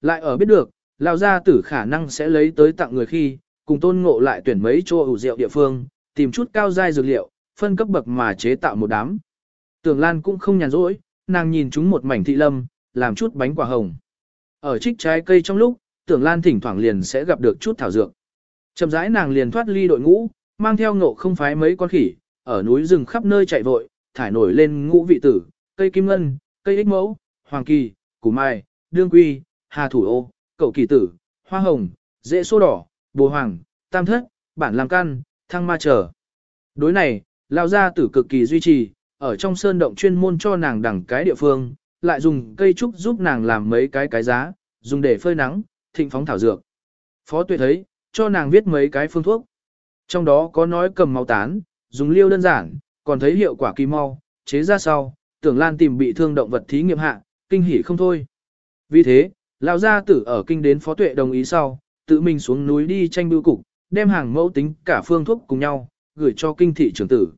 Lại ở biết được, lão gia tử khả năng sẽ lấy tới tặng người khi, cùng tôn ngộ lại tuyển mấy chỗ ủ rượu địa phương, tìm chút cao giai dược liệu, phân cấp bậc mà chế tạo một đám. Tưởng Lan cũng không nhàn rỗi, nàng nhìn chúng một mảnh thị lâm, làm chút bánh quả hồng. Ở trích trái cây trong lúc, Tưởng Lan thỉnh thoảng liền sẽ gặp được chút thảo dược. Chậm rãi nàng liền thoát ly đội ngũ, mang theo ngộ không phái mấy con khỉ, ở núi rừng khắp nơi chạy vội, thải nổi lên ngũ vị tử, cây kim ngân, cây ích mẫu, hoàng kỳ, củ mai, đương quy, hà thủ ô, cậu kỳ tử, hoa hồng, dễ số đỏ, bồ hoàng, tam thất, bản làm căn, thăng ma trở. Đối này, lao gia tử cực kỳ duy trì, ở trong sơn động chuyên môn cho nàng đẳng cái địa phương, lại dùng cây trúc giúp nàng làm mấy cái cái giá, dùng để phơi nắng, thịnh phóng thảo dược. Phó tuệ thấy, cho nàng viết mấy cái phương thuốc. Trong đó có nói cầm máu tán, dùng liêu đơn giản, còn thấy hiệu quả kỳ mau, chế ra sau, tưởng lan tìm bị thương động vật thí nghiệm hạ, kinh hỉ không thôi. Vì thế, lão gia tử ở kinh đến phó tuệ đồng ý sau, tự mình xuống núi đi tranh bưu cục, đem hàng mẫu tính cả phương thuốc cùng nhau, gửi cho kinh thị trưởng tử.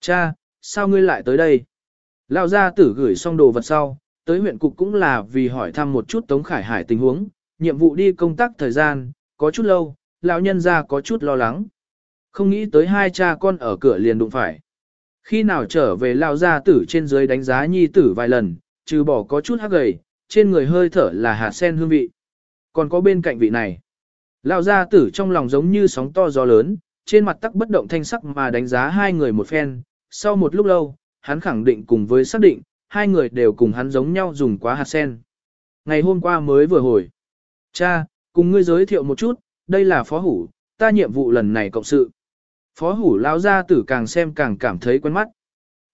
Cha, sao ngươi lại tới đây? Lão gia tử gửi xong đồ vật sau, tới huyện cục cũng là vì hỏi thăm một chút Tống Khải Hải tình huống, nhiệm vụ đi công tác thời gian, có chút lâu, lão nhân gia có chút lo lắng. Không nghĩ tới hai cha con ở cửa liền đụng phải. Khi nào trở về lão gia tử trên dưới đánh giá nhi tử vài lần, trừ bỏ có chút hắc gầy, trên người hơi thở là hạt sen hương vị. Còn có bên cạnh vị này. Lão gia tử trong lòng giống như sóng to gió lớn, trên mặt tắc bất động thanh sắc mà đánh giá hai người một phen. Sau một lúc lâu, hắn khẳng định cùng với xác định, hai người đều cùng hắn giống nhau dùng quá hạt sen. Ngày hôm qua mới vừa hồi. Cha, cùng ngươi giới thiệu một chút, đây là phó hủ, ta nhiệm vụ lần này cộng sự. Phó hủ lão gia tử càng xem càng cảm thấy quen mắt.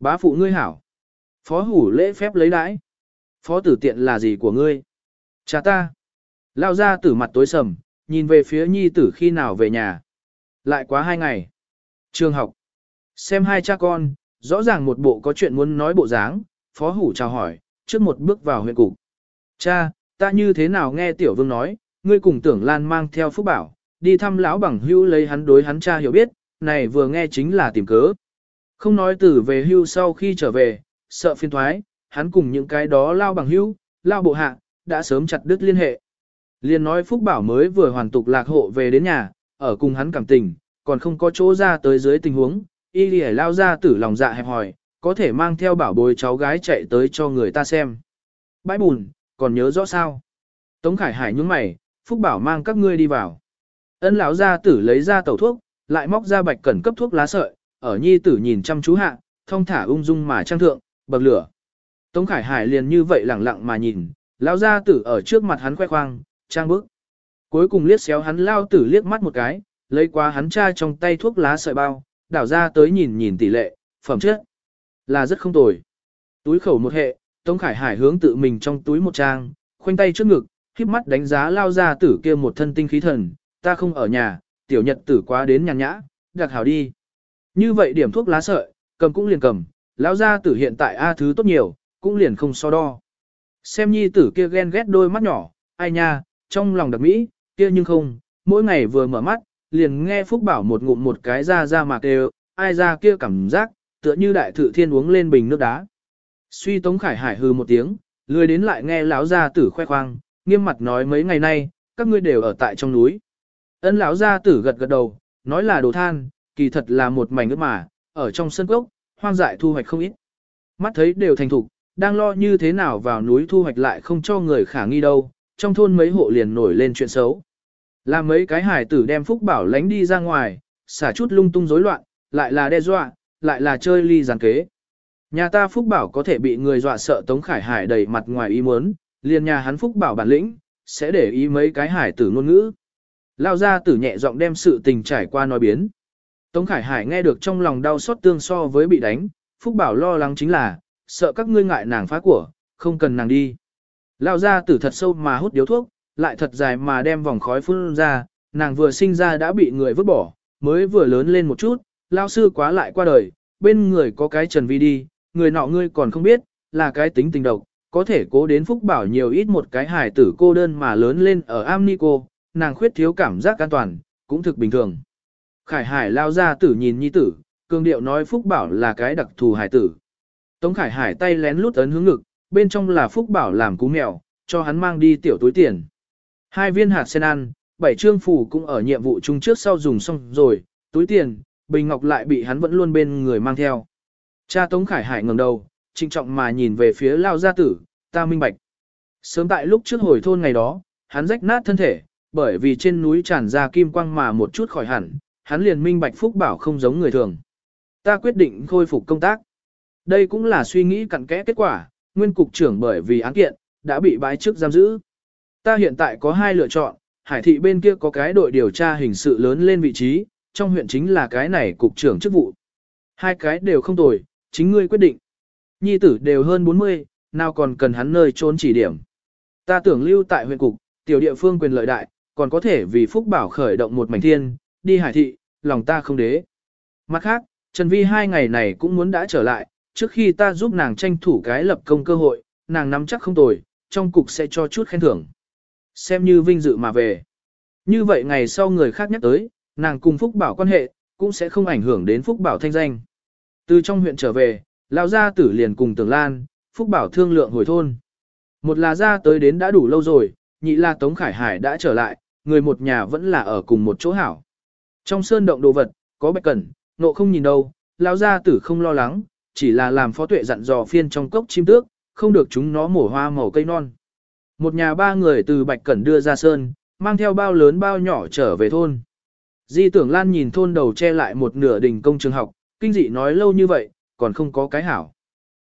Bá phụ ngươi hảo. Phó hủ lễ phép lấy đãi. Phó tử tiện là gì của ngươi? Cha ta. lao ra tử mặt tối sầm, nhìn về phía nhi tử khi nào về nhà. Lại quá hai ngày. Trường học. Xem hai cha con, rõ ràng một bộ có chuyện muốn nói bộ dáng, phó hủ chào hỏi, trước một bước vào huyện cục. Cha, ta như thế nào nghe tiểu vương nói, ngươi cùng tưởng lan mang theo phúc bảo, đi thăm lão bằng hưu lấy hắn đối hắn cha hiểu biết, này vừa nghe chính là tìm cớ. Không nói từ về hưu sau khi trở về, sợ phiên thoái, hắn cùng những cái đó lao bằng hữu, lao bộ hạ, đã sớm chặt đứt liên hệ. Liên nói Phúc Bảo mới vừa hoàn tục lạc hộ về đến nhà, ở cùng hắn cảm tình, còn không có chỗ ra tới dưới tình huống, y lì lao ra tử lòng dạ hẹp hỏi, có thể mang theo bảo bối cháu gái chạy tới cho người ta xem. Bãi bùn, còn nhớ rõ sao? Tống Khải Hải nhướng mày, Phúc Bảo mang các ngươi đi vào. Ân lão gia tử lấy ra tẩu thuốc, lại móc ra bạch cẩn cấp thuốc lá sợi, ở nhi tử nhìn chăm chú hạ, thông thả ung dung mà trang thượng, bậc lửa. Tống Khải Hải liền như vậy lẳng lặng mà nhìn, lão gia tử ở trước mặt hắn khoe khoang, trang bức. Cuối cùng liếc xéo hắn lao tử liếc mắt một cái, lấy qua hắn cha trong tay thuốc lá sợi bao, đảo ra tới nhìn nhìn tỷ lệ, phẩm chất. Là rất không tồi. Túi khẩu một hệ, Tống Khải Hải hướng tự mình trong túi một trang, khoanh tay trước ngực, khiếp mắt đánh giá lao Gia tử kia một thân tinh khí thần, ta không ở nhà, tiểu nhật tử quá đến nhàn nhã, đặc hảo đi. Như vậy điểm thuốc lá sợi, cầm cũng liền cầm, lão gia tử hiện tại A thứ tốt nhiều, cũng liền không so đo. Xem nhi tử kia ghen ghét đôi mắt nhỏ, ai nha, trong lòng đặc mỹ, kia nhưng không, mỗi ngày vừa mở mắt, liền nghe Phúc Bảo một ngụm một cái ra ra mà kêu, ai ra kia cảm giác, tựa như đại thử thiên uống lên bình nước đá. Suy Tống Khải Hải hừ một tiếng, lười đến lại nghe lão gia tử khoe khoang, nghiêm mặt nói mấy ngày nay, các ngươi đều ở tại trong núi. Ân lão gia tử gật gật đầu, nói là đồ than, kỳ thật là một mảnh ướt mà, ở trong sân cốc, hoang dại thu hoạch không ít. Mắt thấy đều thành thục, đang lo như thế nào vào núi thu hoạch lại không cho người khả nghi đâu, trong thôn mấy hộ liền nổi lên chuyện xấu. Làm mấy cái hải tử đem phúc bảo lánh đi ra ngoài, xả chút lung tung rối loạn, lại là đe dọa, lại là chơi ly giàn kế. Nhà ta phúc bảo có thể bị người dọa sợ Tống Khải Hải đầy mặt ngoài ý muốn, liền nhà hắn phúc bảo bản lĩnh, sẽ để ý mấy cái hải tử ngôn ngữ. Lao ra tử nhẹ giọng đem sự tình trải qua nói biến. Tống Khải Hải nghe được trong lòng đau xót tương so với bị đánh, Phúc Bảo lo lắng chính là, sợ các ngươi ngại nàng phá của, không cần nàng đi. Lao ra tử thật sâu mà hút điếu thuốc, lại thật dài mà đem vòng khói phun ra, nàng vừa sinh ra đã bị người vứt bỏ, mới vừa lớn lên một chút, lao sư quá lại qua đời, bên người có cái trần vi đi, người nọ ngươi còn không biết, là cái tính tình độc, có thể cố đến phúc bảo nhiều ít một cái hài tử cô đơn mà lớn lên ở Amnico, nàng khuyết thiếu cảm giác an toàn, cũng thực bình thường. Khải Hải lao ra tử nhìn nhi tử, cương điệu nói phúc bảo là cái đặc thù hài tử. Tống Khải Hải tay lén lút ấn hướng ngực, bên trong là phúc bảo làm cú mèo, cho hắn mang đi tiểu túi tiền. Hai viên hạt sen ăn, bảy trương phủ cũng ở nhiệm vụ chung trước sau dùng xong rồi, túi tiền, bình ngọc lại bị hắn vẫn luôn bên người mang theo. Cha Tống Khải Hải ngẩng đầu, trinh trọng mà nhìn về phía lao gia tử, ta minh bạch. Sớm tại lúc trước hồi thôn ngày đó, hắn rách nát thân thể, bởi vì trên núi tràn ra kim quang mà một chút khỏi hẳn, hắn liền minh bạch phúc bảo không giống người thường. Ta quyết định khôi phục công tác. Đây cũng là suy nghĩ cặn kẽ kết quả, nguyên cục trưởng bởi vì án kiện, đã bị bãi chức giam giữ. Ta hiện tại có hai lựa chọn, hải thị bên kia có cái đội điều tra hình sự lớn lên vị trí, trong huyện chính là cái này cục trưởng chức vụ. Hai cái đều không tồi, chính ngươi quyết định. Nhi tử đều hơn 40, nào còn cần hắn nơi trốn chỉ điểm. Ta tưởng lưu tại huyện cục, tiểu địa phương quyền lợi đại, còn có thể vì phúc bảo khởi động một mảnh thiên, đi hải thị, lòng ta không đế. Mặt khác, Trần Vi hai ngày này cũng muốn đã trở lại, trước khi ta giúp nàng tranh thủ cái lập công cơ hội, nàng nắm chắc không tồi, trong cục sẽ cho chút khen thưởng. Xem như vinh dự mà về. Như vậy ngày sau người khác nhắc tới, nàng cùng Phúc Bảo quan hệ, cũng sẽ không ảnh hưởng đến Phúc Bảo thanh danh. Từ trong huyện trở về, lão gia tử liền cùng Tường Lan, Phúc Bảo thương lượng hồi thôn. Một là ra tới đến đã đủ lâu rồi, nhị là Tống Khải Hải đã trở lại, người một nhà vẫn là ở cùng một chỗ hảo. Trong sơn động đồ vật, có bạch cẩn, nộ không nhìn đâu, lão gia tử không lo lắng, chỉ là làm phó tuệ dặn dò phiên trong cốc chim tước, không được chúng nó mổ hoa màu cây non. Một nhà ba người từ bạch cẩn đưa ra sơn, mang theo bao lớn bao nhỏ trở về thôn. Di tưởng Lan nhìn thôn đầu che lại một nửa đình công trường học, kinh dị nói lâu như vậy, còn không có cái hảo.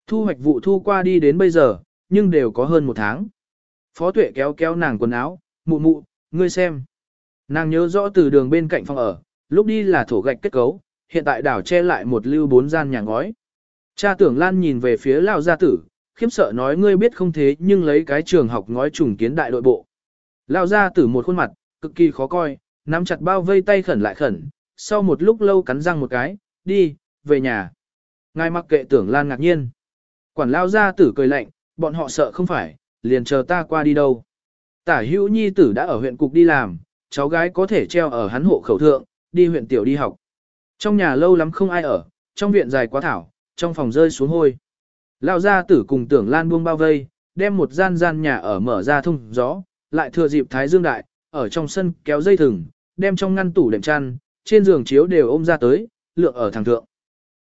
Thu hoạch vụ thu qua đi đến bây giờ, nhưng đều có hơn một tháng. Phó tuệ kéo kéo nàng quần áo, mụ mụ, ngươi xem. Nàng nhớ rõ từ đường bên cạnh phòng ở, lúc đi là thổ gạch kết cấu, hiện tại đảo che lại một lưu bốn gian nhà ngói. Cha tưởng Lan nhìn về phía Lao gia tử, khiếm sợ nói ngươi biết không thế nhưng lấy cái trường học ngói trùng kiến đại đội bộ. Lao gia tử một khuôn mặt, cực kỳ khó coi, nắm chặt bao vây tay khẩn lại khẩn, sau một lúc lâu cắn răng một cái, đi, về nhà. Ngài mặc kệ tưởng Lan ngạc nhiên. Quản Lao gia tử cười lạnh, bọn họ sợ không phải, liền chờ ta qua đi đâu. Tả hữu nhi tử đã ở huyện cục đi làm, cháu gái có thể treo ở hắn hộ khẩu thượng, đi huyện tiểu đi học. Trong nhà lâu lắm không ai ở, trong viện dài quá thảo, trong phòng rơi xuống hôi. Lao gia tử cùng tưởng lan buông bao vây, đem một gian gian nhà ở mở ra thông gió, lại thừa dịp thái dương đại, ở trong sân kéo dây thừng, đem trong ngăn tủ đệm chăn, trên giường chiếu đều ôm ra tới, lượng ở thẳng thượng.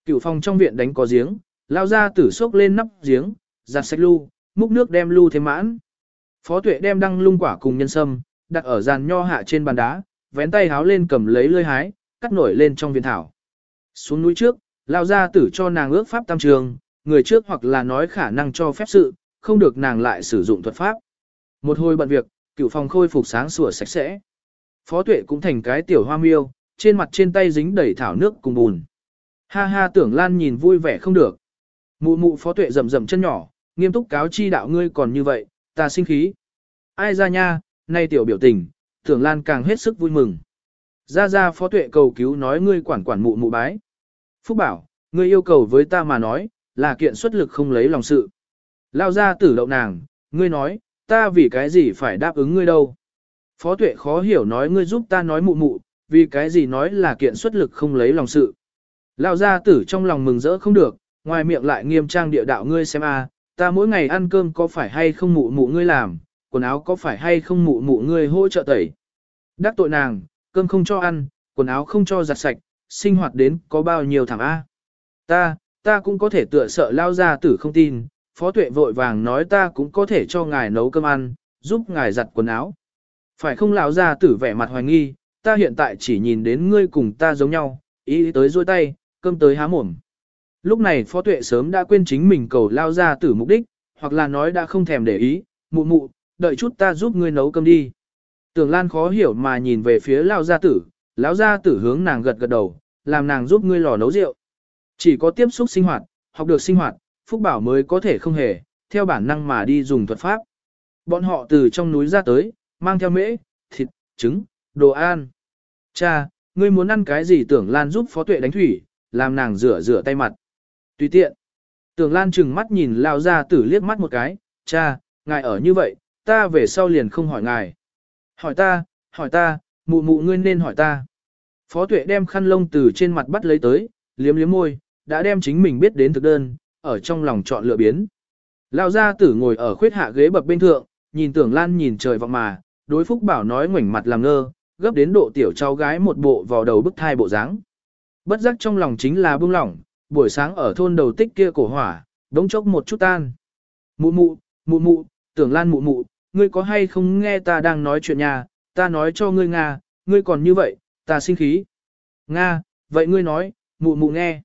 Cựu phòng trong viện đánh có giếng, lao gia tử xốc lên nắp giếng, giặt sạch lu, múc nước đem lu thêm mãn. Phó tuệ đem đăng lung quả cùng nhân sâm, đặt ở giàn nho hạ trên bàn đá, vén tay háo lên cầm lấy lơi hái, cắt nổi lên trong viện thảo. Xuống núi trước, lao ra tử cho nàng ước pháp tam trường, người trước hoặc là nói khả năng cho phép sự, không được nàng lại sử dụng thuật pháp. Một hồi bận việc, cựu phòng khôi phục sáng sủa sạch sẽ. Phó tuệ cũng thành cái tiểu hoa miêu, trên mặt trên tay dính đầy thảo nước cùng bùn. Ha ha tưởng lan nhìn vui vẻ không được. Mụ mụ phó tuệ rầm rầm chân nhỏ, nghiêm túc cáo chi đạo ngươi còn như vậy, ta sinh khí. Ai ra nha, nay tiểu biểu tình, tưởng lan càng hết sức vui mừng. Ra ra phó tuệ cầu cứu nói ngươi quản quản mụ mụ bái. Phúc bảo, ngươi yêu cầu với ta mà nói, là kiện xuất lực không lấy lòng sự. Lao ra tử đậu nàng, ngươi nói, ta vì cái gì phải đáp ứng ngươi đâu. Phó tuệ khó hiểu nói ngươi giúp ta nói mụ mụ, vì cái gì nói là kiện xuất lực không lấy lòng sự. Lao ra tử trong lòng mừng rỡ không được, ngoài miệng lại nghiêm trang địa đạo ngươi xem a, ta mỗi ngày ăn cơm có phải hay không mụ mụ ngươi làm, quần áo có phải hay không mụ mụ ngươi hỗ trợ tẩy. Đắc tội nàng, cơm không cho ăn, quần áo không cho giặt sạch, sinh hoạt đến có bao nhiêu thằng A. Ta, ta cũng có thể tựa sợ lao ra tử không tin, phó tuệ vội vàng nói ta cũng có thể cho ngài nấu cơm ăn, giúp ngài giặt quần áo. Phải không lao ra tử vẻ mặt hoài nghi, ta hiện tại chỉ nhìn đến ngươi cùng ta giống nhau, ý tới dôi tay, cơm tới há mồm. Lúc này phó tuệ sớm đã quên chính mình cầu lao ra tử mục đích, hoặc là nói đã không thèm để ý, mụ mụ, đợi chút ta giúp ngươi nấu cơm đi. Tưởng Lan khó hiểu mà nhìn về phía lao gia tử, lão gia tử hướng nàng gật gật đầu, làm nàng giúp ngươi lò nấu rượu. Chỉ có tiếp xúc sinh hoạt, học được sinh hoạt, Phúc Bảo mới có thể không hề, theo bản năng mà đi dùng thuật pháp. Bọn họ từ trong núi ra tới, mang theo mễ, thịt, trứng, đồ ăn. Cha, ngươi muốn ăn cái gì tưởng Lan giúp Phó Tuệ đánh thủy, làm nàng rửa rửa tay mặt. Tùy tiện. Tưởng Lan chừng mắt nhìn lao gia tử liếc mắt một cái, cha, ngài ở như vậy, ta về sau liền không hỏi ngài. Hỏi ta, hỏi ta, mụ mụ ngươi nên hỏi ta. Phó tuệ đem khăn lông từ trên mặt bắt lấy tới, liếm liếm môi, đã đem chính mình biết đến thực đơn, ở trong lòng chọn lựa biến. Lao gia tử ngồi ở khuyết hạ ghế bập bên thượng, nhìn tưởng lan nhìn trời vọng mà, đối Phúc Bảo nói ngoảnh mặt làm ngơ, gấp đến độ tiểu cháu gái một bộ vào đầu bức thai bộ dáng. Bất giác trong lòng chính là bưng lỏng, buổi sáng ở thôn đầu tích kia cổ hỏa, đống chốc một chút tan. Mụ mụ, mụ mụ, tưởng lan mụ mụ, ngươi có hay không nghe ta đang nói chuyện nhà, ta nói cho ngươi Nga, ngươi còn như vậy, ta sinh khí. Nga, vậy ngươi nói, mụ mụ nghe.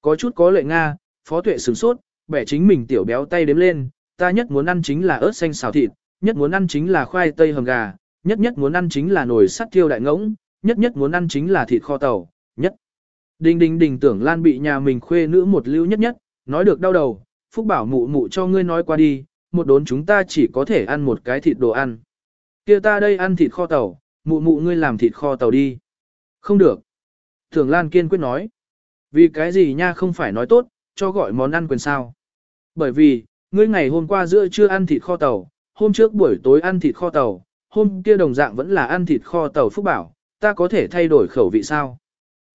Có chút có lệ Nga, phó tuệ sửng sốt, bẻ chính mình tiểu béo tay đếm lên, ta nhất muốn ăn chính là ớt xanh xào thịt, nhất muốn ăn chính là khoai tây hầm gà, nhất nhất muốn ăn chính là nồi sắt thiêu đại ngỗng, nhất nhất muốn ăn chính là thịt kho tàu, nhất. Đinh đinh đình tưởng Lan bị nhà mình khuê nữ một lưu nhất nhất, nói được đau đầu, Phúc bảo mụ mụ cho ngươi nói qua đi, một đốn chúng ta chỉ có thể ăn một cái thịt đồ ăn kia ta đây ăn thịt kho tàu, mụ mụ ngươi làm thịt kho tàu đi. Không được. thường Lan kiên quyết nói. Vì cái gì nha không phải nói tốt, cho gọi món ăn quyền sao. Bởi vì, ngươi ngày hôm qua giữa trưa ăn thịt kho tàu, hôm trước buổi tối ăn thịt kho tàu, hôm kia đồng dạng vẫn là ăn thịt kho tàu phúc bảo, ta có thể thay đổi khẩu vị sao?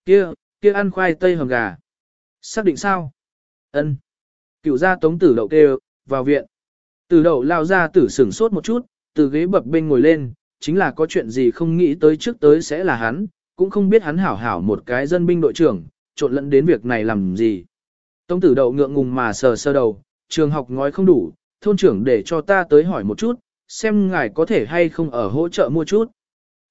Kia, kia ăn khoai tây hầm gà. Xác định sao? Ân. Cựu gia tống tử đậu kêu, vào viện. Tử đậu lao ra tử sửng sốt một chút, từ ghế bập bên ngồi lên, chính là có chuyện gì không nghĩ tới trước tới sẽ là hắn, cũng không biết hắn hảo hảo một cái dân binh đội trưởng, trộn lẫn đến việc này làm gì. Tống tử đậu ngượng ngùng mà sờ sơ đầu, trường học ngói không đủ, thôn trưởng để cho ta tới hỏi một chút, xem ngài có thể hay không ở hỗ trợ mua chút.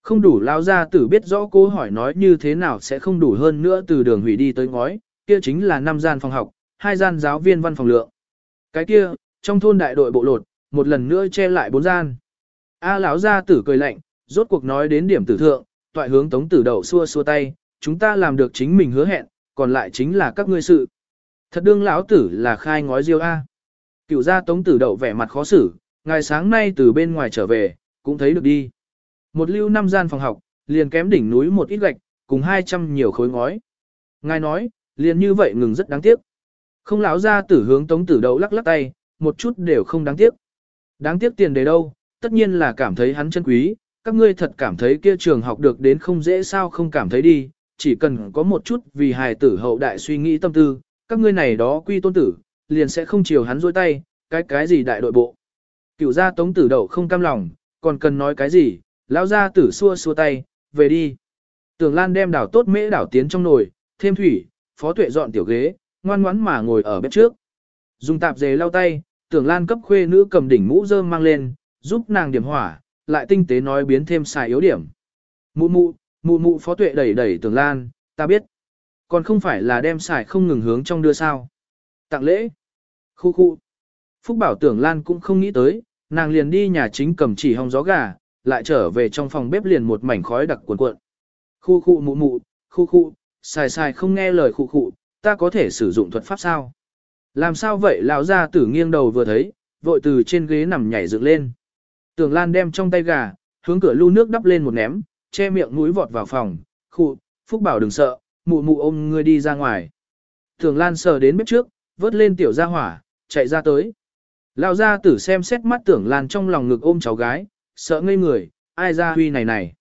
Không đủ lao ra tử biết rõ cô hỏi nói như thế nào sẽ không đủ hơn nữa từ đường hủy đi tới ngói, kia chính là năm gian phòng học, hai gian giáo viên văn phòng lượng. Cái kia, trong thôn đại đội bộ lột, một lần nữa che lại bốn gian. A lão gia tử cười lạnh, rốt cuộc nói đến điểm tử thượng, toại hướng tống tử đậu xua xua tay, chúng ta làm được chính mình hứa hẹn, còn lại chính là các ngươi sự. Thật đương lão tử là khai ngói riêu A. Cựu gia tống tử đậu vẻ mặt khó xử, ngày sáng nay từ bên ngoài trở về, cũng thấy được đi. Một lưu năm gian phòng học, liền kém đỉnh núi một ít gạch, cùng 200 nhiều khối ngói. Ngài nói, liền như vậy ngừng rất đáng tiếc. Không lão ra tử hướng tống tử đậu lắc lắc tay, một chút đều không đáng tiếc. Đáng tiếc tiền đề đâu, tất nhiên là cảm thấy hắn chân quý, các ngươi thật cảm thấy kia trường học được đến không dễ sao không cảm thấy đi, chỉ cần có một chút vì hài tử hậu đại suy nghĩ tâm tư, các ngươi này đó quy tôn tử, liền sẽ không chiều hắn dôi tay, cái cái gì đại đội bộ. Cựu gia tống tử đậu không cam lòng, còn cần nói cái gì, lão gia tử xua xua tay, về đi. Tưởng Lan đem đảo tốt mễ đảo tiến trong nồi, thêm thủy, phó tuệ dọn tiểu ghế, ngoan ngoãn mà ngồi ở bếp trước. Dùng tạp dề lau tay, tưởng Lan cấp khuê nữ cầm đỉnh mũ rơm mang lên, giúp nàng điểm hỏa, lại tinh tế nói biến thêm xài yếu điểm. Mụ mụ, mụ mụ phó tuệ đẩy đẩy tưởng Lan, ta biết. Còn không phải là đem xài không ngừng hướng trong đưa sao. Tặng lễ. Khu khu. Phúc bảo tưởng Lan cũng không nghĩ tới, nàng liền đi nhà chính cầm chỉ hong gió gà, lại trở về trong phòng bếp liền một mảnh khói đặc cuộn cuộn. Khu khu mụ mụ, khu khu, xài xài không nghe lời khu khu, ta có thể sử dụng thuật pháp sao? Làm sao vậy lão gia tử nghiêng đầu vừa thấy, vội từ trên ghế nằm nhảy dựng lên. Tưởng Lan đem trong tay gà, hướng cửa lu nước đắp lên một ném, che miệng mũi vọt vào phòng, Khụ, Phúc bảo đừng sợ, mụ mụ ôm ngươi đi ra ngoài. Tưởng Lan sờ đến bếp trước, vớt lên tiểu gia hỏa, chạy ra tới. Lão gia tử xem xét mắt tưởng Lan trong lòng ngực ôm cháu gái, sợ ngây người, ai ra huy này này.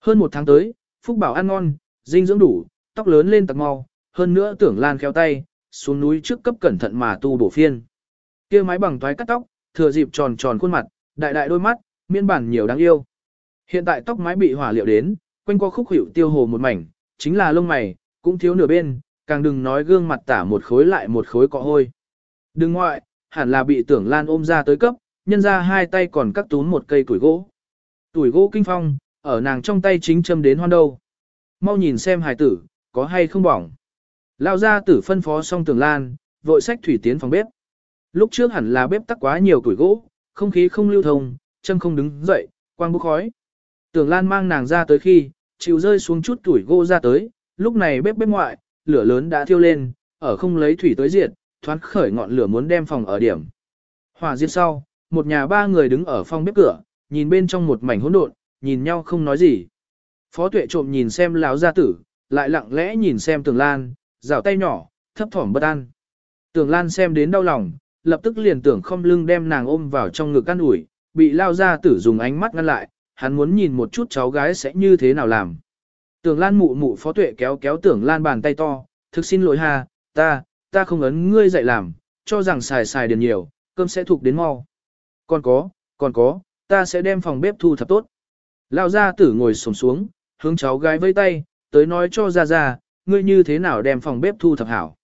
Hơn một tháng tới, Phúc Bảo ăn ngon, dinh dưỡng đủ, tóc lớn lên tặc mau, hơn nữa tưởng Lan khéo tay, xuống núi trước cấp cẩn thận mà tu bổ phiên. kia mái bằng toái cắt tóc, thừa dịp tròn tròn khuôn mặt, đại đại đôi mắt, miên bản nhiều đáng yêu. Hiện tại tóc mái bị hỏa liệu đến, quanh qua khúc hiệu tiêu hồ một mảnh, chính là lông mày, cũng thiếu nửa bên, càng đừng nói gương mặt tả một khối lại một khối cọ hôi. Đừng ngoại, hẳn là bị tưởng lan ôm ra tới cấp, nhân ra hai tay còn cắt tún một cây tuổi gỗ. Tuổi gỗ kinh phong, ở nàng trong tay chính châm đến hoan đâu. Mau nhìn xem hài tử, có hay không bỏng. Lao ra tử phân phó xong tưởng lan, vội sách thủy tiến phòng bếp. Lúc trước hẳn là bếp tắc quá nhiều tuổi gỗ, không khí không lưu thông, châm không đứng dậy, quang bốc khói. Tưởng lan mang nàng ra tới khi, chịu rơi xuống chút tuổi gỗ ra tới, lúc này bếp bếp ngoại, lửa lớn đã thiêu lên, ở không lấy thủy tới diệt, thoát khởi ngọn lửa muốn đem phòng ở điểm. Hỏa diệt sau, một nhà ba người đứng ở phòng bếp cửa, nhìn bên trong một mảnh hỗn độn, nhìn nhau không nói gì. Phó tuệ trộm nhìn xem lão gia tử, lại lặng lẽ nhìn xem tường lan, rào tay nhỏ, thấp thỏm bất an. Tường lan xem đến đau lòng, lập tức liền tưởng không lưng đem nàng ôm vào trong ngực căn ủi, bị lao gia tử dùng ánh mắt ngăn lại, hắn muốn nhìn một chút cháu gái sẽ như thế nào làm. Tưởng lan mụ mụ phó tuệ kéo kéo tưởng lan bàn tay to, thực xin lỗi ha, ta, ta không ấn ngươi dạy làm, cho rằng xài xài điền nhiều, cơm sẽ thuộc đến mau. Còn có, còn có, ta sẽ đem phòng bếp thu thập tốt. Lão gia tử ngồi xổm xuống, hướng cháu gái vây tay, tới nói cho ra ra, ngươi như thế nào đem phòng bếp thu thập hảo.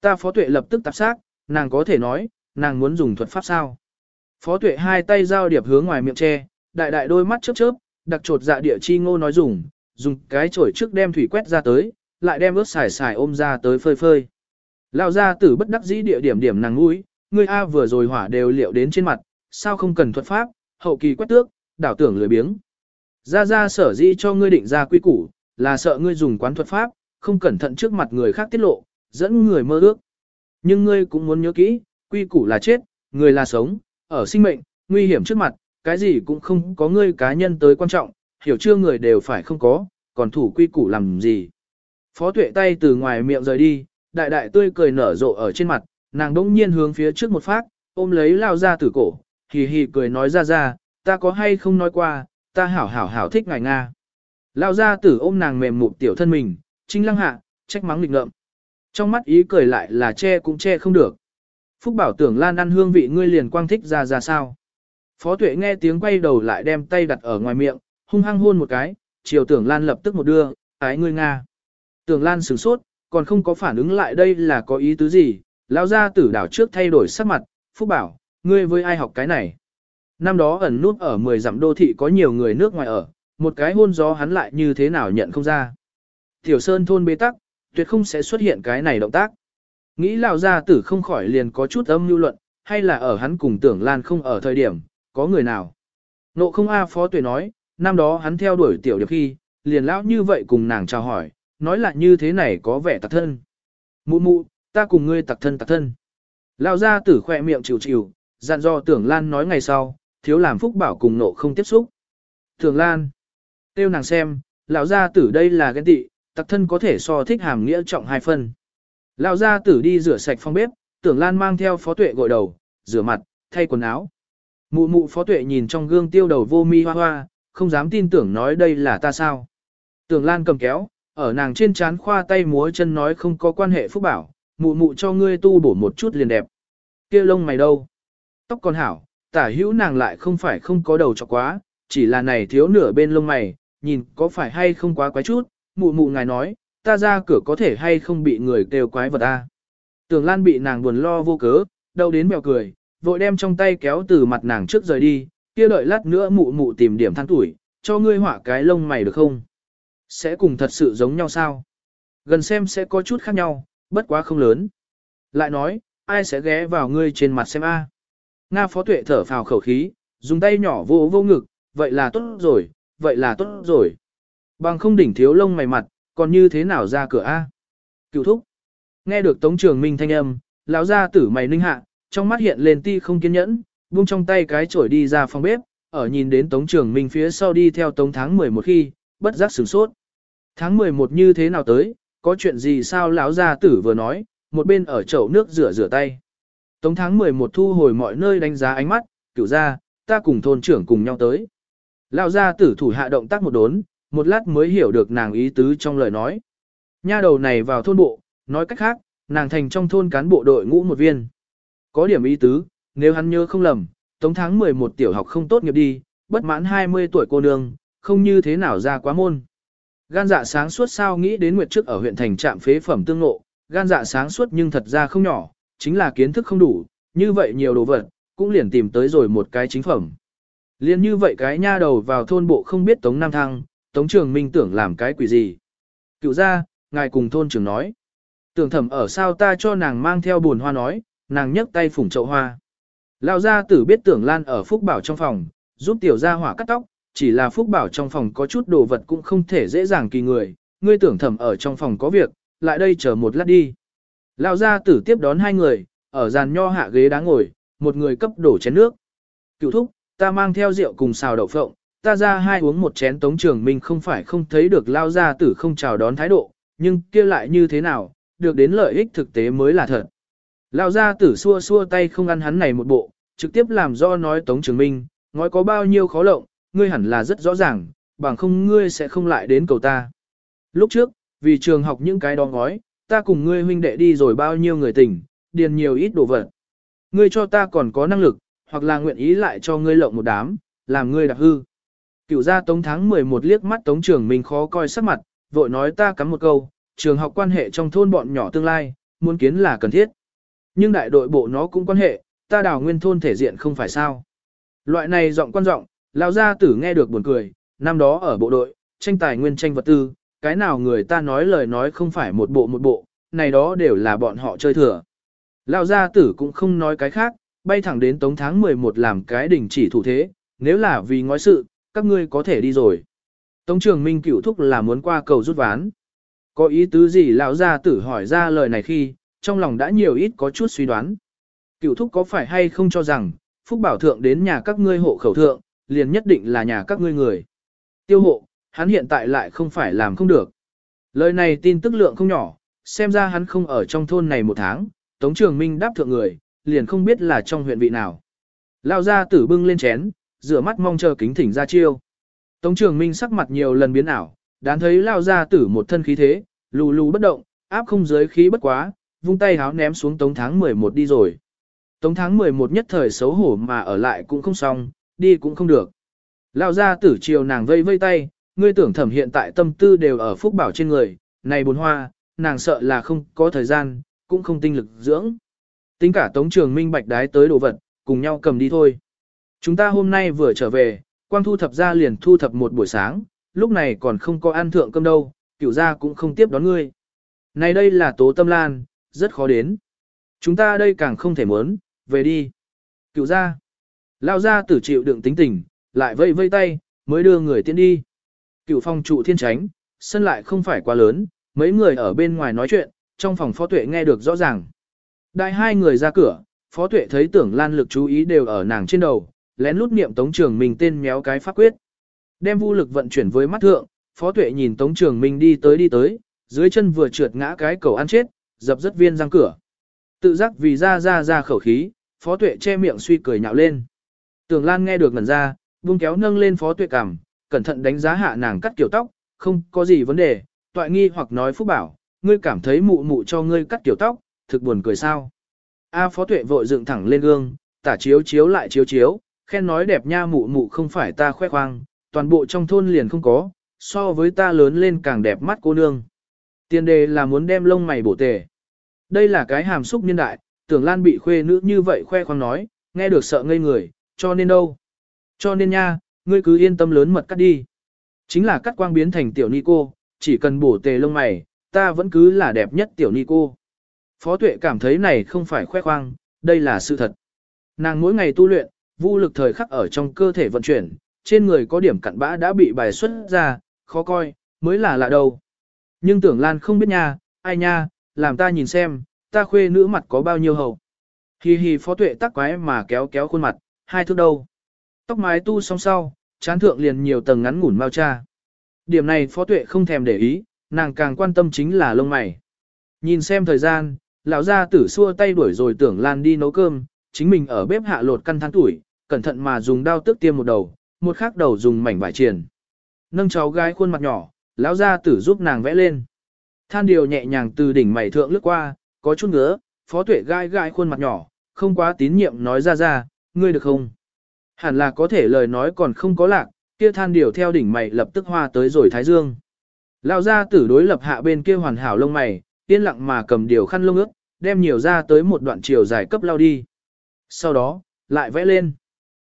Ta phó tuệ lập tức tạp xác, nàng có thể nói, nàng muốn dùng thuật pháp sao. Phó tuệ hai tay giao điệp hướng ngoài miệng che, đại đại đôi mắt chớp chớp, đặc trột dạ địa chi ngô nói dùng, dùng cái chổi trước đem thủy quét ra tới, lại đem ướt xài xài ôm ra tới phơi phơi. Lão gia tử bất đắc dĩ địa điểm điểm nàng mũi, ngươi A vừa rồi hỏa đều liệu đến trên mặt, sao không cần thuật pháp, hậu kỳ quét tước, đảo tưởng lười biếng. Ra ra sở dĩ cho ngươi định ra quy củ, là sợ ngươi dùng quán thuật pháp, không cẩn thận trước mặt người khác tiết lộ, dẫn người mơ ước. Nhưng ngươi cũng muốn nhớ kỹ, quy củ là chết, người là sống, ở sinh mệnh, nguy hiểm trước mặt, cái gì cũng không có ngươi cá nhân tới quan trọng, hiểu chưa người đều phải không có, còn thủ quy củ làm gì. Phó tuệ tay từ ngoài miệng rời đi, đại đại tươi cười nở rộ ở trên mặt, nàng đông nhiên hướng phía trước một phát, ôm lấy lao ra tử cổ, hì hì cười nói ra ra, ta có hay không nói qua, ta hảo hảo hảo thích ngài Nga. Lao ra tử ôm nàng mềm mụn tiểu thân mình, trinh lăng hạ, trách mắng lịch ngợm. Trong mắt ý cười lại là che cũng che không được. Phúc bảo tưởng lan ăn hương vị ngươi liền quang thích ra ra sao. Phó tuệ nghe tiếng quay đầu lại đem tay đặt ở ngoài miệng, hung hăng hôn một cái, chiều tưởng lan lập tức một đưa, ái ngươi Nga. Tưởng lan sửng sốt, còn không có phản ứng lại đây là có ý tứ gì, lão ra tử đảo trước thay đổi sắc mặt, Phúc bảo, ngươi với ai học cái này. Năm đó ẩn nút ở 10 dặm đô thị có nhiều người nước ngoài ở, một cái hôn gió hắn lại như thế nào nhận không ra. Tiểu Sơn thôn bế tắc, tuyệt không sẽ xuất hiện cái này động tác. Nghĩ lão gia tử không khỏi liền có chút âm lưu luận, hay là ở hắn cùng tưởng lan không ở thời điểm, có người nào. Nộ không A phó tuệ nói, năm đó hắn theo đuổi tiểu điệp khi, liền lão như vậy cùng nàng chào hỏi, nói là như thế này có vẻ tặc thân. Mụ mụ, ta cùng ngươi tặc thân tặc thân. Lão gia tử khỏe miệng chịu chịu, dặn dò tưởng lan nói ngày sau, thiếu làm phúc bảo cùng nộ không tiếp xúc. Tưởng lan, tiêu nàng xem, lão gia tử đây là ghen tị, tặc thân có thể so thích hàm nghĩa trọng hai phân. Lão gia tử đi rửa sạch phòng bếp, tưởng lan mang theo phó tuệ gội đầu, rửa mặt, thay quần áo. Mụ mụ phó tuệ nhìn trong gương tiêu đầu vô mi hoa hoa, không dám tin tưởng nói đây là ta sao. Tưởng lan cầm kéo, ở nàng trên chán khoa tay múa chân nói không có quan hệ phúc bảo, mụ mụ cho ngươi tu bổ một chút liền đẹp. kia lông mày đâu? Tóc còn hảo, tả hữu nàng lại không phải không có đầu cho quá, chỉ là này thiếu nửa bên lông mày, nhìn có phải hay không quá quái chút, mụ mụ ngài nói, ta ra cửa có thể hay không bị người kêu quái vật ta. Tưởng Lan bị nàng buồn lo vô cớ, đâu đến mèo cười, vội đem trong tay kéo từ mặt nàng trước rời đi, kia đợi lát nữa mụ mụ tìm điểm than tuổi, cho ngươi họa cái lông mày được không? Sẽ cùng thật sự giống nhau sao? Gần xem sẽ có chút khác nhau, bất quá không lớn. Lại nói, ai sẽ ghé vào ngươi trên mặt xem a? Nga phó tuệ thở phào khẩu khí, dùng tay nhỏ vô vô ngực, vậy là tốt rồi, vậy là tốt rồi. Bằng không đỉnh thiếu lông mày mặt, còn như thế nào ra cửa a? Cựu thúc. Nghe được Tống Trường Minh thanh âm, lão gia tử mày ninh hạ, trong mắt hiện lên ti không kiên nhẫn, buông trong tay cái chổi đi ra phòng bếp, ở nhìn đến Tống Trường Minh phía sau đi theo Tống tháng 11 khi, bất giác sửng sốt. Tháng 11 như thế nào tới, có chuyện gì sao lão gia tử vừa nói, một bên ở chậu nước rửa rửa tay. Tống tháng 11 thu hồi mọi nơi đánh giá ánh mắt, cửu ra, ta cùng thôn trưởng cùng nhau tới. Lão gia tử thủ hạ động tác một đốn, một lát mới hiểu được nàng ý tứ trong lời nói. Nha đầu này vào thôn bộ, nói cách khác, nàng thành trong thôn cán bộ đội ngũ một viên. Có điểm ý tứ, nếu hắn nhớ không lầm, tống tháng 11 tiểu học không tốt nghiệp đi, bất mãn 20 tuổi cô nương, không như thế nào ra quá môn. Gan dạ sáng suốt sao nghĩ đến nguyệt trước ở huyện thành trạm phế phẩm tương ngộ, gan dạ sáng suốt nhưng thật ra không nhỏ, chính là kiến thức không đủ, như vậy nhiều đồ vật, cũng liền tìm tới rồi một cái chính phẩm. Liên như vậy cái nha đầu vào thôn bộ không biết Tống Nam Thăng, Tống Trường Minh tưởng làm cái quỷ gì. Cựu ra, ngài cùng thôn trưởng nói. Tưởng thẩm ở sao ta cho nàng mang theo buồn hoa nói, nàng nhấc tay phủng chậu hoa. lao gia tử biết tưởng lan ở Phúc Bảo trong phòng, giúp tiểu gia hỏa cắt tóc, chỉ là Phúc Bảo trong phòng có chút đồ vật cũng không thể dễ dàng kỳ người, ngươi tưởng thẩm ở trong phòng có việc, lại đây chờ một lát đi. Lao gia tử tiếp đón hai người, ở giàn nho hạ ghế đá ngồi, một người cấp đổ chén nước. Cựu thúc, ta mang theo rượu cùng xào đậu phộng, ta ra hai uống một chén tống trường minh không phải không thấy được lao gia tử không chào đón thái độ, nhưng kia lại như thế nào, được đến lợi ích thực tế mới là thật. Lao gia tử xua xua tay không ăn hắn này một bộ, trực tiếp làm do nói tống trường minh, ngói có bao nhiêu khó lộng, ngươi hẳn là rất rõ ràng, bằng không ngươi sẽ không lại đến cầu ta. Lúc trước, vì trường học những cái đó ngói, ta cùng ngươi huynh đệ đi rồi bao nhiêu người tỉnh điền nhiều ít đồ vật. Ngươi cho ta còn có năng lực, hoặc là nguyện ý lại cho ngươi lộng một đám, làm ngươi đạp hư. Cựu gia tống tháng 11 liếc mắt tống trường mình khó coi sắc mặt, vội nói ta cắm một câu, trường học quan hệ trong thôn bọn nhỏ tương lai, muốn kiến là cần thiết. Nhưng đại đội bộ nó cũng quan hệ, ta đào nguyên thôn thể diện không phải sao. Loại này giọng quan giọng, lão gia tử nghe được buồn cười, năm đó ở bộ đội, tranh tài nguyên tranh vật tư, cái nào người ta nói lời nói không phải một bộ một bộ, này đó đều là bọn họ chơi thừa. Lão gia tử cũng không nói cái khác, bay thẳng đến tống tháng 11 làm cái đình chỉ thủ thế, nếu là vì ngói sự, các ngươi có thể đi rồi. Tống trường minh cửu thúc là muốn qua cầu rút ván. Có ý tứ gì lão gia tử hỏi ra lời này khi, trong lòng đã nhiều ít có chút suy đoán. Cửu thúc có phải hay không cho rằng, phúc bảo thượng đến nhà các ngươi hộ khẩu thượng, liền nhất định là nhà các ngươi người. Tiêu hộ, hắn hiện tại lại không phải làm không được. Lời này tin tức lượng không nhỏ, xem ra hắn không ở trong thôn này một tháng, Tống Trường Minh đáp thượng người, liền không biết là trong huyện vị nào. Lao ra tử bưng lên chén, rửa mắt mong chờ kính thỉnh ra chiêu. Tống Trường Minh sắc mặt nhiều lần biến ảo, đáng thấy Lao ra tử một thân khí thế, lù lù bất động, áp không giới khí bất quá, vung tay háo ném xuống Tống tháng 11 đi rồi. Tống tháng 11 nhất thời xấu hổ mà ở lại cũng không xong, đi cũng không được. Lao ra tử chiều nàng vây vây tay, ngươi tưởng thẩm hiện tại tâm tư đều ở phúc bảo trên người, này bốn hoa, nàng sợ là không có thời gian, cũng không tinh lực dưỡng. Tính cả tống trường minh bạch đái tới đồ vật, cùng nhau cầm đi thôi. Chúng ta hôm nay vừa trở về, quang thu thập ra liền thu thập một buổi sáng, lúc này còn không có ăn thượng cơm đâu, cửu gia cũng không tiếp đón ngươi. Này đây là tố tâm lan, rất khó đến. Chúng ta đây càng không thể muốn, về đi. Cửu gia. Lao gia tử chịu đựng tính tình, lại vây vây tay, mới đưa người tiến đi. Cửu phong trụ thiên tránh, sân lại không phải quá lớn, mấy người ở bên ngoài nói chuyện, trong phòng phó tuệ nghe được rõ ràng. Đại hai người ra cửa, phó tuệ thấy tưởng lan lực chú ý đều ở nàng trên đầu, lén lút niệm tống trường minh tên méo cái pháp quyết. Đem vô lực vận chuyển với mắt thượng, phó tuệ nhìn tống trường minh đi tới đi tới, dưới chân vừa trượt ngã cái cầu ăn chết, dập rất viên răng cửa. Tự giác vì ra ra ra khẩu khí, phó tuệ che miệng suy cười nhạo lên. Tưởng lan nghe được ngẩn ra, buông kéo nâng lên phó tuệ cằm, cẩn thận đánh giá hạ nàng cắt kiểu tóc, không có gì vấn đề, toại nghi hoặc nói phúc bảo, ngươi cảm thấy mụ mụ cho ngươi cắt kiểu tóc, thực buồn cười sao. A phó tuệ vội dựng thẳng lên gương, tả chiếu chiếu lại chiếu chiếu, khen nói đẹp nha mụ mụ không phải ta khoe khoang, toàn bộ trong thôn liền không có, so với ta lớn lên càng đẹp mắt cô nương. Tiền đề là muốn đem lông mày bổ tề. Đây là cái hàm xúc nhân đại, tưởng lan bị khuê nữ như vậy khoe khoang nói, nghe được sợ ngây người, cho nên đâu. Cho nên nha, ngươi cứ yên tâm lớn mật cắt đi. Chính là cắt quang biến thành tiểu ni cô, chỉ cần bổ tề lông mày, ta vẫn cứ là đẹp nhất tiểu ni cô. Phó tuệ cảm thấy này không phải khoe khoang, đây là sự thật. Nàng mỗi ngày tu luyện, vũ lực thời khắc ở trong cơ thể vận chuyển, trên người có điểm cặn bã đã bị bài xuất ra, khó coi, mới là lạ đâu. Nhưng tưởng Lan không biết nha, ai nha, làm ta nhìn xem, ta khuê nữ mặt có bao nhiêu hầu. Hi hi phó tuệ tắc quái mà kéo kéo khuôn mặt, hai thước đâu. Tóc mái tu song sau, chán thượng liền nhiều tầng ngắn ngủn mau cha. Điểm này phó tuệ không thèm để ý, nàng càng quan tâm chính là lông mày. Nhìn xem thời gian, lão gia tử xua tay đuổi rồi tưởng Lan đi nấu cơm, chính mình ở bếp hạ lột căn than tuổi, cẩn thận mà dùng đao tước tiêm một đầu, một khác đầu dùng mảnh vải triền. Nâng cháu gái khuôn mặt nhỏ, lão gia tử giúp nàng vẽ lên. Than điều nhẹ nhàng từ đỉnh mày thượng lướt qua, có chút ngứa, phó tuệ gai gai khuôn mặt nhỏ, không quá tín nhiệm nói ra ra, ngươi được không? Hẳn là có thể lời nói còn không có lạc, kia than điều theo đỉnh mày lập tức hoa tới rồi thái dương. Lão gia tử đối lập hạ bên kia hoàn hảo lông mày, yên lặng mà cầm điều khăn lông ướt, đem nhiều ra tới một đoạn chiều dài cấp lao đi. Sau đó, lại vẽ lên.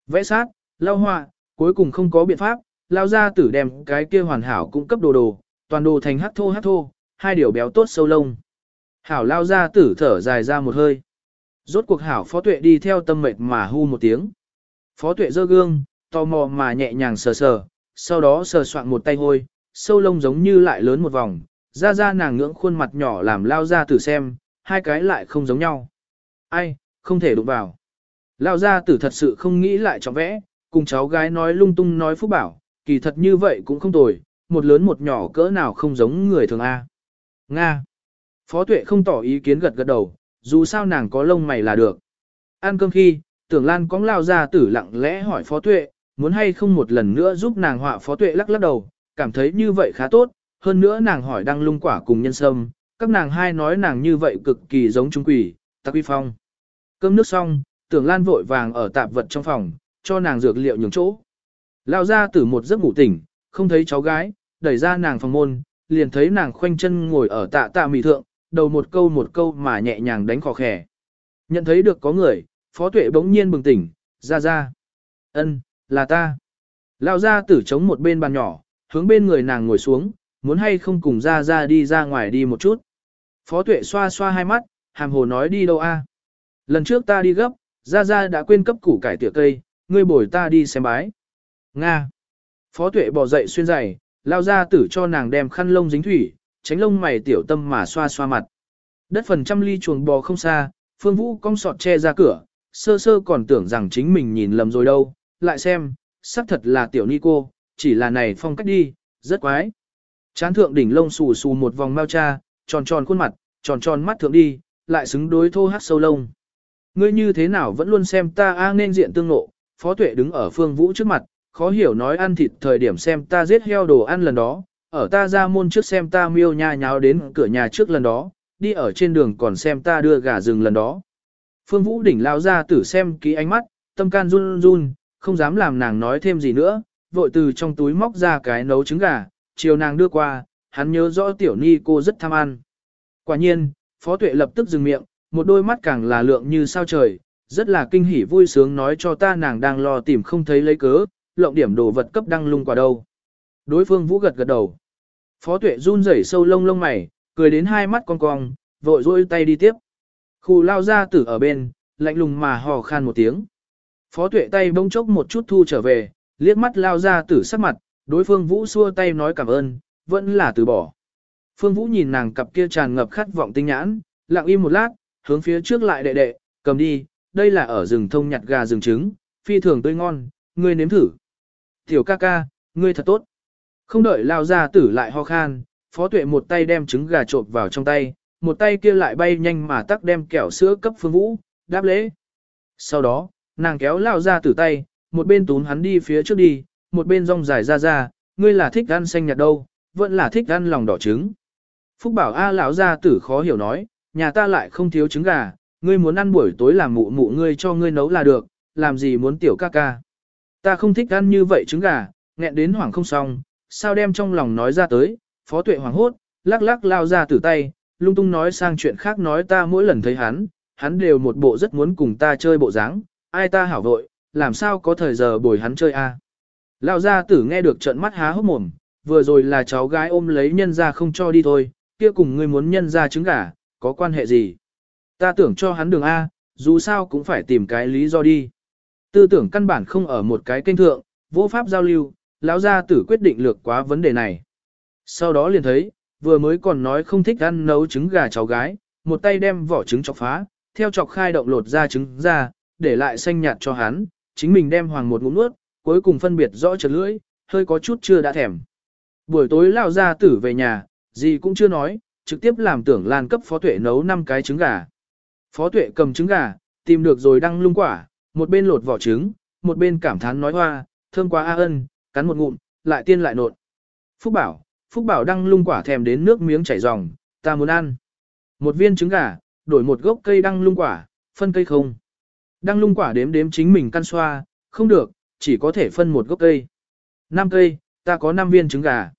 Vẽ sát, lao họa, cuối cùng không có biện pháp, lao ra tử đem cái kia hoàn hảo cũng cấp đồ đồ, toàn đồ thành hắc thô hắc thô, hai điều béo tốt sâu lông. Hảo lao ra tử thở dài ra một hơi. Rốt cuộc hảo phó tuệ đi theo tâm mệt mà hu một tiếng. Phó tuệ dơ gương, tò mò mà nhẹ nhàng sờ sờ, sau đó sờ soạn một tay hôi, sâu lông giống như lại lớn một vòng, ra ra nàng ngưỡng khuôn mặt nhỏ làm lao ra tử xem, hai cái lại không giống nhau. Ai, không thể đụng vào. Lao ra tử thật sự không nghĩ lại cho vẽ, cùng cháu gái nói lung tung nói phúc bảo, kỳ thật như vậy cũng không tồi, một lớn một nhỏ cỡ nào không giống người thường A. Nga. Phó tuệ không tỏ ý kiến gật gật đầu, dù sao nàng có lông mày là được. Ăn cơm khi, tưởng lan cóng lao ra tử lặng lẽ hỏi phó tuệ, muốn hay không một lần nữa giúp nàng họa phó tuệ lắc lắc đầu, cảm thấy như vậy khá tốt, hơn nữa nàng hỏi đăng lung quả cùng nhân sâm, các nàng hai nói nàng như vậy cực kỳ giống trung quỷ, tắc uy phong. Cơm nước xong, tưởng lan vội vàng ở tạp vật trong phòng, cho nàng dược liệu nhường chỗ. Lao ra từ một giấc ngủ tỉnh, không thấy cháu gái, đẩy ra nàng phòng môn, liền thấy nàng khoanh chân ngồi ở tạ tạ mì thượng, đầu một câu một câu mà nhẹ nhàng đánh khò khẻ. Nhận thấy được có người, phó tuệ bỗng nhiên bừng tỉnh, ra ra. ân là ta. Lao ra tử chống một bên bàn nhỏ, hướng bên người nàng ngồi xuống, muốn hay không cùng ra ra đi ra ngoài đi một chút. Phó tuệ xoa xoa hai mắt, hàm hồ nói đi đâu a? Lần trước ta đi gấp, ra ra đã quên cấp củ cải tỉa cây, ngươi bồi ta đi xem bái. Nga. Phó tuệ bỏ dậy xuyên giày, lao ra tử cho nàng đem khăn lông dính thủy, tránh lông mày tiểu tâm mà xoa xoa mặt. Đất phần trăm ly chuồng bò không xa, phương vũ cong sọt che ra cửa, sơ sơ còn tưởng rằng chính mình nhìn lầm rồi đâu, lại xem, xác thật là tiểu ni cô, chỉ là này phong cách đi, rất quái. Chán thượng đỉnh lông xù xù một vòng mao cha, tròn tròn khuôn mặt, tròn tròn mắt thượng đi, lại xứng đối thô hát sâu lông. Ngươi như thế nào vẫn luôn xem ta a nên diện tương nộ, phó tuệ đứng ở phương vũ trước mặt, khó hiểu nói ăn thịt thời điểm xem ta giết heo đồ ăn lần đó, ở ta ra môn trước xem ta miêu nha nháo đến cửa nhà trước lần đó, đi ở trên đường còn xem ta đưa gà rừng lần đó. Phương Vũ đỉnh lao ra tử xem ký ánh mắt, tâm can run run, không dám làm nàng nói thêm gì nữa, vội từ trong túi móc ra cái nấu trứng gà, chiều nàng đưa qua, hắn nhớ rõ tiểu ni cô rất tham ăn. Quả nhiên, Phó Tuệ lập tức dừng miệng, một đôi mắt càng là lượng như sao trời, rất là kinh hỉ vui sướng nói cho ta nàng đang lo tìm không thấy lấy cớ, lộng điểm đồ vật cấp đăng lung quả đâu. Đối phương Vũ gật gật đầu. Phó Tuệ run rẩy sâu lông lông mày, cười đến hai mắt cong cong, vội rôi tay đi tiếp. Khu lao ra tử ở bên, lạnh lùng mà hò khan một tiếng. Phó tuệ tay bông chốc một chút thu trở về, liếc mắt lao ra tử sắc mặt, đối phương vũ xua tay nói cảm ơn, vẫn là từ bỏ. Phương vũ nhìn nàng cặp kia tràn ngập khát vọng tinh nhãn, lặng im một lát, hướng phía trước lại đệ đệ, cầm đi, đây là ở rừng thông nhặt gà rừng trứng, phi thường tươi ngon, ngươi nếm thử. Tiểu ca ca, ngươi thật tốt. Không đợi lao ra tử lại ho khan, phó tuệ một tay đem trứng gà trộn vào trong tay, một tay kia lại bay nhanh mà tắc đem kẹo sữa cấp phương vũ, đáp lễ. Sau đó, nàng kéo lao ra tử tay, một bên tún hắn đi phía trước đi, một bên rong dài ra ra, ngươi là thích ăn xanh nhạt đâu, vẫn là thích ăn lòng đỏ trứng. Phúc bảo A lão gia tử khó hiểu nói, nhà ta lại không thiếu trứng gà, ngươi muốn ăn buổi tối làm mụ mụ ngươi cho ngươi nấu là được, làm gì muốn tiểu ca ca. Ta không thích ăn như vậy trứng gà, nghẹn đến hoảng không xong, sao đem trong lòng nói ra tới, phó tuệ hoảng hốt, lắc lắc lao ra tử tay, lung tung nói sang chuyện khác nói ta mỗi lần thấy hắn, hắn đều một bộ rất muốn cùng ta chơi bộ dáng, ai ta hảo vội, làm sao có thời giờ bồi hắn chơi a? À? Lão gia tử nghe được trận mắt há hốc mồm, vừa rồi là cháu gái ôm lấy nhân ra không cho đi thôi, kia cùng ngươi muốn nhân ra trứng gà, có quan hệ gì? Ta tưởng cho hắn đường A, dù sao cũng phải tìm cái lý do đi. Tư tưởng căn bản không ở một cái kênh thượng, vô pháp giao lưu, lão gia tử quyết định lược quá vấn đề này. Sau đó liền thấy, vừa mới còn nói không thích ăn nấu trứng gà cháu gái, một tay đem vỏ trứng chọc phá, theo chọc khai động lột ra trứng ra, để lại xanh nhạt cho hắn, chính mình đem hoàng một ngụm nuốt, cuối cùng phân biệt rõ chật lưỡi, hơi có chút chưa đã thèm. Buổi tối lão gia tử về nhà, gì cũng chưa nói, trực tiếp làm tưởng lan cấp phó tuệ nấu 5 cái trứng gà. Phó tuệ cầm trứng gà, tìm được rồi đăng lung quả, một bên lột vỏ trứng, một bên cảm thán nói hoa, thơm quá a ân, cắn một ngụm, lại tiên lại nột. Phúc bảo, Phúc bảo đăng lung quả thèm đến nước miếng chảy ròng, ta muốn ăn. Một viên trứng gà, đổi một gốc cây đăng lung quả, phân cây không. Đăng lung quả đếm đếm chính mình căn xoa, không được, chỉ có thể phân một gốc cây. 5 cây, ta có 5 viên trứng gà.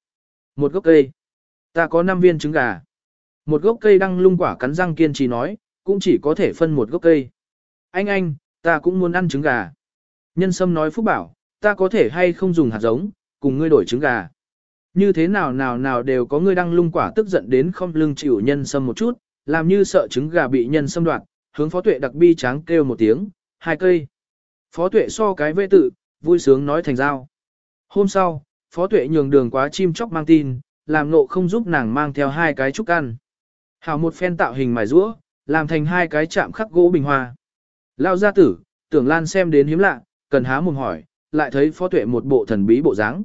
Một gốc cây, ta có 5 viên trứng gà. Một gốc cây đăng lung quả cắn răng kiên trì nói, cũng chỉ có thể phân một gốc cây. Anh anh, ta cũng muốn ăn trứng gà. Nhân sâm nói phúc bảo, ta có thể hay không dùng hạt giống, cùng ngươi đổi trứng gà. Như thế nào nào nào đều có ngươi đăng lung quả tức giận đến không lưng chịu nhân sâm một chút, làm như sợ trứng gà bị nhân sâm đoạt, hướng phó tuệ đặc bi tráng kêu một tiếng, hai cây. Phó tuệ so cái vệ tự, vui sướng nói thành giao. Hôm sau, phó tuệ nhường đường quá chim chóc mang tin, làm nộ không giúp nàng mang theo hai cái trúc ăn. Hảo một phen tạo hình mài rũa, làm thành hai cái chạm khắc gỗ bình hoa. Lao gia tử, tưởng lan xem đến hiếm lạ, cần há mồm hỏi, lại thấy phó tuệ một bộ thần bí bộ dáng.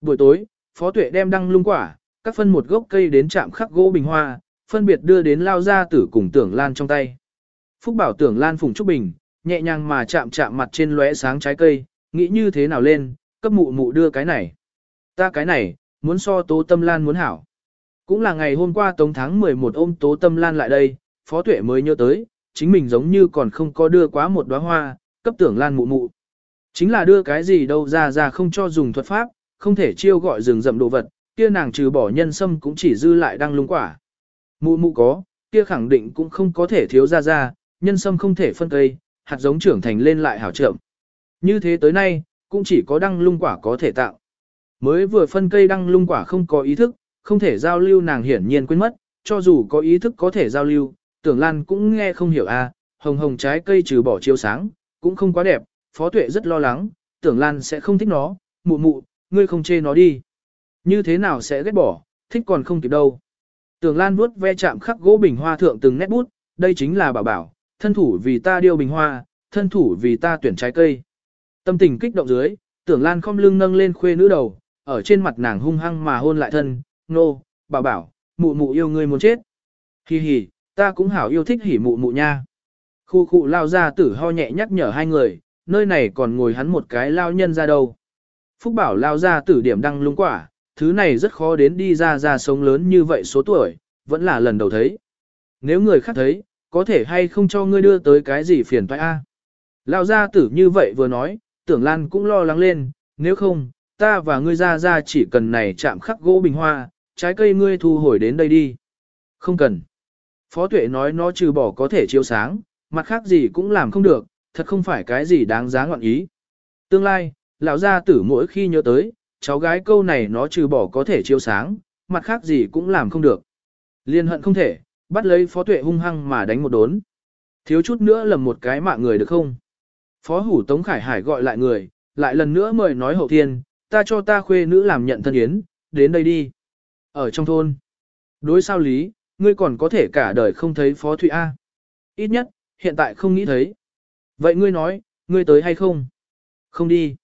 Buổi tối, phó tuệ đem đăng lung quả, các phân một gốc cây đến chạm khắc gỗ bình hoa, phân biệt đưa đến lao gia tử cùng tưởng lan trong tay. Phúc bảo tưởng lan phùng trúc bình, nhẹ nhàng mà chạm chạm mặt trên lóe sáng trái cây, nghĩ như thế nào lên, cấp mụ mụ đưa cái này. Ta cái này, muốn so tố tâm lan muốn hảo. Cũng là ngày hôm qua tống tháng 11 ôm tố tâm lan lại đây, phó tuệ mới nhớ tới, chính mình giống như còn không có đưa quá một đóa hoa, cấp tưởng lan mụ mụ. Chính là đưa cái gì đâu ra ra không cho dùng thuật pháp, không thể chiêu gọi rừng rậm đồ vật, kia nàng trừ bỏ nhân sâm cũng chỉ dư lại đăng lung quả. Mụ mụ có, kia khẳng định cũng không có thể thiếu ra ra, nhân sâm không thể phân cây, hạt giống trưởng thành lên lại hảo trợm. Như thế tới nay, cũng chỉ có đăng lung quả có thể tạo. Mới vừa phân cây đăng lung quả không có ý thức, không thể giao lưu nàng hiển nhiên quên mất, cho dù có ý thức có thể giao lưu, tưởng lan cũng nghe không hiểu a à, hồng hồng trái cây trừ bỏ chiếu sáng, cũng không quá đẹp, phó tuệ rất lo lắng, tưởng lan sẽ không thích nó, mụ mụ, ngươi không chê nó đi. Như thế nào sẽ ghét bỏ, thích còn không kịp đâu. Tưởng lan vuốt ve chạm khắc gỗ bình hoa thượng từng nét bút, đây chính là bảo bảo, thân thủ vì ta điêu bình hoa, thân thủ vì ta tuyển trái cây. Tâm tình kích động dưới, tưởng lan không lưng nâng lên khuê nữ đầu, ở trên mặt nàng hung hăng mà hôn lại thân, nô, bảo bảo, mụ mụ yêu ngươi muốn chết. Hi hi, ta cũng hảo yêu thích hỉ mụ mụ nha. Khu khu lao ra tử ho nhẹ nhắc nhở hai người, nơi này còn ngồi hắn một cái lao nhân ra đâu. Phúc bảo lao ra tử điểm đăng lung quả, thứ này rất khó đến đi ra ra sống lớn như vậy số tuổi, vẫn là lần đầu thấy. Nếu người khác thấy, có thể hay không cho ngươi đưa tới cái gì phiền toái a? Lao gia tử như vậy vừa nói, tưởng lan cũng lo lắng lên, nếu không, ta và ngươi ra ra chỉ cần này chạm khắc gỗ bình hoa, trái cây ngươi thu hồi đến đây đi. Không cần. Phó tuệ nói nó trừ bỏ có thể chiếu sáng, mặt khác gì cũng làm không được, thật không phải cái gì đáng giá ngọn ý. Tương lai, lão gia tử mỗi khi nhớ tới, cháu gái câu này nó trừ bỏ có thể chiếu sáng, mặt khác gì cũng làm không được. Liên hận không thể, bắt lấy phó tuệ hung hăng mà đánh một đốn. Thiếu chút nữa lầm một cái mạng người được không? Phó hủ Tống Khải Hải gọi lại người, lại lần nữa mời nói hậu thiên, ta cho ta khuê nữ làm nhận thân yến, đến đây đi. Ở trong thôn. Đối sao lý, ngươi còn có thể cả đời không thấy Phó Thụy A. Ít nhất, hiện tại không nghĩ thấy. Vậy ngươi nói, ngươi tới hay không? Không đi.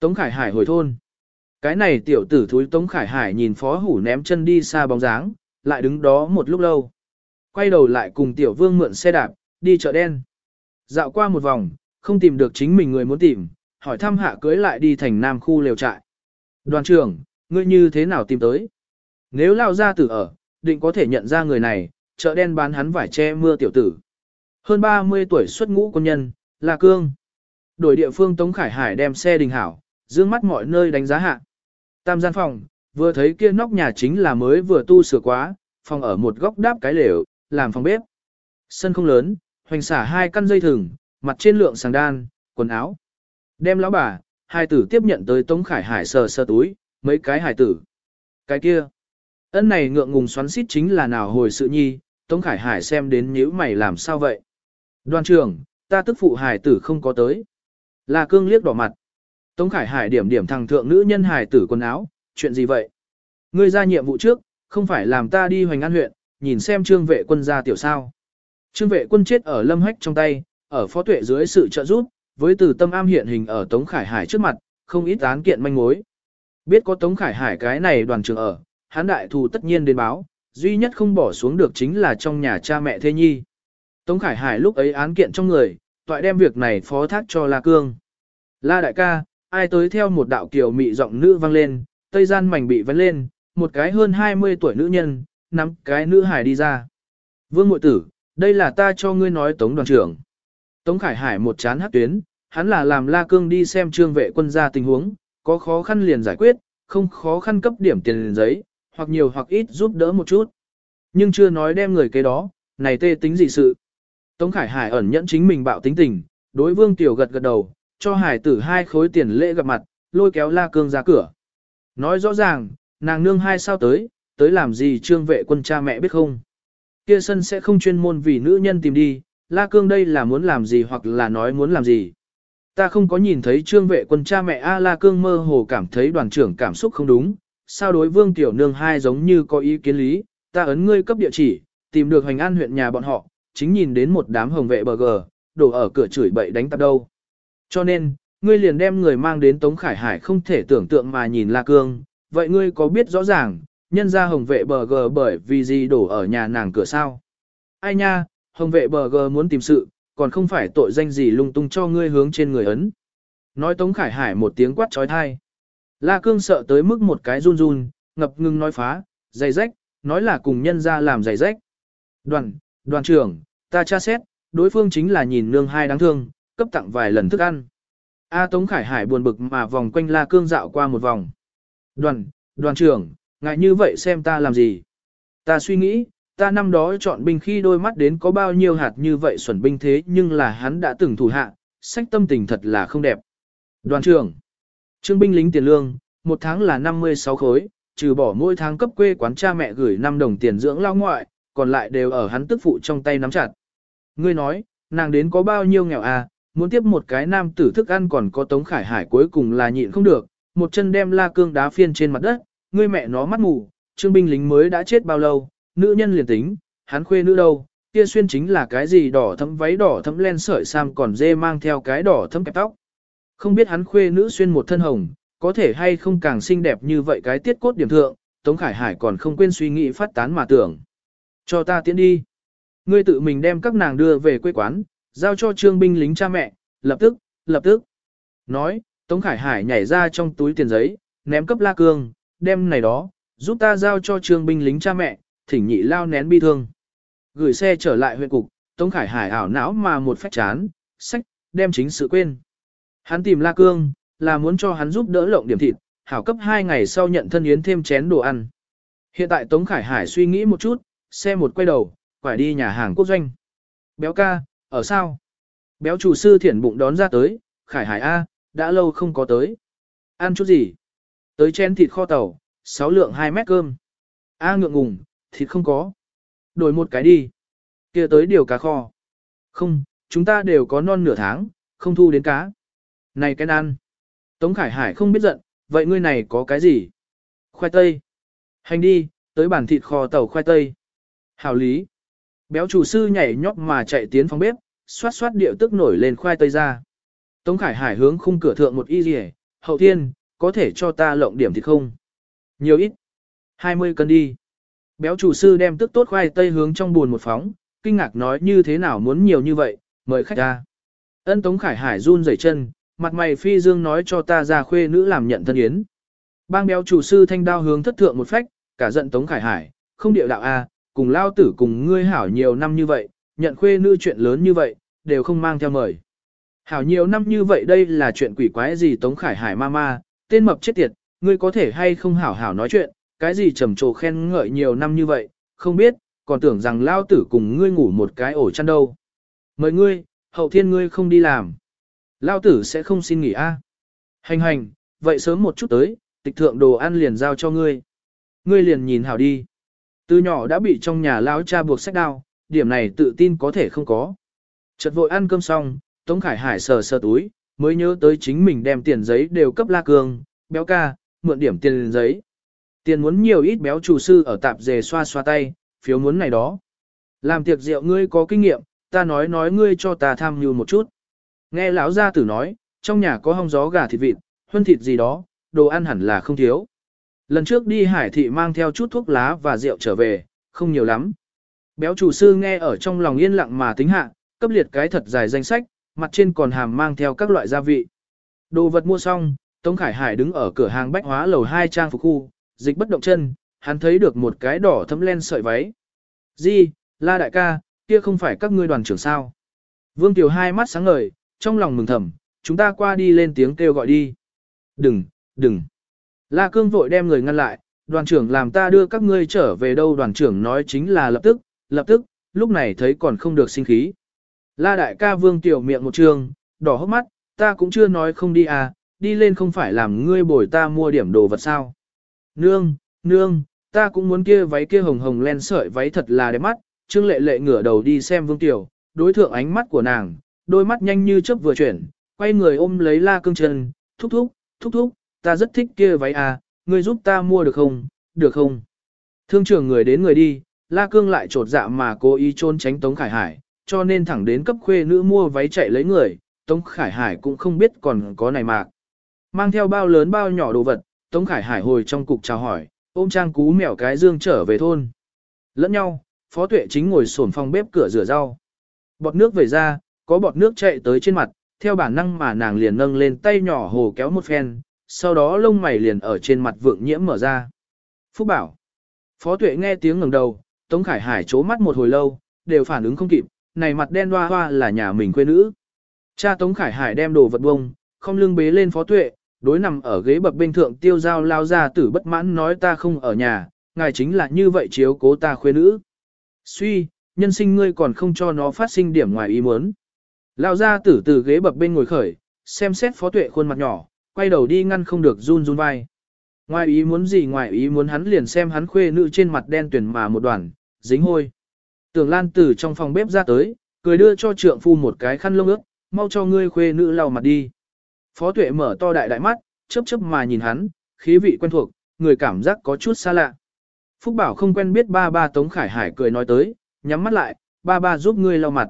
Tống Khải Hải hồi thôn. Cái này tiểu tử thúi Tống Khải Hải nhìn Phó Hủ ném chân đi xa bóng dáng, lại đứng đó một lúc lâu. Quay đầu lại cùng tiểu vương mượn xe đạp, đi chợ đen. Dạo qua một vòng, không tìm được chính mình người muốn tìm, hỏi thăm hạ cưới lại đi thành nam khu lều trại. Đoàn trưởng, ngươi như thế nào tìm tới? Nếu lao ra tử ở, định có thể nhận ra người này, chợ đen bán hắn vải che mưa tiểu tử. Hơn 30 tuổi xuất ngũ quân nhân, là cương. Đổi địa phương Tống Khải Hải đem xe đình hảo, dương mắt mọi nơi đánh giá hạ. Tam gian phòng, vừa thấy kia nóc nhà chính là mới vừa tu sửa quá, phòng ở một góc đáp cái lều, làm phòng bếp. Sân không lớn, hoành xả hai căn dây thừng, mặt trên lượng sàng đan, quần áo. Đem lão bà, hai tử tiếp nhận tới Tống Khải Hải sờ sờ túi, mấy cái hải tử. Cái kia, ân này ngượng ngùng xoắn xít chính là nào hồi sự nhi, Tống Khải Hải xem đến nhíu mày làm sao vậy. Đoàn trưởng, ta tức phụ hải tử không có tới. Là cương liếc đỏ mặt. Tống Khải Hải điểm điểm thằng thượng nữ nhân hải tử quần áo, chuyện gì vậy? Ngươi ra nhiệm vụ trước, không phải làm ta đi hoành an huyện, nhìn xem trương vệ quân ra tiểu sao. Trương vệ quân chết ở lâm hách trong tay, ở phó tuệ dưới sự trợ giúp, với từ tâm am hiện hình ở Tống Khải Hải trước mặt, không ít án kiện manh mối. Biết có Tống Khải Hải cái này đoàn trưởng ở, hán đại thù tất nhiên đến báo, duy nhất không bỏ xuống được chính là trong nhà cha mẹ thê nhi. Tống Khải Hải lúc ấy án kiện trong người, toại đem việc này phó thác cho La Cương. La đại ca, ai tới theo một đạo kiều mị giọng nữ vang lên, tây gian mảnh bị vấn lên, một cái hơn 20 tuổi nữ nhân, nắm cái nữ hải đi ra. Vương ngụy Tử, đây là ta cho ngươi nói Tống đoàn trưởng. Tống Khải Hải một chán hát tuyến, hắn là làm La Cương đi xem trương vệ quân ra tình huống, có khó khăn liền giải quyết, không khó khăn cấp điểm tiền liền giấy, hoặc nhiều hoặc ít giúp đỡ một chút. Nhưng chưa nói đem người kế đó, này tê tính gì sự. Tống Khải Hải ẩn nhẫn chính mình bạo tính tình, đối Vương Tiểu gật gật đầu, cho Hải tử hai khối tiền lễ gặp mặt, lôi kéo La Cương ra cửa. Nói rõ ràng, nàng nương hai sao tới, tới làm gì trương vệ quân cha mẹ biết không. Kia sân sẽ không chuyên môn vì nữ nhân tìm đi, La Cương đây là muốn làm gì hoặc là nói muốn làm gì. Ta không có nhìn thấy trương vệ quân cha mẹ A La Cương mơ hồ cảm thấy đoàn trưởng cảm xúc không đúng, sao đối vương tiểu nương hai giống như có ý kiến lý, ta ấn ngươi cấp địa chỉ, tìm được hoành an huyện nhà bọn họ, chính nhìn đến một đám hồng vệ bờ gờ, đổ ở cửa chửi bậy đánh tạp đâu. Cho nên, ngươi liền đem người mang đến Tống Khải Hải không thể tưởng tượng mà nhìn La Cương, vậy ngươi có biết rõ ràng, nhân ra hồng vệ bờ gờ bởi vì gì đổ ở nhà nàng cửa sao? Ai nha, hồng vệ bờ gờ muốn tìm sự, còn không phải tội danh gì lung tung cho ngươi hướng trên người ấn. Nói Tống Khải Hải một tiếng quát trói thai. La Cương sợ tới mức một cái run run, ngập ngừng nói phá, giày rách, nói là cùng nhân ra làm giày rách. Đoàn, đoàn trưởng, ta tra xét, đối phương chính là nhìn nương hai đáng thương, cấp tặng vài lần thức ăn. A Tống Khải Hải buồn bực mà vòng quanh La Cương dạo qua một vòng. Đoàn, đoàn trưởng, ngại như vậy xem ta làm gì? Ta suy nghĩ, ta năm đó chọn binh khi đôi mắt đến có bao nhiêu hạt như vậy xuẩn binh thế nhưng là hắn đã từng thủ hạ, sách tâm tình thật là không đẹp. Đoàn trưởng, trương binh lính tiền lương, một tháng là 56 khối, trừ bỏ mỗi tháng cấp quê quán cha mẹ gửi 5 đồng tiền dưỡng lao ngoại, còn lại đều ở hắn tức phụ trong tay nắm chặt. Ngươi nói, nàng đến có bao nhiêu nghèo à, muốn tiếp một cái nam tử thức ăn còn có Tống Khải Hải cuối cùng là nhịn không được, một chân đem la cương đá phiên trên mặt đất, ngươi mẹ nó mắt mù, trương binh lính mới đã chết bao lâu, nữ nhân liền tính, hắn khuê nữ đâu, kia xuyên chính là cái gì đỏ thấm váy đỏ thấm len sợi sam còn dê mang theo cái đỏ thấm kẹp tóc. Không biết hắn khuê nữ xuyên một thân hồng, có thể hay không càng xinh đẹp như vậy cái tiết cốt điểm thượng, Tống Khải Hải còn không quên suy nghĩ phát tán mà tưởng. Cho ta tiến đi. Ngươi tự mình đem các nàng đưa về quê quán, giao cho trương binh lính cha mẹ, lập tức, lập tức. Nói, Tống Khải Hải nhảy ra trong túi tiền giấy, ném cấp La Cương, đem này đó, giúp ta giao cho trương binh lính cha mẹ, thỉnh nhị lao nén bi thương. Gửi xe trở lại huyện cục, Tống Khải Hải ảo não mà một phách chán, sách, đem chính sự quên. Hắn tìm La Cương, là muốn cho hắn giúp đỡ lộng điểm thịt, hảo cấp 2 ngày sau nhận thân yến thêm chén đồ ăn. Hiện tại Tống Khải Hải suy nghĩ một chút, xe một quay đầu, phải đi nhà hàng quốc doanh. Béo ca, ở sao? Béo chủ sư thiển bụng đón ra tới, Khải Hải A, đã lâu không có tới. Ăn chút gì? Tới chén thịt kho tàu, 6 lượng 2 mét cơm. A ngượng ngùng, thịt không có. Đổi một cái đi. kia tới điều cá kho. Không, chúng ta đều có non nửa tháng, không thu đến cá. Này cái ăn. Tống Khải Hải không biết giận, vậy ngươi này có cái gì? Khoai tây. Hành đi, tới bản thịt kho tàu khoai tây. Hảo lý. Béo chủ sư nhảy nhót mà chạy tiến phòng bếp, xoát xoát điệu tức nổi lên khoai tây ra. Tống Khải Hải hướng khung cửa thượng một y rỉ, hậu thiên, có thể cho ta lộng điểm thịt không? Nhiều ít. 20 cân đi. Béo chủ sư đem tức tốt khoai tây hướng trong buồn một phóng, kinh ngạc nói như thế nào muốn nhiều như vậy, mời khách ra. Ân Tống Khải Hải run rẩy chân, mặt mày phi dương nói cho ta ra khuê nữ làm nhận thân yến. Bang béo chủ sư thanh đao hướng thất thượng một phách, cả giận Tống Khải Hải, không điệu đạo a, cùng lao tử cùng ngươi hảo nhiều năm như vậy, nhận khuê nữ chuyện lớn như vậy, đều không mang theo mời. Hảo nhiều năm như vậy đây là chuyện quỷ quái gì Tống Khải Hải ma ma, tên mập chết tiệt, ngươi có thể hay không hảo hảo nói chuyện, cái gì trầm trồ khen ngợi nhiều năm như vậy, không biết, còn tưởng rằng lao tử cùng ngươi ngủ một cái ổ chăn đâu. Mời ngươi, hậu thiên ngươi không đi làm. Lao tử sẽ không xin nghỉ a. À? Hành hành, vậy sớm một chút tới, tịch thượng đồ ăn liền giao cho ngươi. Ngươi liền nhìn hảo đi. Từ nhỏ đã bị trong nhà lão cha buộc sách đao, điểm này tự tin có thể không có. Chợt vội ăn cơm xong, Tống Khải Hải sờ sờ túi, mới nhớ tới chính mình đem tiền giấy đều cấp La Cương, béo ca, mượn điểm tiền giấy. Tiền muốn nhiều ít béo chủ sư ở tạp dề xoa xoa tay, phiếu muốn này đó. Làm tiệc rượu ngươi có kinh nghiệm, ta nói nói ngươi cho ta tham mưu một chút. Nghe lão gia tử nói, trong nhà có hong gió gà thịt vịt, huân thịt gì đó, đồ ăn hẳn là không thiếu. Lần trước đi hải thị mang theo chút thuốc lá và rượu trở về, không nhiều lắm. Béo chủ sư nghe ở trong lòng yên lặng mà tính hạ, cấp liệt cái thật dài danh sách, mặt trên còn hàm mang theo các loại gia vị. Đồ vật mua xong, Tống Khải Hải đứng ở cửa hàng bách hóa lầu 2 trang phục khu, dịch bất động chân, hắn thấy được một cái đỏ thấm len sợi váy. Di, la đại ca, kia không phải các ngươi đoàn trưởng sao. Vương Tiểu hai mắt sáng ngời, trong lòng mừng thầm, chúng ta qua đi lên tiếng kêu gọi đi. Đừng, đừng. La Cương vội đem người ngăn lại, đoàn trưởng làm ta đưa các ngươi trở về đâu đoàn trưởng nói chính là lập tức, lập tức, lúc này thấy còn không được sinh khí. La đại ca vương tiểu miệng một trường, đỏ hốc mắt, ta cũng chưa nói không đi à, đi lên không phải làm ngươi bồi ta mua điểm đồ vật sao. Nương, nương, ta cũng muốn kia váy kia hồng hồng len sợi váy thật là đẹp mắt, Trương Lệ Lệ ngửa đầu đi xem Vương Tiểu, đối thượng ánh mắt của nàng, đôi mắt nhanh như chớp vừa chuyển, quay người ôm lấy La Cương chân, thúc thúc, thúc thúc, ta rất thích kia váy à, ngươi giúp ta mua được không, được không? Thương trưởng người đến người đi, La Cương lại trột dạ mà cố ý trôn tránh Tống Khải Hải, cho nên thẳng đến cấp khuê nữ mua váy chạy lấy người, Tống Khải Hải cũng không biết còn có này mạc. Mang theo bao lớn bao nhỏ đồ vật, Tống Khải Hải hồi trong cục chào hỏi, ôm trang cú mèo cái dương trở về thôn. Lẫn nhau, Phó Tuệ chính ngồi sổn phòng bếp cửa rửa rau. Bọt nước về ra, có bọt nước chạy tới trên mặt, theo bản năng mà nàng liền nâng lên tay nhỏ hồ kéo một phen, sau đó lông mày liền ở trên mặt vượng nhiễm mở ra. Phúc bảo. Phó Tuệ nghe tiếng ngẩng đầu, Tống Khải Hải chố mắt một hồi lâu, đều phản ứng không kịp, này mặt đen hoa hoa là nhà mình quê nữ. Cha Tống Khải Hải đem đồ vật bông, không lưng bế lên phó tuệ, đối nằm ở ghế bập bên thượng tiêu giao lao ra tử bất mãn nói ta không ở nhà, ngài chính là như vậy chiếu cố ta khuê nữ. Suy, nhân sinh ngươi còn không cho nó phát sinh điểm ngoài ý muốn. Lao ra tử từ ghế bập bên ngồi khởi, xem xét phó tuệ khuôn mặt nhỏ, quay đầu đi ngăn không được run run vai. Ngoài ý muốn gì ngoài ý muốn hắn liền xem hắn khuê nữ trên mặt đen tuyển mà một đoàn, dính hôi. Tưởng Lan từ trong phòng bếp ra tới, cười đưa cho trượng phu một cái khăn lông ướt, mau cho ngươi khuê nữ lau mặt đi. Phó tuệ mở to đại đại mắt, chớp chớp mà nhìn hắn, khí vị quen thuộc, người cảm giác có chút xa lạ. Phúc Bảo không quen biết ba ba Tống Khải Hải cười nói tới, nhắm mắt lại, ba ba giúp ngươi lau mặt.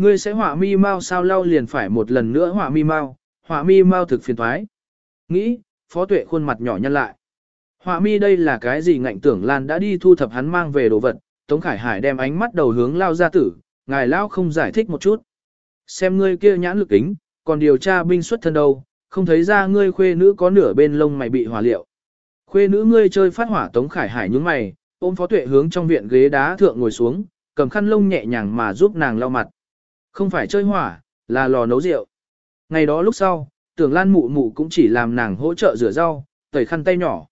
Ngươi sẽ họa mi mau sao lau liền phải một lần nữa họa mi mau, họa mi mau thực phiền thoái. Nghĩ, phó tuệ khuôn mặt nhỏ nhăn lại. Họa mi đây là cái gì ngạnh tưởng Lan đã đi thu thập hắn mang về đồ vật, Tống Khải Hải đem ánh mắt đầu hướng lao ra tử, ngài lao không giải thích một chút. Xem ngươi kia nhãn lực kính, còn điều tra binh xuất thân đâu, không thấy ra ngươi khuê nữ có nửa bên lông mày bị hỏa liệu. Khuê nữ ngươi chơi phát hỏa Tống Khải Hải nhướng mày, ôm phó tuệ hướng trong viện ghế đá thượng ngồi xuống, cầm khăn lông nhẹ nhàng mà giúp nàng lau mặt. Không phải chơi hỏa, là lò nấu rượu. Ngày đó lúc sau, tưởng lan mụ mụ cũng chỉ làm nàng hỗ trợ rửa rau, tẩy khăn tay nhỏ.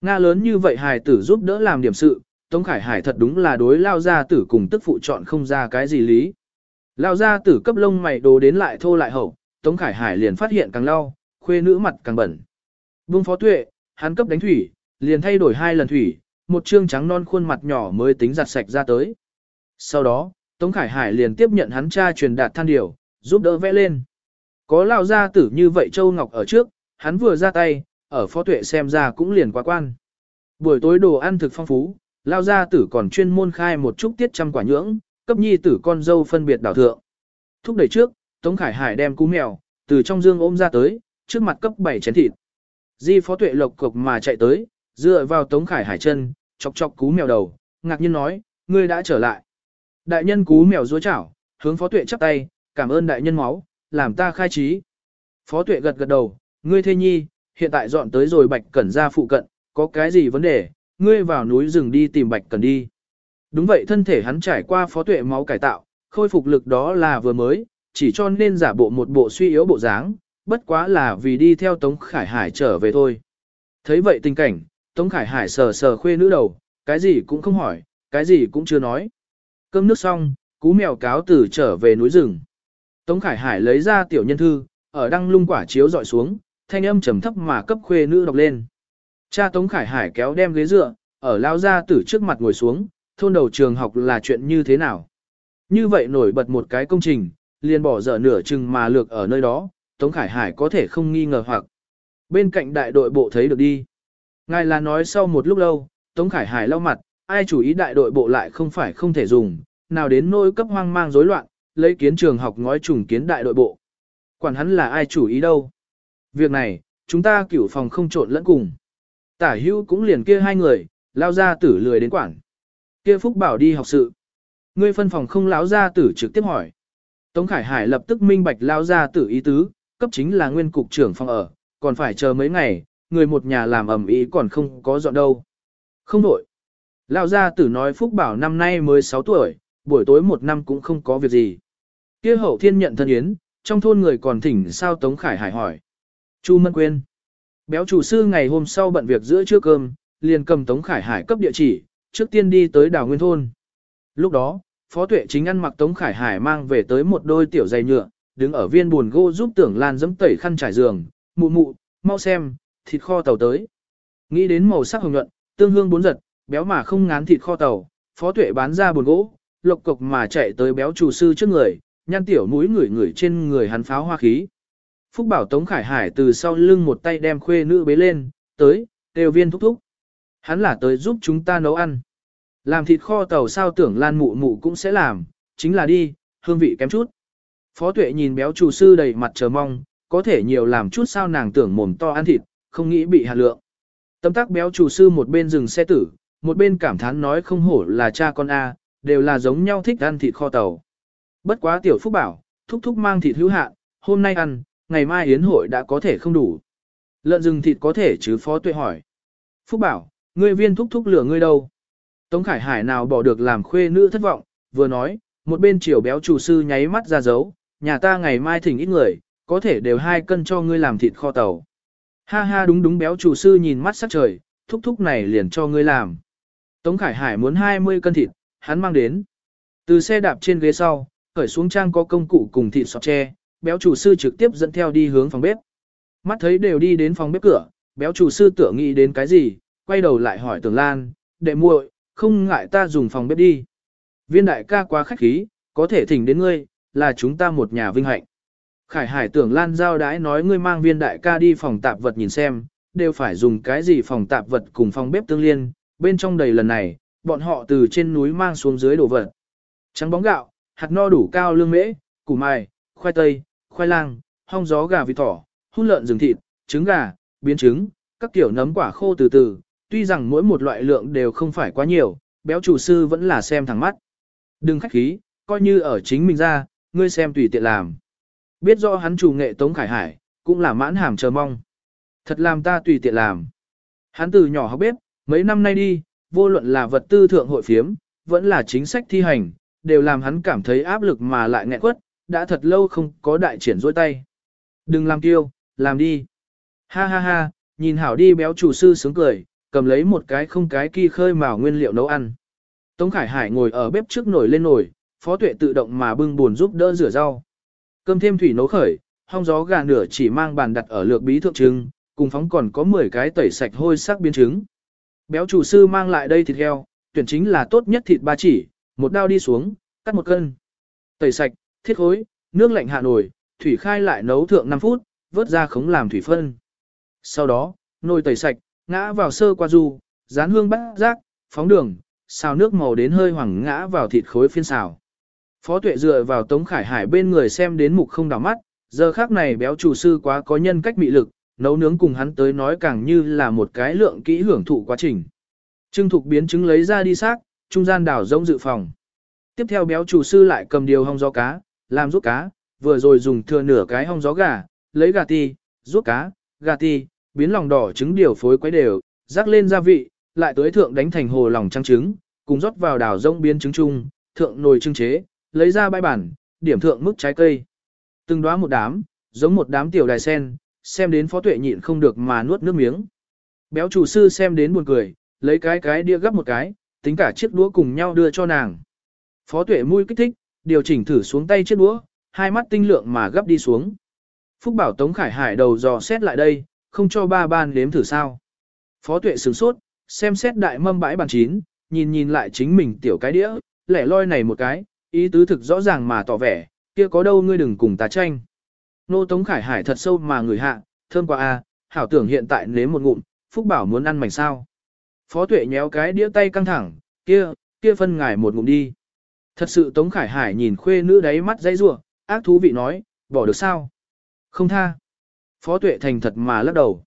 Nga lớn như vậy hài tử giúp đỡ làm điểm sự, Tống Khải Hải thật đúng là đối lao gia tử cùng tức phụ chọn không ra cái gì lý. Lao gia tử cấp lông mày đồ đến lại thô lại hậu, Tống Khải Hải liền phát hiện càng lau, khuê nữ mặt càng bẩn. Vương phó tuệ, hắn cấp đánh thủy, liền thay đổi hai lần thủy, một trương trắng non khuôn mặt nhỏ mới tính giặt sạch ra tới. Sau đó, Tống Khải Hải liền tiếp nhận hắn cha truyền đạt than điều, giúp đỡ vẽ lên. Có lao gia tử như vậy Châu Ngọc ở trước, hắn vừa ra tay, ở phó tuệ xem ra cũng liền quá quan. Buổi tối đồ ăn thực phong phú, lao gia tử còn chuyên môn khai một chút tiết trăm quả nhưỡng, cấp nhi tử con dâu phân biệt đảo thượng. Thúc đẩy trước, Tống Khải Hải đem cú mèo, từ trong dương ôm ra tới, trước mặt cấp 7 chén thịt. Di phó tuệ lộc cục mà chạy tới, dựa vào Tống Khải Hải chân, chọc chọc cú mèo đầu, ngạc nhiên nói, ngươi đã trở lại. Đại nhân cú mèo dối chảo, hướng phó tuệ chắp tay, cảm ơn đại nhân máu, làm ta khai trí. Phó tuệ gật gật đầu, ngươi thê nhi, hiện tại dọn tới rồi bạch cẩn ra phụ cận, có cái gì vấn đề, ngươi vào núi rừng đi tìm bạch cẩn đi. Đúng vậy thân thể hắn trải qua phó tuệ máu cải tạo, khôi phục lực đó là vừa mới, chỉ cho nên giả bộ một bộ suy yếu bộ dáng, bất quá là vì đi theo Tống Khải Hải trở về thôi. Thấy vậy tình cảnh, Tống Khải Hải sờ sờ khuê nữ đầu, cái gì cũng không hỏi, cái gì cũng chưa nói. Cơm nước xong, cú mèo cáo từ trở về núi rừng. Tống Khải Hải lấy ra tiểu nhân thư, ở đăng lung quả chiếu dọi xuống, thanh âm trầm thấp mà cấp khuê nữ đọc lên. Cha Tống Khải Hải kéo đem ghế dựa, ở lao ra tử trước mặt ngồi xuống, thôn đầu trường học là chuyện như thế nào. Như vậy nổi bật một cái công trình, liền bỏ dở nửa chừng mà lược ở nơi đó, Tống Khải Hải có thể không nghi ngờ hoặc. Bên cạnh đại đội bộ thấy được đi. Ngài là nói sau một lúc lâu, Tống Khải Hải lau mặt, ai chủ ý đại đội bộ lại không phải không thể dùng, nào đến nỗi cấp hoang mang rối loạn, lấy kiến trường học ngói trùng kiến đại đội bộ. Quản hắn là ai chủ ý đâu. Việc này, chúng ta cửu phòng không trộn lẫn cùng. Tả hữu cũng liền kia hai người, lao ra tử lười đến quản. Kia Phúc bảo đi học sự. Ngươi phân phòng không lão ra tử trực tiếp hỏi. Tống Khải Hải lập tức minh bạch lao ra tử ý tứ, cấp chính là nguyên cục trưởng phòng ở, còn phải chờ mấy ngày, người một nhà làm ẩm ý còn không có dọn đâu. Không đổi. Lão gia tử nói Phúc Bảo năm nay mới 6 tuổi, buổi tối một năm cũng không có việc gì. Kia hậu thiên nhận thân yến, trong thôn người còn thỉnh sao Tống Khải Hải hỏi. Chu Mân Quyên, Béo chủ sư ngày hôm sau bận việc giữa trưa cơm, liền cầm Tống Khải Hải cấp địa chỉ, trước tiên đi tới đảo Nguyên Thôn. Lúc đó, Phó Tuệ chính ăn mặc Tống Khải Hải mang về tới một đôi tiểu giày nhựa, đứng ở viên buồn gỗ giúp tưởng lan dẫm tẩy khăn trải giường, mụ mụ, mau xem, thịt kho tàu tới. Nghĩ đến màu sắc hồng nhuận, tương hương bốn giật, béo mà không ngán thịt kho tàu, Phó Tuệ bán ra buồn gỗ, lộc cộc mà chạy tới béo chủ sư trước người, nhăn tiểu mũi người người trên người hắn pháo hoa khí. Phúc bảo Tống Khải Hải từ sau lưng một tay đem khuê nữ bế lên, tới, đều viên thúc thúc. Hắn là tới giúp chúng ta nấu ăn. Làm thịt kho tàu sao tưởng lan mụ mụ cũng sẽ làm, chính là đi, hương vị kém chút. Phó tuệ nhìn béo chủ sư đầy mặt chờ mong, có thể nhiều làm chút sao nàng tưởng mồm to ăn thịt, không nghĩ bị hạt lượng. Tâm tác béo chủ sư một bên dừng xe tử, một bên cảm thán nói không hổ là cha con A, đều là giống nhau thích ăn thịt kho tàu. Bất quá tiểu phúc bảo, thúc thúc mang thịt hữu hạn, hôm nay ăn, ngày mai yến hội đã có thể không đủ. Lợn rừng thịt có thể chứ phó tuệ hỏi. Phúc bảo, ngươi viên thúc thúc lửa ngươi đâu? Tống Khải Hải nào bỏ được làm khuê nữ thất vọng, vừa nói, một bên chiều béo chủ sư nháy mắt ra dấu, nhà ta ngày mai thỉnh ít người, có thể đều hai cân cho ngươi làm thịt kho tàu. Ha ha đúng đúng béo chủ sư nhìn mắt sắc trời, thúc thúc này liền cho ngươi làm. Tống Khải Hải muốn 20 cân thịt, hắn mang đến. Từ xe đạp trên ghế sau, khởi xuống trang có công cụ cùng thịt sọt tre, béo chủ sư trực tiếp dẫn theo đi hướng phòng bếp. Mắt thấy đều đi đến phòng bếp cửa, béo chủ sư tưởng nghĩ đến cái gì, quay đầu lại hỏi Tưởng Lan, đệ muội, không ngại ta dùng phòng bếp đi. Viên đại ca quá khách khí, có thể thỉnh đến ngươi, là chúng ta một nhà vinh hạnh. Khải Hải tưởng Lan giao đãi nói ngươi mang viên đại ca đi phòng tạp vật nhìn xem, đều phải dùng cái gì phòng tạp vật cùng phòng bếp tương liên, bên trong đầy lần này, bọn họ từ trên núi mang xuống dưới đồ vật. Trắng bóng gạo, hạt no đủ cao lương mễ, củ mài, khoai tây, khoai lang, hong gió gà vịt thỏ, hun lợn rừng thịt, trứng gà, biến trứng, các kiểu nấm quả khô từ từ, tuy rằng mỗi một loại lượng đều không phải quá nhiều, béo chủ sư vẫn là xem thẳng mắt. Đừng khách khí, coi như ở chính mình ra, ngươi xem tùy tiện làm. Biết rõ hắn chủ nghệ Tống Khải Hải, cũng là mãn hàm chờ mong. Thật làm ta tùy tiện làm. Hắn từ nhỏ học bếp, mấy năm nay đi, vô luận là vật tư thượng hội phiếm, vẫn là chính sách thi hành, đều làm hắn cảm thấy áp lực mà lại nghẹn quất, đã thật lâu không có đại triển dôi tay. Đừng làm kiêu, làm đi. Ha ha ha, nhìn hảo đi béo chủ sư sướng cười, cầm lấy một cái không cái kỳ khơi mào nguyên liệu nấu ăn. Tống Khải Hải ngồi ở bếp trước nồi lên nồi, phó tuệ tự động mà bưng buồn giúp đỡ rửa rau. Cơm thêm thủy nấu khởi, hong gió gà nửa chỉ mang bàn đặt ở lược bí thượng trưng, cùng phóng còn có 10 cái tẩy sạch hôi sắc biến trứng. Béo chủ sư mang lại đây thịt heo, tuyển chính là tốt nhất thịt ba chỉ, một đao đi xuống, cắt một cân. Tẩy sạch, thiết khối, nước lạnh hạ nồi, thủy khai lại nấu thượng 5 phút, vớt ra khống làm thủy phân. Sau đó, nồi tẩy sạch, ngã vào sơ qua du, rán hương bát rác, phóng đường, xào nước màu đến hơi hoàng ngã vào thịt khối phiên xào. Phó tuệ dựa vào Tống Khải Hải bên người xem đến mục không đảo mắt, giờ khác này béo chủ sư quá có nhân cách mị lực, nấu nướng cùng hắn tới nói càng như là một cái lượng kỹ hưởng thụ quá trình. Trưng thục biến trứng lấy ra đi xác, trung gian đảo rỗng dự phòng. Tiếp theo béo chủ sư lại cầm điều hong gió cá, làm rút cá, vừa rồi dùng thừa nửa cái hong gió gà, lấy gà ti, rút cá, gà ti, biến lòng đỏ trứng điều phối quấy đều, rắc lên gia vị, lại tới thượng đánh thành hồ lòng trắng trứng, cùng rót vào đảo rỗng biến trứng chung, thượng nồi trưng chế, lấy ra bãi bản, điểm thượng mức trái cây. Từng đóa một đám, giống một đám tiểu đài sen, xem đến phó tuệ nhịn không được mà nuốt nước miếng. Béo chủ sư xem đến buồn cười, lấy cái cái đĩa gấp một cái, tính cả chiếc đũa cùng nhau đưa cho nàng. Phó tuệ mui kích thích, điều chỉnh thử xuống tay chiếc đũa, hai mắt tinh lượng mà gấp đi xuống. Phúc bảo Tống Khải Hải đầu dò xét lại đây, không cho ba ban đếm thử sao. Phó tuệ sửng sốt, xem xét đại mâm bãi bàn chín, nhìn nhìn lại chính mình tiểu cái đĩa, lẻ loi này một cái, ý tứ thực rõ ràng mà tỏ vẻ, kia có đâu ngươi đừng cùng ta tranh. Nô Tống Khải Hải thật sâu mà người hạ, thơm quá a, hảo tưởng hiện tại nếm một ngụm, Phúc Bảo muốn ăn mảnh sao. Phó Tuệ nhéo cái đĩa tay căng thẳng, kia, kia phân ngải một ngụm đi. Thật sự Tống Khải Hải nhìn khuê nữ đáy mắt dãy rủa, ác thú vị nói, bỏ được sao? Không tha. Phó Tuệ thành thật mà lắc đầu.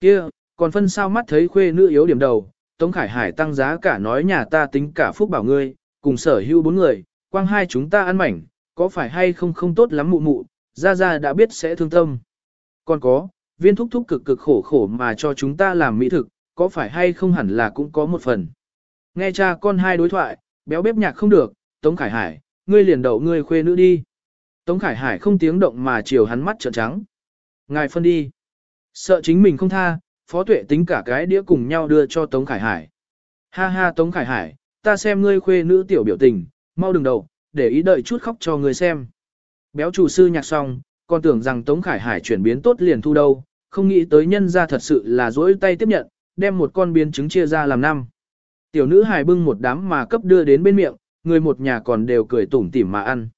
Kia, còn phân sao mắt thấy khuê nữ yếu điểm đầu, Tống Khải Hải tăng giá cả nói nhà ta tính cả Phúc Bảo ngươi, cùng sở hữu bốn người, quang hai chúng ta ăn mảnh, có phải hay không không tốt lắm mụ mụ, ra ra đã biết sẽ thương tâm. Còn có, viên thúc thúc cực cực khổ khổ mà cho chúng ta làm mỹ thực, có phải hay không hẳn là cũng có một phần. Nghe cha con hai đối thoại, béo bếp nhạc không được, Tống Khải Hải, ngươi liền đậu ngươi khuê nữ đi. Tống Khải Hải không tiếng động mà chiều hắn mắt trợn trắng. Ngài phân đi. Sợ chính mình không tha, phó tuệ tính cả cái đĩa cùng nhau đưa cho Tống Khải Hải. Ha ha Tống Khải Hải, ta xem ngươi khuê nữ tiểu biểu tình, mau đừng đầu, để ý đợi chút khóc cho người xem. Béo chủ sư nhạc xong, còn tưởng rằng Tống Khải Hải chuyển biến tốt liền thu đâu, không nghĩ tới nhân ra thật sự là dỗi tay tiếp nhận, đem một con biến trứng chia ra làm năm. Tiểu nữ hài bưng một đám mà cấp đưa đến bên miệng, người một nhà còn đều cười tủm tỉm mà ăn.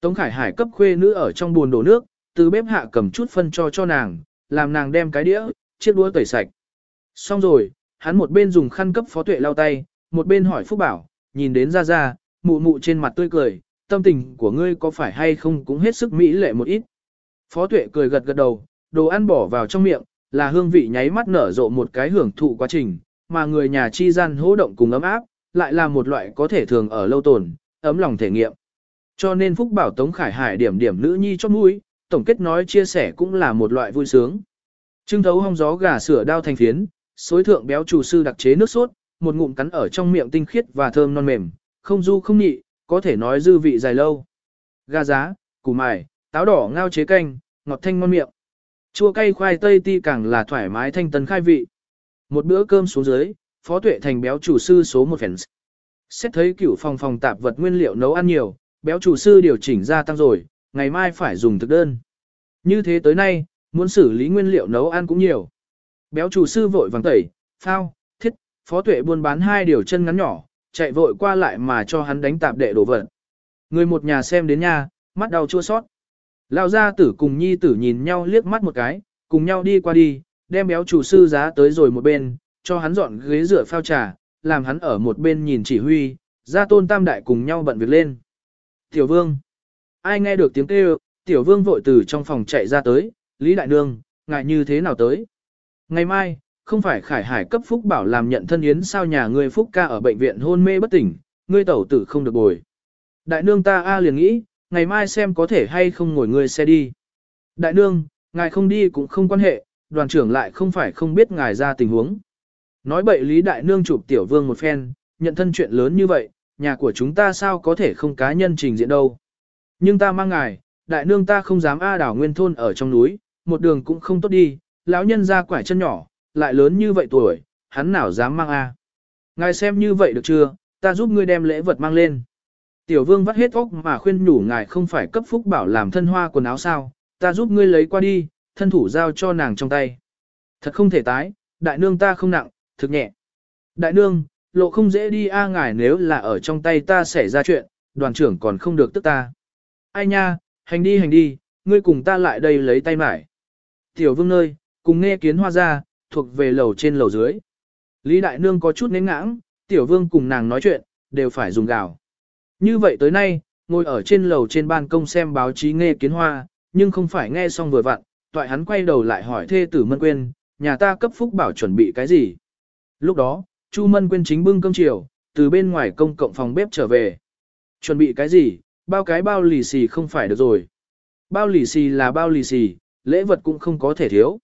Tống Khải Hải cấp khuê nữ ở trong buồn đổ nước, từ bếp hạ cầm chút phân cho cho nàng, làm nàng đem cái đĩa, chiếc đũa tẩy sạch. Xong rồi, hắn một bên dùng khăn cấp phó tuệ lau tay, một bên hỏi Phúc Bảo, nhìn đến ra ra, mụ mụ trên mặt tươi cười, tâm tình của ngươi có phải hay không cũng hết sức mỹ lệ một ít. Phó tuệ cười gật gật đầu, đồ ăn bỏ vào trong miệng, là hương vị nháy mắt nở rộ một cái hưởng thụ quá trình, mà người nhà chi gian hỗ động cùng ấm áp, lại là một loại có thể thường ở lâu tồn, ấm lòng thể nghiệm. Cho nên Phúc bảo Tống Khải Hải điểm điểm nữ nhi chót mũi, tổng kết nói chia sẻ cũng là một loại vui sướng. Trưng thấu hong gió gà sửa đao thành phiến, xối thượng béo chủ sư đặc chế nước sốt, một ngụm cắn ở trong miệng tinh khiết và thơm non mềm, không du không nhị, có thể nói dư vị dài lâu. Gà giá, củ mài, táo đỏ ngao chế canh, ngọt thanh ngon miệng. Chua cay khoai tây ti càng là thoải mái thanh tân khai vị. Một bữa cơm xuống dưới, Phó Tuệ thành béo chủ sư số một fans. Xét thấy cửu phòng phòng tạp vật nguyên liệu nấu ăn nhiều, béo chủ sư điều chỉnh ra tăng rồi, ngày mai phải dùng thực đơn. Như thế tới nay, muốn xử lý nguyên liệu nấu ăn cũng nhiều. Béo chủ sư vội vàng tẩy, phao, thiết, phó tuệ buôn bán hai điều chân ngắn nhỏ, chạy vội qua lại mà cho hắn đánh tạp đệ đổ vật. Người một nhà xem đến nhà, mắt đau chua sót. Lão gia tử cùng nhi tử nhìn nhau liếc mắt một cái, cùng nhau đi qua đi, đem béo chủ sư giá tới rồi một bên, cho hắn dọn ghế rửa phao trà, làm hắn ở một bên nhìn chỉ huy, gia tôn tam đại cùng nhau bận việc lên. Tiểu vương. Ai nghe được tiếng kêu, tiểu vương vội từ trong phòng chạy ra tới, Lý Đại Nương, ngại như thế nào tới? Ngày mai, không phải khải hải cấp phúc bảo làm nhận thân yến sao nhà ngươi phúc ca ở bệnh viện hôn mê bất tỉnh, ngươi tẩu tử không được bồi. Đại nương ta A liền nghĩ, ngày mai xem có thể hay không ngồi ngươi xe đi. Đại nương, ngài không đi cũng không quan hệ, đoàn trưởng lại không phải không biết ngài ra tình huống. Nói bậy Lý Đại Nương chụp tiểu vương một phen, nhận thân chuyện lớn như vậy, nhà của chúng ta sao có thể không cá nhân trình diện đâu. Nhưng ta mang ngài, Đại Nương ta không dám A đảo nguyên thôn ở trong núi, một đường cũng không tốt đi, lão nhân ra quải chân nhỏ, lại lớn như vậy tuổi, hắn nào dám mang A. Ngài xem như vậy được chưa, ta giúp ngươi đem lễ vật mang lên. Tiểu vương vắt hết óc mà khuyên nhủ ngài không phải cấp phúc bảo làm thân hoa quần áo sao, ta giúp ngươi lấy qua đi, thân thủ giao cho nàng trong tay. Thật không thể tái, đại nương ta không nặng, thực nhẹ. Đại nương, lộ không dễ đi a ngài nếu là ở trong tay ta xảy ra chuyện, đoàn trưởng còn không được tức ta. Ai nha, hành đi hành đi, ngươi cùng ta lại đây lấy tay mải. Tiểu vương nơi, cùng nghe kiến hoa ra, thuộc về lầu trên lầu dưới. Lý đại nương có chút nén ngãng, tiểu vương cùng nàng nói chuyện, đều phải dùng gạo. Như vậy tới nay, ngồi ở trên lầu trên ban công xem báo chí nghe kiến hoa, nhưng không phải nghe xong vừa vặn, toại hắn quay đầu lại hỏi thê tử Mân Quyên, nhà ta cấp phúc bảo chuẩn bị cái gì. Lúc đó, Chu Mân Quyên chính bưng cơm chiều, từ bên ngoài công cộng phòng bếp trở về. Chuẩn bị cái gì, bao cái bao lì xì không phải được rồi. Bao lì xì là bao lì xì, lễ vật cũng không có thể thiếu.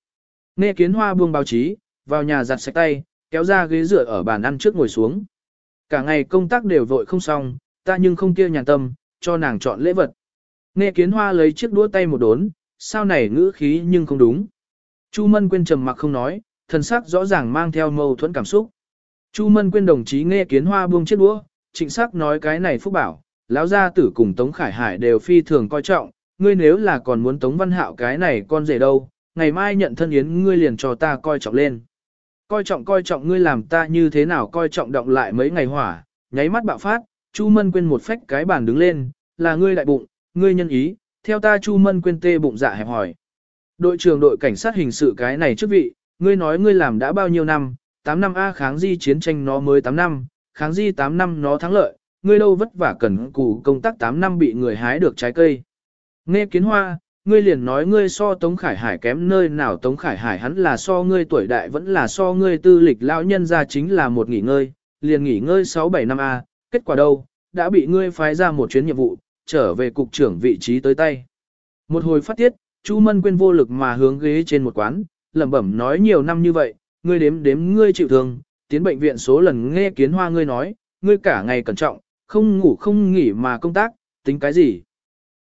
Nghe kiến hoa buông báo chí, vào nhà giặt sạch tay, kéo ra ghế dựa ở bàn ăn trước ngồi xuống. Cả ngày công tác đều vội không xong, ta nhưng không kia nhàn tâm, cho nàng chọn lễ vật. Nghe kiến hoa lấy chiếc đũa tay một đốn, sao này ngữ khí nhưng không đúng. Chu Mân Quyên trầm mặc không nói, thần sắc rõ ràng mang theo mâu thuẫn cảm xúc. Chu Mân Quyên đồng chí nghe kiến hoa buông chiếc đũa, trịnh sắc nói cái này phúc bảo, lão gia tử cùng Tống Khải Hải đều phi thường coi trọng, ngươi nếu là còn muốn Tống Văn Hạo cái này con rể đâu, ngày mai nhận thân yến ngươi liền cho ta coi trọng lên. Coi trọng coi trọng ngươi làm ta như thế nào coi trọng động lại mấy ngày hỏa, nháy mắt bạo phát, Chu Mân quên một phách cái bàn đứng lên, là ngươi đại bụng, ngươi nhân ý, theo ta Chu Mân quên tê bụng dạ hẹp hỏi. Đội trưởng đội cảnh sát hình sự cái này chức vị, ngươi nói ngươi làm đã bao nhiêu năm, 8 năm A kháng di chiến tranh nó mới 8 năm, kháng di 8 năm nó thắng lợi, ngươi đâu vất vả cần cù công tác 8 năm bị người hái được trái cây. Nghe kiến hoa, ngươi liền nói ngươi so Tống Khải Hải kém nơi nào Tống Khải Hải hắn là so ngươi tuổi đại vẫn là so ngươi tư lịch lão nhân ra chính là một nghỉ ngơi, liền nghỉ ngơi 6-7 năm A, kết quả đâu, đã bị ngươi phái ra một chuyến nhiệm vụ, trở về cục trưởng vị trí tới tay. Một hồi phát tiết, Chu Mân quên vô lực mà hướng ghế trên một quán, lẩm bẩm nói nhiều năm như vậy, ngươi đếm đếm ngươi chịu thương, tiến bệnh viện số lần nghe kiến hoa ngươi nói, ngươi cả ngày cẩn trọng, không ngủ không nghỉ mà công tác, tính cái gì.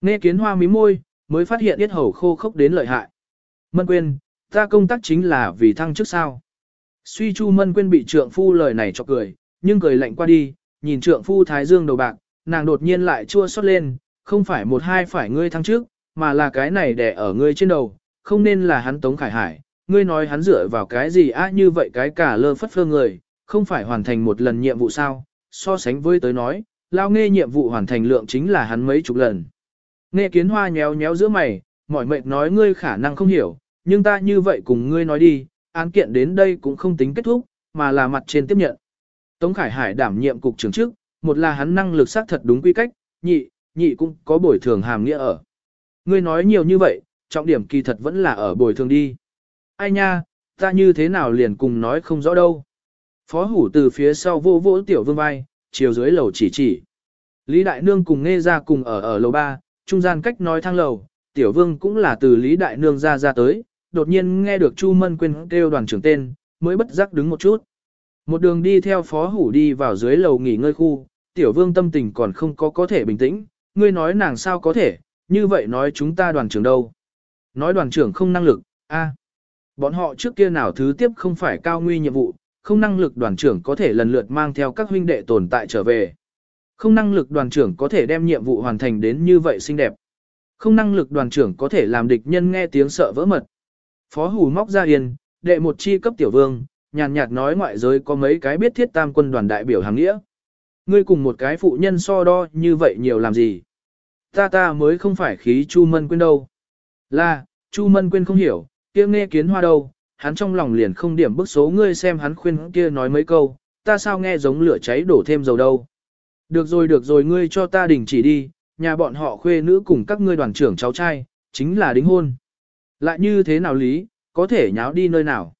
Nghe kiến hoa mí môi, mới phát hiện yết hầu khô khốc đến lợi hại. Mân quên, ta công tác chính là vì thăng chức sao. Suy chu mân quên bị trượng phu lời này cho cười, nhưng cười lạnh qua đi, nhìn trượng phu thái dương đầu bạc, nàng đột nhiên lại chua xót lên, không phải một hai phải ngươi thăng trước, mà là cái này đè ở ngươi trên đầu, không nên là hắn Tống Khải Hải, ngươi nói hắn dựa vào cái gì á như vậy cái cả lơ phất phơ người, không phải hoàn thành một lần nhiệm vụ sao, so sánh với tới nói, lao nghe nhiệm vụ hoàn thành lượng chính là hắn mấy chục lần. Nghe kiến hoa nhéo nhéo giữa mày, mỏi mệt nói ngươi khả năng không hiểu, nhưng ta như vậy cùng ngươi nói đi, án kiện đến đây cũng không tính kết thúc, mà là mặt trên tiếp nhận. Tống Khải Hải đảm nhiệm cục trưởng trước, một là hắn năng lực xác thật đúng quy cách, nhị, nhị cũng có bồi thường hàm nghĩa ở. Ngươi nói nhiều như vậy, trọng điểm kỳ thật vẫn là ở bồi thường đi. Ai nha, ta như thế nào liền cùng nói không rõ đâu. Phó hủ từ phía sau vô vỗ tiểu vương vai, chiều dưới lầu chỉ chỉ. Lý Đại Nương cùng nghe ra cùng ở ở lầu 3, trung gian cách nói thang lầu, tiểu vương cũng là từ Lý Đại Nương ra ra tới, đột nhiên nghe được Chu Mân Quyên kêu đoàn trưởng tên, mới bất giác đứng một chút. Một đường đi theo phó hủ đi vào dưới lầu nghỉ ngơi khu, tiểu vương tâm tình còn không có có thể bình tĩnh, ngươi nói nàng sao có thể, như vậy nói chúng ta đoàn trưởng đâu. Nói đoàn trưởng không năng lực, a, bọn họ trước kia nào thứ tiếp không phải cao nguy nhiệm vụ, không năng lực đoàn trưởng có thể lần lượt mang theo các huynh đệ tồn tại trở về. Không năng lực đoàn trưởng có thể đem nhiệm vụ hoàn thành đến như vậy xinh đẹp. Không năng lực đoàn trưởng có thể làm địch nhân nghe tiếng sợ vỡ mật. Phó hù móc ra yên, đệ một chi cấp tiểu vương, nhàn nhạt nói ngoại giới có mấy cái biết thiết tam quân đoàn đại biểu hàng nghĩa. Ngươi cùng một cái phụ nhân so đo như vậy nhiều làm gì? Ta ta mới không phải khí Chu Mân Quyên đâu. Là, Chu Mân Quyên không hiểu, kia nghe kiến hoa đâu, hắn trong lòng liền không điểm bức số ngươi xem hắn khuyên kia nói mấy câu, ta sao nghe giống lửa cháy đổ thêm dầu đâu. Được rồi được rồi ngươi cho ta đình chỉ đi, nhà bọn họ khuê nữ cùng các ngươi đoàn trưởng cháu trai, chính là đính hôn. Lại như thế nào lý, có thể nháo đi nơi nào.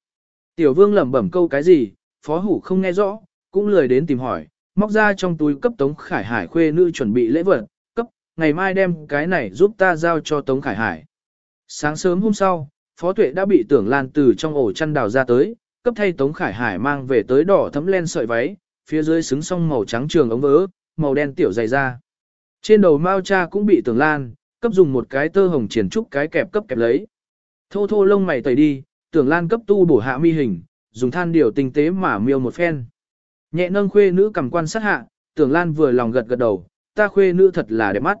Tiểu vương lẩm bẩm câu cái gì, phó hủ không nghe rõ, cũng lười đến tìm hỏi, móc ra trong túi cấp Tống Khải Hải khuê nữ chuẩn bị lễ vật, cấp, ngày mai đem cái này giúp ta giao cho Tống Khải Hải. Sáng sớm hôm sau, Phó Tuệ đã bị tưởng lan từ trong ổ chăn đào ra tới, cấp thay Tống Khải Hải mang về tới đỏ thấm len sợi váy, phía dưới xứng song màu trắng trường ống vỡ, màu đen tiểu dày da. Trên đầu Mao cha cũng bị tường lan, cấp dùng một cái tơ hồng triển trúc cái kẹp cấp kẹp lấy. Thô thô lông mày tẩy đi, tưởng lan cấp tu bổ hạ mi hình, dùng than điều tinh tế mà miêu một phen. Nhẹ nâng khuê nữ cầm quan sát hạ, tưởng lan vừa lòng gật gật đầu, ta khuê nữ thật là đẹp mắt.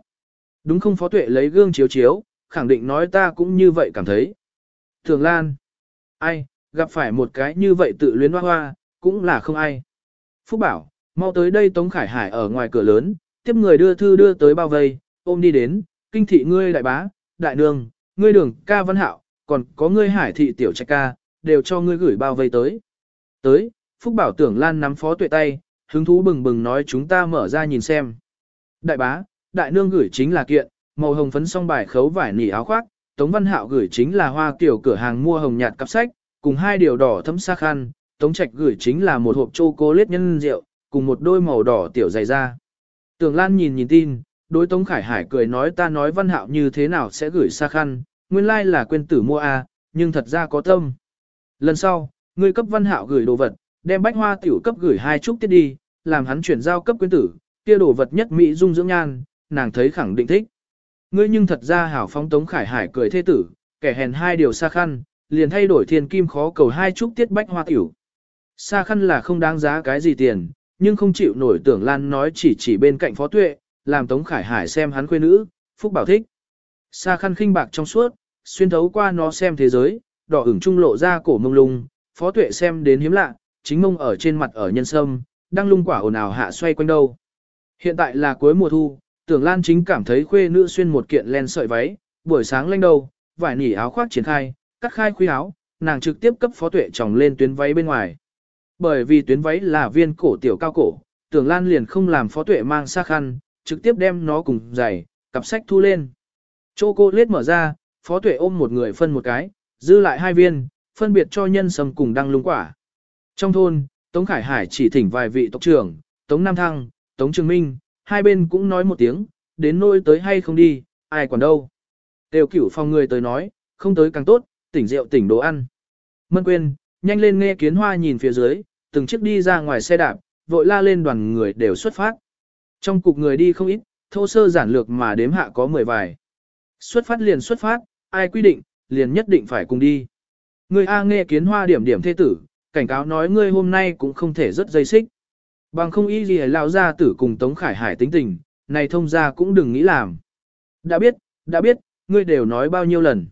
Đúng không phó tuệ lấy gương chiếu chiếu, khẳng định nói ta cũng như vậy cảm thấy. Tưởng lan, ai, gặp phải một cái như vậy tự luyến hoa hoa, cũng là không ai. Phúc bảo, mau tới đây Tống Khải Hải ở ngoài cửa lớn, tiếp người đưa thư đưa tới bao vây, ôm đi đến, kinh thị ngươi đại bá, đại nương, ngươi đường ca văn hạo, còn có ngươi hải thị tiểu trạch ca, đều cho ngươi gửi bao vây tới. Tới, Phúc Bảo tưởng Lan nắm phó tuệ tay, hứng thú bừng bừng nói chúng ta mở ra nhìn xem. Đại bá, đại nương gửi chính là kiện, màu hồng phấn song bài khấu vải nỉ áo khoác, Tống Văn Hạo gửi chính là hoa kiểu cửa hàng mua hồng nhạt cặp sách, cùng hai điều đỏ thấm sa khăn, Tống Trạch gửi chính là một hộp chocolate nhân rượu, cùng một đôi màu đỏ tiểu dày da. Tưởng Lan nhìn nhìn tin, đối Tống Khải Hải cười nói ta nói Văn Hạo như thế nào sẽ gửi xa khăn, nguyên lai like là quên tử mua a, nhưng thật ra có tâm. Lần sau, ngươi cấp Văn Hạo gửi đồ vật, đem bách hoa tiểu cấp gửi hai chút tiết đi, làm hắn chuyển giao cấp quyến tử, kia đồ vật nhất mỹ dung dưỡng nhan, nàng thấy khẳng định thích. Ngươi nhưng thật ra hảo phóng tống khải hải cười thê tử, kẻ hèn hai điều xa khăn, liền thay đổi thiên kim khó cầu hai chút tiết bách hoa tiểu. Xa khăn là không đáng giá cái gì tiền, nhưng không chịu nổi tưởng lan nói chỉ chỉ bên cạnh phó tuệ, làm tống khải hải xem hắn khuê nữ, phúc bảo thích. Xa khăn khinh bạc trong suốt, xuyên thấu qua nó xem thế giới, đỏ ửng trung lộ ra cổ mông lung, phó tuệ xem đến hiếm lạ, chính mông ở trên mặt ở nhân sâm, đang lung quả ồn ào hạ xoay quanh đâu. Hiện tại là cuối mùa thu, tưởng Lan chính cảm thấy khuê nữ xuyên một kiện len sợi váy, buổi sáng lanh đầu, vải nỉ áo khoác triển khai, cắt khai khuy áo, nàng trực tiếp cấp phó tuệ tròng lên tuyến váy bên ngoài. Bởi vì tuyến váy là viên cổ tiểu cao cổ, tưởng Lan liền không làm phó tuệ mang xa khăn, trực tiếp đem nó cùng giày, cặp sách thu lên. Chô cô lết mở ra, phó tuệ ôm một người phân một cái, dư lại hai viên, phân biệt cho nhân sầm cùng đăng lung quả. Trong thôn, Tống Khải Hải chỉ thỉnh vài vị tộc trưởng, Tống Nam Thăng, Tống Trường Minh, hai bên cũng nói một tiếng, đến nôi tới hay không đi, ai còn đâu. Đều cửu phòng người tới nói, không tới càng tốt, tỉnh rượu tỉnh đồ ăn. Mân quên, nhanh lên nghe kiến hoa nhìn phía dưới, từng chiếc đi ra ngoài xe đạp, vội la lên đoàn người đều xuất phát. Trong cục người đi không ít, thô sơ giản lược mà đếm hạ có 10 vài. Xuất phát liền xuất phát, ai quy định, liền nhất định phải cùng đi. Người A nghe kiến hoa điểm điểm thế tử, cảnh cáo nói ngươi hôm nay cũng không thể rất dây xích. Bằng không ý gì lao ra tử cùng Tống Khải Hải tính tình, này thông ra cũng đừng nghĩ làm. Đã biết, đã biết, ngươi đều nói bao nhiêu lần.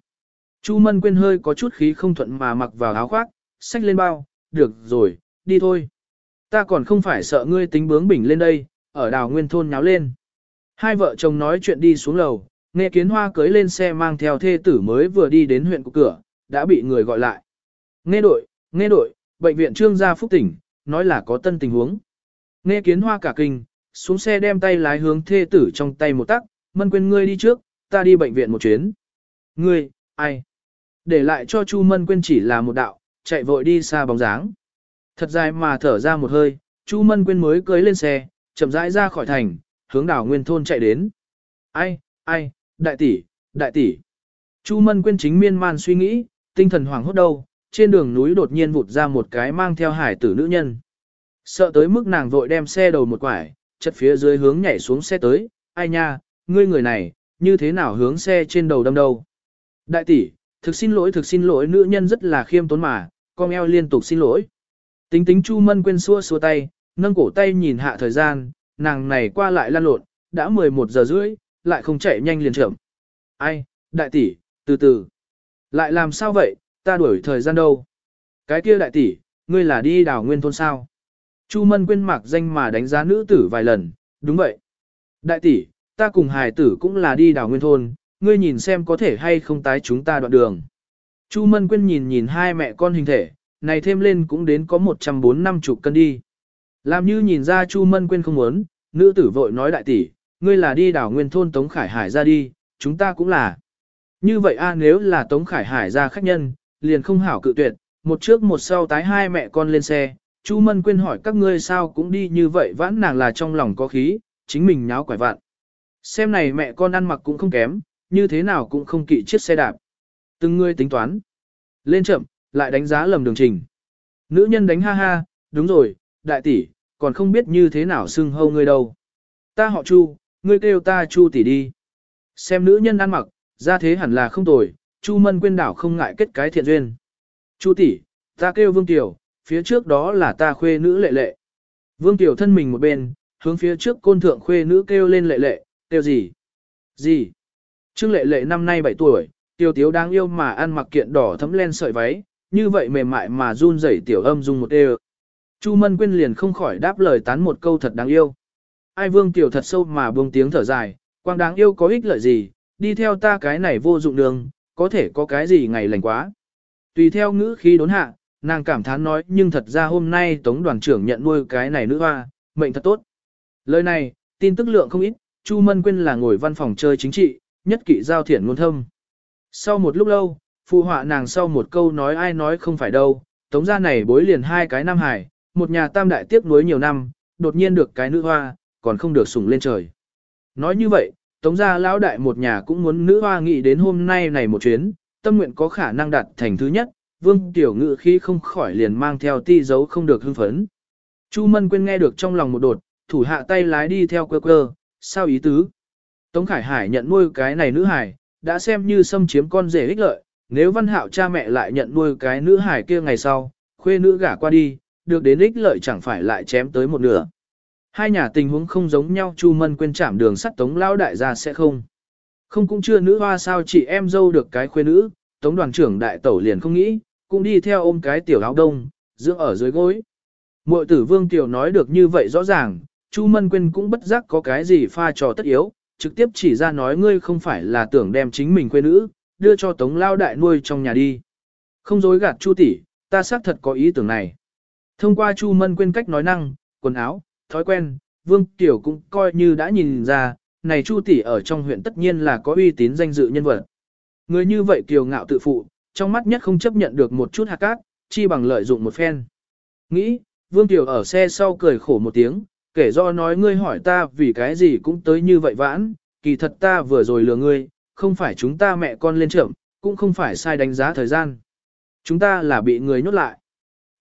Chu Mân quên hơi có chút khí không thuận mà mặc vào áo khoác, xách lên bao, được rồi, đi thôi. Ta còn không phải sợ ngươi tính bướng bỉnh lên đây, ở đào nguyên thôn nháo lên. Hai vợ chồng nói chuyện đi xuống lầu, nghe kiến hoa cưới lên xe mang theo thê tử mới vừa đi đến huyện của cửa, đã bị người gọi lại. Nghe đội, nghe đội, bệnh viện trương gia phúc tỉnh, nói là có tân tình huống. Nghe kiến hoa cả kinh, xuống xe đem tay lái hướng thê tử trong tay một tắc, mân quên ngươi đi trước, ta đi bệnh viện một chuyến. Ngươi, ai? Để lại cho Chu Mân quên chỉ là một đạo, chạy vội đi xa bóng dáng. Thật dài mà thở ra một hơi, Chu Mân Quyên mới cưới lên xe, chậm rãi ra khỏi thành, hướng đảo nguyên thôn chạy đến. Ai, ai, đại tỷ, đại tỷ. Chu Mân Quyên chính miên man suy nghĩ, tinh thần hoảng hốt đâu, trên đường núi đột nhiên vụt ra một cái mang theo hải tử nữ nhân. Sợ tới mức nàng vội đem xe đầu một quải, chất phía dưới hướng nhảy xuống xe tới, ai nha, ngươi người này, như thế nào hướng xe trên đầu đâm đâu. Đại tỷ, thực xin lỗi thực xin lỗi nữ nhân rất là khiêm tốn mà, con eo liên tục xin lỗi. Tính tính Chu Mân quên xua xua tay, nâng cổ tay nhìn hạ thời gian, nàng này qua lại lan lộn, đã 11 giờ rưỡi, lại không chạy nhanh liền chậm. Ai, đại tỷ, từ từ. Lại làm sao vậy, ta đuổi thời gian đâu. Cái kia đại tỷ, ngươi là đi đào nguyên thôn sao. Chu Mân quên mặc danh mà đánh giá nữ tử vài lần, đúng vậy. Đại tỷ, ta cùng hài tử cũng là đi đào nguyên thôn, ngươi nhìn xem có thể hay không tái chúng ta đoạn đường. Chu Mân Quyên nhìn nhìn hai mẹ con hình thể, này thêm lên cũng đến có 140 năm chục cân đi. Làm như nhìn ra Chu Mân Quyên không muốn, nữ tử vội nói đại tỷ, ngươi là đi đảo nguyên thôn Tống Khải Hải ra đi, chúng ta cũng là. Như vậy a nếu là Tống Khải Hải ra khách nhân, liền không hảo cự tuyệt, một trước một sau tái hai mẹ con lên xe, Chu Mân Quyên hỏi các ngươi sao cũng đi như vậy vãn nàng là trong lòng có khí, chính mình nháo quải vạn. Xem này mẹ con ăn mặc cũng không kém, như thế nào cũng không kỵ chiếc xe đạp. Từng người tính toán. Lên chậm, lại đánh giá lầm đường trình. Nữ nhân đánh ha ha, đúng rồi, đại tỷ, còn không biết như thế nào xưng hâu ngươi đâu. Ta họ Chu, ngươi kêu ta Chu tỷ đi. Xem nữ nhân ăn mặc, ra thế hẳn là không tồi, Chu Mân quên đảo không ngại kết cái thiện duyên. Chu tỷ, ta kêu Vương Tiểu, phía trước đó là ta khuê nữ lệ lệ. Vương Tiểu thân mình một bên, hướng phía trước côn thượng khuê nữ kêu lên lệ lệ, kêu gì? Gì? Trương lệ lệ năm nay 7 tuổi, Tiểu tiếu đáng yêu mà ăn mặc kiện đỏ thấm len sợi váy, như vậy mềm mại mà run rẩy tiểu âm dung một đều. Chu Mân Quyên liền không khỏi đáp lời tán một câu thật đáng yêu. Ai vương tiểu thật sâu mà buông tiếng thở dài, quang đáng yêu có ích lợi gì, đi theo ta cái này vô dụng đường, có thể có cái gì ngày lành quá. Tùy theo ngữ khí đốn hạ, nàng cảm thán nói nhưng thật ra hôm nay tống đoàn trưởng nhận nuôi cái này nữ hoa, mệnh thật tốt. Lời này, tin tức lượng không ít, Chu Mân Quyên là ngồi văn phòng chơi chính trị, nhất kỵ giao thiển ngôn thâm. Sau một lúc lâu, phụ họa nàng sau một câu nói ai nói không phải đâu, tống gia này bối liền hai cái nam hải, một nhà tam đại tiếc nuối nhiều năm, đột nhiên được cái nữ hoa, còn không được sủng lên trời. Nói như vậy, tống gia lão đại một nhà cũng muốn nữ hoa nghĩ đến hôm nay này một chuyến, tâm nguyện có khả năng đạt thành thứ nhất, vương tiểu ngự khi không khỏi liền mang theo ti dấu không được hưng phấn. Chu Mân quên nghe được trong lòng một đột, thủ hạ tay lái đi theo quơ quơ, sao ý tứ? Tống Khải Hải nhận nuôi cái này nữ hải, đã xem như xâm chiếm con rể ích lợi, nếu văn hạo cha mẹ lại nhận nuôi cái nữ hải kia ngày sau, khuê nữ gả qua đi, được đến ích lợi chẳng phải lại chém tới một nửa. Hai nhà tình huống không giống nhau Chu Mân quên chạm đường sắt Tống Lão đại gia sẽ không. Không cũng chưa nữ hoa sao chị em dâu được cái khuê nữ, Tống đoàn trưởng đại tẩu liền không nghĩ, cũng đi theo ôm cái tiểu áo đông, dưỡng ở dưới gối. Mội tử vương tiểu nói được như vậy rõ ràng, Chu Mân quên cũng bất giác có cái gì pha trò tất yếu, trực tiếp chỉ ra nói ngươi không phải là tưởng đem chính mình quê nữ, đưa cho tống lao đại nuôi trong nhà đi. Không dối gạt chu tỷ, ta xác thật có ý tưởng này. Thông qua chu mân quên cách nói năng, quần áo, thói quen, vương tiểu cũng coi như đã nhìn ra, này chu tỷ ở trong huyện tất nhiên là có uy tín danh dự nhân vật. Người như vậy kiều ngạo tự phụ, trong mắt nhất không chấp nhận được một chút hạt cát, chi bằng lợi dụng một phen. Nghĩ, vương tiểu ở xe sau cười khổ một tiếng, kể do nói ngươi hỏi ta vì cái gì cũng tới như vậy vãn, kỳ thật ta vừa rồi lừa ngươi, không phải chúng ta mẹ con lên trưởng, cũng không phải sai đánh giá thời gian. Chúng ta là bị người nhốt lại.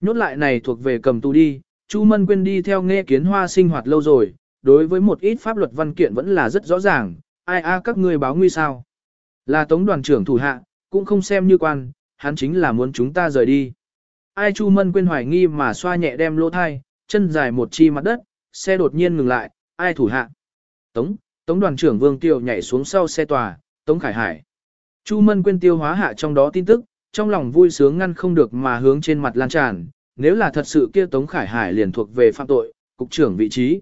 Nhốt lại này thuộc về cầm tù đi, Chu Mân Quyên đi theo nghe kiến hoa sinh hoạt lâu rồi, đối với một ít pháp luật văn kiện vẫn là rất rõ ràng, ai a các ngươi báo nguy sao. Là tống đoàn trưởng thủ hạ, cũng không xem như quan, hắn chính là muốn chúng ta rời đi. Ai Chu Mân Quyên hoài nghi mà xoa nhẹ đem lỗ thai, chân dài một chi mặt đất, xe đột nhiên ngừng lại, ai thủ hạ? Tống, Tống đoàn trưởng Vương Tiêu nhảy xuống sau xe tòa, Tống Khải Hải. Chu Mân quên tiêu hóa hạ trong đó tin tức, trong lòng vui sướng ngăn không được mà hướng trên mặt lan tràn, nếu là thật sự kia Tống Khải Hải liền thuộc về phạm tội, cục trưởng vị trí.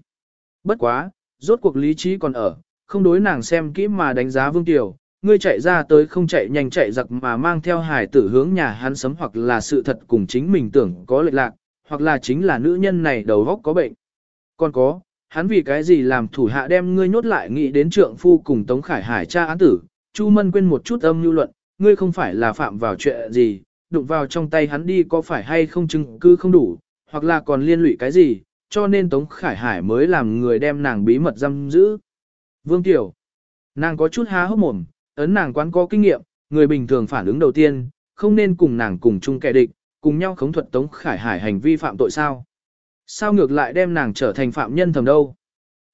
Bất quá, rốt cuộc lý trí còn ở, không đối nàng xem kỹ mà đánh giá Vương Tiêu, ngươi chạy ra tới không chạy nhanh chạy giặc mà mang theo hải tử hướng nhà hắn sấm hoặc là sự thật cùng chính mình tưởng có lệch lạc, hoặc là chính là nữ nhân này đầu góc có bệnh. Còn có, hắn vì cái gì làm thủ hạ đem ngươi nhốt lại nghĩ đến trượng phu cùng Tống Khải Hải cha án tử, Chu Mân quên một chút âm lưu luận, ngươi không phải là phạm vào chuyện gì, đụng vào trong tay hắn đi có phải hay không chứng cứ không đủ, hoặc là còn liên lụy cái gì, cho nên Tống Khải Hải mới làm người đem nàng bí mật giam giữ. Vương Tiểu, nàng có chút há hốc mồm, ấn nàng quán có kinh nghiệm, người bình thường phản ứng đầu tiên, không nên cùng nàng cùng chung kẻ địch, cùng nhau khống thuật Tống Khải Hải hành vi phạm tội sao. Sao ngược lại đem nàng trở thành phạm nhân thầm đâu?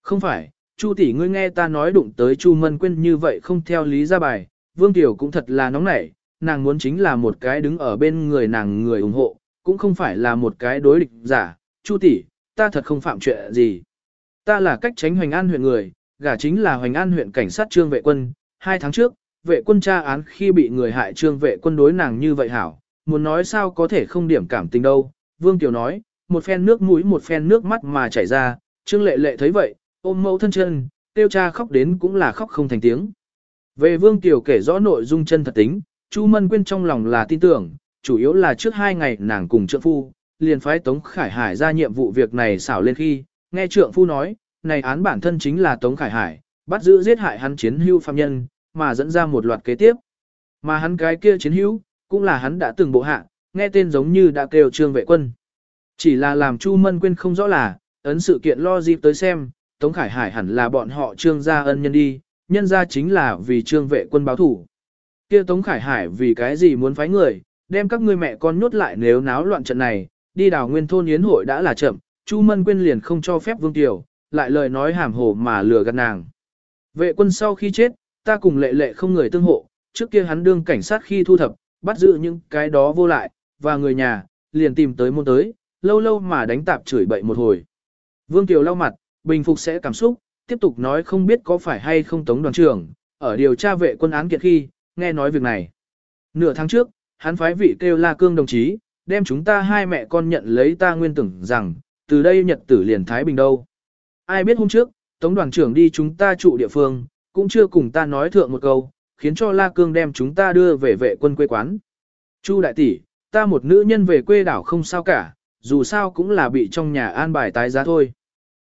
Không phải, Chu tỷ ngươi nghe ta nói đụng tới Chu Mân Quyên như vậy không theo lý ra bài, Vương Tiểu cũng thật là nóng nảy, nàng muốn chính là một cái đứng ở bên người nàng người ủng hộ, cũng không phải là một cái đối địch giả. Chu tỷ, ta thật không phạm chuyện gì. Ta là cách tránh Hoành An huyện người, gả chính là Hoành An huyện cảnh sát trương vệ quân. Hai tháng trước, vệ quân tra án khi bị người hại trương vệ quân đối nàng như vậy hảo, muốn nói sao có thể không điểm cảm tình đâu. Vương Tiểu nói, một phen nước mũi một phen nước mắt mà chảy ra, trương lệ lệ thấy vậy, ôm mẫu thân chân, tiêu cha khóc đến cũng là khóc không thành tiếng. Về Vương Tiểu kể rõ nội dung chân thật tính, Chu Mân Quyên trong lòng là tin tưởng, chủ yếu là trước hai ngày nàng cùng trượng phu, liền phái Tống Khải Hải ra nhiệm vụ việc này xảo lên khi, nghe trượng phu nói, này án bản thân chính là Tống Khải Hải, bắt giữ giết hại hắn chiến hưu phạm nhân, mà dẫn ra một loạt kế tiếp. Mà hắn cái kia chiến hữu, cũng là hắn đã từng bộ hạ, nghe tên giống như đã kêu trương vệ quân. Chỉ là làm Chu Mân Quyên không rõ là, ấn sự kiện lo dịp tới xem, Tống Khải Hải hẳn là bọn họ trương gia ân nhân đi, nhân ra chính là vì trương vệ quân báo thủ. kia Tống Khải Hải vì cái gì muốn phái người, đem các ngươi mẹ con nhốt lại nếu náo loạn trận này, đi đào nguyên thôn yến hội đã là chậm, Chu Mân Quyên liền không cho phép Vương Tiểu, lại lời nói hàm hồ mà lừa gạt nàng. Vệ quân sau khi chết, ta cùng lệ lệ không người tương hộ, trước kia hắn đương cảnh sát khi thu thập, bắt giữ những cái đó vô lại, và người nhà, liền tìm tới môn tới, lâu lâu mà đánh tạp chửi bậy một hồi. Vương kiều lau mặt, bình phục sẽ cảm xúc, tiếp tục nói không biết có phải hay không tống đoàn trưởng, ở điều tra vệ quân án kiện khi, nghe nói việc này. Nửa tháng trước, hắn phái vị kêu La Cương đồng chí, đem chúng ta hai mẹ con nhận lấy ta nguyên tưởng rằng, từ đây nhật tử liền Thái Bình đâu. Ai biết hôm trước, Tống đoàn trưởng đi chúng ta trụ địa phương, cũng chưa cùng ta nói thượng một câu, khiến cho La Cương đem chúng ta đưa về vệ quân quê quán. Chu đại tỷ, ta một nữ nhân về quê đảo không sao cả, dù sao cũng là bị trong nhà an bài tái giá thôi.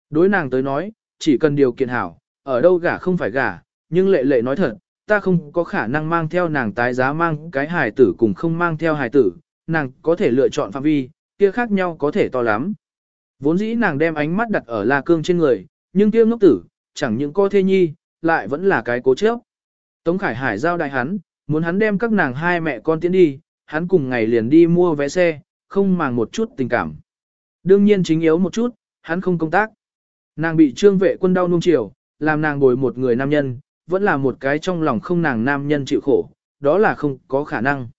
Đối nàng tới nói, chỉ cần điều kiện hảo, ở đâu gả không phải gả, nhưng lệ lệ nói thật, ta không có khả năng mang theo nàng tái giá mang cái hài tử cùng không mang theo hài tử, nàng có thể lựa chọn phạm vi, kia khác nhau có thể to lắm. Vốn dĩ nàng đem ánh mắt đặt ở La Cương trên người, nhưng kia ngốc tử, chẳng những có thê nhi, lại vẫn là cái cố chấp. Tống Khải Hải giao đại hắn, muốn hắn đem các nàng hai mẹ con tiến đi, hắn cùng ngày liền đi mua vé xe, không màng một chút tình cảm. Đương nhiên chính yếu một chút, hắn không công tác. Nàng bị trương vệ quân đau nung chiều, làm nàng bồi một người nam nhân, vẫn là một cái trong lòng không nàng nam nhân chịu khổ, đó là không có khả năng.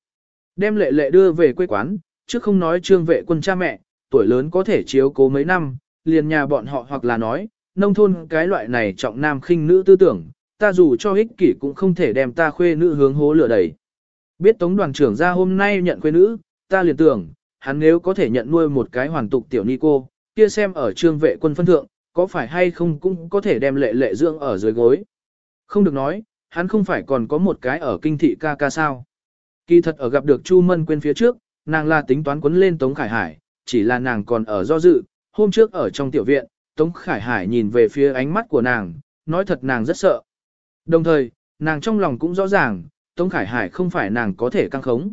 Đem lệ lệ đưa về quê quán, chứ không nói trương vệ quân cha mẹ, tuổi lớn có thể chiếu cố mấy năm, liền nhà bọn họ hoặc là nói, nông thôn cái loại này trọng nam khinh nữ tư tưởng, ta dù cho ích kỷ cũng không thể đem ta khuê nữ hướng hố lửa đẩy. Biết tống đoàn trưởng ra hôm nay nhận khuê nữ, ta liền tưởng, hắn nếu có thể nhận nuôi một cái hoàn tục tiểu ni cô, kia xem ở trương vệ quân phân thượng, có phải hay không cũng có thể đem lệ lệ dưỡng ở dưới gối. Không được nói, hắn không phải còn có một cái ở kinh thị ca ca sao. Kỳ thật ở gặp được Chu Mân quên phía trước, nàng là tính toán quấn lên Tống Khải Hải, chỉ là nàng còn ở do dự, hôm trước ở trong tiểu viện, Tống Khải Hải nhìn về phía ánh mắt của nàng, nói thật nàng rất sợ. Đồng thời, nàng trong lòng cũng rõ ràng, Tống Khải Hải không phải nàng có thể căng khống.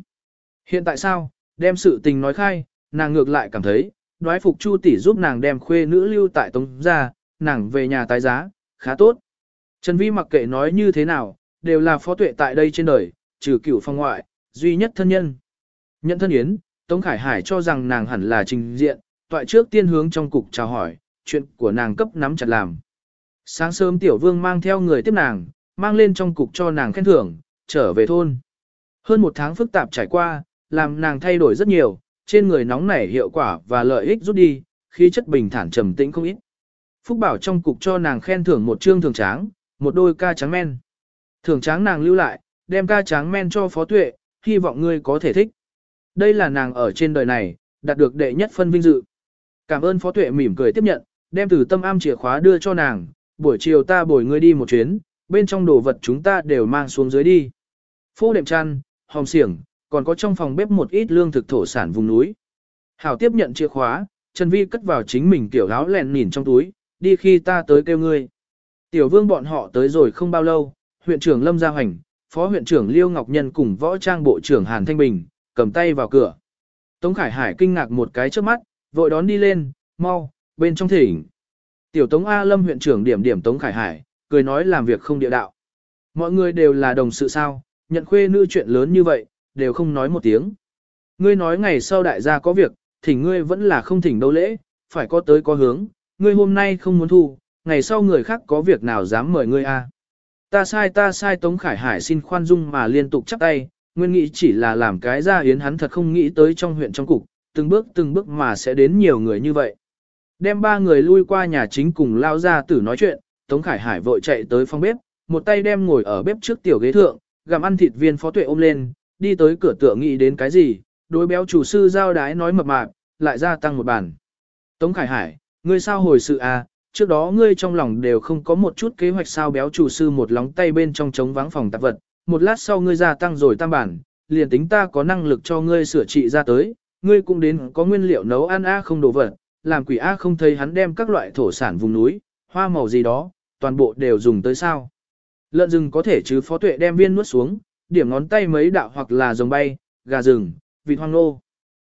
Hiện tại sao, đem sự tình nói khai, nàng ngược lại cảm thấy, đoái phục Chu tỷ giúp nàng đem khuê nữ lưu tại Tống ra, nàng về nhà tái giá, khá tốt. Trần Vi mặc kệ nói như thế nào, đều là phó tuệ tại đây trên đời, trừ cửu phong ngoại, duy nhất thân nhân. Nhận thân yến, Tống Khải Hải cho rằng nàng hẳn là trình diện, toại trước tiên hướng trong cục chào hỏi, chuyện của nàng cấp nắm chặt làm. Sáng sớm tiểu vương mang theo người tiếp nàng, mang lên trong cục cho nàng khen thưởng, trở về thôn. Hơn một tháng phức tạp trải qua, làm nàng thay đổi rất nhiều, trên người nóng nảy hiệu quả và lợi ích rút đi, khí chất bình thản trầm tĩnh không ít. Phúc Bảo trong cục cho nàng khen thưởng một trương thường tráng, một đôi ca trắng men. Thường tráng nàng lưu lại, đem ca trắng men cho phó tuệ, hy vọng ngươi có thể thích. Đây là nàng ở trên đời này, đạt được đệ nhất phân vinh dự. Cảm ơn phó tuệ mỉm cười tiếp nhận, đem từ tâm am chìa khóa đưa cho nàng, buổi chiều ta bồi ngươi đi một chuyến, bên trong đồ vật chúng ta đều mang xuống dưới đi. Phô đệm chăn, hòm siểng còn có trong phòng bếp một ít lương thực thổ sản vùng núi. Hảo tiếp nhận chìa khóa, Trần Vi cất vào chính mình tiểu áo lẹn nhìn trong túi, đi khi ta tới kêu ngươi. Tiểu vương bọn họ tới rồi không bao lâu, huyện trưởng Lâm Gia Hoành, phó huyện trưởng Liêu Ngọc Nhân cùng võ trang bộ trưởng Hàn Thanh Bình, cầm tay vào cửa. Tống Khải Hải kinh ngạc một cái trước mắt, vội đón đi lên, mau, bên trong thỉnh. Tiểu Tống A Lâm huyện trưởng điểm điểm Tống Khải Hải, cười nói làm việc không địa đạo. Mọi người đều là đồng sự sao, nhận khuê nữ chuyện lớn như vậy, đều không nói một tiếng. Ngươi nói ngày sau đại gia có việc, thỉnh ngươi vẫn là không thỉnh đâu lễ, phải có tới có hướng, ngươi hôm nay không muốn thu, ngày sau người khác có việc nào dám mời ngươi a? Ta sai ta sai Tống Khải Hải xin khoan dung mà liên tục chắp tay, nguyên nghĩ chỉ là làm cái ra yến hắn thật không nghĩ tới trong huyện trong cục, từng bước từng bước mà sẽ đến nhiều người như vậy. Đem ba người lui qua nhà chính cùng lao ra tử nói chuyện, Tống Khải Hải vội chạy tới phòng bếp, một tay đem ngồi ở bếp trước tiểu ghế thượng, gặm ăn thịt viên phó tuệ ôm lên, đi tới cửa tựa nghĩ đến cái gì, đối béo chủ sư giao đái nói mập mạp, lại gia tăng một bàn. Tống Khải Hải, ngươi sao hồi sự à, trước đó ngươi trong lòng đều không có một chút kế hoạch sao béo chủ sư một lóng tay bên trong trống vắng phòng tạp vật, một lát sau ngươi gia tăng rồi tam bản, liền tính ta có năng lực cho ngươi sửa trị ra tới, ngươi cũng đến có nguyên liệu nấu ăn a không đồ vật, làm quỷ a không thấy hắn đem các loại thổ sản vùng núi, hoa màu gì đó, toàn bộ đều dùng tới sao. Lợn rừng có thể chứ phó tuệ đem viên nuốt xuống, điểm ngón tay mấy đạo hoặc là rồng bay, gà rừng, vịt hoang nô.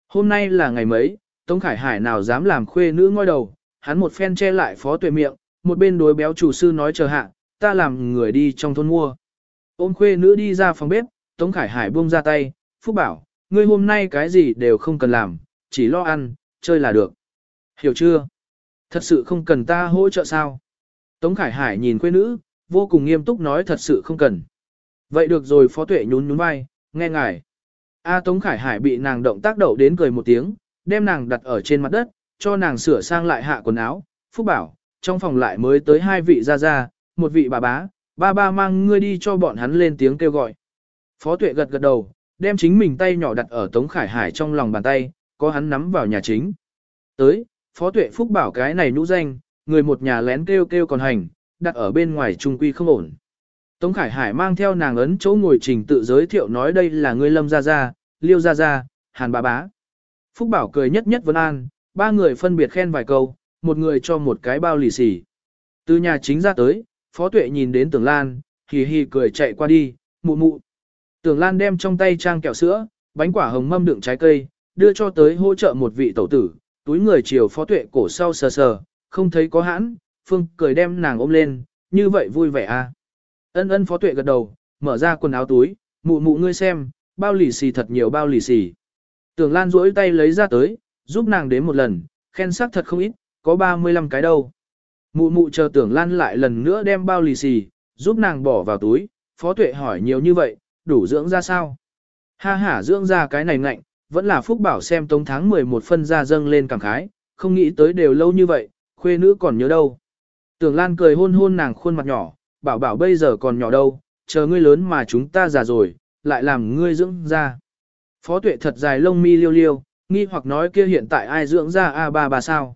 Hôm nay là ngày mấy, Tống Khải Hải nào dám làm khuê nữ ngôi đầu, hắn một phen che lại phó tuệ miệng, một bên đối béo chủ sư nói chờ hạ, ta làm người đi trong thôn mua. Ôm khuê nữ đi ra phòng bếp, Tống Khải Hải buông ra tay, Phúc bảo, ngươi hôm nay cái gì đều không cần làm, chỉ lo ăn, chơi là được. Hiểu chưa? Thật sự không cần ta hỗ trợ sao? Tống Khải Hải nhìn khuê nữ, vô cùng nghiêm túc nói thật sự không cần. Vậy được rồi phó tuệ nhún nhún vai, nghe ngài. A Tống Khải Hải bị nàng động tác đậu đến cười một tiếng, đem nàng đặt ở trên mặt đất, cho nàng sửa sang lại hạ quần áo. Phúc bảo, trong phòng lại mới tới hai vị gia gia một vị bà bá, ba ba mang ngươi đi cho bọn hắn lên tiếng kêu gọi. Phó tuệ gật gật đầu, đem chính mình tay nhỏ đặt ở Tống Khải Hải trong lòng bàn tay, có hắn nắm vào nhà chính. Tới, Phó tuệ Phúc bảo cái này nhũ danh, người một nhà lén kêu kêu còn hành, đặt ở bên ngoài trung quy không ổn. Tống Khải Hải mang theo nàng ấn chỗ ngồi trình tự giới thiệu nói đây là người Lâm Gia Gia, Liêu Gia Gia, Hàn Bá Bá. Phúc Bảo cười nhất nhất vấn an, ba người phân biệt khen vài câu, một người cho một cái bao lì xì. Từ nhà chính ra tới, Phó Tuệ nhìn đến Tưởng Lan, hì hì cười chạy qua đi, mụ mụ. Tưởng Lan đem trong tay trang kẹo sữa, bánh quả hồng mâm đựng trái cây, đưa cho tới hỗ trợ một vị tẩu tử, túi người chiều Phó Tuệ cổ sau sờ sờ, không thấy có hãn, Phương cười đem nàng ôm lên, như vậy vui vẻ à. Ân ân Phó Tuệ gật đầu, mở ra quần áo túi, mụ mụ ngươi xem, bao lì xì thật nhiều bao lì xì. Tưởng Lan duỗi tay lấy ra tới, giúp nàng đến một lần, khen sắc thật không ít, có 35 cái đâu. Mụ mụ chờ tưởng Lan lại lần nữa đem bao lì xì, giúp nàng bỏ vào túi, Phó Tuệ hỏi nhiều như vậy, đủ dưỡng ra sao? Ha ha dưỡng ra cái này ngạnh, vẫn là phúc bảo xem tống tháng 11 phân ra dâng lên cảm khái, không nghĩ tới đều lâu như vậy, khuê nữ còn nhớ đâu. Tưởng Lan cười hôn hôn nàng khuôn mặt nhỏ, bảo bảo bây giờ còn nhỏ đâu, chờ ngươi lớn mà chúng ta già rồi, lại làm ngươi dưỡng ra. Phó tuệ thật dài lông mi liêu liêu, nghi hoặc nói kia hiện tại ai dưỡng ra a ba ba sao.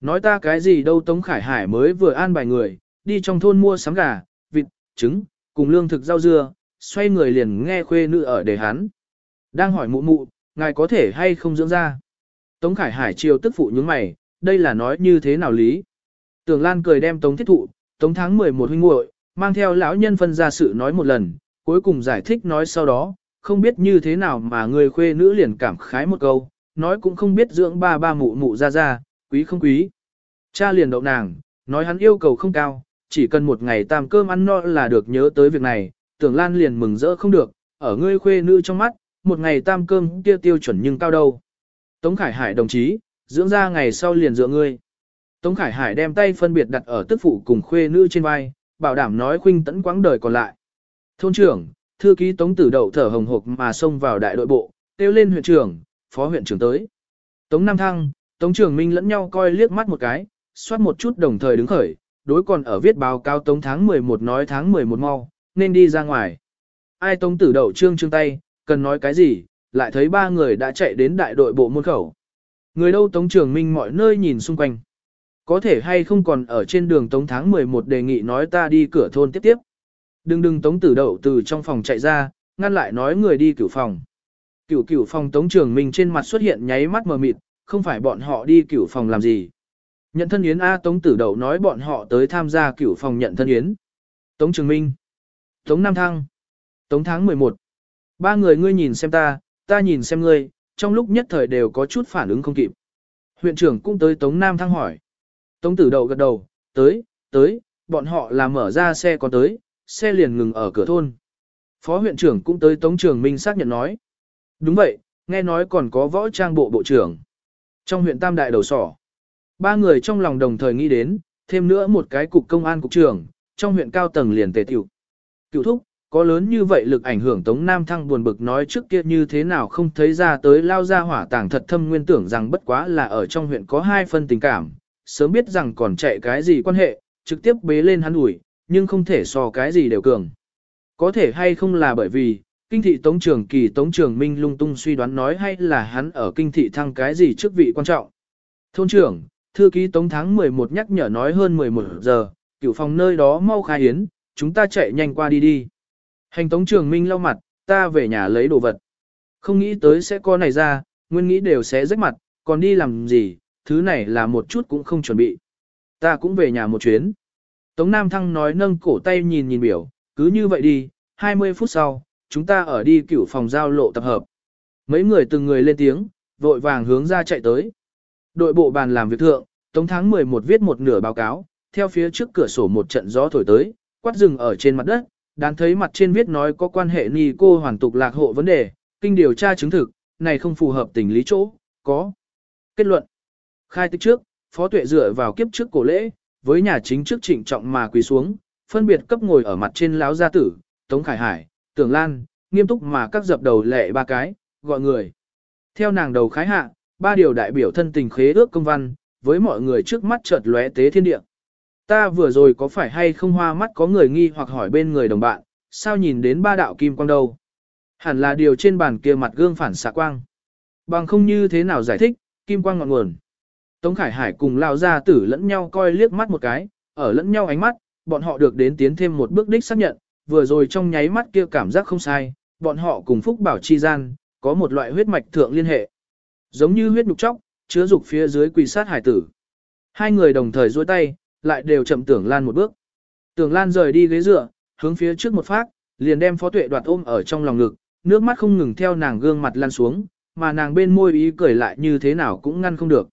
Nói ta cái gì đâu Tống Khải Hải mới vừa an bài người, đi trong thôn mua sắm gà, vịt, trứng, cùng lương thực rau dưa, xoay người liền nghe khuê nữ ở để hắn. Đang hỏi mụ mụ, ngài có thể hay không dưỡng ra. Tống Khải Hải chiều tức phụ nhướng mày, đây là nói như thế nào lý. Tường Lan cười đem Tống Thiết Thụ, Tống tháng 11 huynh muội mang theo lão nhân phân ra sự nói một lần, cuối cùng giải thích nói sau đó, không biết như thế nào mà người khuê nữ liền cảm khái một câu, nói cũng không biết dưỡng ba ba mụ mụ ra ra, quý không quý. Cha liền đậu nàng, nói hắn yêu cầu không cao, chỉ cần một ngày tam cơm ăn no là được nhớ tới việc này, tưởng Lan liền mừng rỡ không được, ở ngươi khuê nữ trong mắt, một ngày tam cơm kia tiêu chuẩn nhưng cao đâu. Tống Khải Hải đồng chí, dưỡng ra ngày sau liền dựa ngươi. Tống Khải Hải đem tay phân biệt đặt ở tức phụ cùng khuê nữ trên vai, bảo đảm nói khuynh tẫn quãng đời còn lại. Thôn trưởng, thư ký Tống Tử Đậu thở hồng hộc mà xông vào đại đội bộ, kêu lên huyện trưởng, phó huyện trưởng tới. Tống Nam Thăng, Tống Trường Minh lẫn nhau coi liếc mắt một cái, xoát một chút đồng thời đứng khởi, đối còn ở viết báo cáo Tống tháng 11 nói tháng 11 mau, nên đi ra ngoài. Ai Tống Tử Đậu trương trương tay, cần nói cái gì, lại thấy ba người đã chạy đến đại đội bộ môn khẩu. Người đâu Tống Trường Minh mọi nơi nhìn xung quanh. Có thể hay không còn ở trên đường Tống tháng 11 đề nghị nói ta đi cửa thôn tiếp tiếp. Đừng đừng Tống tử đậu từ trong phòng chạy ra, ngăn lại nói người đi cửu phòng. Cửu cửu phòng Tống Trường Minh trên mặt xuất hiện nháy mắt mờ mịt, không phải bọn họ đi cửu phòng làm gì. Nhận thân yến A Tống tử đậu nói bọn họ tới tham gia cửu phòng nhận thân yến. Tống Trường Minh, Tống Nam Thăng, Tống tháng 11. Ba người ngươi nhìn xem ta, ta nhìn xem ngươi, trong lúc nhất thời đều có chút phản ứng không kịp. Huyện trưởng cũng tới Tống Nam Thăng hỏi. Tống tử đầu gật đầu, tới, tới, bọn họ là mở ra xe còn tới, xe liền ngừng ở cửa thôn. Phó huyện trưởng cũng tới Tống Trường Minh xác nhận nói. Đúng vậy, nghe nói còn có võ trang bộ bộ trưởng. Trong huyện Tam Đại đầu sỏ, ba người trong lòng đồng thời nghĩ đến, thêm nữa một cái cục công an cục trưởng, trong huyện cao tầng liền tề tiểu. Cựu thúc, có lớn như vậy lực ảnh hưởng Tống Nam Thăng buồn bực nói trước kia như thế nào không thấy ra tới lao ra hỏa tàng thật thâm nguyên tưởng rằng bất quá là ở trong huyện có hai phân tình cảm, sớm biết rằng còn chạy cái gì quan hệ, trực tiếp bế lên hắn ủi, nhưng không thể so cái gì đều cường. Có thể hay không là bởi vì, kinh thị Tống Trường Kỳ Tống Trường Minh lung tung suy đoán nói hay là hắn ở kinh thị thăng cái gì chức vị quan trọng. Thôn trưởng, thư ký Tống tháng 11 nhắc nhở nói hơn 11 giờ, cửu phòng nơi đó mau khai hiến, chúng ta chạy nhanh qua đi đi. Hành Tống Trường Minh lau mặt, ta về nhà lấy đồ vật. Không nghĩ tới sẽ có này ra, nguyên nghĩ đều sẽ rách mặt, còn đi làm gì, thứ này là một chút cũng không chuẩn bị. Ta cũng về nhà một chuyến. Tống Nam Thăng nói nâng cổ tay nhìn nhìn biểu, cứ như vậy đi, 20 phút sau, chúng ta ở đi cửu phòng giao lộ tập hợp. Mấy người từng người lên tiếng, vội vàng hướng ra chạy tới. Đội bộ bàn làm việc thượng, Tống tháng 11 viết một nửa báo cáo, theo phía trước cửa sổ một trận gió thổi tới, quát rừng ở trên mặt đất, đáng thấy mặt trên viết nói có quan hệ ni cô hoàn tục lạc hộ vấn đề, kinh điều tra chứng thực, này không phù hợp tình lý chỗ, có. Kết luận. Khai tích trước, Phó Tuệ dựa vào kiếp trước cổ lễ, với nhà chính trước trịnh trọng mà quỳ xuống, phân biệt cấp ngồi ở mặt trên láo gia tử, Tống Khải Hải, Tưởng Lan, nghiêm túc mà các dập đầu lệ ba cái, gọi người. Theo nàng đầu khái hạ, ba điều đại biểu thân tình khế ước công văn, với mọi người trước mắt chợt lóe tế thiên địa. Ta vừa rồi có phải hay không hoa mắt có người nghi hoặc hỏi bên người đồng bạn, sao nhìn đến ba đạo kim quang đâu? Hẳn là điều trên bàn kia mặt gương phản xạ quang. Bằng không như thế nào giải thích, kim quang ngọn nguồn. Tống Khải Hải cùng Lao Gia Tử lẫn nhau coi liếc mắt một cái, ở lẫn nhau ánh mắt, bọn họ được đến tiến thêm một bước đích xác nhận, vừa rồi trong nháy mắt kia cảm giác không sai, bọn họ cùng Phúc Bảo chi gian, có một loại huyết mạch thượng liên hệ. Giống như huyết nhục chóc, chứa dục phía dưới quỳ sát hải tử. Hai người đồng thời duỗi tay, lại đều chậm tưởng Lan một bước. Tưởng Lan rời đi ghế dựa, hướng phía trước một phát, liền đem Phó Tuệ đoạt ôm ở trong lòng ngực, nước mắt không ngừng theo nàng gương mặt lan xuống, mà nàng bên môi ý cười lại như thế nào cũng ngăn không được.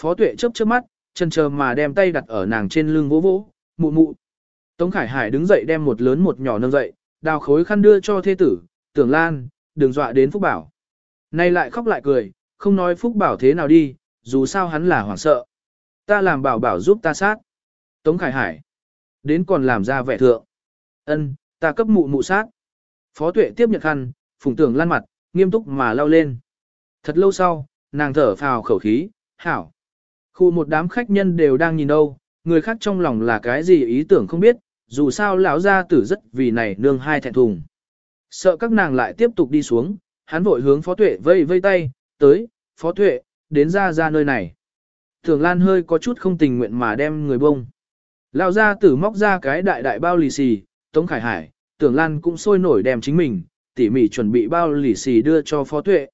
Phó Tuệ chớp chớp mắt, chân chờ mà đem tay đặt ở nàng trên lưng vỗ vỗ, mụ mụ. Tống Khải Hải đứng dậy đem một lớn một nhỏ nâng dậy, đào khối khăn đưa cho thê tử, tưởng Lan, đừng dọa đến Phúc Bảo. Nay lại khóc lại cười, không nói Phúc Bảo thế nào đi, dù sao hắn là hoảng sợ. Ta làm bảo bảo giúp ta sát. Tống Khải Hải. Đến còn làm ra vẻ thượng. ân ta cấp mụ mụ sát. Phó tuệ tiếp nhận khăn, phùng tưởng lan mặt, nghiêm túc mà lau lên. Thật lâu sau, nàng thở phào khẩu khí, hảo. Khu một đám khách nhân đều đang nhìn đâu, người khác trong lòng là cái gì ý tưởng không biết, dù sao lão gia tử rất vì này nương hai thẹn thùng. Sợ các nàng lại tiếp tục đi xuống, hắn vội hướng phó tuệ vây vây tay, tới, phó tuệ, đến ra ra nơi này. Thường Lan hơi có chút không tình nguyện mà đem người bông. Lão gia tử móc ra cái đại đại bao lì xì, Tống Khải Hải, Tưởng Lan cũng sôi nổi đem chính mình, tỉ mỉ chuẩn bị bao lì xì đưa cho phó tuệ.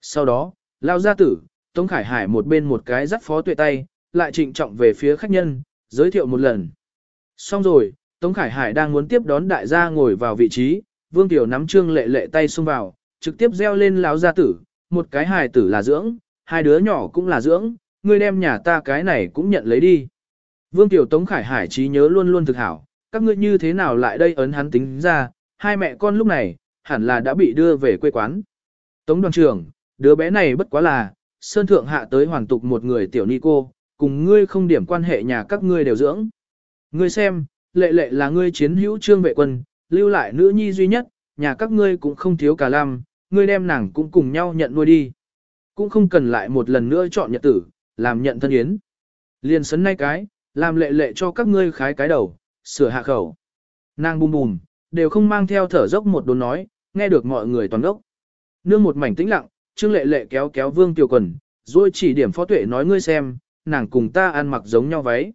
Sau đó, Lão gia tử, Tống Khải Hải một bên một cái dắt phó tuệ tay, lại trịnh trọng về phía khách nhân, giới thiệu một lần. Xong rồi, Tống Khải Hải đang muốn tiếp đón đại gia ngồi vào vị trí, Vương Tiểu nắm trương lệ lệ tay xông vào, trực tiếp reo lên láo gia tử, một cái hài tử là dưỡng, hai đứa nhỏ cũng là dưỡng, ngươi đem nhà ta cái này cũng nhận lấy đi. Vương Tiểu Tống Khải Hải trí nhớ luôn luôn thực hảo, các ngươi như thế nào lại đây ấn hắn tính ra, hai mẹ con lúc này, hẳn là đã bị đưa về quê quán. Tống đoàn trưởng, đứa bé này bất quá là, Sơn Thượng hạ tới hoàn tục một người tiểu ni cô, cùng ngươi không điểm quan hệ nhà các ngươi đều dưỡng. Ngươi xem, lệ lệ là ngươi chiến hữu trương vệ quân, lưu lại nữ nhi duy nhất, nhà các ngươi cũng không thiếu cả lam, ngươi đem nàng cũng cùng nhau nhận nuôi đi. Cũng không cần lại một lần nữa chọn nhật tử, làm nhận thân yến. Liền sấn nay cái, làm lệ lệ cho các ngươi khái cái đầu, sửa hạ khẩu. Nàng bùm bùm, đều không mang theo thở dốc một đồn nói, nghe được mọi người toàn gốc. Nương một mảnh tĩnh lặng, Trương Lệ Lệ kéo kéo Vương Tiểu Quần, rồi chỉ điểm Phó Tuệ nói ngươi xem, nàng cùng ta ăn mặc giống nhau váy.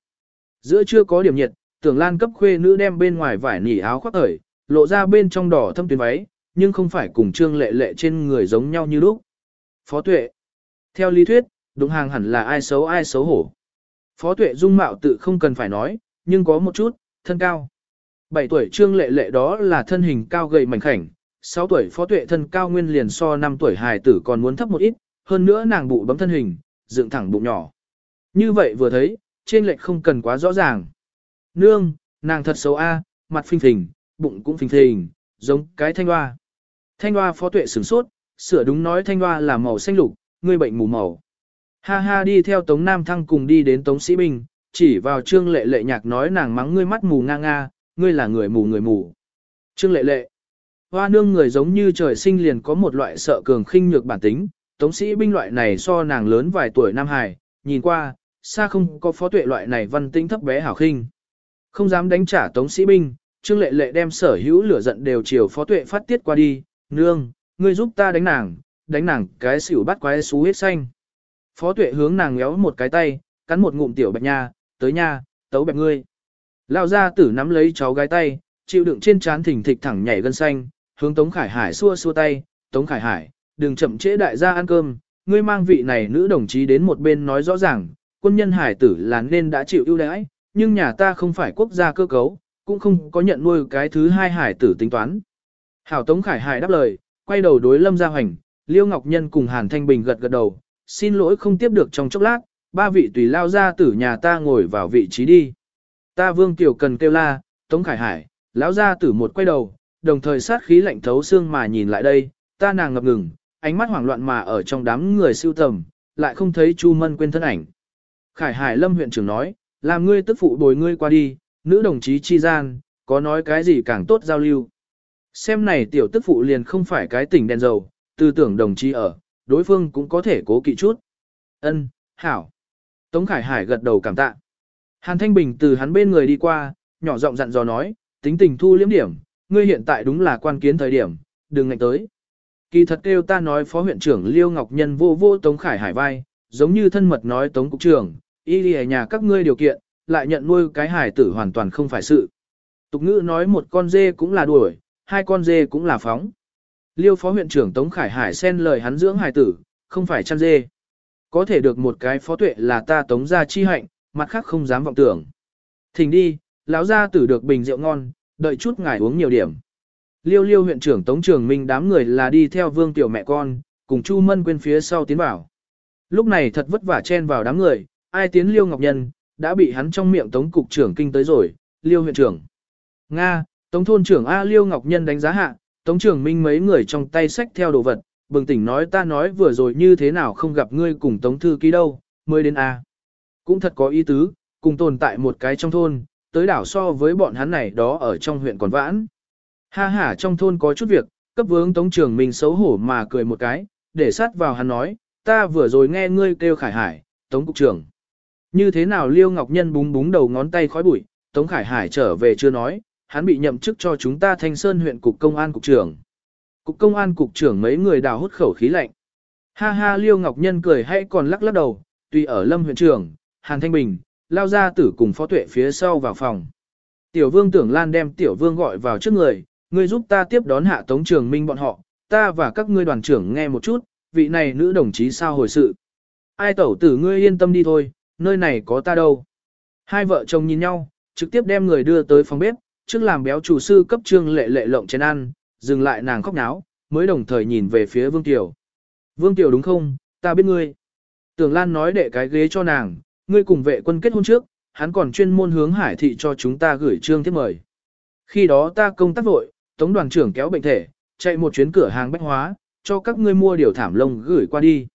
Giữa chưa có điểm nhiệt, Tưởng Lan cấp khuê nữ đem bên ngoài vải nỉ áo khoác thời, lộ ra bên trong đỏ thâm tuyến váy, nhưng không phải cùng Trương Lệ Lệ trên người giống nhau như lúc. Phó Tuệ. Theo lý thuyết, đúng hàng hẳn là ai xấu ai xấu hổ. Phó Tuệ dung mạo tự không cần phải nói, nhưng có một chút, thân cao. 7 tuổi Trương Lệ Lệ đó là thân hình cao gầy mảnh khảnh, 6 tuổi Phó Tuệ thân cao nguyên liền so 5 tuổi hài tử còn muốn thấp một ít, hơn nữa nàng bụ bấm thân hình, dựng thẳng bụng nhỏ. Như vậy vừa thấy, trên lệch không cần quá rõ ràng. Nương, nàng thật xấu a, mặt phình phình, bụng cũng phình phình, giống cái thanh hoa. Thanh hoa Phó Tuệ sửng sốt, sửa đúng nói thanh hoa là màu xanh lục, ngươi bệnh mù màu. Ha ha đi theo Tống Nam Thăng cùng đi đến Tống Sĩ Bình, chỉ vào trương lệ lệ nhạc nói nàng mắng ngươi mắt mù nga nga, ngươi là người mù người mù. Trương lệ lệ. Hoa nương người giống như trời sinh liền có một loại sợ cường khinh nhược bản tính, tống sĩ binh loại này so nàng lớn vài tuổi Nam Hải, nhìn qua, xa không có phó tuệ loại này văn tính thấp bé hảo khinh. Không dám đánh trả tống sĩ binh, Trương lệ lệ đem sở hữu lửa giận đều chiều phó tuệ phát tiết qua đi, nương, ngươi giúp ta đánh nàng, đánh nàng cái xỉu bắt quái xú hết xanh. Phó tuệ hướng nàng ngéo một cái tay, cắn một ngụm tiểu bạch nha, tới nha, tấu bẹp ngươi. Lao ra tử nắm lấy cháu gái tay, chịu đựng trên trán thỉnh thịch thẳng nhảy gân xanh, hướng Tống Khải Hải xua xua tay, Tống Khải Hải, đừng chậm trễ đại gia ăn cơm, ngươi mang vị này nữ đồng chí đến một bên nói rõ ràng, quân nhân hải tử là nên đã chịu ưu đãi, nhưng nhà ta không phải quốc gia cơ cấu, cũng không có nhận nuôi cái thứ hai hải tử tính toán. Hảo Tống Khải Hải đáp lời, quay đầu đối Lâm Gia Hoành, Liêu Ngọc Nhân cùng Hàn Thanh Bình gật gật đầu, xin lỗi không tiếp được trong chốc lát, ba vị tùy lao ra tử nhà ta ngồi vào vị trí đi. Ta Vương Tiểu cần kêu la, Tống Khải Hải, lão gia tử một quay đầu, đồng thời sát khí lạnh thấu xương mà nhìn lại đây, ta nàng ngập ngừng, ánh mắt hoảng loạn mà ở trong đám người siêu tầm, lại không thấy Chu Mân quên thân ảnh. Khải Hải Lâm huyện trưởng nói, làm ngươi tức phụ bồi ngươi qua đi, nữ đồng chí chi gian, có nói cái gì càng tốt giao lưu. Xem này tiểu tức phụ liền không phải cái tỉnh đèn dầu, tư tưởng đồng chí ở, đối phương cũng có thể cố kỵ chút. Ân, hảo. Tống Khải Hải gật đầu cảm tạ. Hàn Thanh Bình từ hắn bên người đi qua, nhỏ giọng dặn dò nói, tính tình thu liếm điểm, ngươi hiện tại đúng là quan kiến thời điểm, đừng ngạnh tới. Kỳ thật kêu ta nói phó huyện trưởng Liêu Ngọc Nhân vô vô Tống Khải Hải vai, giống như thân mật nói Tống Cục trưởng, y đi nhà các ngươi điều kiện, lại nhận nuôi cái hải tử hoàn toàn không phải sự. Tục ngữ nói một con dê cũng là đuổi, hai con dê cũng là phóng. Liêu phó huyện trưởng Tống Khải Hải xen lời hắn dưỡng hải tử, không phải chăn dê. Có thể được một cái phó tuệ là ta tống gia chi hạnh, mặt khác không dám vọng tưởng. Thỉnh đi, lão gia tử được bình rượu ngon, đợi chút ngài uống nhiều điểm. Liêu liêu huyện trưởng Tống Trường Minh đám người là đi theo vương tiểu mẹ con, cùng Chu Mân quên phía sau tiến vào. Lúc này thật vất vả chen vào đám người, ai tiến liêu ngọc nhân, đã bị hắn trong miệng Tống cục trưởng kinh tới rồi, liêu huyện trưởng. Nga, Tống thôn trưởng A liêu ngọc nhân đánh giá hạ, Tống Trường Minh mấy người trong tay sách theo đồ vật, bừng tỉnh nói ta nói vừa rồi như thế nào không gặp ngươi cùng Tống Thư Ký đâu, mới đến A. Cũng thật có ý tứ, cùng tồn tại một cái trong thôn, tới đảo so với bọn hắn này đó ở trong huyện còn vãn. Ha ha trong thôn có chút việc, cấp vướng Tống Trường Minh xấu hổ mà cười một cái, để sát vào hắn nói, ta vừa rồi nghe ngươi kêu khải hải, Tống Cục trưởng. Như thế nào Liêu Ngọc Nhân búng búng đầu ngón tay khói bụi, Tống Khải Hải trở về chưa nói, hắn bị nhậm chức cho chúng ta Thanh Sơn huyện cục công an cục trưởng. Cục công an cục trưởng mấy người đào hút khẩu khí lạnh. Ha ha Liêu Ngọc Nhân cười hay còn lắc lắc đầu, tuy ở Lâm huyện trưởng, Hàn Thanh Bình, lao ra tử cùng phó tuệ phía sau vào phòng. Tiểu vương tưởng Lan đem tiểu vương gọi vào trước người, ngươi giúp ta tiếp đón hạ tống trường minh bọn họ, ta và các ngươi đoàn trưởng nghe một chút, vị này nữ đồng chí sao hồi sự. Ai tẩu tử ngươi yên tâm đi thôi, nơi này có ta đâu. Hai vợ chồng nhìn nhau, trực tiếp đem người đưa tới phòng bếp, trước làm béo chủ sư cấp trương lệ lệ lộng chén ăn, dừng lại nàng khóc náo, mới đồng thời nhìn về phía Vương Tiểu. Vương Tiểu đúng không, ta biết ngươi. Tưởng Lan nói để cái ghế cho nàng, ngươi cùng vệ quân kết hôn trước, hắn còn chuyên môn hướng hải thị cho chúng ta gửi trương tiếp mời. Khi đó ta công tác vội, tống đoàn trưởng kéo bệnh thể, chạy một chuyến cửa hàng bách hóa, cho các ngươi mua điều thảm lông gửi qua đi.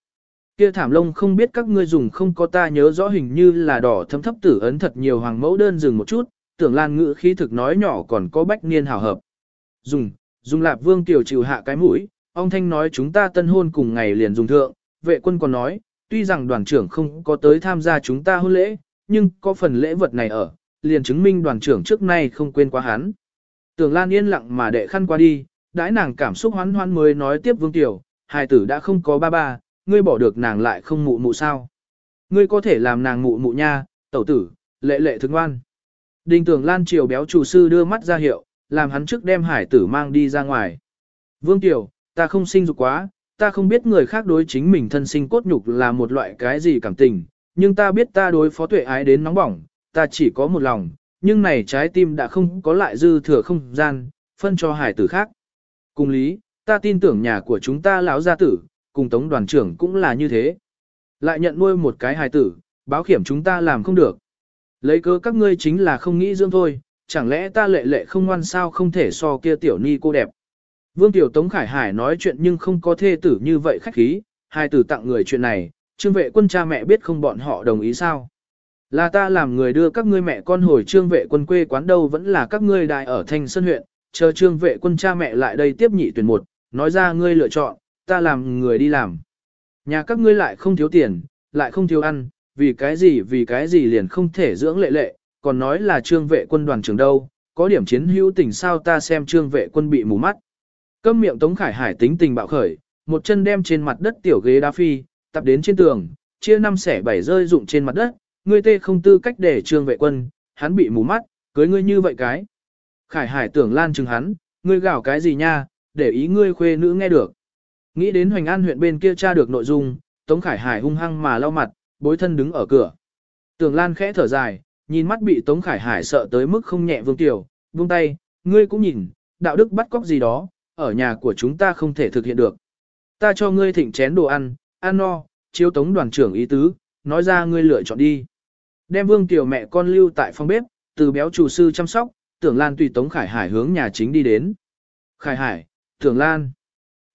Kia thảm lông không biết các ngươi dùng không có ta nhớ rõ hình như là đỏ thấm thấp tử ấn thật nhiều hoàng mẫu đơn dừng một chút, tưởng lan ngữ khí thực nói nhỏ còn có bách niên hào hợp. Dùng, dùng lạp vương tiểu chịu hạ cái mũi, ông thanh nói chúng ta tân hôn cùng ngày liền dùng thượng, vệ quân còn nói, tuy rằng đoàn trưởng không có tới tham gia chúng ta hôn lễ, nhưng có phần lễ vật này ở, liền chứng minh đoàn trưởng trước nay không quên quá hắn. Tưởng Lan yên lặng mà đệ khăn qua đi, đãi nàng cảm xúc hoán hoan mới nói tiếp Vương Tiểu, hài tử đã không có ba ba, ngươi bỏ được nàng lại không mụ mụ sao. Ngươi có thể làm nàng mụ mụ nha, tẩu tử, lệ lệ thương ngoan. Đình tưởng Lan Triều béo chủ sư đưa mắt ra hiệu, làm hắn trước đem hải tử mang đi ra ngoài. Vương Tiểu, ta không sinh dục quá, ta không biết người khác đối chính mình thân sinh cốt nhục là một loại cái gì cảm tình, nhưng ta biết ta đối phó tuệ ái đến nóng bỏng, ta chỉ có một lòng, nhưng này trái tim đã không có lại dư thừa không gian, phân cho hải tử khác. Cùng lý, ta tin tưởng nhà của chúng ta lão gia tử, cùng tống đoàn trưởng cũng là như thế. Lại nhận nuôi một cái hài tử, báo khiểm chúng ta làm không được. Lấy cơ các ngươi chính là không nghĩ dưỡng thôi, chẳng lẽ ta lệ lệ không ngoan sao không thể so kia tiểu ni cô đẹp. Vương Tiểu Tống Khải Hải nói chuyện nhưng không có thê tử như vậy khách khí, hai tử tặng người chuyện này, trương vệ quân cha mẹ biết không bọn họ đồng ý sao. Là ta làm người đưa các ngươi mẹ con hồi trương vệ quân quê quán đâu vẫn là các ngươi đại ở thanh sơn huyện, chờ trương vệ quân cha mẹ lại đây tiếp nhị tuyển một, nói ra ngươi lựa chọn, ta làm người đi làm. Nhà các ngươi lại không thiếu tiền, lại không thiếu ăn, vì cái gì vì cái gì liền không thể dưỡng lệ lệ, còn nói là trương vệ quân đoàn trưởng đâu, có điểm chiến hữu tình sao ta xem trương vệ quân bị mù mắt. Câm miệng Tống Khải Hải tính tình bạo khởi, một chân đem trên mặt đất tiểu ghế đá phi, tập đến trên tường, chia năm xẻ bảy rơi rụng trên mặt đất, ngươi tê không tư cách để trương vệ quân, hắn bị mù mắt, cưới ngươi như vậy cái. Khải Hải tưởng lan chừng hắn, ngươi gào cái gì nha, để ý ngươi khuê nữ nghe được. Nghĩ đến Hoành An huyện bên kia tra được nội dung, Tống Khải Hải hung hăng mà lau mặt, bối thân đứng ở cửa. Tưởng Lan khẽ thở dài, nhìn mắt bị Tống Khải Hải sợ tới mức không nhẹ vương tiểu, buông tay, ngươi cũng nhìn, đạo đức bắt cóc gì đó, ở nhà của chúng ta không thể thực hiện được. Ta cho ngươi thịnh chén đồ ăn, ăn no, chiếu Tống đoàn trưởng ý tứ, nói ra ngươi lựa chọn đi. Đem vương tiểu mẹ con lưu tại phòng bếp, từ béo chủ sư chăm sóc, tưởng Lan tùy Tống Khải Hải hướng nhà chính đi đến. Khải Hải, tưởng Lan.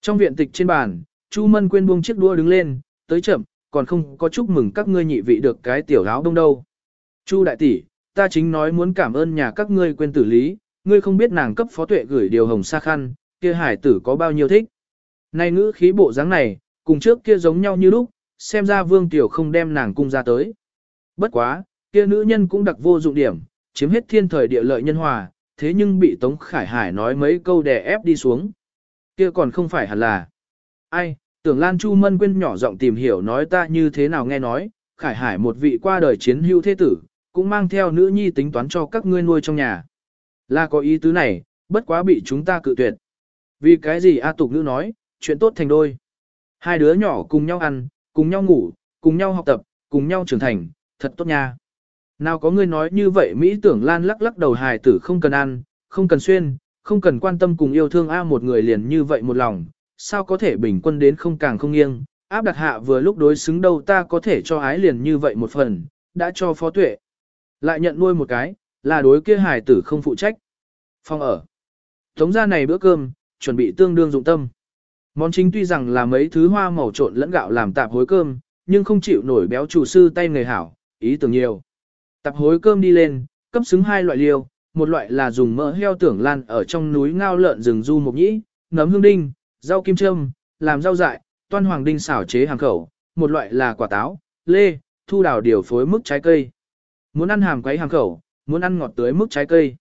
Trong viện tịch trên bàn, Chu Mân quên buông chiếc đũa đứng lên, tới chậm, còn không có chúc mừng các ngươi nhị vị được cái tiểu áo đông đâu. Chu đại tỷ, ta chính nói muốn cảm ơn nhà các ngươi quên tử lý, ngươi không biết nàng cấp phó tuệ gửi điều hồng sa khăn, kia hải tử có bao nhiêu thích. Này ngữ khí bộ dáng này, cùng trước kia giống nhau như lúc, xem ra vương tiểu không đem nàng cung ra tới. Bất quá, kia nữ nhân cũng đặc vô dụng điểm, chiếm hết thiên thời địa lợi nhân hòa, thế nhưng bị Tống Khải Hải nói mấy câu đè ép đi xuống. Kia còn không phải hẳn là. Ai, tưởng Lan Chu Mân Quyên nhỏ giọng tìm hiểu nói ta như thế nào nghe nói, Khải Hải một vị qua đời chiến hữu thế tử, cũng mang theo nữ nhi tính toán cho các ngươi nuôi trong nhà. Là có ý tứ này, bất quá bị chúng ta cự tuyệt. Vì cái gì A Tục Nữ nói, chuyện tốt thành đôi. Hai đứa nhỏ cùng nhau ăn, cùng nhau ngủ, cùng nhau học tập, cùng nhau trưởng thành, thật tốt nha. Nào có ngươi nói như vậy Mỹ tưởng Lan lắc lắc đầu hài tử không cần ăn, không cần xuyên, không cần quan tâm cùng yêu thương A một người liền như vậy một lòng, sao có thể bình quân đến không càng không nghiêng, áp đặt hạ vừa lúc đối xứng đâu ta có thể cho ái liền như vậy một phần, đã cho phó tuệ. Lại nhận nuôi một cái, là đối kia hài tử không phụ trách. Phong ở. Tống ra này bữa cơm, chuẩn bị tương đương dụng tâm. Món chính tuy rằng là mấy thứ hoa màu trộn lẫn gạo làm tạp hối cơm, nhưng không chịu nổi béo chủ sư tay người hảo, ý tưởng nhiều. Tạp hối cơm đi lên, cấp xứng hai loại liều, một loại là dùng mỡ heo tưởng lan ở trong núi ngao lợn rừng du mộc nhĩ, nấm hương đinh, rau kim châm, làm rau dại, toan hoàng đinh xảo chế hàng khẩu, một loại là quả táo, lê, thu đào điều phối mức trái cây. Muốn ăn hàm quấy hàng khẩu, muốn ăn ngọt tưới mức trái cây.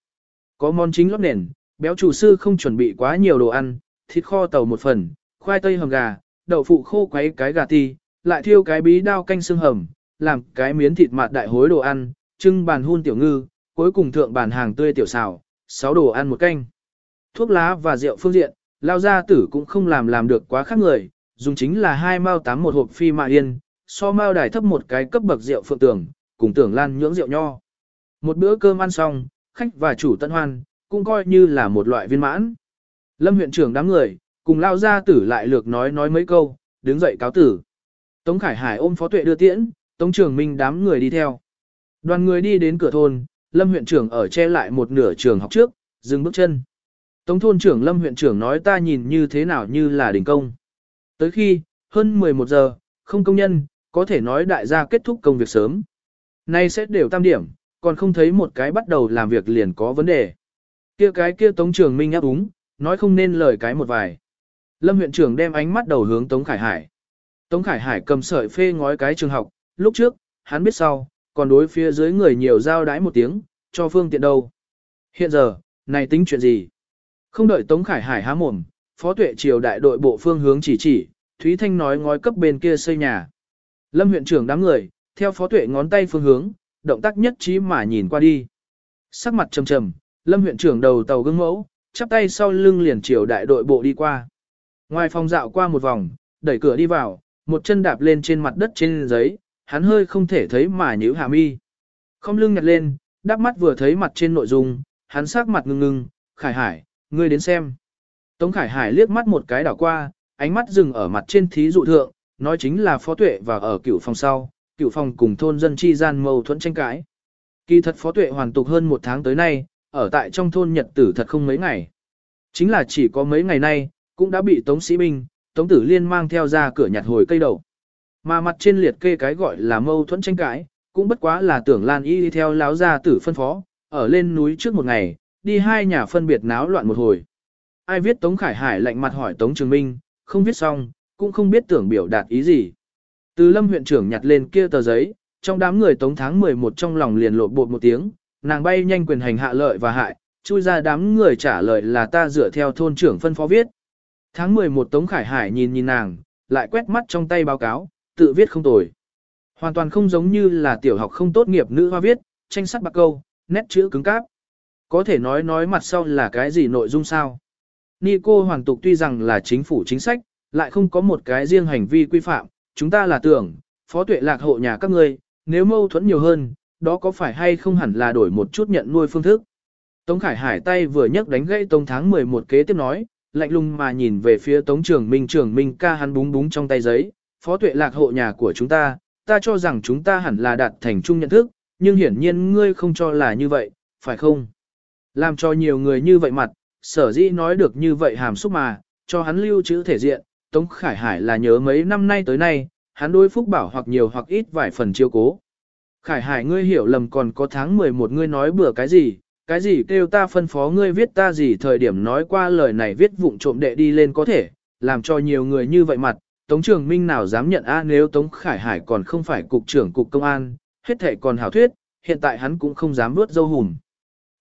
Có món chính lót nền, béo chủ sư không chuẩn bị quá nhiều đồ ăn, thịt kho tàu một phần, khoai tây hầm gà, đậu phụ khô quấy cái gà ti, lại thiêu cái bí đao canh xương hầm, làm cái miến thịt mạt đại hối đồ ăn, trưng bàn hun tiểu ngư, cuối cùng thượng bàn hàng tươi tiểu xào, sáu đồ ăn một canh. Thuốc lá và rượu phương diện, lao gia tử cũng không làm làm được quá khác người, dùng chính là hai mao tám một hộp phi mạ yên, so mao đài thấp một cái cấp bậc rượu phượng tưởng, cùng tưởng lan nhưỡng rượu nho. Một bữa cơm ăn xong, khách và chủ tận hoan, cũng coi như là một loại viên mãn. Lâm huyện trưởng đám người, cùng lao gia tử lại lược nói nói mấy câu, đứng dậy cáo tử. Tống Khải Hải ôm phó tuệ đưa tiễn, Tống Trường Minh đám người đi theo. Đoàn người đi đến cửa thôn, Lâm huyện trưởng ở che lại một nửa trường học trước, dừng bước chân. Tống thôn trưởng Lâm huyện trưởng nói ta nhìn như thế nào như là đình công. Tới khi, hơn 11 giờ, không công nhân, có thể nói đại gia kết thúc công việc sớm. Nay sẽ đều tam điểm, còn không thấy một cái bắt đầu làm việc liền có vấn đề. Kia cái kia Tống Trường Minh áp úng, nói không nên lời cái một vài. Lâm huyện trưởng đem ánh mắt đầu hướng Tống Khải Hải. Tống Khải Hải cầm sợi phê ngói cái trường học, lúc trước, hắn biết sau, còn đối phía dưới người nhiều giao đái một tiếng, cho phương tiện đâu. Hiện giờ, này tính chuyện gì? Không đợi Tống Khải Hải há mồm, Phó Tuệ Triều đại đội bộ phương hướng chỉ chỉ, Thúy Thanh nói ngói cấp bên kia xây nhà. Lâm huyện trưởng đám người, theo Phó Tuệ ngón tay phương hướng, động tác nhất trí mà nhìn qua đi. Sắc mặt trầm trầm, Lâm huyện trưởng đầu tàu gương mẫu, chắp tay sau lưng liền chiều đại đội bộ đi qua. Ngoài phòng dạo qua một vòng, đẩy cửa đi vào, một chân đạp lên trên mặt đất trên giấy, hắn hơi không thể thấy mà nhíu hà mi. Không lưng nhặt lên, đắp mắt vừa thấy mặt trên nội dung, hắn sắc mặt ngưng ngưng, Khải Hải, ngươi đến xem. Tống Khải Hải liếc mắt một cái đảo qua, ánh mắt dừng ở mặt trên thí dụ thượng, nói chính là phó tuệ và ở cựu phòng sau, cựu phòng cùng thôn dân chi gian mâu thuẫn tranh cãi. Kỳ thật phó tuệ hoàn tục hơn một tháng tới nay, ở tại trong thôn nhật tử thật không mấy ngày. Chính là chỉ có mấy ngày nay, cũng đã bị Tống Sĩ Binh, Tống Tử Liên mang theo ra cửa nhặt hồi cây đầu. Mà mặt trên liệt kê cái gọi là mâu thuẫn tranh cãi, cũng bất quá là tưởng Lan Y đi theo láo gia tử phân phó, ở lên núi trước một ngày, đi hai nhà phân biệt náo loạn một hồi. Ai viết Tống Khải Hải lạnh mặt hỏi Tống Trường Minh, không viết xong, cũng không biết tưởng biểu đạt ý gì. Từ lâm huyện trưởng nhặt lên kia tờ giấy, trong đám người Tống tháng 11 trong lòng liền lộ bột một tiếng, nàng bay nhanh quyền hành hạ lợi và hại, chui ra đám người trả lời là ta dựa theo thôn trưởng phân phó viết. Tháng 11 Tống Khải Hải nhìn nhìn nàng, lại quét mắt trong tay báo cáo, tự viết không tồi. Hoàn toàn không giống như là tiểu học không tốt nghiệp nữ hoa viết, tranh sắt bạc câu, nét chữ cứng cáp. Có thể nói nói mặt sau là cái gì nội dung sao? Nico hoàn tục tuy rằng là chính phủ chính sách, lại không có một cái riêng hành vi quy phạm, chúng ta là tưởng, phó tuệ lạc hộ nhà các ngươi, nếu mâu thuẫn nhiều hơn, đó có phải hay không hẳn là đổi một chút nhận nuôi phương thức. Tống Khải Hải tay vừa nhấc đánh gãy Tống tháng 11 kế tiếp nói, lạnh lùng mà nhìn về phía Tống Trường Minh Trường Minh ca hắn búng búng trong tay giấy, phó tuệ lạc hộ nhà của chúng ta, ta cho rằng chúng ta hẳn là đạt thành chung nhận thức, nhưng hiển nhiên ngươi không cho là như vậy, phải không? Làm cho nhiều người như vậy mặt, sở dĩ nói được như vậy hàm xúc mà, cho hắn lưu trữ thể diện, Tống Khải Hải là nhớ mấy năm nay tới nay, hắn đối Phúc Bảo hoặc nhiều hoặc ít vài phần chiêu cố. Khải Hải ngươi hiểu lầm còn có tháng 11 ngươi nói bừa cái gì, cái gì kêu ta phân phó ngươi viết ta gì thời điểm nói qua lời này viết vụng trộm đệ đi lên có thể, làm cho nhiều người như vậy mặt, Tống Trường Minh nào dám nhận a nếu Tống Khải Hải còn không phải cục trưởng cục công an, hết thể còn hảo thuyết, hiện tại hắn cũng không dám bước dâu hùm.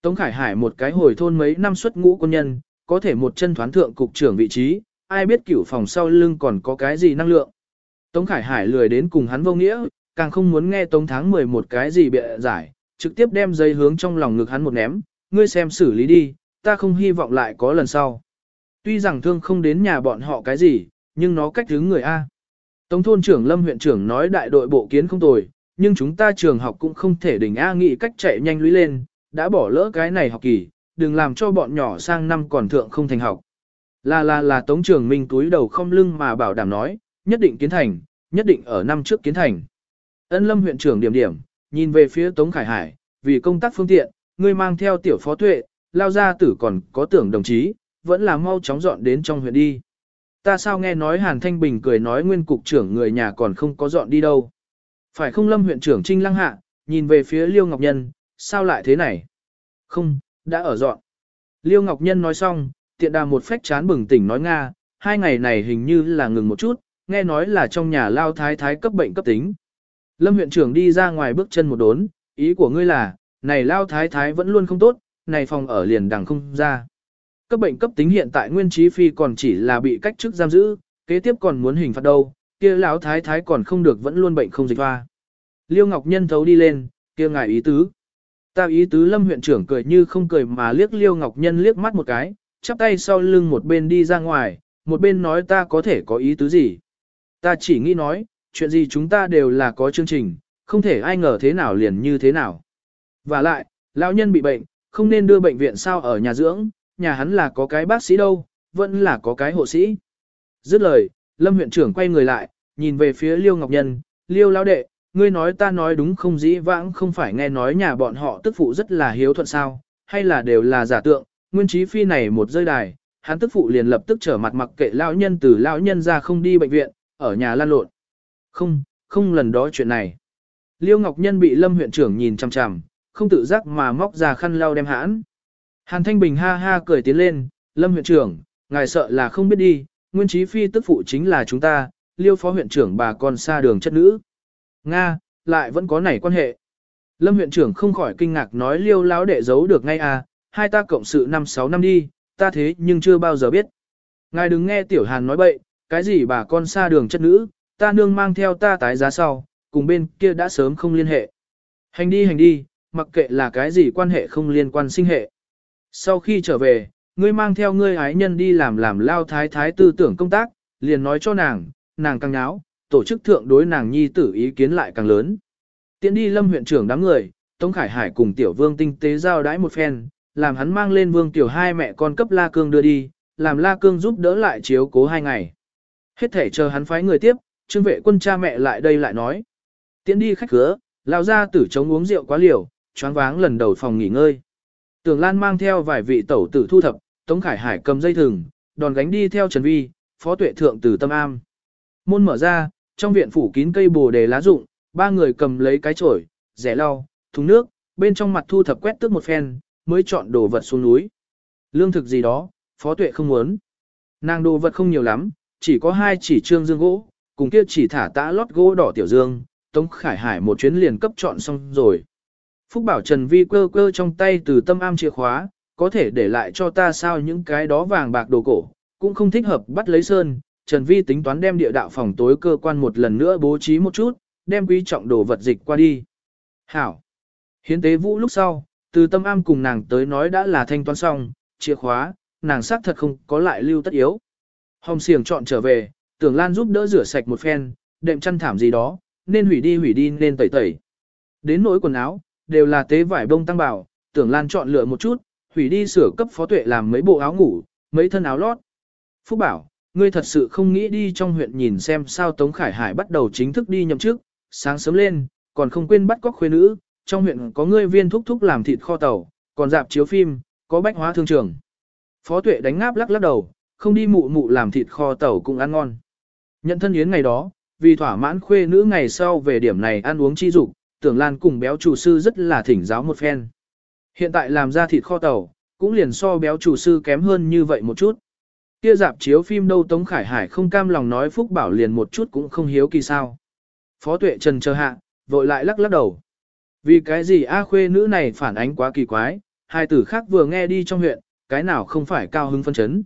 Tống Khải Hải một cái hồi thôn mấy năm xuất ngũ quân nhân, có thể một chân thoán thượng cục trưởng vị trí, ai biết cửu phòng sau lưng còn có cái gì năng lượng. Tống Khải Hải lười đến cùng hắn vô nghĩa, càng không muốn nghe Tống Tháng 11 cái gì bịa giải, trực tiếp đem dây hướng trong lòng ngực hắn một ném, ngươi xem xử lý đi, ta không hy vọng lại có lần sau. Tuy rằng thương không đến nhà bọn họ cái gì, nhưng nó cách hướng người A. Tống thôn trưởng Lâm huyện trưởng nói đại đội bộ kiến không tồi, nhưng chúng ta trường học cũng không thể đỉnh A nghĩ cách chạy nhanh lũy lên, đã bỏ lỡ cái này học kỳ, đừng làm cho bọn nhỏ sang năm còn thượng không thành học. Là là là Tống Trường Minh túi đầu không lưng mà bảo đảm nói, nhất định kiến thành, nhất định ở năm trước kiến thành. Ân Lâm huyện trưởng điểm điểm, nhìn về phía Tống Khải Hải, vì công tác phương tiện, ngươi mang theo tiểu phó tuệ, lao ra tử còn có tưởng đồng chí, vẫn là mau chóng dọn đến trong huyện đi. Ta sao nghe nói Hàn Thanh Bình cười nói nguyên cục trưởng người nhà còn không có dọn đi đâu. Phải không Lâm huyện trưởng Trinh Lăng Hạ, nhìn về phía Liêu Ngọc Nhân, sao lại thế này? Không, đã ở dọn. Liêu Ngọc Nhân nói xong, tiện đà một phách chán bừng tỉnh nói Nga, hai ngày này hình như là ngừng một chút, nghe nói là trong nhà lao thái thái cấp bệnh cấp tính. Lâm huyện trưởng đi ra ngoài bước chân một đốn, ý của ngươi là, này lao thái thái vẫn luôn không tốt, này phòng ở liền đằng không ra. Cấp bệnh cấp tính hiện tại nguyên trí phi còn chỉ là bị cách chức giam giữ, kế tiếp còn muốn hình phạt đâu, kia lão thái thái còn không được vẫn luôn bệnh không dịch hoa. Liêu Ngọc Nhân thấu đi lên, kia ngài ý tứ. Ta ý tứ lâm huyện trưởng cười như không cười mà liếc Liêu Ngọc Nhân liếc mắt một cái, chắp tay sau lưng một bên đi ra ngoài, một bên nói ta có thể có ý tứ gì. Ta chỉ nghĩ nói, chuyện gì chúng ta đều là có chương trình, không thể ai ngờ thế nào liền như thế nào. Và lại, lão nhân bị bệnh, không nên đưa bệnh viện sao ở nhà dưỡng, nhà hắn là có cái bác sĩ đâu, vẫn là có cái hộ sĩ. Dứt lời, Lâm huyện trưởng quay người lại, nhìn về phía Liêu Ngọc Nhân, Liêu lão đệ, ngươi nói ta nói đúng không dĩ vãng không phải nghe nói nhà bọn họ tức phụ rất là hiếu thuận sao, hay là đều là giả tượng, nguyên trí phi này một rơi đài, hắn tức phụ liền lập tức trở mặt mặc kệ lão nhân từ lão nhân ra không đi bệnh viện, ở nhà lan lộn. Không, không lần đó chuyện này. Liêu Ngọc Nhân bị Lâm huyện trưởng nhìn chằm chằm, không tự giác mà móc ra khăn lau đem hãn. Hàn Thanh Bình ha ha cười tiến lên, Lâm huyện trưởng, ngài sợ là không biết đi, nguyên trí phi tức phụ chính là chúng ta, Liêu phó huyện trưởng bà con xa đường chất nữ. Nga, lại vẫn có nảy quan hệ. Lâm huyện trưởng không khỏi kinh ngạc nói Liêu lão đệ giấu được ngay à, hai ta cộng sự năm sáu năm đi, ta thế nhưng chưa bao giờ biết. Ngài đừng nghe tiểu hàn nói bậy, cái gì bà con xa đường chất nữ, ta nương mang theo ta tái giá sau, cùng bên kia đã sớm không liên hệ. Hành đi hành đi, mặc kệ là cái gì quan hệ không liên quan sinh hệ. Sau khi trở về, ngươi mang theo ngươi ái nhân đi làm làm lao thái thái tư tưởng công tác, liền nói cho nàng, nàng càng náo, tổ chức thượng đối nàng nhi tử ý kiến lại càng lớn. Tiến đi lâm huyện trưởng đám người, Tống Khải Hải cùng tiểu vương tinh tế giao đãi một phen, làm hắn mang lên vương tiểu hai mẹ con cấp La Cương đưa đi, làm La Cương giúp đỡ lại chiếu cố hai ngày. Hết thể chờ hắn phái người tiếp, trương vệ quân cha mẹ lại đây lại nói. Tiến đi khách khứa, lao ra tử chống uống rượu quá liều, choáng váng lần đầu phòng nghỉ ngơi. Tường Lan mang theo vài vị tẩu tử thu thập, Tống Khải Hải cầm dây thừng, đòn gánh đi theo Trần Vi, phó tuệ thượng từ tâm am. Môn mở ra, trong viện phủ kín cây bồ đề lá rụng, ba người cầm lấy cái chổi, rẻ lau, thùng nước, bên trong mặt thu thập quét tước một phen, mới chọn đồ vật xuống núi. Lương thực gì đó, phó tuệ không muốn. Nàng đồ vật không nhiều lắm, chỉ có hai chỉ trương dương gỗ, cùng kia chỉ thả tã lót gỗ đỏ tiểu dương, Tống Khải Hải một chuyến liền cấp chọn xong rồi. Phúc bảo Trần Vi cơ cơ trong tay từ tâm am chìa khóa, có thể để lại cho ta sao những cái đó vàng bạc đồ cổ, cũng không thích hợp bắt lấy sơn. Trần Vi tính toán đem địa đạo phòng tối cơ quan một lần nữa bố trí một chút, đem quý trọng đồ vật dịch qua đi. Hảo. Hiến tế vũ lúc sau, từ tâm am cùng nàng tới nói đã là thanh toán xong, chìa khóa, nàng xác thật không có lại lưu tất yếu. Hồng siềng chọn trở về, tưởng Lan giúp đỡ rửa sạch một phen, đệm chăn thảm gì đó, nên hủy đi hủy đi nên tẩy tẩy. Đến nỗi quần áo, đều là tế vải bông tăng bảo, tưởng Lan chọn lựa một chút, hủy đi sửa cấp phó tuệ làm mấy bộ áo ngủ, mấy thân áo lót. Phúc bảo, ngươi thật sự không nghĩ đi trong huyện nhìn xem sao Tống Khải Hải bắt đầu chính thức đi nhậm chức, sáng sớm lên, còn không quên bắt cóc khuê nữ, trong huyện có ngươi viên thúc thúc làm thịt kho tàu, còn dạp chiếu phim, có bách hóa thương trường. Phó tuệ đánh ngáp lắc lắc đầu, không đi mụ mụ làm thịt kho tàu cũng ăn ngon. Nhận thân yến ngày đó, vì thỏa mãn khuê nữ ngày sau về điểm này ăn uống chi dục, tưởng Lan cùng béo chủ sư rất là thỉnh giáo một phen. Hiện tại làm ra thịt kho tàu, cũng liền so béo chủ sư kém hơn như vậy một chút. Kia dạp chiếu phim đâu Tống Khải Hải không cam lòng nói Phúc Bảo liền một chút cũng không hiếu kỳ sao. Phó tuệ trần chờ hạ, vội lại lắc lắc đầu. Vì cái gì A khuê nữ này phản ánh quá kỳ quái, hai tử khác vừa nghe đi trong huyện, cái nào không phải cao hứng phân chấn.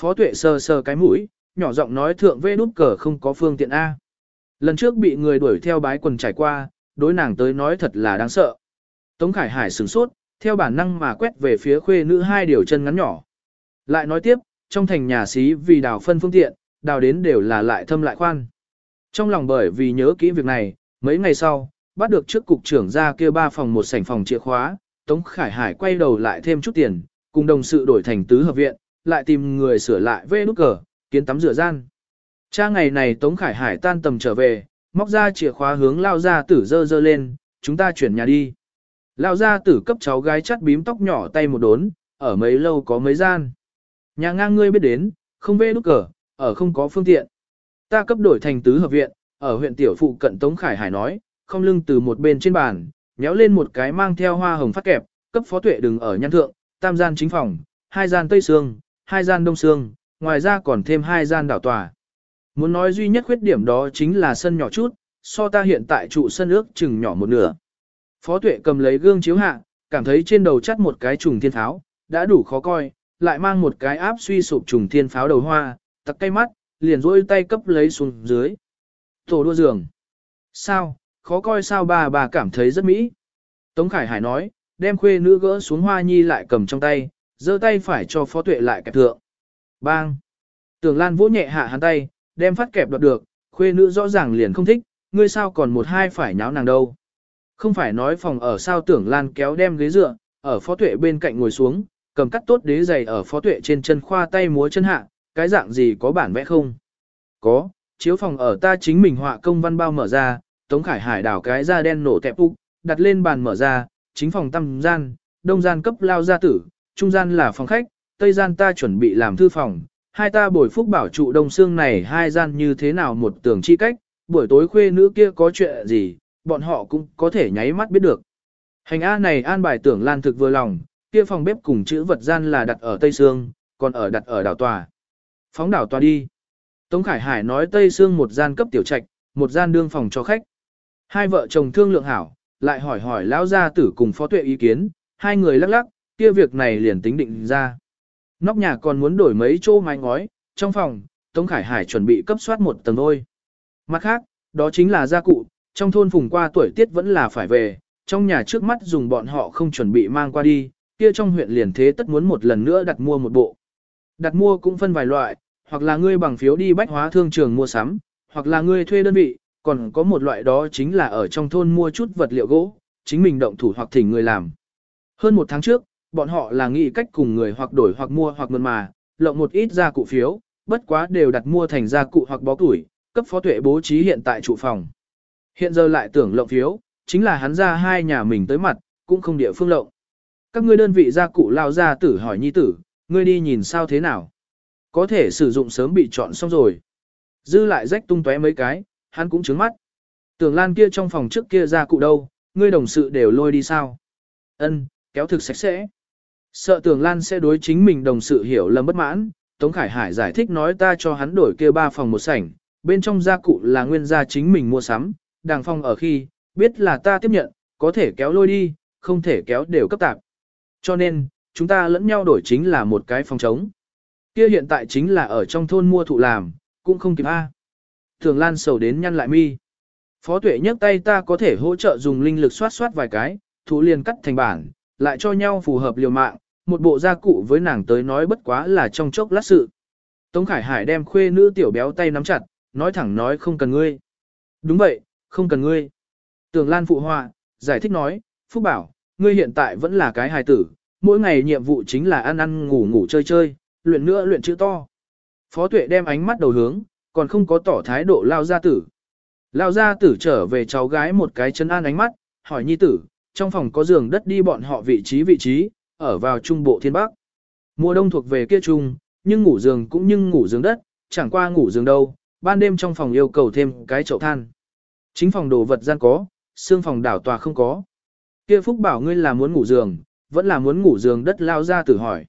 Phó tuệ sờ sờ cái mũi, nhỏ giọng nói thượng vê nút cờ không có phương tiện A. Lần trước bị người đuổi theo bái quần trải qua, đối nàng tới nói thật là đáng sợ. Tống Khải Hải sửng sốt, theo bản năng mà quét về phía khuê nữ hai điều chân ngắn nhỏ. Lại nói tiếp, trong thành nhà xí vì đào phân phương tiện, đào đến đều là lại thâm lại khoan. Trong lòng bởi vì nhớ kỹ việc này, mấy ngày sau, bắt được trước cục trưởng ra kia ba phòng một sảnh phòng chìa khóa, Tống Khải Hải quay đầu lại thêm chút tiền, cùng đồng sự đổi thành tứ hợp viện, lại tìm người sửa lại vê nút cờ, kiến tắm rửa gian. Cha ngày này Tống Khải Hải tan tầm trở về, móc ra chìa khóa hướng lao ra tử dơ dơ lên, chúng ta chuyển nhà đi. Lao ra tử cấp cháu gái chắt bím tóc nhỏ tay một đốn, ở mấy lâu có mấy gian. Nhà ngang ngươi biết đến, không vê nút cờ, ở không có phương tiện. Ta cấp đổi thành tứ hợp viện, ở huyện tiểu phụ cận Tống Khải Hải nói, không lưng từ một bên trên bàn, nhéo lên một cái mang theo hoa hồng phát kẹp, cấp phó tuệ đừng ở nhăn thượng, tam gian chính phòng, hai gian tây xương, hai gian đông xương, ngoài ra còn thêm hai gian đảo tòa. Muốn nói duy nhất khuyết điểm đó chính là sân nhỏ chút, so ta hiện tại trụ sân ước chừng nhỏ một nửa. Phó tuệ cầm lấy gương chiếu hạ, cảm thấy trên đầu chắt một cái trùng thiên pháo, đã đủ khó coi, lại mang một cái áp suy sụp trùng thiên pháo đầu hoa, tặc cây mắt, liền rôi tay cấp lấy xuống dưới. Tổ đua giường. Sao, khó coi sao bà bà cảm thấy rất mỹ. Tống Khải Hải nói, đem khuê nữ gỡ xuống hoa nhi lại cầm trong tay, giơ tay phải cho phó tuệ lại kẹp thượng. Bang! Tưởng Lan vỗ nhẹ hạ hắn tay, đem phát kẹp đoạt được, khuê nữ rõ ràng liền không thích, ngươi sao còn một hai phải nháo nàng đâu. Không phải nói phòng ở sao tưởng Lan kéo đem ghế dựa, ở phó tuệ bên cạnh ngồi xuống, cầm cắt tốt đế giày ở phó tuệ trên chân khoa tay múa chân hạ, cái dạng gì có bản vẽ không? Có, chiếu phòng ở ta chính mình họa công văn bao mở ra, Tống Khải Hải đảo cái da đen nổ tẹp úc, đặt lên bàn mở ra, chính phòng tăm gian, đông gian cấp lao gia tử, trung gian là phòng khách, tây gian ta chuẩn bị làm thư phòng, hai ta bồi phúc bảo trụ đông xương này hai gian như thế nào một tường chi cách, buổi tối khuê nữ kia có chuyện gì, bọn họ cũng có thể nháy mắt biết được. Hành A này an bài tưởng lan thực vừa lòng, kia phòng bếp cùng chữ vật gian là đặt ở Tây Sương, còn ở đặt ở đảo tòa. Phóng đảo tòa đi. Tống Khải Hải nói Tây Sương một gian cấp tiểu trạch, một gian đương phòng cho khách. Hai vợ chồng thương lượng hảo, lại hỏi hỏi lão gia tử cùng phó tuệ ý kiến, hai người lắc lắc, kia việc này liền tính định ra. Nóc nhà còn muốn đổi mấy chỗ mái ngói, trong phòng, Tống Khải Hải chuẩn bị cấp soát một tầng thôi. Mặt khác, đó chính là gia cụ, trong thôn phùng qua tuổi tiết vẫn là phải về, trong nhà trước mắt dùng bọn họ không chuẩn bị mang qua đi, kia trong huyện liền thế tất muốn một lần nữa đặt mua một bộ. Đặt mua cũng phân vài loại, hoặc là ngươi bằng phiếu đi bách hóa thương trường mua sắm, hoặc là ngươi thuê đơn vị, còn có một loại đó chính là ở trong thôn mua chút vật liệu gỗ, chính mình động thủ hoặc thỉnh người làm. Hơn một tháng trước, bọn họ là nghĩ cách cùng người hoặc đổi hoặc mua hoặc mượn mà, lộng một ít gia cụ phiếu, bất quá đều đặt mua thành gia cụ hoặc bó tuổi, cấp phó tuệ bố trí hiện tại trụ phòng. Hiện giờ lại tưởng lộng phiếu, chính là hắn ra hai nhà mình tới mặt, cũng không địa phương lộng. Các ngươi đơn vị gia cụ lao ra tử hỏi nhi tử, ngươi đi nhìn sao thế nào. Có thể sử dụng sớm bị chọn xong rồi. Dư lại rách tung tóe mấy cái, hắn cũng trứng mắt. Tưởng lan kia trong phòng trước kia gia cụ đâu, ngươi đồng sự đều lôi đi sao. Ân, kéo thực sạch sẽ. Sợ Tường Lan sẽ đối chính mình đồng sự hiểu lầm bất mãn, Tống Khải Hải giải thích nói ta cho hắn đổi kia ba phòng một sảnh, bên trong gia cụ là nguyên gia chính mình mua sắm, đàng phong ở khi, biết là ta tiếp nhận, có thể kéo lôi đi, không thể kéo đều cấp tạp. Cho nên, chúng ta lẫn nhau đổi chính là một cái phòng trống. Kia hiện tại chính là ở trong thôn mua thụ làm, cũng không kịp A. Thường Lan sầu đến nhăn lại mi. Phó tuệ nhấc tay ta có thể hỗ trợ dùng linh lực soát soát vài cái, thụ liền cắt thành bản, lại cho nhau phù hợp liều mạng, một bộ gia cụ với nàng tới nói bất quá là trong chốc lát sự. Tống Khải Hải đem khuê nữ tiểu béo tay nắm chặt, nói thẳng nói không cần ngươi. Đúng vậy, không cần ngươi. Tường Lan phụ họa, giải thích nói, Phúc bảo, ngươi hiện tại vẫn là cái hài tử, mỗi ngày nhiệm vụ chính là ăn ăn ngủ ngủ chơi chơi, luyện nữa luyện chữ to. Phó tuệ đem ánh mắt đầu hướng, còn không có tỏ thái độ lao gia tử. Lao gia tử trở về cháu gái một cái chân an ánh mắt, hỏi nhi tử, trong phòng có giường đất đi bọn họ vị trí vị trí, ở vào trung bộ thiên bắc. Mùa đông thuộc về kia trung, nhưng ngủ giường cũng nhưng ngủ giường đất, chẳng qua ngủ giường đâu, ban đêm trong phòng yêu cầu thêm cái chậu than. Chính phòng đồ vật gian có, xương phòng đảo tòa không có. Kia Phúc bảo ngươi là muốn ngủ giường, vẫn là muốn ngủ giường đất lao ra tử hỏi.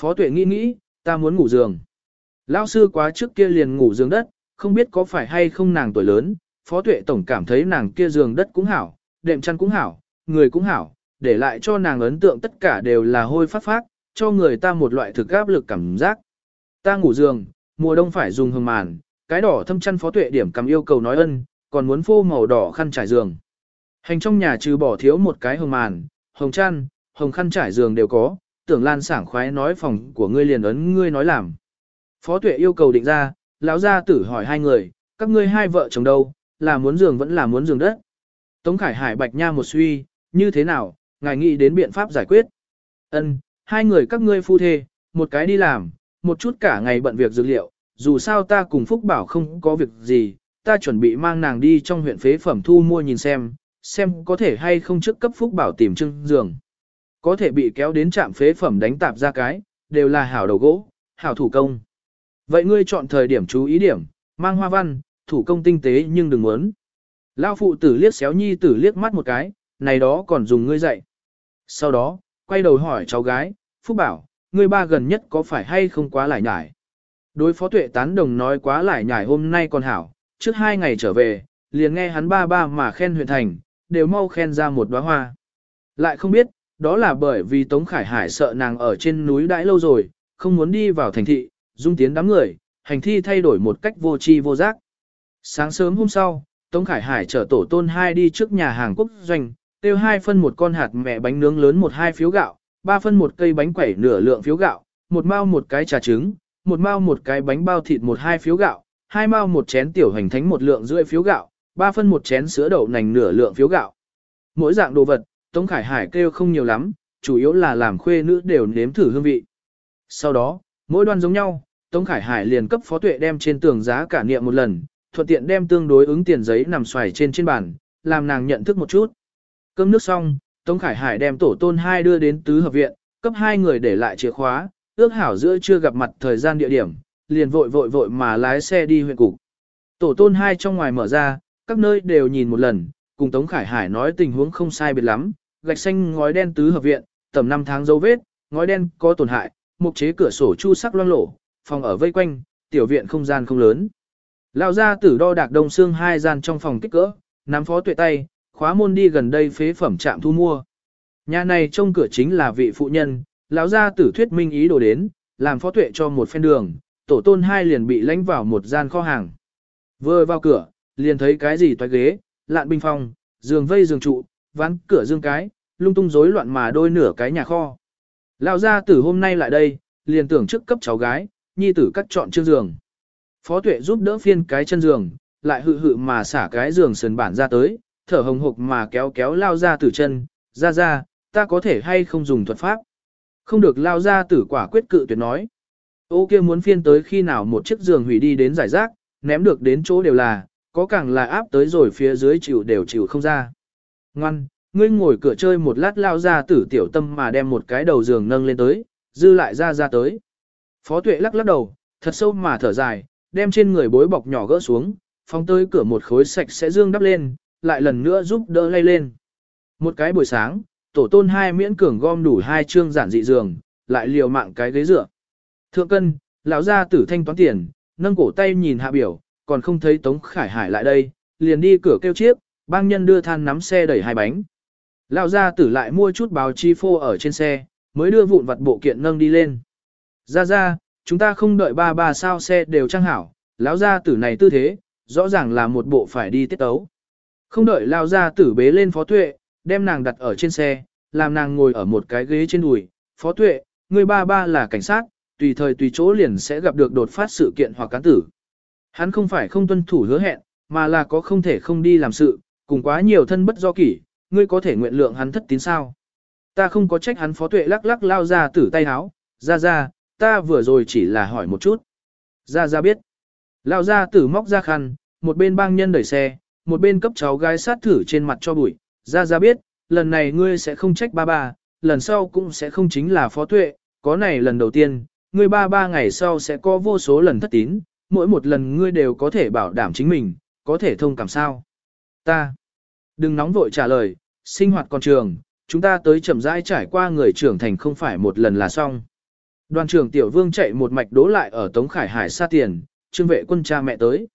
Phó tuệ nghĩ nghĩ, ta muốn ngủ giường. Lao sư quá trước kia liền ngủ giường đất, không biết có phải hay không nàng tuổi lớn, phó tuệ tổng cảm thấy nàng kia giường đất cũng hảo, đệm chăn cũng hảo, người cũng hảo, để lại cho nàng ấn tượng tất cả đều là hôi phát phát, cho người ta một loại thực áp lực cảm giác. Ta ngủ giường, mùa đông phải dùng hương màn, cái đỏ thâm chăn phó tuệ điểm cầm yêu cầu nói ân, còn muốn phô màu đỏ khăn trải giường. Hành trong nhà trừ bỏ thiếu một cái hồng màn, hồng chăn, hồng khăn trải giường đều có, tưởng lan sảng khoái nói phòng của ngươi liền ấn ngươi nói làm. Phó tuệ yêu cầu định ra, lão gia tử hỏi hai người, các ngươi hai vợ chồng đâu, là muốn giường vẫn là muốn giường đất. Tống Khải Hải bạch nha một suy, như thế nào, ngài nghĩ đến biện pháp giải quyết. Ân, hai người các ngươi phu thê, một cái đi làm, một chút cả ngày bận việc dược liệu, dù sao ta cùng Phúc Bảo không có việc gì, ta chuẩn bị mang nàng đi trong huyện phế phẩm thu mua nhìn xem, xem có thể hay không trước cấp Phúc Bảo tìm trưng giường. Có thể bị kéo đến trạm phế phẩm đánh tạp ra cái, đều là hảo đầu gỗ, hảo thủ công. Vậy ngươi chọn thời điểm chú ý điểm, mang hoa văn, thủ công tinh tế nhưng đừng muốn. Lao phụ tử liếc xéo nhi tử liếc mắt một cái, này đó còn dùng ngươi dạy. Sau đó, quay đầu hỏi cháu gái, Phúc bảo, người ba gần nhất có phải hay không quá lại nhải. Đối phó tuệ tán đồng nói quá lại nhải hôm nay còn hảo, trước hai ngày trở về, liền nghe hắn ba ba mà khen huyện thành, đều mau khen ra một đóa hoa. Lại không biết, đó là bởi vì Tống Khải Hải sợ nàng ở trên núi đãi lâu rồi, không muốn đi vào thành thị, dung tiến đám người, hành thi thay đổi một cách vô tri vô giác. Sáng sớm hôm sau, Tống Khải Hải chở tổ tôn hai đi trước nhà hàng quốc doanh, tiêu hai phân một con hạt mẹ bánh nướng lớn một hai phiếu gạo, ba phân một cây bánh quẩy nửa lượng phiếu gạo, một mao một cái trà trứng, một mao một cái bánh bao thịt một hai phiếu gạo, hai mao một chén tiểu hành thánh một lượng rưỡi phiếu gạo, ba phân một chén sữa đậu nành nửa lượng phiếu gạo. Mỗi dạng đồ vật, Tống Khải Hải kêu không nhiều lắm, chủ yếu là làm khuê nữ đều nếm thử hương vị. Sau đó, mỗi đoan giống nhau, Tống Khải Hải liền cấp phó tuệ đem trên tường giá cả niệm một lần, thuận tiện đem tương đối ứng tiền giấy nằm xoài trên trên bàn, làm nàng nhận thức một chút. Cơm nước xong, Tống Khải Hải đem tổ tôn hai đưa đến tứ hợp viện, cấp hai người để lại chìa khóa, ước hảo giữa chưa gặp mặt thời gian địa điểm, liền vội vội vội mà lái xe đi huyện cục. Tổ tôn hai trong ngoài mở ra, các nơi đều nhìn một lần, cùng Tống Khải Hải nói tình huống không sai biệt lắm, gạch xanh ngói đen tứ hợp viện, tầm 5 tháng dấu vết, ngói đen có tổn hại, mục chế cửa sổ chu sắc loang lổ, phòng ở vây quanh, tiểu viện không gian không lớn. Lão gia tử đo đạc đông xương hai gian trong phòng kích cỡ, nắm phó tuệ tay, khóa môn đi gần đây phế phẩm trạm thu mua. Nhà này trông cửa chính là vị phụ nhân, lão gia tử thuyết minh ý đồ đến, làm phó tuệ cho một phen đường, tổ tôn hai liền bị lánh vào một gian kho hàng. Vừa vào cửa, liền thấy cái gì toái ghế, lạn bình phong, giường vây giường trụ, ván cửa dương cái, lung tung rối loạn mà đôi nửa cái nhà kho. Lão gia tử hôm nay lại đây, liền tưởng trước cấp cháu gái, nhi tử cắt chọn chương giường. Phó tuệ giúp đỡ phiên cái chân giường, lại hự hự mà xả cái giường sườn bản ra tới, thở hồng hộc mà kéo kéo lao ra tử chân, ra ra, ta có thể hay không dùng thuật pháp. Không được lao ra tử quả quyết cự tuyệt nói. Ô kia muốn phiên tới khi nào một chiếc giường hủy đi đến giải rác, ném được đến chỗ đều là, có càng là áp tới rồi phía dưới chịu đều chịu không ra. Ngoan, ngươi ngồi cửa chơi một lát lao ra tử tiểu tâm mà đem một cái đầu giường nâng lên tới, dư lại ra ra tới. Phó tuệ lắc lắc đầu, thật sâu mà thở dài, đem trên người bối bọc nhỏ gỡ xuống, phóng tới cửa một khối sạch sẽ dương đắp lên, lại lần nữa giúp đỡ lay lên. Một cái buổi sáng, tổ tôn hai miễn cường gom đủ hai chương giản dị giường, lại liều mạng cái ghế dựa. Thượng cân, lão gia tử thanh toán tiền, nâng cổ tay nhìn hạ biểu, còn không thấy Tống Khải Hải lại đây, liền đi cửa kêu chiếc, bang nhân đưa than nắm xe đẩy hai bánh. Lão gia tử lại mua chút báo chi phô ở trên xe, mới đưa vụn vặt bộ kiện nâng đi lên. Ra ra, chúng ta không đợi ba ba sao xe đều trang hảo, lão gia tử này tư thế, rõ ràng là một bộ phải đi tiết tấu. Không đợi lão gia tử bế lên phó tuệ, đem nàng đặt ở trên xe, làm nàng ngồi ở một cái ghế trên đùi. Phó tuệ, người ba ba là cảnh sát, tùy thời tùy chỗ liền sẽ gặp được đột phát sự kiện hoặc cán tử. Hắn không phải không tuân thủ hứa hẹn, mà là có không thể không đi làm sự, cùng quá nhiều thân bất do kỷ, ngươi có thể nguyện lượng hắn thất tín sao. Ta không có trách hắn phó tuệ lắc lắc lao ra tử tay háo, ra ra, ta vừa rồi chỉ là hỏi một chút. Ra ra biết. Lao ra tử móc ra khăn, một bên bang nhân đẩy xe, một bên cấp cháu gái sát thử trên mặt cho bụi. Ra ra biết, lần này ngươi sẽ không trách ba ba, lần sau cũng sẽ không chính là phó tuệ, có này lần đầu tiên, ngươi ba ba ngày sau sẽ có vô số lần thất tín, mỗi một lần ngươi đều có thể bảo đảm chính mình, có thể thông cảm sao. Ta, đừng nóng vội trả lời, sinh hoạt còn trường, chúng ta tới chậm rãi trải qua người trưởng thành không phải một lần là xong. Đoàn trưởng Tiểu Vương chạy một mạch đố lại ở Tống Khải Hải xa tiền, trương vệ quân cha mẹ tới.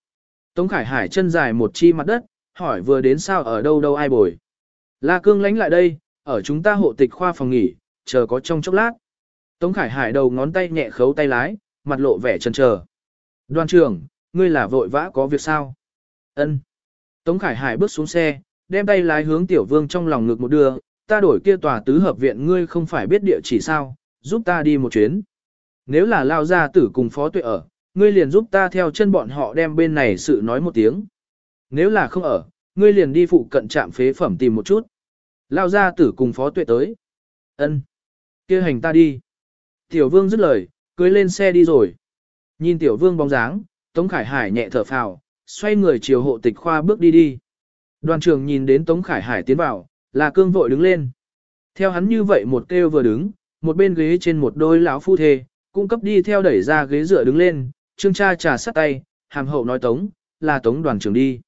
Tống Khải Hải chân dài một chi mặt đất, hỏi vừa đến sao ở đâu đâu ai bồi. La Cương lánh lại đây, ở chúng ta hộ tịch khoa phòng nghỉ, chờ có trong chốc lát. Tống Khải Hải đầu ngón tay nhẹ khấu tay lái, mặt lộ vẻ chần chờ. Đoàn trưởng, ngươi là vội vã có việc sao? Ân. Tống Khải Hải bước xuống xe, đem tay lái hướng Tiểu Vương trong lòng ngực một đưa, ta đổi kia tòa tứ hợp viện ngươi không phải biết địa chỉ sao, giúp ta đi một chuyến. Nếu là lao gia tử cùng phó tuệ ở, ngươi liền giúp ta theo chân bọn họ đem bên này sự nói một tiếng. Nếu là không ở, ngươi liền đi phụ cận trạm phế phẩm tìm một chút. Lao ra tử cùng phó tuệ tới. Ân, kia hành ta đi. Tiểu vương dứt lời, cưới lên xe đi rồi. Nhìn tiểu vương bóng dáng, Tống Khải Hải nhẹ thở phào, xoay người chiều hộ tịch khoa bước đi đi. Đoàn trưởng nhìn đến Tống Khải Hải tiến vào, là cương vội đứng lên. Theo hắn như vậy một kêu vừa đứng, một bên ghế trên một đôi lão phu thê, cung cấp đi theo đẩy ra ghế dựa đứng lên, trương cha trà sắt tay, hàm hậu nói Tống, là Tống đoàn trưởng đi.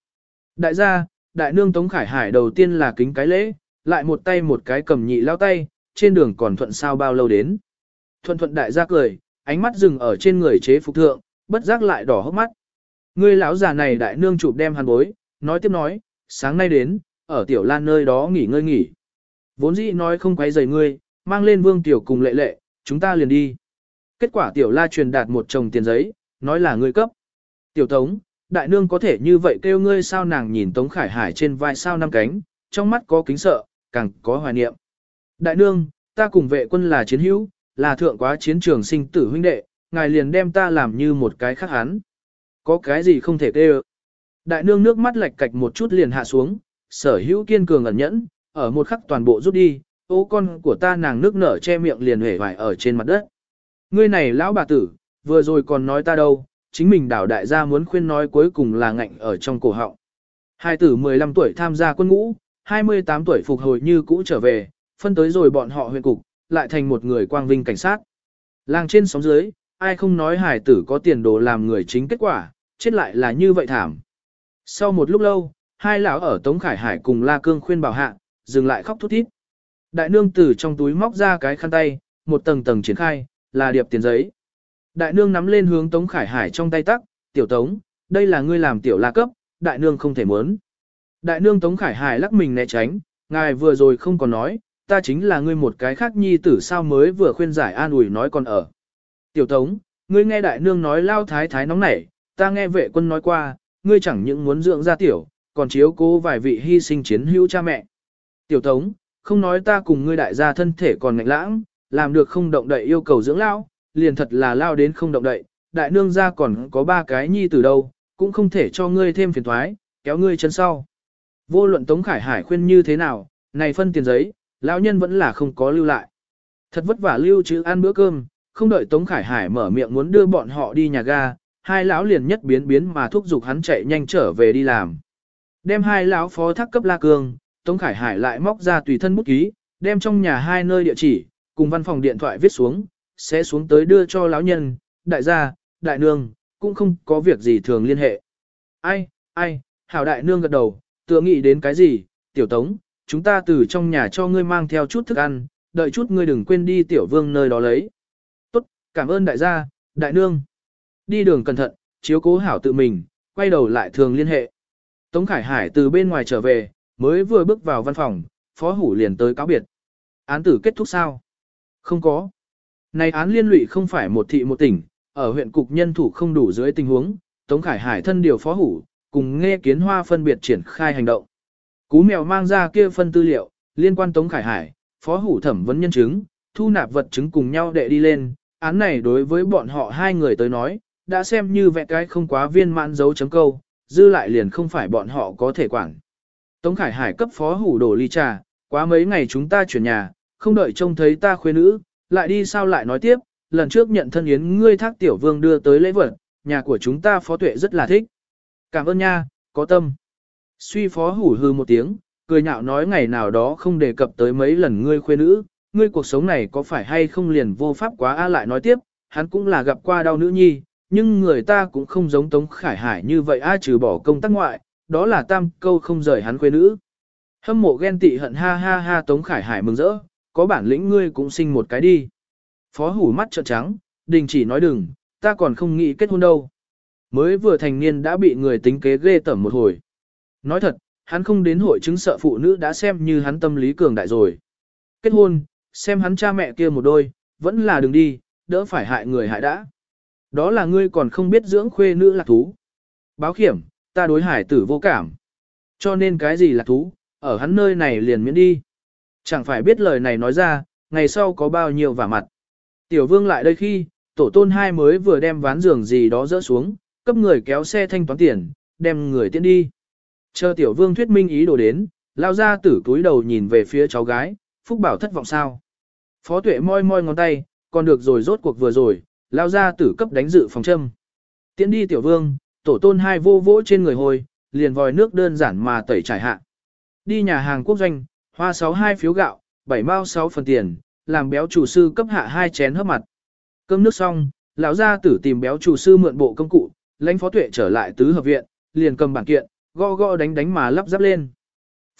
Đại gia, đại nương Tống Khải Hải đầu tiên là kính cái lễ, lại một tay một cái cầm nhị lao tay, trên đường còn thuận sao bao lâu đến. Thuận thuận đại gia cười, ánh mắt dừng ở trên người chế phục thượng, bất giác lại đỏ hốc mắt. Ngươi lão già này đại nương chụp đem hàn bối, nói tiếp nói, sáng nay đến, ở tiểu lan nơi đó nghỉ ngơi nghỉ. Vốn dĩ nói không quấy rầy ngươi, mang lên vương tiểu cùng lệ lệ, chúng ta liền đi. Kết quả tiểu la truyền đạt một chồng tiền giấy, nói là ngươi cấp. Tiểu tống, đại nương có thể như vậy kêu ngươi sao nàng nhìn tống khải hải trên vai sao năm cánh, trong mắt có kính sợ, càng có hoài niệm. Đại nương, ta cùng vệ quân là chiến hữu, là thượng quá chiến trường sinh tử huynh đệ, ngài liền đem ta làm như một cái khác hắn. Có cái gì không thể kêu. Đại nương nước mắt lệch cạch một chút liền hạ xuống, sở hữu kiên cường ẩn nhẫn, ở một khắc toàn bộ rút đi, ô con của ta nàng nước nở che miệng liền hể vải ở trên mặt đất. Ngươi này lão bà tử, vừa rồi còn nói ta đâu, chính mình đảo đại gia muốn khuyên nói cuối cùng là ngạnh ở trong cổ họng. Hai tử 15 tuổi tham gia quân ngũ, 28 tuổi phục hồi như cũ trở về, phân tới rồi bọn họ huyện cục, lại thành một người quang vinh cảnh sát. Làng trên sóng dưới, ai không nói hải tử có tiền đồ làm người chính kết quả, chết lại là như vậy thảm. Sau một lúc lâu, hai lão ở Tống Khải Hải cùng La Cương khuyên bảo hạ, dừng lại khóc thút thít. Đại nương tử trong túi móc ra cái khăn tay, một tầng tầng triển khai, là điệp tiền giấy. Đại nương nắm lên hướng Tống Khải Hải trong tay tắc, tiểu Tống, đây là ngươi làm tiểu la cấp, đại nương không thể muốn. Đại nương Tống Khải Hải lắc mình né tránh, ngài vừa rồi không còn nói, ta chính là ngươi một cái khác nhi tử sao mới vừa khuyên giải an ủi nói còn ở. Tiểu Tống, ngươi nghe đại nương nói lao thái thái nóng nảy, ta nghe vệ quân nói qua, ngươi chẳng những muốn dưỡng ra tiểu, còn chiếu cố vài vị hy sinh chiến hữu cha mẹ. Tiểu Tống, không nói ta cùng ngươi đại gia thân thể còn ngạnh lãng, làm được không động đậy yêu cầu dưỡng lão liền thật là lao đến không động đậy, đại nương gia còn có ba cái nhi từ đâu, cũng không thể cho ngươi thêm phiền thoái, kéo ngươi chân sau. Vô luận Tống Khải Hải khuyên như thế nào, này phân tiền giấy, lão nhân vẫn là không có lưu lại. Thật vất vả lưu chứ ăn bữa cơm, không đợi Tống Khải Hải mở miệng muốn đưa bọn họ đi nhà ga, hai lão liền nhất biến biến mà thúc giục hắn chạy nhanh trở về đi làm. Đem hai lão phó thác cấp La Cương, Tống Khải Hải lại móc ra tùy thân bút ký, đem trong nhà hai nơi địa chỉ, cùng văn phòng điện thoại viết xuống, sẽ xuống tới đưa cho lão nhân, đại gia, đại nương, cũng không có việc gì thường liên hệ. Ai, ai, hảo đại nương gật đầu, tựa nghĩ đến cái gì, tiểu tống, chúng ta từ trong nhà cho ngươi mang theo chút thức ăn, đợi chút ngươi đừng quên đi tiểu vương nơi đó lấy. Tốt, cảm ơn đại gia, đại nương. Đi đường cẩn thận, chiếu cố hảo tự mình, quay đầu lại thường liên hệ. Tống Khải Hải từ bên ngoài trở về, mới vừa bước vào văn phòng, phó hủ liền tới cáo biệt. Án tử kết thúc sao? Không có. Này án liên lụy không phải một thị một tỉnh, ở huyện cục nhân thủ không đủ dưới tình huống, Tống Khải Hải thân điều phó hủ, cùng nghe kiến hoa phân biệt triển khai hành động. Cú mèo mang ra kia phân tư liệu, liên quan Tống Khải Hải, phó hủ thẩm vấn nhân chứng, thu nạp vật chứng cùng nhau đệ đi lên, án này đối với bọn họ hai người tới nói, đã xem như vẽ cái không quá viên mãn dấu chấm câu, dư lại liền không phải bọn họ có thể quản. Tống Khải Hải cấp phó hủ đổ ly trà, quá mấy ngày chúng ta chuyển nhà, không đợi trông thấy ta khuê nữ, lại đi sao lại nói tiếp, lần trước nhận thân yến ngươi thác tiểu vương đưa tới lễ vật, nhà của chúng ta phó tuệ rất là thích. Cảm ơn nha, có tâm. Suy phó hủ hư một tiếng, cười nhạo nói ngày nào đó không đề cập tới mấy lần ngươi khuê nữ, ngươi cuộc sống này có phải hay không liền vô pháp quá a lại nói tiếp, hắn cũng là gặp qua đau nữ nhi, nhưng người ta cũng không giống Tống Khải Hải như vậy a trừ bỏ công tác ngoại, đó là tam câu không rời hắn khuê nữ. Hâm mộ ghen tị hận ha ha ha Tống Khải Hải mừng rỡ, có bản lĩnh ngươi cũng sinh một cái đi. Phó hủ mắt trợn trắng, đình chỉ nói đừng, ta còn không nghĩ kết hôn đâu. Mới vừa thành niên đã bị người tính kế ghê tởm một hồi. Nói thật, hắn không đến hội chứng sợ phụ nữ đã xem như hắn tâm lý cường đại rồi. Kết hôn, xem hắn cha mẹ kia một đôi, vẫn là đừng đi, đỡ phải hại người hại đã. Đó là ngươi còn không biết dưỡng khuê nữ lạc thú. Báo khiểm, ta đối hải tử vô cảm. Cho nên cái gì lạc thú, ở hắn nơi này liền miễn đi. Chẳng phải biết lời này nói ra, ngày sau có bao nhiêu vả mặt. Tiểu vương lại đây khi, tổ tôn hai mới vừa đem ván giường gì đó dỡ xuống, cấp người kéo xe thanh toán tiền, đem người tiễn đi. Chờ tiểu vương thuyết minh ý đồ đến, lao ra tử túi đầu nhìn về phía cháu gái, phúc bảo thất vọng sao. Phó tuệ moi moi ngón tay, còn được rồi rốt cuộc vừa rồi, lao ra tử cấp đánh dự phòng châm. Tiễn đi tiểu vương, tổ tôn hai vô vỗ trên người hồi, liền vòi nước đơn giản mà tẩy trải hạ. Đi nhà hàng quốc doanh, hoa 62 phiếu gạo, 7 mao 6 phần tiền, làm béo chủ sư cấp hạ hai chén hấp mặt. Cơm nước xong, lão gia tử tìm béo chủ sư mượn bộ công cụ, lãnh phó tuệ trở lại tứ hợp viện, liền cầm bản kiện, gõ gõ đánh đánh mà lắp ráp lên.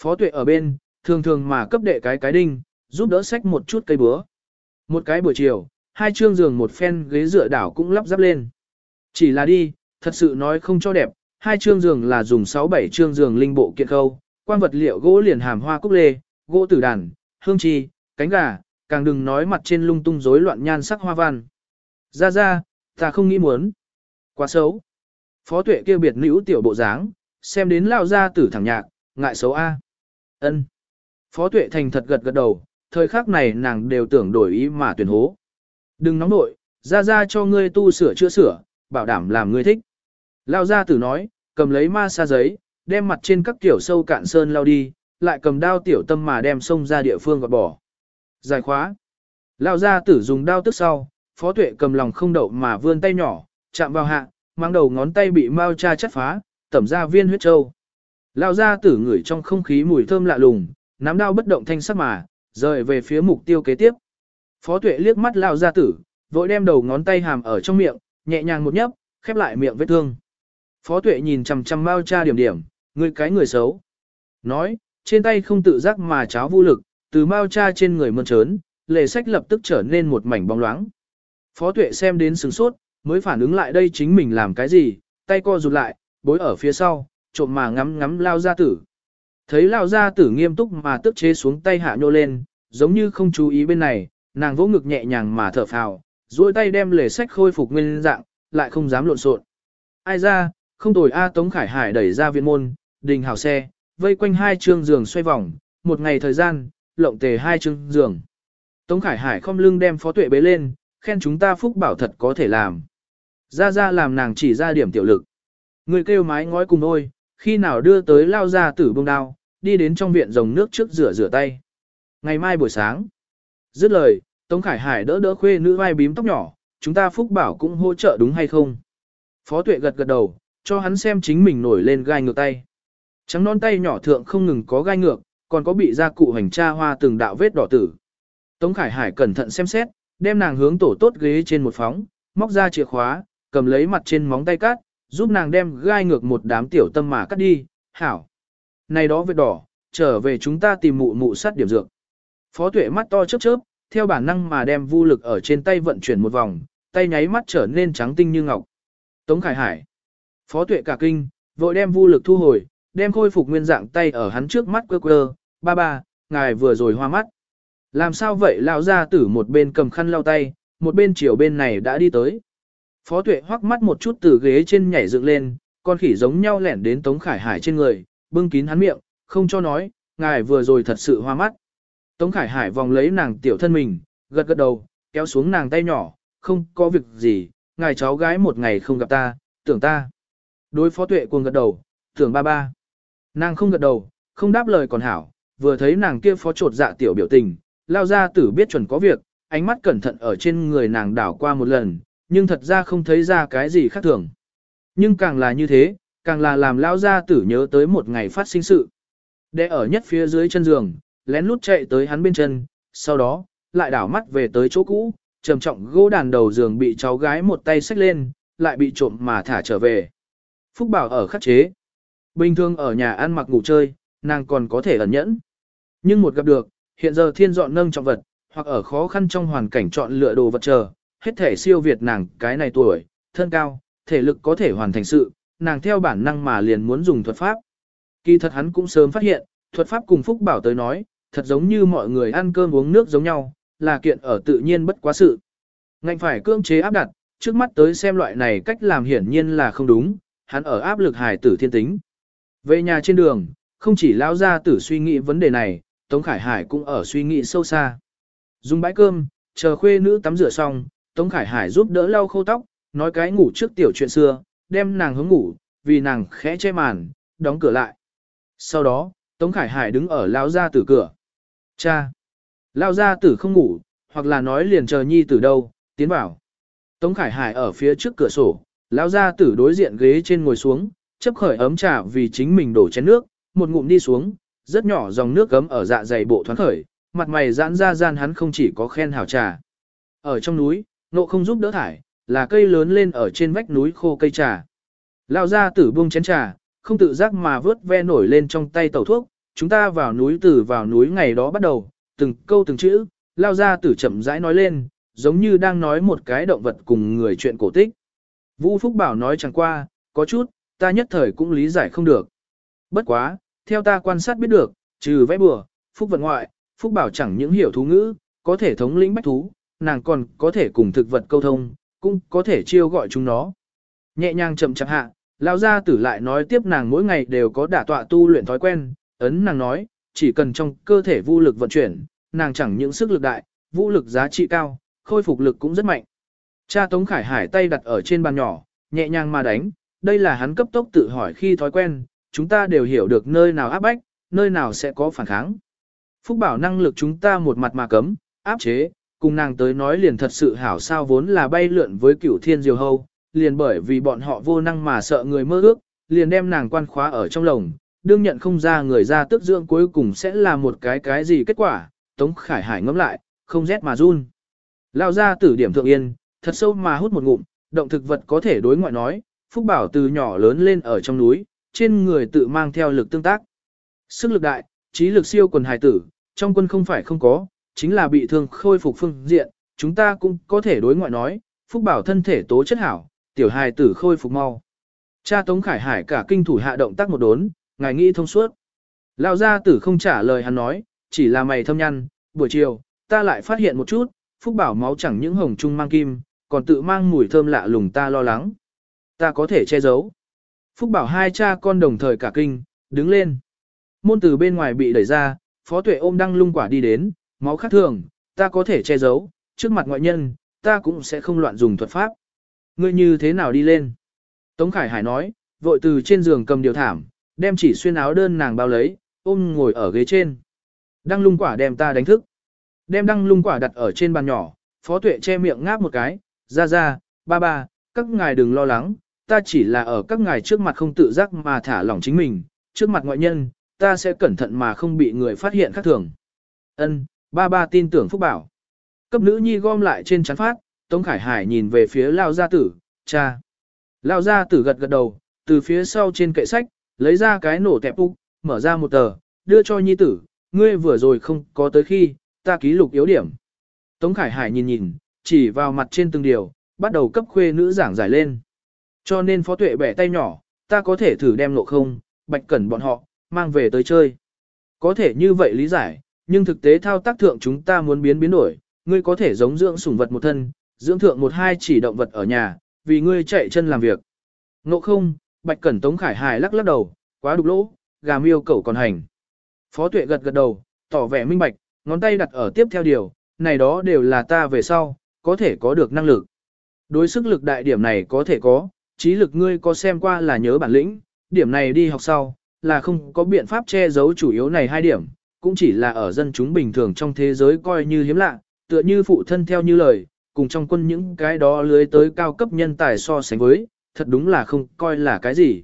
Phó tuệ ở bên, thường thường mà cấp đệ cái cái đinh, giúp đỡ xách một chút cây búa. Một cái buổi chiều, hai chương giường một phen ghế dựa đảo cũng lắp ráp lên. Chỉ là đi, thật sự nói không cho đẹp, hai chương giường là dùng 6-7 chương giường linh bộ kiện khâu, quan vật liệu gỗ liền hàm hoa cúc lê, gỗ tử đàn, hương trì, cánh gà, càng đừng nói mặt trên lung tung rối loạn nhan sắc hoa văn. Ra ra, ta không nghĩ muốn. Quá xấu. Phó tuệ kêu biệt nữ tiểu bộ dáng, xem đến lao ra tử thẳng nhạc, ngại xấu A. ân Phó tuệ thành thật gật gật đầu, thời khắc này nàng đều tưởng đổi ý mà tuyển hố. Đừng nóng nội, ra ra cho ngươi tu sửa chữa sửa, bảo đảm làm ngươi thích. Lao ra tử nói, cầm lấy ma sa giấy, đem mặt trên các kiểu sâu cạn sơn lao đi, lại cầm đao tiểu tâm mà đem sông ra địa phương gọt bỏ. Giải khóa. Lao gia tử dùng đao tức sau, phó tuệ cầm lòng không đậu mà vươn tay nhỏ, chạm vào hạ, mang đầu ngón tay bị mau cha chất phá, tẩm ra viên huyết châu. Lao gia tử ngửi trong không khí mùi thơm lạ lùng, nắm đao bất động thanh sắc mà, rời về phía mục tiêu kế tiếp. Phó tuệ liếc mắt Lao gia tử, vội đem đầu ngón tay hàm ở trong miệng, nhẹ nhàng một nhấp, khép lại miệng vết thương. Phó tuệ nhìn chằm chằm mau cha điểm điểm, người cái người xấu. Nói, trên tay không tự giác mà cháo vô lực, từ mao cha trên người mơn trớn, lề sách lập tức trở nên một mảnh bóng loáng. Phó tuệ xem đến sừng sốt, mới phản ứng lại đây chính mình làm cái gì, tay co rụt lại, bối ở phía sau, trộm mà ngắm ngắm lao gia tử. Thấy lao gia tử nghiêm túc mà tức chế xuống tay hạ nhô lên, giống như không chú ý bên này, nàng vỗ ngực nhẹ nhàng mà thở phào, duỗi tay đem lề sách khôi phục nguyên dạng, lại không dám lộn xộn. Ai ra, không tồi A Tống Khải Hải đẩy ra viện môn, đình hào xe, vây quanh hai chương giường xoay vòng, một ngày thời gian, lộng tề hai chương giường. Tống Khải Hải không lưng đem phó tuệ bế lên, khen chúng ta phúc bảo thật có thể làm. Ra ra làm nàng chỉ ra điểm tiểu lực. Người kêu mái ngói cùng ôi, khi nào đưa tới lao ra tử bông đao, đi đến trong viện rồng nước trước rửa rửa tay. Ngày mai buổi sáng. Dứt lời, Tống Khải Hải đỡ đỡ khuê nữ vai bím tóc nhỏ, chúng ta phúc bảo cũng hỗ trợ đúng hay không? Phó tuệ gật gật đầu, cho hắn xem chính mình nổi lên gai ngược tay. Trắng non tay nhỏ thượng không ngừng có gai ngược, còn có bị gia cụ hành tra hoa từng đạo vết đỏ tử. Tống Khải Hải cẩn thận xem xét, đem nàng hướng tổ tốt ghế trên một phóng, móc ra chìa khóa, cầm lấy mặt trên móng tay cắt, giúp nàng đem gai ngược một đám tiểu tâm mà cắt đi, hảo. Này đó vết đỏ, trở về chúng ta tìm mụ mụ sát điểm dược. Phó tuệ mắt to chớp chớp, theo bản năng mà đem vu lực ở trên tay vận chuyển một vòng, tay nháy mắt trở nên trắng tinh như ngọc. Tống Khải Hải. Phó tuệ cả kinh, vội đem vu lực thu hồi, đem khôi phục nguyên dạng tay ở hắn trước mắt quơ quơ, ba ba, ngài vừa rồi hoa mắt. Làm sao vậy lão gia tử một bên cầm khăn lau tay, một bên chiều bên này đã đi tới. Phó tuệ hoắc mắt một chút từ ghế trên nhảy dựng lên, con khỉ giống nhau lẻn đến Tống Khải Hải trên người, bưng kín hắn miệng, không cho nói, ngài vừa rồi thật sự hoa mắt. Tống Khải Hải vòng lấy nàng tiểu thân mình, gật gật đầu, kéo xuống nàng tay nhỏ, không có việc gì, ngài cháu gái một ngày không gặp ta, tưởng ta. Đối phó tuệ cuồng gật đầu, tưởng ba ba. Nàng không gật đầu, không đáp lời còn hảo, vừa thấy nàng kia phó trột dạ tiểu biểu tình, lao ra tử biết chuẩn có việc, ánh mắt cẩn thận ở trên người nàng đảo qua một lần, nhưng thật ra không thấy ra cái gì khác thường. Nhưng càng là như thế, càng là làm lao ra tử nhớ tới một ngày phát sinh sự. Để ở nhất phía dưới chân giường, lén lút chạy tới hắn bên chân, sau đó, lại đảo mắt về tới chỗ cũ, trầm trọng gỗ đàn đầu giường bị cháu gái một tay xách lên, lại bị trộm mà thả trở về. Phúc Bảo ở khắc chế. Bình thường ở nhà ăn mặc ngủ chơi, nàng còn có thể ẩn nhẫn. Nhưng một gặp được, hiện giờ thiên dọn nâng trọng vật, hoặc ở khó khăn trong hoàn cảnh chọn lựa đồ vật chờ, hết thể siêu việt nàng cái này tuổi, thân cao, thể lực có thể hoàn thành sự, nàng theo bản năng mà liền muốn dùng thuật pháp. Kỳ thật hắn cũng sớm phát hiện, thuật pháp cùng Phúc Bảo tới nói, thật giống như mọi người ăn cơm uống nước giống nhau, là kiện ở tự nhiên bất quá sự. Ngạnh phải cưỡng chế áp đặt, trước mắt tới xem loại này cách làm hiển nhiên là không đúng, hắn ở áp lực hài tử thiên tính. Về nhà trên đường, không chỉ lão gia tử suy nghĩ vấn đề này, Tống Khải Hải cũng ở suy nghĩ sâu xa. Dùng bãi cơm, chờ khuê nữ tắm rửa xong, Tống Khải Hải giúp đỡ lau khô tóc, nói cái ngủ trước tiểu chuyện xưa, đem nàng hướng ngủ, vì nàng khẽ che màn, đóng cửa lại. Sau đó, Tống Khải Hải đứng ở lão gia tử cửa. Cha! Lão gia tử không ngủ, hoặc là nói liền chờ nhi tử đâu, tiến vào. Tống Khải Hải ở phía trước cửa sổ, lão gia tử đối diện ghế trên ngồi xuống, chấp khởi ấm trà vì chính mình đổ chén nước, một ngụm đi xuống, rất nhỏ dòng nước gấm ở dạ dày bộ thoáng khởi, mặt mày giãn ra gian hắn không chỉ có khen hảo trà. Ở trong núi, nộ không giúp đỡ thải, là cây lớn lên ở trên vách núi khô cây trà. lao ra tử buông chén trà, không tự giác mà vớt ve nổi lên trong tay tẩu thuốc, chúng ta vào núi từ vào núi ngày đó bắt đầu, từng câu từng chữ, lao ra tử chậm rãi nói lên, giống như đang nói một cái động vật cùng người chuyện cổ tích. Vũ Phúc Bảo nói chẳng qua, có chút, ta nhất thời cũng lý giải không được. Bất quá, theo ta quan sát biết được, trừ vẽ bừa, Phúc vận ngoại, Phúc Bảo chẳng những hiểu thú ngữ, có thể thống lĩnh bách thú, nàng còn có thể cùng thực vật câu thông, cũng có thể chiêu gọi chúng nó. Nhẹ nhàng chậm chạp hạ, lão gia tử lại nói tiếp nàng mỗi ngày đều có đả tọa tu luyện thói quen, ấn nàng nói, chỉ cần trong cơ thể vô lực vận chuyển, nàng chẳng những sức lực đại, vũ lực giá trị cao, khôi phục lực cũng rất mạnh. Cha Tống Khải Hải tay đặt ở trên bàn nhỏ, nhẹ nhàng mà đánh, đây là hắn cấp tốc tự hỏi khi thói quen, chúng ta đều hiểu được nơi nào áp bách, nơi nào sẽ có phản kháng. Phúc bảo năng lực chúng ta một mặt mà cấm, áp chế, cùng nàng tới nói liền thật sự hảo sao vốn là bay lượn với cửu thiên diều hâu, liền bởi vì bọn họ vô năng mà sợ người mơ ước, liền đem nàng quan khóa ở trong lồng, đương nhận không ra người ra tức dưỡng cuối cùng sẽ là một cái cái gì kết quả, Tống Khải Hải ngẫm lại, không rét mà run. Lao ra tử điểm thượng yên, thật sâu mà hút một ngụm, động thực vật có thể đối ngoại nói, Phúc Bảo từ nhỏ lớn lên ở trong núi, trên người tự mang theo lực tương tác. Sức lực đại, trí lực siêu quần hài tử, trong quân không phải không có, chính là bị thương khôi phục phương diện, chúng ta cũng có thể đối ngoại nói, Phúc Bảo thân thể tố chất hảo, tiểu hài tử khôi phục mau. Cha Tống Khải Hải cả kinh thủ hạ động tác một đốn, ngài nghĩ thông suốt. Lão gia tử không trả lời hắn nói, chỉ là mày thâm nhăn, buổi chiều, ta lại phát hiện một chút, Phúc Bảo máu chẳng những hồng trung mang kim, còn tự mang mùi thơm lạ lùng ta lo lắng. Ta có thể che giấu. Phúc Bảo hai cha con đồng thời cả kinh, đứng lên. Môn từ bên ngoài bị đẩy ra, Phó Tuệ ôm đăng lung quả đi đến, máu khác thường, ta có thể che giấu, trước mặt ngoại nhân, ta cũng sẽ không loạn dùng thuật pháp. Ngươi như thế nào đi lên? Tống Khải Hải nói, vội từ trên giường cầm điều thảm, đem chỉ xuyên áo đơn nàng bao lấy, ôm ngồi ở ghế trên. Đăng lung quả đem ta đánh thức. Đem đăng lung quả đặt ở trên bàn nhỏ, phó tuệ che miệng ngáp một cái, ra ra, ba ba, các ngài đừng lo lắng, ta chỉ là ở các ngài trước mặt không tự giác mà thả lỏng chính mình, trước mặt ngoại nhân, ta sẽ cẩn thận mà không bị người phát hiện khác thường. Ân, ba ba tin tưởng Phúc Bảo. Cấp nữ nhi gom lại trên chắn phát, Tống Khải Hải nhìn về phía Lao Gia Tử, cha. Lao Gia Tử gật gật đầu, từ phía sau trên kệ sách, lấy ra cái nổ tẹp úc, mở ra một tờ, đưa cho nhi tử, ngươi vừa rồi không có tới khi, ta ký lục yếu điểm. Tống Khải Hải nhìn nhìn, chỉ vào mặt trên từng điều, bắt đầu cấp khuê nữ giảng giải lên. Cho nên phó tuệ bẻ tay nhỏ, ta có thể thử đem lộ không, bạch cẩn bọn họ, mang về tới chơi. Có thể như vậy lý giải, nhưng thực tế thao tác thượng chúng ta muốn biến biến đổi, ngươi có thể giống dưỡng sủng vật một thân, dưỡng thượng một hai chỉ động vật ở nhà, vì ngươi chạy chân làm việc. Ngộ không, bạch cẩn tống khải hài lắc lắc đầu, quá đục lỗ, gà miêu cẩu còn hành. Phó tuệ gật gật đầu, tỏ vẻ minh bạch, ngón tay đặt ở tiếp theo điều, này đó đều là ta về sau, có thể có được năng lực. Đối sức lực đại điểm này có thể có, trí lực ngươi có xem qua là nhớ bản lĩnh, điểm này đi học sau, là không có biện pháp che giấu chủ yếu này hai điểm, cũng chỉ là ở dân chúng bình thường trong thế giới coi như hiếm lạ, tựa như phụ thân theo như lời, cùng trong quân những cái đó lưới tới cao cấp nhân tài so sánh với, thật đúng là không coi là cái gì.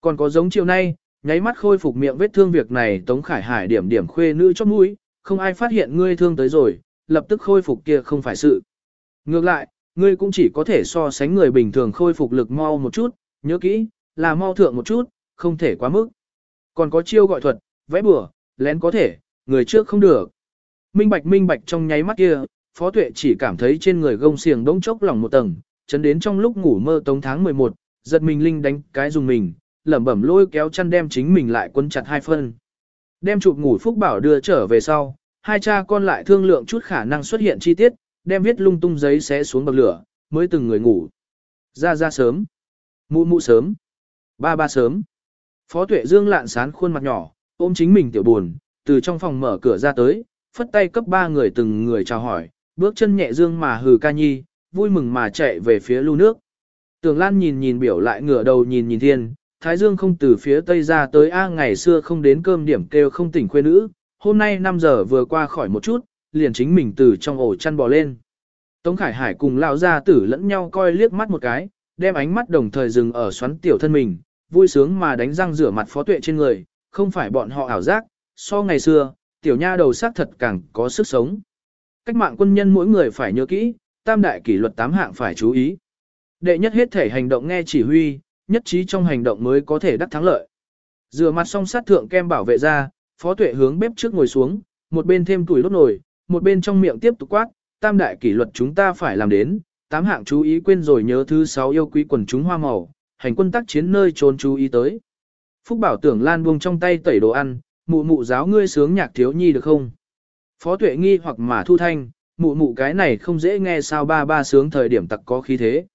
Còn có giống chiều nay, nháy mắt khôi phục miệng vết thương việc này Tống Khải Hải điểm điểm khuê nữ chót mũi, không ai phát hiện ngươi thương tới rồi, lập tức khôi phục kia không phải sự. Ngược lại, ngươi cũng chỉ có thể so sánh người bình thường khôi phục lực mau một chút, nhớ kỹ, là mau thượng một chút, không thể quá mức. Còn có chiêu gọi thuật, vẽ bừa, lén có thể, người trước không được. Minh bạch minh bạch trong nháy mắt kia, Phó Tuệ chỉ cảm thấy trên người gông xiềng đống chốc lỏng một tầng, chấn đến trong lúc ngủ mơ tống tháng 11, giật mình linh đánh cái dùng mình, lẩm bẩm lôi kéo chăn đem chính mình lại quấn chặt hai phân. Đem chụp ngủ phúc bảo đưa trở về sau, hai cha con lại thương lượng chút khả năng xuất hiện chi tiết, đem viết lung tung giấy xé xuống bậc lửa, mới từng người ngủ. Ra ra sớm, mụ mụ sớm, ba ba sớm. Phó Tuệ Dương lạn sán khuôn mặt nhỏ, ôm chính mình tiểu buồn, từ trong phòng mở cửa ra tới, phất tay cấp ba người từng người chào hỏi, bước chân nhẹ dương mà hừ ca nhi, vui mừng mà chạy về phía lưu nước. Tường Lan nhìn nhìn biểu lại ngửa đầu nhìn nhìn thiên, Thái Dương không từ phía tây ra tới A ngày xưa không đến cơm điểm kêu không tỉnh khuê nữ, hôm nay 5 giờ vừa qua khỏi một chút, liền chính mình từ trong ổ chăn bò lên. Tống Khải Hải cùng lão gia tử lẫn nhau coi liếc mắt một cái, đem ánh mắt đồng thời dừng ở xoắn tiểu thân mình, vui sướng mà đánh răng rửa mặt phó tuệ trên người, không phải bọn họ ảo giác, so ngày xưa, tiểu nha đầu sắc thật càng có sức sống. Cách mạng quân nhân mỗi người phải nhớ kỹ, tam đại kỷ luật tám hạng phải chú ý. Đệ nhất hết thể hành động nghe chỉ huy, nhất trí trong hành động mới có thể đắc thắng lợi. Rửa mặt xong sát thượng kem bảo vệ ra, phó tuệ hướng bếp trước ngồi xuống, một bên thêm tuổi đốt nồi, một bên trong miệng tiếp tục quát, tam đại kỷ luật chúng ta phải làm đến, tám hạng chú ý quên rồi nhớ thứ sáu yêu quý quần chúng hoa màu, hành quân tác chiến nơi trốn chú ý tới. Phúc bảo tưởng lan buông trong tay tẩy đồ ăn, mụ mụ giáo ngươi sướng nhạc thiếu nhi được không? Phó tuệ nghi hoặc mà thu thanh, mụ mụ cái này không dễ nghe sao ba ba sướng thời điểm tặc có khí thế.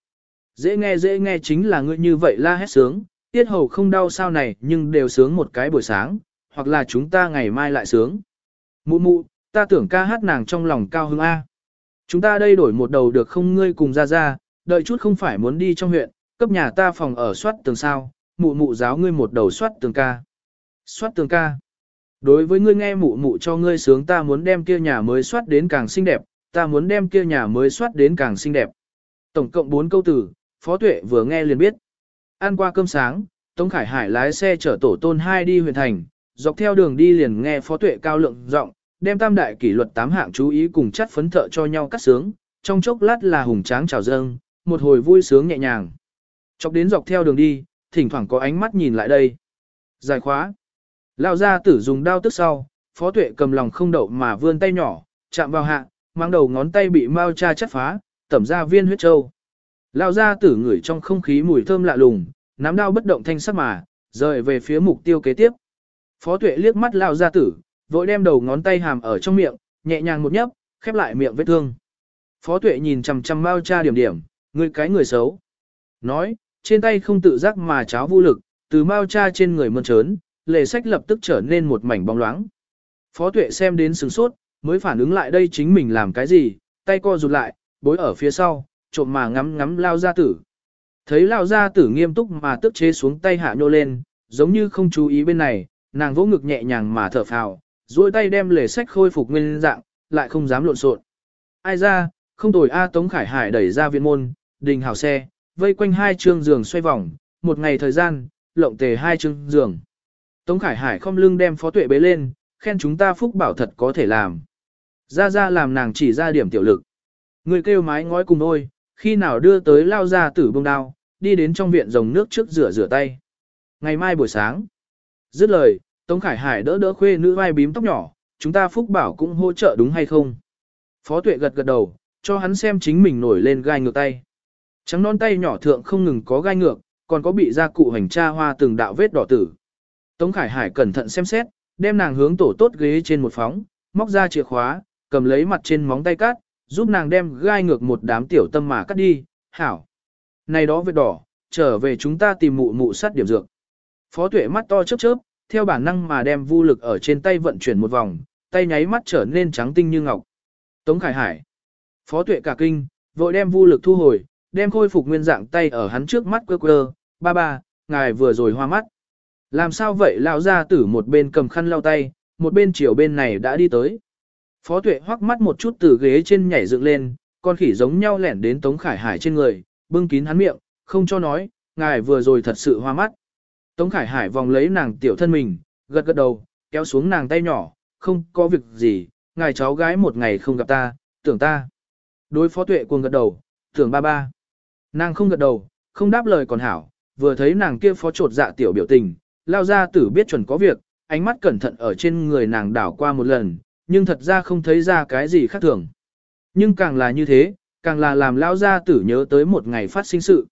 Dễ nghe dễ nghe chính là ngươi như vậy la hét sướng, tiết hầu không đau sao này nhưng đều sướng một cái buổi sáng, hoặc là chúng ta ngày mai lại sướng. Mụ mụ, ta tưởng ca hát nàng trong lòng cao hứng A. Chúng ta đây đổi một đầu được không ngươi cùng ra ra, đợi chút không phải muốn đi trong huyện, cấp nhà ta phòng ở soát tường sao, mụ mụ giáo ngươi một đầu soát tường ca. Soát tường ca. Đối với ngươi nghe mụ mụ cho ngươi sướng ta muốn đem kia nhà mới soát đến càng xinh đẹp, ta muốn đem kia nhà mới soát đến càng xinh đẹp. Tổng cộng 4 câu từ, Phó Tuệ vừa nghe liền biết. Ăn qua cơm sáng, Tống Khải Hải lái xe chở tổ tôn hai đi huyện thành, dọc theo đường đi liền nghe Phó Tuệ cao lượng giọng, đem tam đại kỷ luật tám hạng chú ý cùng chắt phấn thợ cho nhau cắt sướng, trong chốc lát là hùng tráng chào dâng, một hồi vui sướng nhẹ nhàng. Chọc đến dọc theo đường đi, thỉnh thoảng có ánh mắt nhìn lại đây. Giải khóa. Lão gia tử dùng đao tức sau, phó tuệ cầm lòng không đậu mà vươn tay nhỏ, chạm vào hạ, mang đầu ngón tay bị mau cha chắt phá, tẩm ra viên huyết châu. Lão gia tử ngửi trong không khí mùi thơm lạ lùng, nắm đao bất động thanh sắc mà, rời về phía mục tiêu kế tiếp. Phó tuệ liếc mắt Lão gia tử, vội đem đầu ngón tay hàm ở trong miệng, nhẹ nhàng một nhấp, khép lại miệng vết thương. Phó tuệ nhìn chằm chằm Mao cha điểm điểm, người cái người xấu. Nói, trên tay không tự giác mà cháo vô lực, từ Mao cha trên người mơn trớn, lề sách lập tức trở nên một mảnh bóng loáng. Phó tuệ xem đến sừng sốt, mới phản ứng lại đây chính mình làm cái gì, tay co rụt lại, bối ở phía sau, trộm mà ngắm ngắm lao gia tử. Thấy lao gia tử nghiêm túc mà tức chế xuống tay hạ nhô lên, giống như không chú ý bên này, nàng vỗ ngực nhẹ nhàng mà thở phào, duỗi tay đem lề sách khôi phục nguyên dạng, lại không dám lộn xộn. Ai ra, không tồi A Tống Khải Hải đẩy ra viện môn, đình hào xe, vây quanh hai chương giường xoay vòng, một ngày thời gian, lộng tề hai chương giường. Tống Khải Hải không lưng đem phó tuệ bế lên, khen chúng ta phúc bảo thật có thể làm. Ra ra làm nàng chỉ ra điểm tiểu lực. Người kêu mái ngói cùng ôi, khi nào đưa tới lao ra tử bông đao, đi đến trong viện rồng nước trước rửa rửa tay. Ngày mai buổi sáng, dứt lời, Tống Khải Hải đỡ đỡ khuê nữ vai bím tóc nhỏ, chúng ta Phúc Bảo cũng hỗ trợ đúng hay không? Phó Tuệ gật gật đầu, cho hắn xem chính mình nổi lên gai ngược tay. Trắng non tay nhỏ thượng không ngừng có gai ngược, còn có bị da cụ hành tra hoa từng đạo vết đỏ tử. Tống Khải Hải cẩn thận xem xét, đem nàng hướng tổ tốt ghế trên một phóng, móc ra chìa khóa, cầm lấy mặt trên móng tay cắt, giúp nàng đem gai ngược một đám tiểu tâm mà cắt đi, hảo. Này đó vết đỏ, trở về chúng ta tìm mụ mụ sát điểm dược. Phó tuệ mắt to chớp chớp, theo bản năng mà đem vu lực ở trên tay vận chuyển một vòng, tay nháy mắt trở nên trắng tinh như ngọc. Tống Khải Hải. Phó tuệ cả kinh, vội đem vu lực thu hồi, đem khôi phục nguyên dạng tay ở hắn trước mắt quơ quơ, ba ba, ngài vừa rồi hoa mắt. Làm sao vậy lão gia tử một bên cầm khăn lau tay, một bên chiều bên này đã đi tới. Phó tuệ hoắc mắt một chút từ ghế trên nhảy dựng lên, con khỉ giống nhau lẻn đến Tống Khải Hải trên người, bưng kín hắn miệng, không cho nói, ngài vừa rồi thật sự hoa mắt. Tống Khải Hải vòng lấy nàng tiểu thân mình, gật gật đầu, kéo xuống nàng tay nhỏ, không có việc gì, ngài cháu gái một ngày không gặp ta, tưởng ta. Đối phó tuệ cuồng gật đầu, tưởng ba ba. Nàng không gật đầu, không đáp lời còn hảo, vừa thấy nàng kia phó trột dạ tiểu biểu tình, lao ra tử biết chuẩn có việc, ánh mắt cẩn thận ở trên người nàng đảo qua một lần, nhưng thật ra không thấy ra cái gì khác thường. Nhưng càng là như thế, càng là làm lao ra tử nhớ tới một ngày phát sinh sự.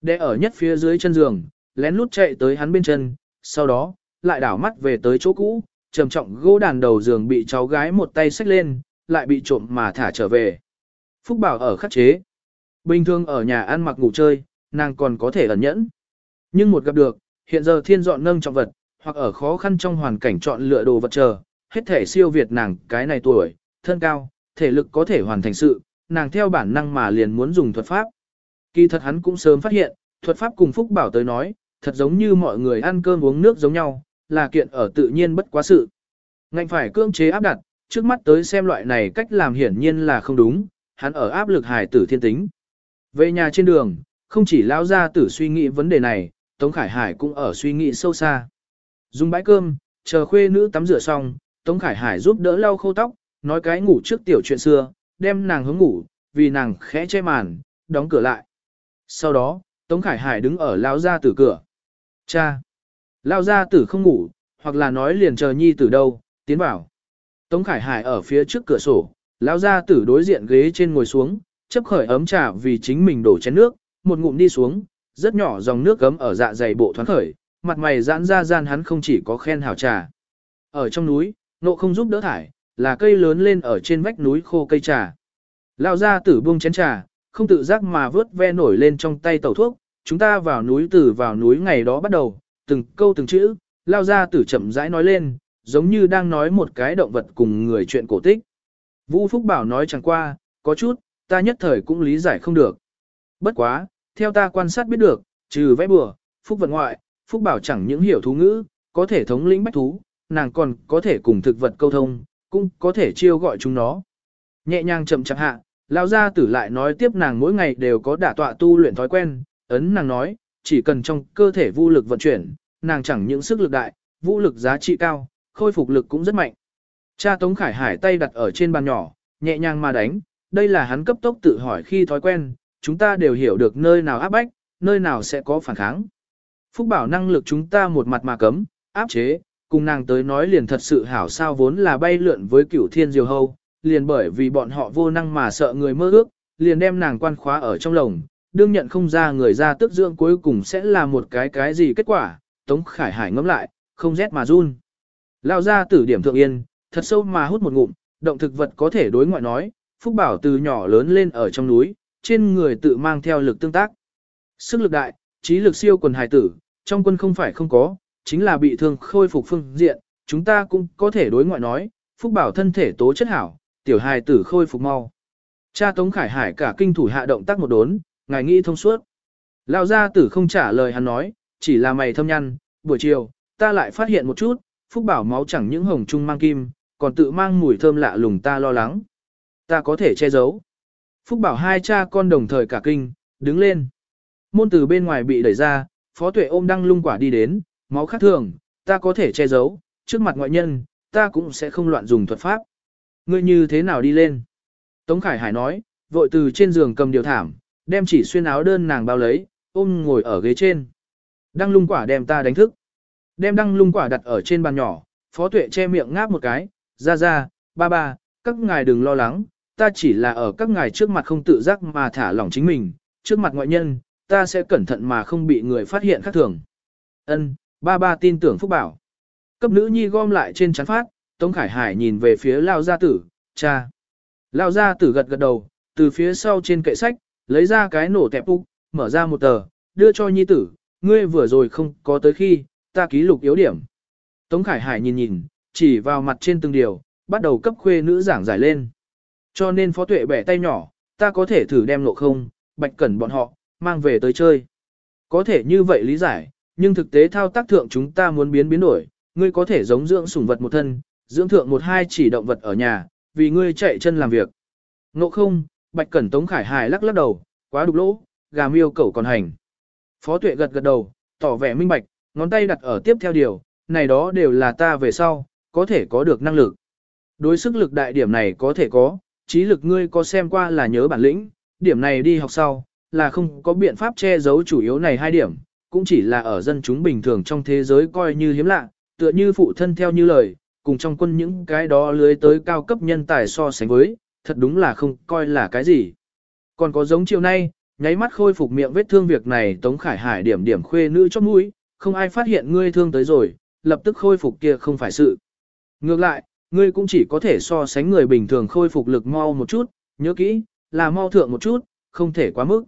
Để ở nhất phía dưới chân giường, lén lút chạy tới hắn bên chân, sau đó, lại đảo mắt về tới chỗ cũ, trầm trọng gỗ đàn đầu giường bị cháu gái một tay xách lên, lại bị trộm mà thả trở về. Phúc Bảo ở khắc chế. Bình thường ở nhà ăn mặc ngủ chơi, nàng còn có thể ẩn nhẫn. Nhưng một gặp được, hiện giờ thiên dọn nâng trọng vật, hoặc ở khó khăn trong hoàn cảnh chọn lựa đồ vật chờ, hết thể siêu việt nàng cái này tuổi, thân cao, thể lực có thể hoàn thành sự, nàng theo bản năng mà liền muốn dùng thuật pháp. Kỳ thật hắn cũng sớm phát hiện, thuật pháp cùng Phúc Bảo tới nói, thật giống như mọi người ăn cơm uống nước giống nhau, là kiện ở tự nhiên bất quá sự. Ngạnh phải cưỡng chế áp đặt, trước mắt tới xem loại này cách làm hiển nhiên là không đúng, hắn ở áp lực hài tử thiên tính. Về nhà trên đường, không chỉ lao ra tử suy nghĩ vấn đề này, Tống Khải Hải cũng ở suy nghĩ sâu xa. Dùng bãi cơm, chờ khuê nữ tắm rửa xong, Tống Khải Hải giúp đỡ lau khô tóc, nói cái ngủ trước tiểu chuyện xưa, đem nàng hướng ngủ, vì nàng khẽ che màn, đóng cửa lại. Sau đó, Tống Khải Hải đứng ở lao ra tử cửa. Cha! Lao ra tử không ngủ, hoặc là nói liền chờ nhi tử đâu, tiến vào. Tống Khải Hải ở phía trước cửa sổ, lao ra tử đối diện ghế trên ngồi xuống, chấp khởi ấm trà vì chính mình đổ chén nước, một ngụm đi xuống, rất nhỏ dòng nước gấm ở dạ dày bộ thoáng khởi, mặt mày giãn ra gian hắn không chỉ có khen hào trà. Ở trong núi, nộ không giúp đỡ thải, là cây lớn lên ở trên vách núi khô cây trà. Lao ra tử buông chén trà, không tự giác mà vớt ve nổi lên trong tay tẩu thuốc, chúng ta vào núi từ vào núi ngày đó bắt đầu, từng câu từng chữ, lao ra tử chậm rãi nói lên, giống như đang nói một cái động vật cùng người chuyện cổ tích. Vũ Phúc Bảo nói chẳng qua, có chút, ta nhất thời cũng lý giải không được. Bất quá, theo ta quan sát biết được, trừ vẽ bừa, Phúc vận ngoại, Phúc Bảo chẳng những hiểu thú ngữ, có thể thống lĩnh bách thú, nàng còn có thể cùng thực vật câu thông, cũng có thể chiêu gọi chúng nó. Nhẹ nhàng chậm chạp hạ, lao ra tử lại nói tiếp nàng mỗi ngày đều có đả tọa tu luyện thói quen, ấn nàng nói, chỉ cần trong cơ thể vô lực vận chuyển, nàng chẳng những sức lực đại, vũ lực giá trị cao, khôi phục lực cũng rất mạnh. Cha Tống Khải Hải tay đặt ở trên bàn nhỏ, nhẹ nhàng mà đánh, đây là hắn cấp tốc tự hỏi khi thói quen, chúng ta đều hiểu được nơi nào áp bách, nơi nào sẽ có phản kháng. Phúc bảo năng lực chúng ta một mặt mà cấm, áp chế, cùng nàng tới nói liền thật sự hảo sao vốn là bay lượn với cửu thiên diều hâu, liền bởi vì bọn họ vô năng mà sợ người mơ ước, liền đem nàng quan khóa ở trong lồng, đương nhận không ra người ra tức dưỡng cuối cùng sẽ là một cái cái gì kết quả, Tống Khải Hải ngẫm lại, không rét mà run. Lao ra tử điểm thượng yên, thật sâu mà hút một ngụm, động thực vật có thể đối ngoại nói, Phúc Bảo từ nhỏ lớn lên ở trong núi, trên người tự mang theo lực tương tác. Sức lực đại, trí lực siêu quần hài tử, trong quân không phải không có, chính là bị thương khôi phục phương diện, chúng ta cũng có thể đối ngoại nói, Phúc Bảo thân thể tố chất hảo, tiểu hài tử khôi phục mau. Cha Tống Khải Hải cả kinh thủ hạ động tác một đốn, ngài nghĩ thông suốt. Lão gia tử không trả lời hắn nói, chỉ là mày thâm nhăn, buổi chiều, ta lại phát hiện một chút, Phúc Bảo máu chẳng những hồng trung mang kim, còn tự mang mùi thơm lạ lùng ta lo lắng. Ta có thể che giấu. Phúc Bảo hai cha con đồng thời cả kinh, đứng lên. Môn từ bên ngoài bị đẩy ra, Phó Tuệ ôm đăng lung quả đi đến, máu khác thường, ta có thể che giấu, trước mặt ngoại nhân, ta cũng sẽ không loạn dùng thuật pháp. Ngươi như thế nào đi lên? Tống Khải Hải nói, vội từ trên giường cầm điều thảm, đem chỉ xuyên áo đơn nàng bao lấy, ôm ngồi ở ghế trên. Đăng lung quả đem ta đánh thức. Đem đăng lung quả đặt ở trên bàn nhỏ, phó tuệ che miệng ngáp một cái, ra ra, ba ba, các ngài đừng lo lắng, ta chỉ là ở các ngài trước mặt không tự giác mà thả lỏng chính mình, trước mặt ngoại nhân, ta sẽ cẩn thận mà không bị người phát hiện khác thường. Ân, ba ba tin tưởng Phúc Bảo. Cấp nữ nhi gom lại trên chán phát, Tống Khải Hải nhìn về phía Lao Gia Tử, cha. Lao Gia Tử gật gật đầu, từ phía sau trên kệ sách, lấy ra cái nổ tẹp úc, mở ra một tờ, đưa cho nhi tử, ngươi vừa rồi không có tới khi, ta ký lục yếu điểm. Tống Khải Hải nhìn nhìn, chỉ vào mặt trên từng điều, bắt đầu cấp khuê nữ giảng giải lên. Cho nên phó tuệ bẻ tay nhỏ, ta có thể thử đem lộ không, bạch cẩn bọn họ, mang về tới chơi. Có thể như vậy lý giải, nhưng thực tế thao tác thượng chúng ta muốn biến biến đổi, ngươi có thể giống dưỡng sủng vật một thân, dưỡng thượng một hai chỉ động vật ở nhà, vì ngươi chạy chân làm việc. Ngộ không, bạch cẩn tống khải hài lắc lắc đầu, quá đục lỗ, gà miêu cẩu còn hành. Phó tuệ gật gật đầu, tỏ vẻ minh bạch, ngón tay đặt ở tiếp theo điều, này đó đều là ta về sau, có thể có được năng lực. Đối sức lực đại điểm này có thể có, trí lực ngươi có xem qua là nhớ bản lĩnh, điểm này đi học sau, là không có biện pháp che giấu chủ yếu này hai điểm, cũng chỉ là ở dân chúng bình thường trong thế giới coi như hiếm lạ, tựa như phụ thân theo như lời, cùng trong quân những cái đó lưới tới cao cấp nhân tài so sánh với, thật đúng là không coi là cái gì. Còn có giống chiều nay, nháy mắt khôi phục miệng vết thương việc này Tống Khải Hải điểm điểm khuê nữ chót mũi, không ai phát hiện ngươi thương tới rồi, lập tức khôi phục kia không phải sự. Ngược lại, ngươi cũng chỉ có thể so sánh người bình thường khôi phục lực mau một chút, nhớ kỹ, là mau thượng một chút, không thể quá mức.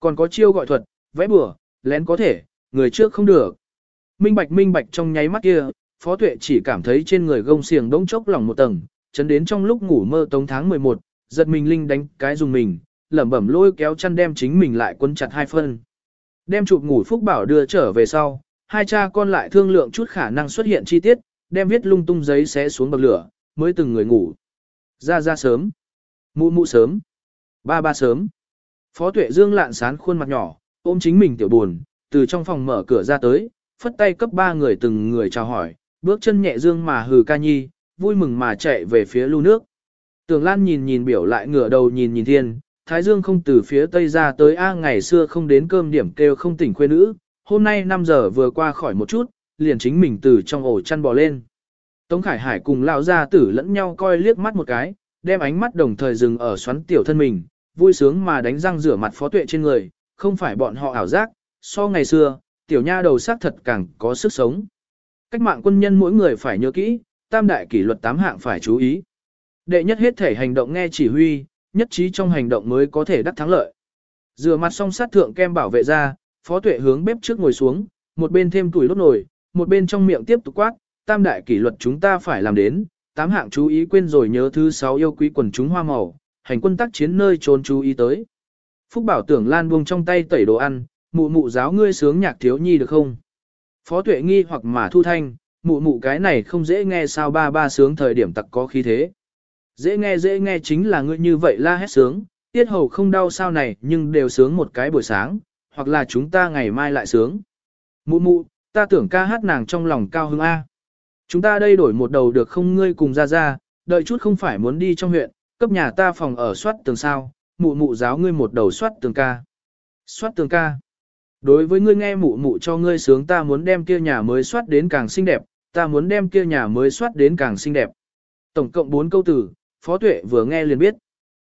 Còn có chiêu gọi thuật, vẽ bừa, lén có thể, người trước không được. Minh bạch minh bạch trong nháy mắt kia, Phó Tuệ chỉ cảm thấy trên người gông xiềng đống chốc lỏng một tầng, chấn đến trong lúc ngủ mơ tống tháng 11, giật mình linh đánh cái dùng mình, lẩm bẩm lôi kéo chăn đem chính mình lại quấn chặt hai phân. Đem chụp ngủ Phúc Bảo đưa trở về sau, hai cha con lại thương lượng chút khả năng xuất hiện chi tiết, đem viết lung tung giấy xé xuống bậc lửa, mới từng người ngủ. Ra ra sớm, mụ mụ sớm, ba ba sớm. Phó Tuệ Dương lạn sán khuôn mặt nhỏ, ôm chính mình tiểu buồn, từ trong phòng mở cửa ra tới, phất tay cấp ba người từng người chào hỏi, bước chân nhẹ dương mà hừ ca nhi, vui mừng mà chạy về phía lưu nước. Tường Lan nhìn nhìn biểu lại ngửa đầu nhìn nhìn thiên, Thái Dương không từ phía tây ra tới A ngày xưa không đến cơm điểm kêu không tỉnh khuê nữ, hôm nay 5 giờ vừa qua khỏi một chút, liền chính mình từ trong ổ chăn bò lên. Tống Khải Hải cùng lão gia tử lẫn nhau coi liếc mắt một cái, đem ánh mắt đồng thời dừng ở xoắn tiểu thân mình, vui sướng mà đánh răng rửa mặt phó tuệ trên người, không phải bọn họ ảo giác, so ngày xưa, tiểu nha đầu xác thật càng có sức sống. Cách mạng quân nhân mỗi người phải nhớ kỹ, tam đại kỷ luật tám hạng phải chú ý. Đệ nhất hết thể hành động nghe chỉ huy, nhất trí trong hành động mới có thể đắc thắng lợi. Rửa mặt xong sát thượng kem bảo vệ ra, phó tuệ hướng bếp trước ngồi xuống, một bên thêm tuổi lốt nồi, một bên trong miệng tiếp tục quát, tam đại kỷ luật chúng ta phải làm đến, tám hạng chú ý quên rồi nhớ thứ sáu yêu quý quần chúng hoa màu, hành quân tác chiến nơi trốn chú ý tới. Phúc bảo tưởng lan buông trong tay tẩy đồ ăn, mụ mụ giáo ngươi sướng nhạc thiếu nhi được không? Phó tuệ nghi hoặc mà thu thanh, mụ mụ cái này không dễ nghe sao ba ba sướng thời điểm tặc có khí thế. Dễ nghe dễ nghe chính là ngươi như vậy la hét sướng, tiết hầu không đau sao này nhưng đều sướng một cái buổi sáng, hoặc là chúng ta ngày mai lại sướng. Mụ mụ, ta tưởng ca hát nàng trong lòng cao hứng A. Chúng ta đây đổi một đầu được không ngươi cùng ra ra, đợi chút không phải muốn đi trong huyện, cấp nhà ta phòng ở soát tường sao, mụ mụ giáo ngươi một đầu soát tường ca. Soát tường ca. Đối với ngươi nghe mụ mụ cho ngươi sướng ta muốn đem kia nhà mới soát đến càng xinh đẹp, ta muốn đem kia nhà mới soát đến càng xinh đẹp. Tổng cộng 4 câu từ, Phó Tuệ vừa nghe liền biết.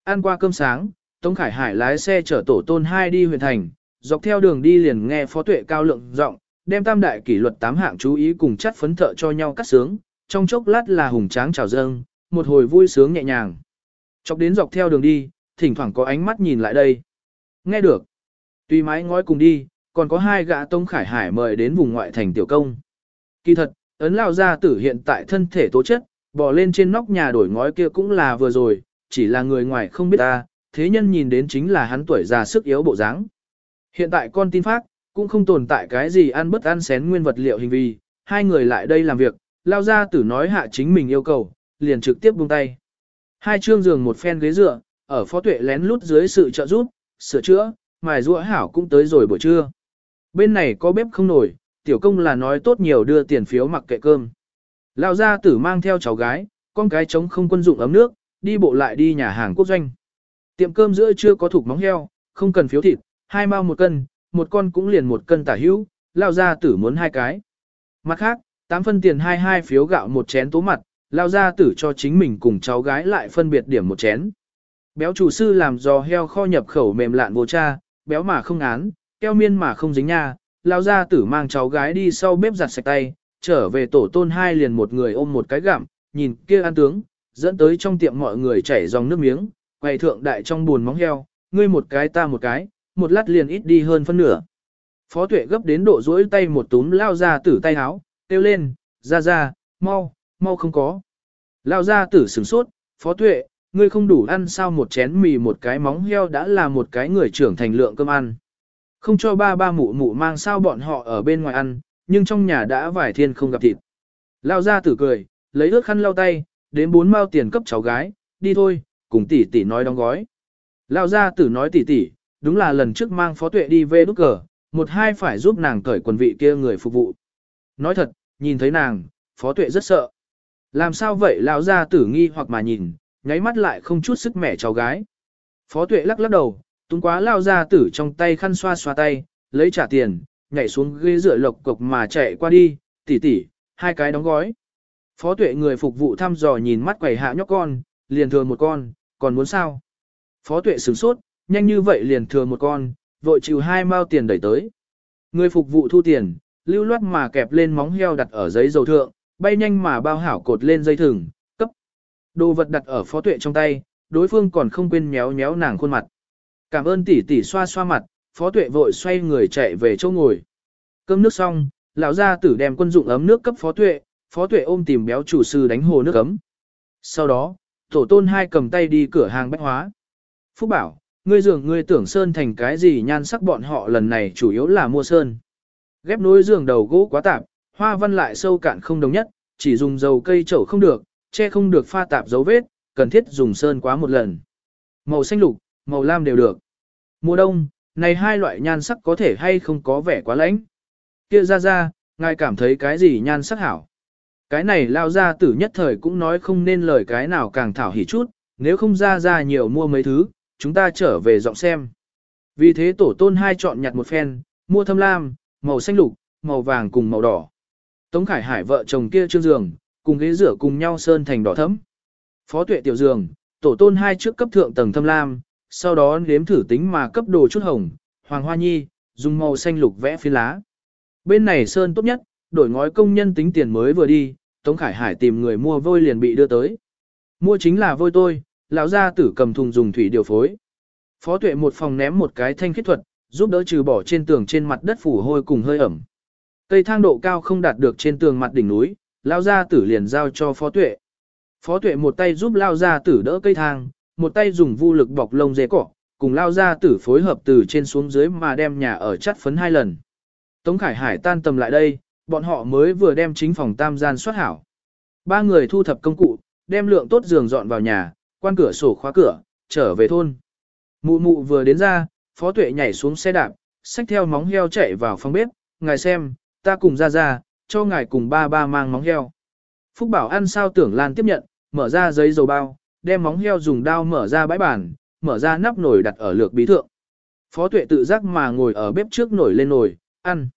Ăn qua cơm sáng, Tống Khải Hải lái xe chở tổ tôn hai đi huyện thành, dọc theo đường đi liền nghe Phó Tuệ cao lượng giọng, đem tam đại kỷ luật tám hạng chú ý cùng chắt phấn thợ cho nhau cắt sướng, trong chốc lát là hùng tráng chào dâng, một hồi vui sướng nhẹ nhàng. Chọc đến dọc theo đường đi, thỉnh thoảng có ánh mắt nhìn lại đây. Nghe được. Tuy mái ngói cùng đi, còn có hai gã tông Khải Hải mời đến vùng ngoại thành tiểu công. Kỳ thật, ấn lao gia tử hiện tại thân thể tố chất, bỏ lên trên nóc nhà đổi ngói kia cũng là vừa rồi, chỉ là người ngoài không biết ta, thế nhân nhìn đến chính là hắn tuổi già sức yếu bộ dáng. Hiện tại con tin phát, cũng không tồn tại cái gì ăn bất ăn xén nguyên vật liệu hình vi, hai người lại đây làm việc, lao gia tử nói hạ chính mình yêu cầu, liền trực tiếp buông tay. Hai chương giường một phen ghế dựa, ở phó tuệ lén lút dưới sự trợ giúp, sửa chữa, mài rũa hảo cũng tới rồi buổi trưa. Bên này có bếp không nổi, tiểu công là nói tốt nhiều đưa tiền phiếu mặc kệ cơm. Lão gia tử mang theo cháu gái, con cái trống không quân dụng ấm nước, đi bộ lại đi nhà hàng quốc doanh. Tiệm cơm giữa chưa có thục móng heo, không cần phiếu thịt, hai mao một cân, một con cũng liền một cân tả hữu, lão gia tử muốn hai cái. Mặt khác, tám phân tiền 22 phiếu gạo một chén tố mặt, lao gia tử cho chính mình cùng cháu gái lại phân biệt điểm một chén. Béo chủ sư làm giò heo kho nhập khẩu mềm lạn vô cha, béo mà không án, keo miên mà không dính nha, lao ra tử mang cháu gái đi sau bếp giặt sạch tay, trở về tổ tôn hai liền một người ôm một cái gặm, nhìn kia ăn tướng, dẫn tới trong tiệm mọi người chảy dòng nước miếng, quay thượng đại trong buồn móng heo, ngươi một cái ta một cái, một lát liền ít đi hơn phân nửa. Phó tuệ gấp đến độ rỗi tay một túm lao ra tử tay háo, kêu lên, ra ra, mau, mau không có. Lao ra tử sửng sốt, phó tuệ, ngươi không đủ ăn sao một chén mì một cái móng heo đã là một cái người trưởng thành lượng cơm ăn. Không cho ba ba mụ mụ mang sao bọn họ ở bên ngoài ăn, nhưng trong nhà đã vài thiên không gặp thịt. Lao ra tử cười, lấy ước khăn lau tay, đến bốn mao tiền cấp cháu gái, đi thôi, cùng tỷ tỷ nói đóng gói. Lao ra tử nói tỷ tỷ, đúng là lần trước mang phó tuệ đi về đúc cờ, một hai phải giúp nàng cởi quần vị kia người phục vụ. Nói thật, nhìn thấy nàng, phó tuệ rất sợ. Làm sao vậy lão ra tử nghi hoặc mà nhìn, nháy mắt lại không chút sức mẻ cháu gái. Phó tuệ lắc lắc đầu, túng quá lao ra tử trong tay khăn xoa xoa tay, lấy trả tiền, nhảy xuống ghế rửa lộc cục mà chạy qua đi, tỷ tỷ, hai cái đóng gói. Phó tuệ người phục vụ thăm dò nhìn mắt quầy hạ nhóc con, liền thừa một con, còn muốn sao? Phó tuệ sửng sốt, nhanh như vậy liền thừa một con, vội chịu hai mao tiền đẩy tới. Người phục vụ thu tiền, lưu loát mà kẹp lên móng heo đặt ở giấy dầu thượng, bay nhanh mà bao hảo cột lên dây thừng, cấp. Đồ vật đặt ở phó tuệ trong tay, đối phương còn không quên méo méo nàng khuôn mặt. Cảm ơn tỷ tỷ xoa xoa mặt, phó tuệ vội xoay người chạy về chỗ ngồi. Cơm nước xong, lão gia tử đem quân dụng ấm nước cấp phó tuệ, phó tuệ ôm tìm béo chủ sư đánh hồ nước ấm. Sau đó, tổ tôn hai cầm tay đi cửa hàng bách hóa. Phúc bảo, ngươi dường ngươi tưởng sơn thành cái gì nhan sắc bọn họ lần này chủ yếu là mua sơn. Ghép nối giường đầu gỗ quá tạp, hoa văn lại sâu cạn không đồng nhất, chỉ dùng dầu cây chậu không được, che không được pha tạp dấu vết, cần thiết dùng sơn quá một lần. Màu xanh lục, màu lam đều được. Mùa đông, này hai loại nhan sắc có thể hay không có vẻ quá lãnh. Kia ra ra, ngài cảm thấy cái gì nhan sắc hảo. Cái này lao ra tử nhất thời cũng nói không nên lời cái nào càng thảo hỉ chút, nếu không ra ra nhiều mua mấy thứ, chúng ta trở về dọn xem. Vì thế tổ tôn hai chọn nhặt một phen, mua thâm lam, màu xanh lục, màu vàng cùng màu đỏ. Tống Khải Hải vợ chồng kia trương giường, cùng ghế rửa cùng nhau sơn thành đỏ thẫm. Phó tuệ tiểu giường, tổ tôn hai trước cấp thượng tầng thâm lam, sau đó nếm thử tính mà cấp đồ chút hồng, hoàng hoa nhi, dùng màu xanh lục vẽ phi lá. Bên này sơn tốt nhất, đổi ngói công nhân tính tiền mới vừa đi, Tống Khải Hải tìm người mua vôi liền bị đưa tới. Mua chính là vôi tôi, lão gia tử cầm thùng dùng thủy điều phối. Phó tuệ một phòng ném một cái thanh khiết thuật, giúp đỡ trừ bỏ trên tường trên mặt đất phủ hôi cùng hơi ẩm. Cây thang độ cao không đạt được trên tường mặt đỉnh núi, lão gia tử liền giao cho phó tuệ. Phó tuệ một tay giúp lao gia tử đỡ cây thang, một tay dùng vu lực bọc lông dê cỏ, cùng lao gia tử phối hợp từ trên xuống dưới mà đem nhà ở chắt phấn hai lần. Tống Khải Hải tan tầm lại đây, bọn họ mới vừa đem chính phòng tam gian soát hảo. Ba người thu thập công cụ, đem lượng tốt giường dọn vào nhà, quan cửa sổ khóa cửa, trở về thôn. Mụ mụ vừa đến ra, phó tuệ nhảy xuống xe đạp, xách theo móng heo chạy vào phòng bếp, ngài xem, ta cùng ra ra, cho ngài cùng ba ba mang móng heo. Phúc bảo ăn sao tưởng Lan tiếp nhận, mở ra giấy dầu bao, đem móng heo dùng dao mở ra bãi bàn, mở ra nắp nồi đặt ở lược bí thượng. Phó tuệ tự giác mà ngồi ở bếp trước nổi lên nồi, ăn.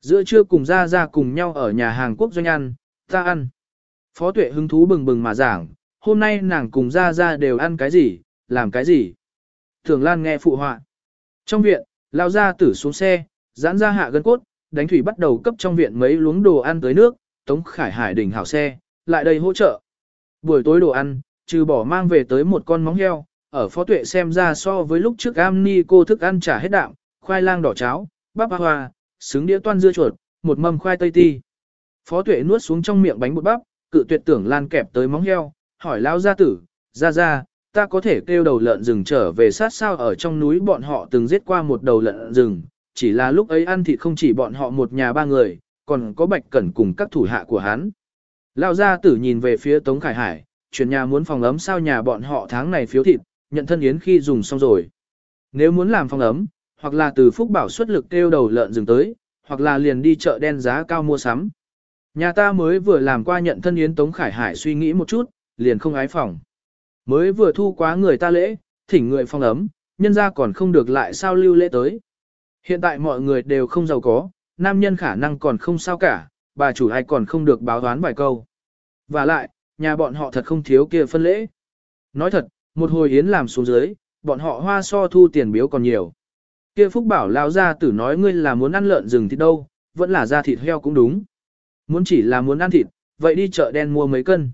Giữa trưa cùng ra ra cùng nhau ở nhà hàng quốc doanh ăn, ta ăn. Phó tuệ hứng thú bừng bừng mà giảng, hôm nay nàng cùng ra ra đều ăn cái gì, làm cái gì. Thường Lan nghe phụ họa. Trong viện, lao ra tử xuống xe, giãn ra hạ gân cốt, đánh thủy bắt đầu cấp trong viện mấy luống đồ ăn tới nước, Tống Khải Hải đỉnh hảo xe, lại đây hỗ trợ. Buổi tối đồ ăn, trừ bỏ mang về tới một con móng heo, ở phó tuệ xem ra so với lúc trước am ni cô thức ăn trả hết đạm, khoai lang đỏ cháo, bắp hoa, xứng đĩa toan dưa chuột, một mâm khoai tây ti. Phó tuệ nuốt xuống trong miệng bánh bột bắp, cự tuyệt tưởng lan kẹp tới móng heo, hỏi lao gia tử, ra ra, ta có thể kêu đầu lợn rừng trở về sát sao ở trong núi bọn họ từng giết qua một đầu lợn rừng, chỉ là lúc ấy ăn thịt không chỉ bọn họ một nhà ba người, còn có bạch cẩn cùng các thủ hạ của hắn. Lao gia tử nhìn về phía Tống Khải Hải, chuyển nhà muốn phòng ấm sao nhà bọn họ tháng này phiếu thịt, nhận thân yến khi dùng xong rồi. Nếu muốn làm phòng ấm, hoặc là từ phúc bảo xuất lực kêu đầu lợn rừng tới, hoặc là liền đi chợ đen giá cao mua sắm. Nhà ta mới vừa làm qua nhận thân yến Tống Khải Hải suy nghĩ một chút, liền không ái phòng. Mới vừa thu quá người ta lễ, thỉnh người phong ấm, nhân ra còn không được lại sao lưu lễ tới. Hiện tại mọi người đều không giàu có, nam nhân khả năng còn không sao cả, bà chủ ai còn không được báo đoán vài câu. Và lại, nhà bọn họ thật không thiếu kia phân lễ. Nói thật, một hồi yến làm xuống dưới, bọn họ hoa so thu tiền biếu còn nhiều. Kia Phúc bảo lao ra tử nói ngươi là muốn ăn lợn rừng thì đâu, vẫn là da thịt heo cũng đúng. Muốn chỉ là muốn ăn thịt, vậy đi chợ đen mua mấy cân.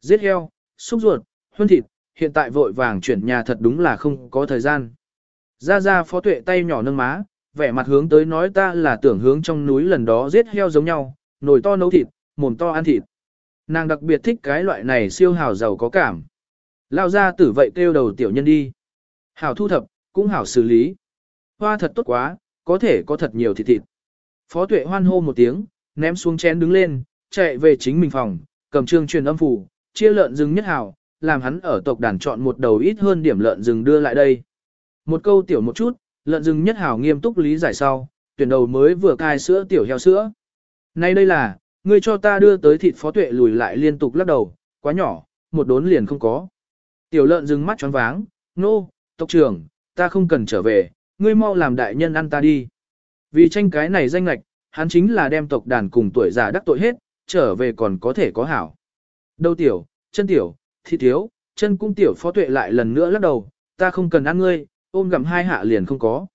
Giết heo, xúc ruột, huân thịt, hiện tại vội vàng chuyển nhà thật đúng là không có thời gian. Ra ra phó tuệ tay nhỏ nâng má, vẻ mặt hướng tới nói ta là tưởng hướng trong núi lần đó giết heo giống nhau, nồi to nấu thịt, mồm to ăn thịt. Nàng đặc biệt thích cái loại này siêu hào giàu có cảm. Lao ra tử vậy kêu đầu tiểu nhân đi. Hảo thu thập, cũng hảo xử lý. Hoa thật tốt quá, có thể có thật nhiều thịt thịt. Phó tuệ hoan hô một tiếng, ném xuống chén đứng lên, chạy về chính mình phòng, cầm trương truyền âm phủ, chia lợn rừng nhất hảo, làm hắn ở tộc đàn chọn một đầu ít hơn điểm lợn rừng đưa lại đây. Một câu tiểu một chút, lợn rừng nhất hảo nghiêm túc lý giải sau, tuyển đầu mới vừa cai sữa tiểu heo sữa. Nay đây là, ngươi cho ta đưa tới thịt phó tuệ lùi lại liên tục lắc đầu, quá nhỏ, một đốn liền không có. Tiểu lợn dừng mắt tròn váng, nô, no, tộc trưởng, ta không cần trở về, ngươi mau làm đại nhân ăn ta đi. Vì tranh cái này danh lạch, hắn chính là đem tộc đàn cùng tuổi già đắc tội hết, trở về còn có thể có hảo. Đâu tiểu, chân tiểu, thị thiếu, chân cung tiểu phó tuệ lại lần nữa lắc đầu, ta không cần ăn ngươi, ôm gặm hai hạ liền không có.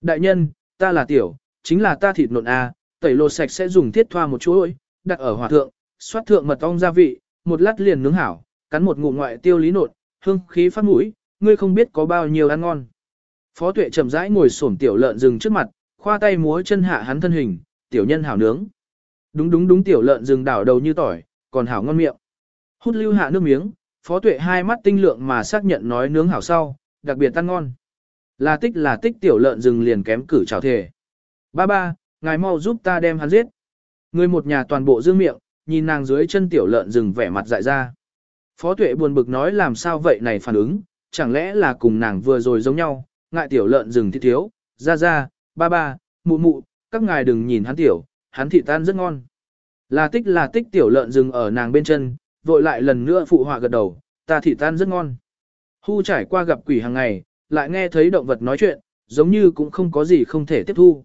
Đại nhân, ta là tiểu, chính là ta thịt nộn a, tẩy lột sạch sẽ dùng thiết thoa một chuỗi, đặt ở hỏa thượng, xoát thượng mật ong gia vị, một lát liền nướng hảo, cắn một ngụm ngoại tiêu lý nộn, hương khí phát mũi, ngươi không biết có bao nhiêu ăn ngon. Phó tuệ chậm rãi ngồi xổm tiểu lợn rừng trước mặt, khoa tay múa chân hạ hắn thân hình, tiểu nhân hảo nướng. Đúng đúng đúng tiểu lợn rừng đảo đầu như tỏi, còn hảo ngon miệng. Hút lưu hạ nước miếng, phó tuệ hai mắt tinh lượng mà xác nhận nói nướng hảo sau, đặc biệt ăn ngon. Là tích là tích tiểu lợn rừng liền kém cử chào thể. Ba ba, ngài mau giúp ta đem hắn giết. Người một nhà toàn bộ dương miệng, nhìn nàng dưới chân tiểu lợn rừng vẻ mặt dại ra. Phó tuệ buồn bực nói làm sao vậy này phản ứng, chẳng lẽ là cùng nàng vừa rồi giống nhau, ngại tiểu lợn rừng thì thiếu, ra ra, ba ba, mụ mụ, các ngài đừng nhìn hắn tiểu, hắn thị tan rất ngon. Là tích là tích tiểu lợn rừng ở nàng bên chân, vội lại lần nữa phụ họa gật đầu, ta thị tan rất ngon. Hu trải qua gặp quỷ hàng ngày, lại nghe thấy động vật nói chuyện, giống như cũng không có gì không thể tiếp thu.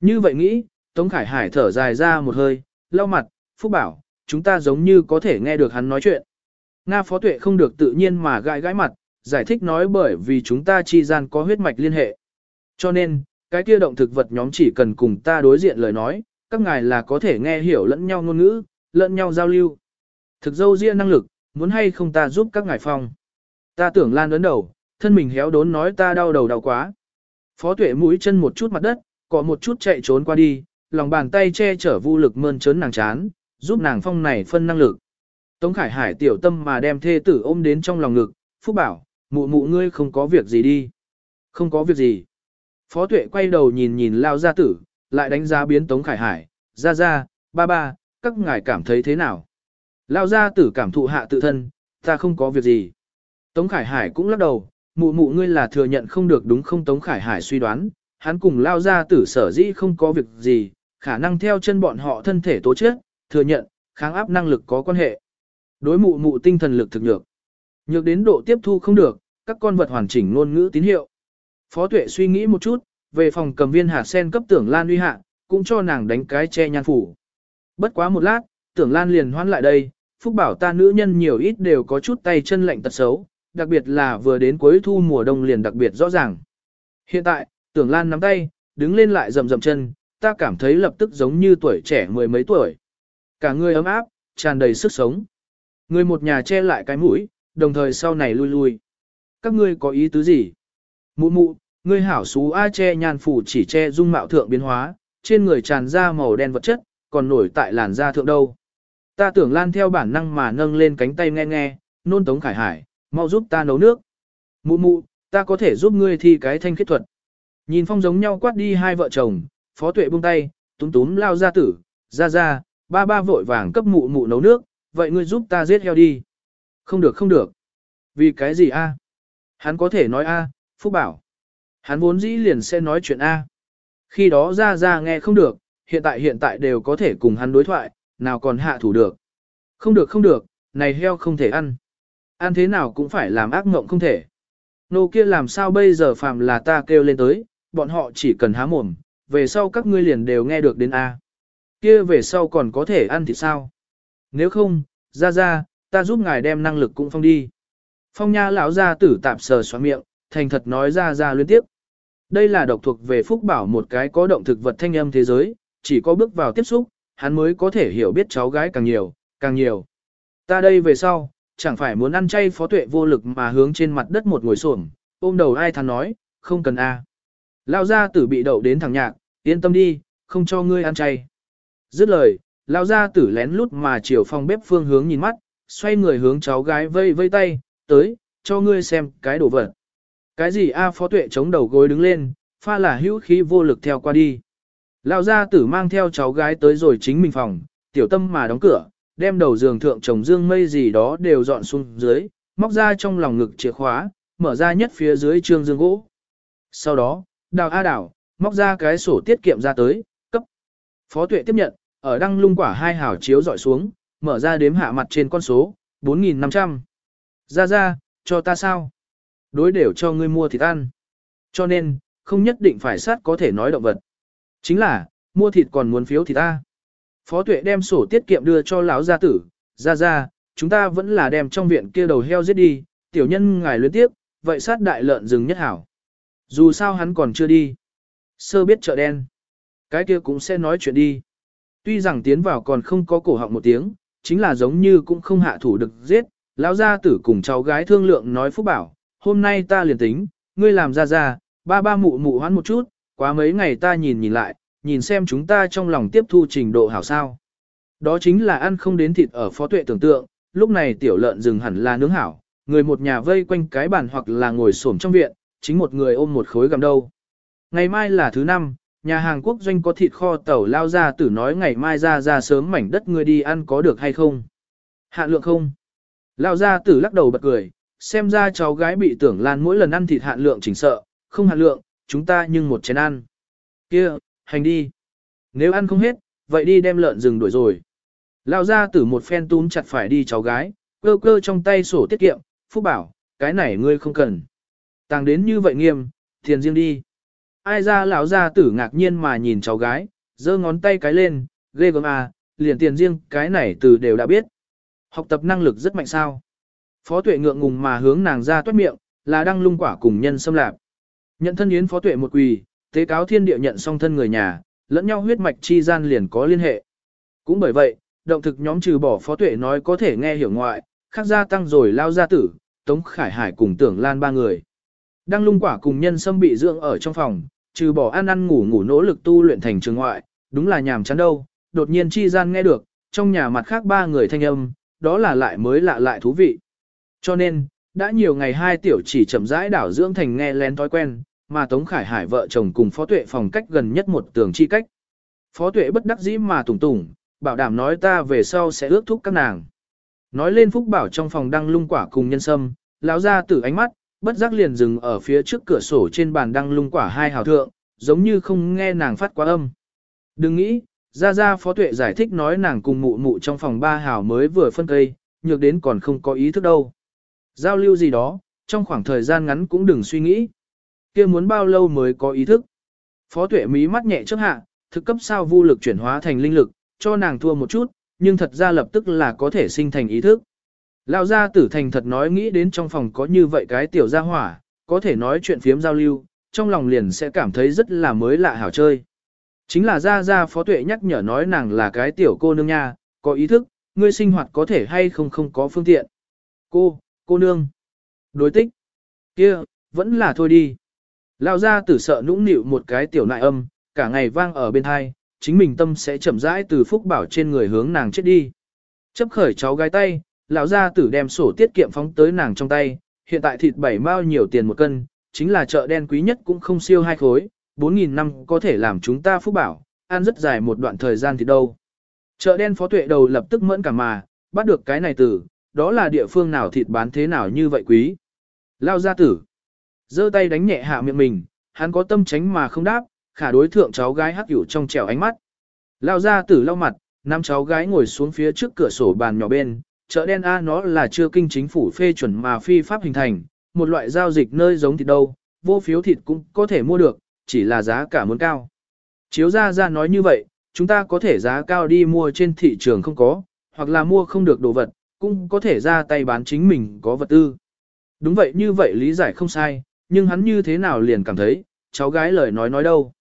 Như vậy nghĩ, Tống Khải Hải thở dài ra một hơi, lau mặt, Phúc bảo, chúng ta giống như có thể nghe được hắn nói chuyện. Nga phó tuệ không được tự nhiên mà gãi gãi mặt, giải thích nói bởi vì chúng ta chi gian có huyết mạch liên hệ. Cho nên, cái kia động thực vật nhóm chỉ cần cùng ta đối diện lời nói, các ngài là có thể nghe hiểu lẫn nhau ngôn ngữ, lẫn nhau giao lưu. Thực dâu riêng năng lực, muốn hay không ta giúp các ngài phong. Ta tưởng lan ấn đầu, thân mình héo đốn nói ta đau đầu đau quá. Phó tuệ mũi chân một chút mặt đất, có một chút chạy trốn qua đi, lòng bàn tay che chở vô lực mơn trớn nàng chán, giúp nàng phong này phân năng lực. Tống Khải Hải tiểu tâm mà đem thê tử ôm đến trong lòng ngực, Phúc bảo, mụ mụ ngươi không có việc gì đi. Không có việc gì. Phó tuệ quay đầu nhìn nhìn lao gia tử, lại đánh giá biến Tống Khải Hải, ra ra, ba ba, các ngài cảm thấy thế nào? Lao gia tử cảm thụ hạ tự thân, ta không có việc gì. Tống Khải Hải cũng lắc đầu, mụ mụ ngươi là thừa nhận không được đúng không Tống Khải Hải suy đoán, hắn cùng lao gia tử sở dĩ không có việc gì, khả năng theo chân bọn họ thân thể tố chết, thừa nhận, kháng áp năng lực có quan hệ. Đối mụ mụ tinh thần lực thực nhược. Nhược đến độ tiếp thu không được, các con vật hoàn chỉnh ngôn ngữ tín hiệu. Phó tuệ suy nghĩ một chút, về phòng cầm viên hạt sen cấp tưởng Lan uy hạ, cũng cho nàng đánh cái che nhan phủ. Bất quá một lát, tưởng Lan liền hoán lại đây, phúc bảo ta nữ nhân nhiều ít đều có chút tay chân lạnh tật xấu, đặc biệt là vừa đến cuối thu mùa đông liền đặc biệt rõ ràng. Hiện tại, tưởng Lan nắm tay, đứng lên lại rầm rầm chân, ta cảm thấy lập tức giống như tuổi trẻ mười mấy tuổi. Cả người ấm áp, tràn đầy sức sống. Người một nhà che lại cái mũi, đồng thời sau này lui lui. Các ngươi có ý tứ gì? Mụ mụ, ngươi hảo xú A che nhan phủ chỉ che dung mạo thượng biến hóa, trên người tràn ra màu đen vật chất, còn nổi tại làn da thượng đâu. Ta tưởng lan theo bản năng mà nâng lên cánh tay nghe nghe, nôn tống khải hải, mau giúp ta nấu nước. Mụ mụ, ta có thể giúp ngươi thi cái thanh khiết thuật. Nhìn phong giống nhau quát đi hai vợ chồng, phó tuệ buông tay, túm túm lao ra tử, ra ra, ba ba vội vàng cấp mụ mụ nấu nước, vậy ngươi giúp ta giết heo đi. Không được không được. Vì cái gì a? Hắn có thể nói a, Phúc bảo. Hắn vốn dĩ liền sẽ nói chuyện a. Khi đó ra ra nghe không được, hiện tại hiện tại đều có thể cùng hắn đối thoại, nào còn hạ thủ được. Không được không được, này heo không thể ăn. Ăn thế nào cũng phải làm ác mộng không thể. Nô kia làm sao bây giờ phàm là ta kêu lên tới, bọn họ chỉ cần há mồm, về sau các ngươi liền đều nghe được đến A. Kia về sau còn có thể ăn thì sao? Nếu không, ra ra, ta giúp ngài đem năng lực cũng phong đi. Phong nha lão gia tử tạp sờ xoa miệng, thành thật nói ra ra liên tiếp. Đây là độc thuộc về phúc bảo một cái có động thực vật thanh âm thế giới, chỉ có bước vào tiếp xúc, hắn mới có thể hiểu biết cháu gái càng nhiều, càng nhiều. Ta đây về sau, chẳng phải muốn ăn chay phó tuệ vô lực mà hướng trên mặt đất một ngồi xổm, ôm đầu ai thắn nói, không cần a. Lao gia tử bị đậu đến thằng nhạc, yên tâm đi, không cho ngươi ăn chay. Dứt lời, lao gia tử lén lút mà chiều phòng bếp phương hướng nhìn mắt, xoay người hướng cháu gái vây vây tay, tới, cho ngươi xem cái đồ vật. Cái gì a phó tuệ chống đầu gối đứng lên, pha là hữu khí vô lực theo qua đi. Lão gia tử mang theo cháu gái tới rồi chính mình phòng, tiểu tâm mà đóng cửa, đem đầu giường thượng chồng dương mây gì đó đều dọn xuống dưới, móc ra trong lòng ngực chìa khóa, mở ra nhất phía dưới trương dương gỗ. Sau đó, đào A đào móc ra cái sổ tiết kiệm ra tới, cấp. Phó tuệ tiếp nhận, ở đăng lung quả hai hảo chiếu dọi xuống, mở ra đếm hạ mặt trên con số, 4.500. Ra ra, cho ta sao? Đối đều cho ngươi mua thịt ăn. Cho nên, không nhất định phải sát có thể nói động vật. Chính là, mua thịt còn muốn phiếu thì ta. Phó tuệ đem sổ tiết kiệm đưa cho lão gia tử, ra ra, chúng ta vẫn là đem trong viện kia đầu heo giết đi, tiểu nhân ngài luyến tiếp, vậy sát đại lợn rừng nhất hảo. Dù sao hắn còn chưa đi. Sơ biết chợ đen. Cái kia cũng sẽ nói chuyện đi. Tuy rằng tiến vào còn không có cổ họng một tiếng, chính là giống như cũng không hạ thủ được giết. Lão gia tử cùng cháu gái thương lượng nói phúc bảo, hôm nay ta liền tính, ngươi làm ra ra, ba ba mụ mụ hoán một chút, quá mấy ngày ta nhìn nhìn lại, nhìn xem chúng ta trong lòng tiếp thu trình độ hảo sao. Đó chính là ăn không đến thịt ở phó tuệ tưởng tượng, lúc này tiểu lợn rừng hẳn là nướng hảo, người một nhà vây quanh cái bàn hoặc là ngồi xổm trong viện, chính một người ôm một khối gầm đâu. Ngày mai là thứ năm, nhà hàng quốc doanh có thịt kho tàu lao ra tử nói ngày mai ra ra sớm mảnh đất người đi ăn có được hay không. Hạn lượng không. Lao ra tử lắc đầu bật cười, xem ra cháu gái bị tưởng lan mỗi lần ăn thịt hạn lượng chỉnh sợ, không hạn lượng, chúng ta nhưng một chén ăn. Kia, hành đi. Nếu ăn không hết, vậy đi đem lợn rừng đuổi rồi. Lao ra tử một phen túm chặt phải đi cháu gái, cơ cơ trong tay sổ tiết kiệm, phúc bảo, cái này ngươi không cần. Tàng đến như vậy nghiêm, thiền riêng đi. Ai ra lão gia tử ngạc nhiên mà nhìn cháu gái, giơ ngón tay cái lên, ghê gớm à, liền tiền riêng cái này từ đều đã biết. Học tập năng lực rất mạnh sao. Phó tuệ ngượng ngùng mà hướng nàng ra toát miệng, là đang lung quả cùng nhân xâm lạp. Nhận thân yến phó tuệ một quỳ, tế cáo thiên địa nhận song thân người nhà, lẫn nhau huyết mạch chi gian liền có liên hệ. Cũng bởi vậy, động thực nhóm trừ bỏ phó tuệ nói có thể nghe hiểu ngoại, khác gia tăng rồi lao gia tử, Tống Khải Hải cùng tưởng lan ba người. Đang lung quả cùng nhân sâm bị dưỡng ở trong phòng, trừ bỏ ăn ăn ngủ ngủ nỗ lực tu luyện thành trường ngoại, đúng là nhàm chán đâu, đột nhiên chi gian nghe được, trong nhà mặt khác ba người thanh âm, đó là lại mới lạ lại thú vị. Cho nên, đã nhiều ngày hai tiểu chỉ chậm rãi đảo dưỡng thành nghe lén thói quen, mà Tống Khải Hải vợ chồng cùng Phó Tuệ phòng cách gần nhất một tường chi cách. Phó Tuệ bất đắc dĩ mà tùng tùng, bảo đảm nói ta về sau sẽ ước thúc các nàng. Nói lên Phúc Bảo trong phòng đăng lung quả cùng nhân sâm, lão ra tử ánh mắt, bất giác liền dừng ở phía trước cửa sổ trên bàn đăng lung quả hai hào thượng, giống như không nghe nàng phát quá âm. Đừng nghĩ, ra ra Phó Tuệ giải thích nói nàng cùng mụ mụ trong phòng ba hào mới vừa phân cây, nhược đến còn không có ý thức đâu. Giao lưu gì đó, trong khoảng thời gian ngắn cũng đừng suy nghĩ. kia muốn bao lâu mới có ý thức. Phó tuệ mí mắt nhẹ trước hạ, thực cấp sao vô lực chuyển hóa thành linh lực, cho nàng thua một chút, nhưng thật ra lập tức là có thể sinh thành ý thức. Lão gia tử thành thật nói nghĩ đến trong phòng có như vậy cái tiểu gia hỏa, có thể nói chuyện phiếm giao lưu, trong lòng liền sẽ cảm thấy rất là mới lạ hảo chơi. Chính là gia gia phó tuệ nhắc nhở nói nàng là cái tiểu cô nương nha, có ý thức, ngươi sinh hoạt có thể hay không không có phương tiện. Cô, cô nương. Đối tích. kia vẫn là thôi đi. Lao gia tử sợ nũng nịu một cái tiểu nại âm, cả ngày vang ở bên hai, chính mình tâm sẽ chậm rãi từ phúc bảo trên người hướng nàng chết đi. Chấp khởi cháu gái tay, lão gia tử đem sổ tiết kiệm phóng tới nàng trong tay, hiện tại thịt bảy mao nhiều tiền một cân, chính là chợ đen quý nhất cũng không siêu hai khối, 4.000 năm có thể làm chúng ta phúc bảo, ăn rất dài một đoạn thời gian thì đâu. Chợ đen phó tuệ đầu lập tức mẫn cả mà, bắt được cái này tử, đó là địa phương nào thịt bán thế nào như vậy quý. Lao gia tử, giơ tay đánh nhẹ hạ miệng mình, hắn có tâm tránh mà không đáp, khả đối thượng cháu gái hắc hữu trong trèo ánh mắt. Lao gia tử lau mặt, năm cháu gái ngồi xuống phía trước cửa sổ bàn nhỏ bên, chợ đen A nó là chưa kinh chính phủ phê chuẩn mà phi pháp hình thành, một loại giao dịch nơi giống thịt đâu, vô phiếu thịt cũng có thể mua được, chỉ là giá cả muốn cao. Chiếu ra ra nói như vậy, chúng ta có thể giá cao đi mua trên thị trường không có, hoặc là mua không được đồ vật, cũng có thể ra tay bán chính mình có vật tư. Đúng vậy như vậy lý giải không sai, nhưng hắn như thế nào liền cảm thấy, cháu gái lời nói nói đâu.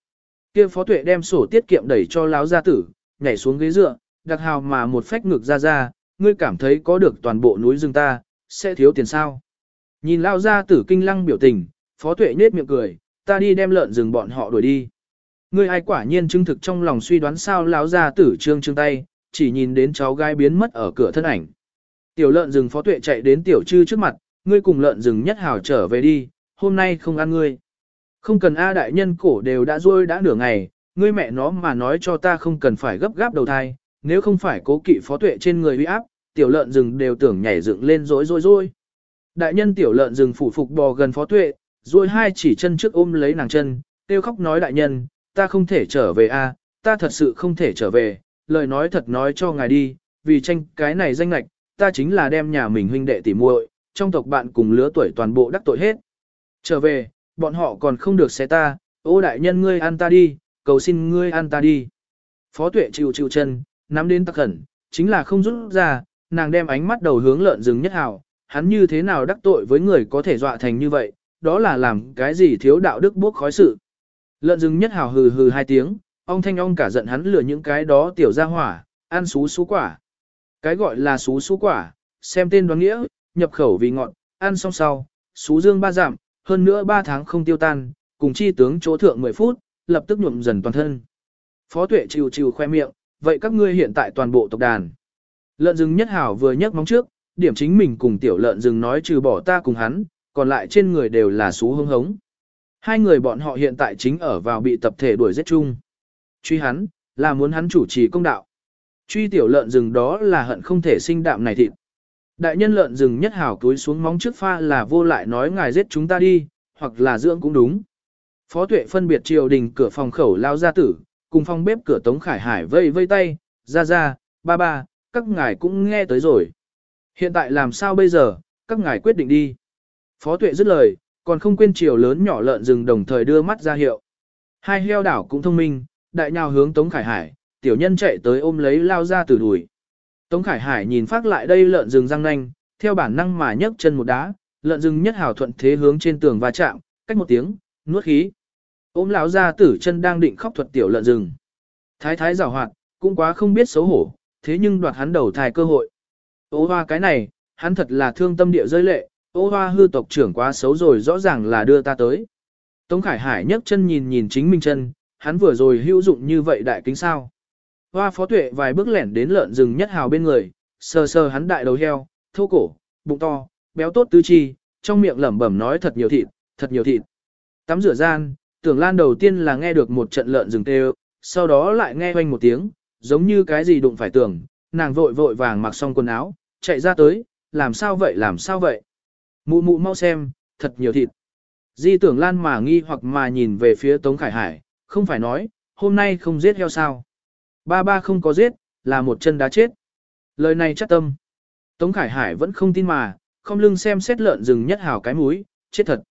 kia phó tuệ đem sổ tiết kiệm đẩy cho láo gia tử, nhảy xuống ghế dựa, đặc hào mà một phách ngực ra ra, ngươi cảm thấy có được toàn bộ núi rừng ta, sẽ thiếu tiền sao. Nhìn lao gia tử kinh lăng biểu tình, phó tuệ nết miệng cười, ta đi đem lợn rừng bọn họ đuổi đi. Ngươi ai quả nhiên chứng thực trong lòng suy đoán sao lão gia tử trương trương tay, chỉ nhìn đến cháu gái biến mất ở cửa thân ảnh. Tiểu lợn rừng phó tuệ chạy đến tiểu trư trước mặt, ngươi cùng lợn rừng nhất Hào trở về đi, hôm nay không ăn ngươi. Không cần A đại nhân cổ đều đã ruôi đã nửa ngày, ngươi mẹ nó mà nói cho ta không cần phải gấp gáp đầu thai, nếu không phải cố kỵ phó tuệ trên người uy áp, tiểu lợn rừng đều tưởng nhảy dựng lên rối rối rối. Đại nhân tiểu lợn rừng phủ phục bò gần phó tuệ, rồi hai chỉ chân trước ôm lấy nàng chân, kêu khóc nói đại nhân, ta không thể trở về a, ta thật sự không thể trở về, lời nói thật nói cho ngài đi, vì tranh cái này danh lạch, ta chính là đem nhà mình huynh đệ tỉ muội, trong tộc bạn cùng lứa tuổi toàn bộ đắc tội hết. Trở về, bọn họ còn không được xé ta, ô đại nhân ngươi ăn ta đi, cầu xin ngươi ăn ta đi. Phó tuệ chịu chịu chân, nắm đến tắc khẩn, chính là không rút ra, nàng đem ánh mắt đầu hướng lợn rừng nhất hào, hắn như thế nào đắc tội với người có thể dọa thành như vậy, đó là làm cái gì thiếu đạo đức bốc khói sự. Lợn rừng nhất hào hừ hừ hai tiếng, ông thanh ông cả giận hắn lừa những cái đó tiểu ra hỏa, ăn xú xú quả. Cái gọi là xú xú quả, xem tên đoán nghĩa, nhập khẩu vì ngọn, ăn xong sau, xú dương ba giảm, hơn nữa ba tháng không tiêu tan, cùng chi tướng chỗ thượng 10 phút, lập tức nhuộm dần toàn thân. Phó tuệ chiều chiều khoe miệng, vậy các ngươi hiện tại toàn bộ tộc đàn. Lợn rừng nhất hảo vừa nhấc móng trước, điểm chính mình cùng tiểu lợn rừng nói trừ bỏ ta cùng hắn, còn lại trên người đều là xú hống hống. Hai người bọn họ hiện tại chính ở vào bị tập thể đuổi giết chung. Truy hắn, là muốn hắn chủ trì công đạo. Truy tiểu lợn rừng đó là hận không thể sinh đạm này thịt. Đại nhân lợn rừng nhất hảo túi xuống móng trước pha là vô lại nói ngài giết chúng ta đi, hoặc là dưỡng cũng đúng. Phó tuệ phân biệt triều đình cửa phòng khẩu lao ra tử, cùng phòng bếp cửa Tống Khải Hải vây vây tay, ra ra, ba ba, các ngài cũng nghe tới rồi. Hiện tại làm sao bây giờ, các ngài quyết định đi. Phó tuệ dứt lời, còn không quên chiều lớn nhỏ lợn rừng đồng thời đưa mắt ra hiệu. Hai heo đảo cũng thông minh, đại nhào hướng Tống Khải Hải, tiểu nhân chạy tới ôm lấy lao ra từ đùi. Tống Khải Hải nhìn phát lại đây lợn rừng răng nanh, theo bản năng mà nhấc chân một đá, lợn rừng nhất hảo thuận thế hướng trên tường va chạm, cách một tiếng, nuốt khí. Ôm lão gia tử chân đang định khóc thuật tiểu lợn rừng. Thái thái giảo hoạt, cũng quá không biết xấu hổ, thế nhưng đoạt hắn đầu thai cơ hội. Ô hoa cái này, hắn thật là thương tâm địa rơi lệ, ô hoa hư tộc trưởng quá xấu rồi rõ ràng là đưa ta tới. Tống Khải Hải nhấc chân nhìn nhìn chính mình chân, hắn vừa rồi hữu dụng như vậy đại kính sao. Hoa phó tuệ vài bước lẻn đến lợn rừng nhất hào bên người, sờ sờ hắn đại đầu heo, thô cổ, bụng to, béo tốt tứ chi, trong miệng lẩm bẩm nói thật nhiều thịt, thật nhiều thịt. Tắm rửa gian, tưởng lan đầu tiên là nghe được một trận lợn rừng tê sau đó lại nghe hoanh một tiếng, giống như cái gì đụng phải tưởng, nàng vội vội vàng mặc xong quần áo, chạy ra tới, làm sao vậy làm sao vậy. Mụ mụ mau xem, thật nhiều thịt. Di tưởng lan mà nghi hoặc mà nhìn về phía Tống Khải Hải, không phải nói, hôm nay không giết heo sao. Ba ba không có giết, là một chân đá chết. Lời này chắc tâm. Tống Khải Hải vẫn không tin mà, không lưng xem xét lợn rừng nhất hảo cái mũi, chết thật.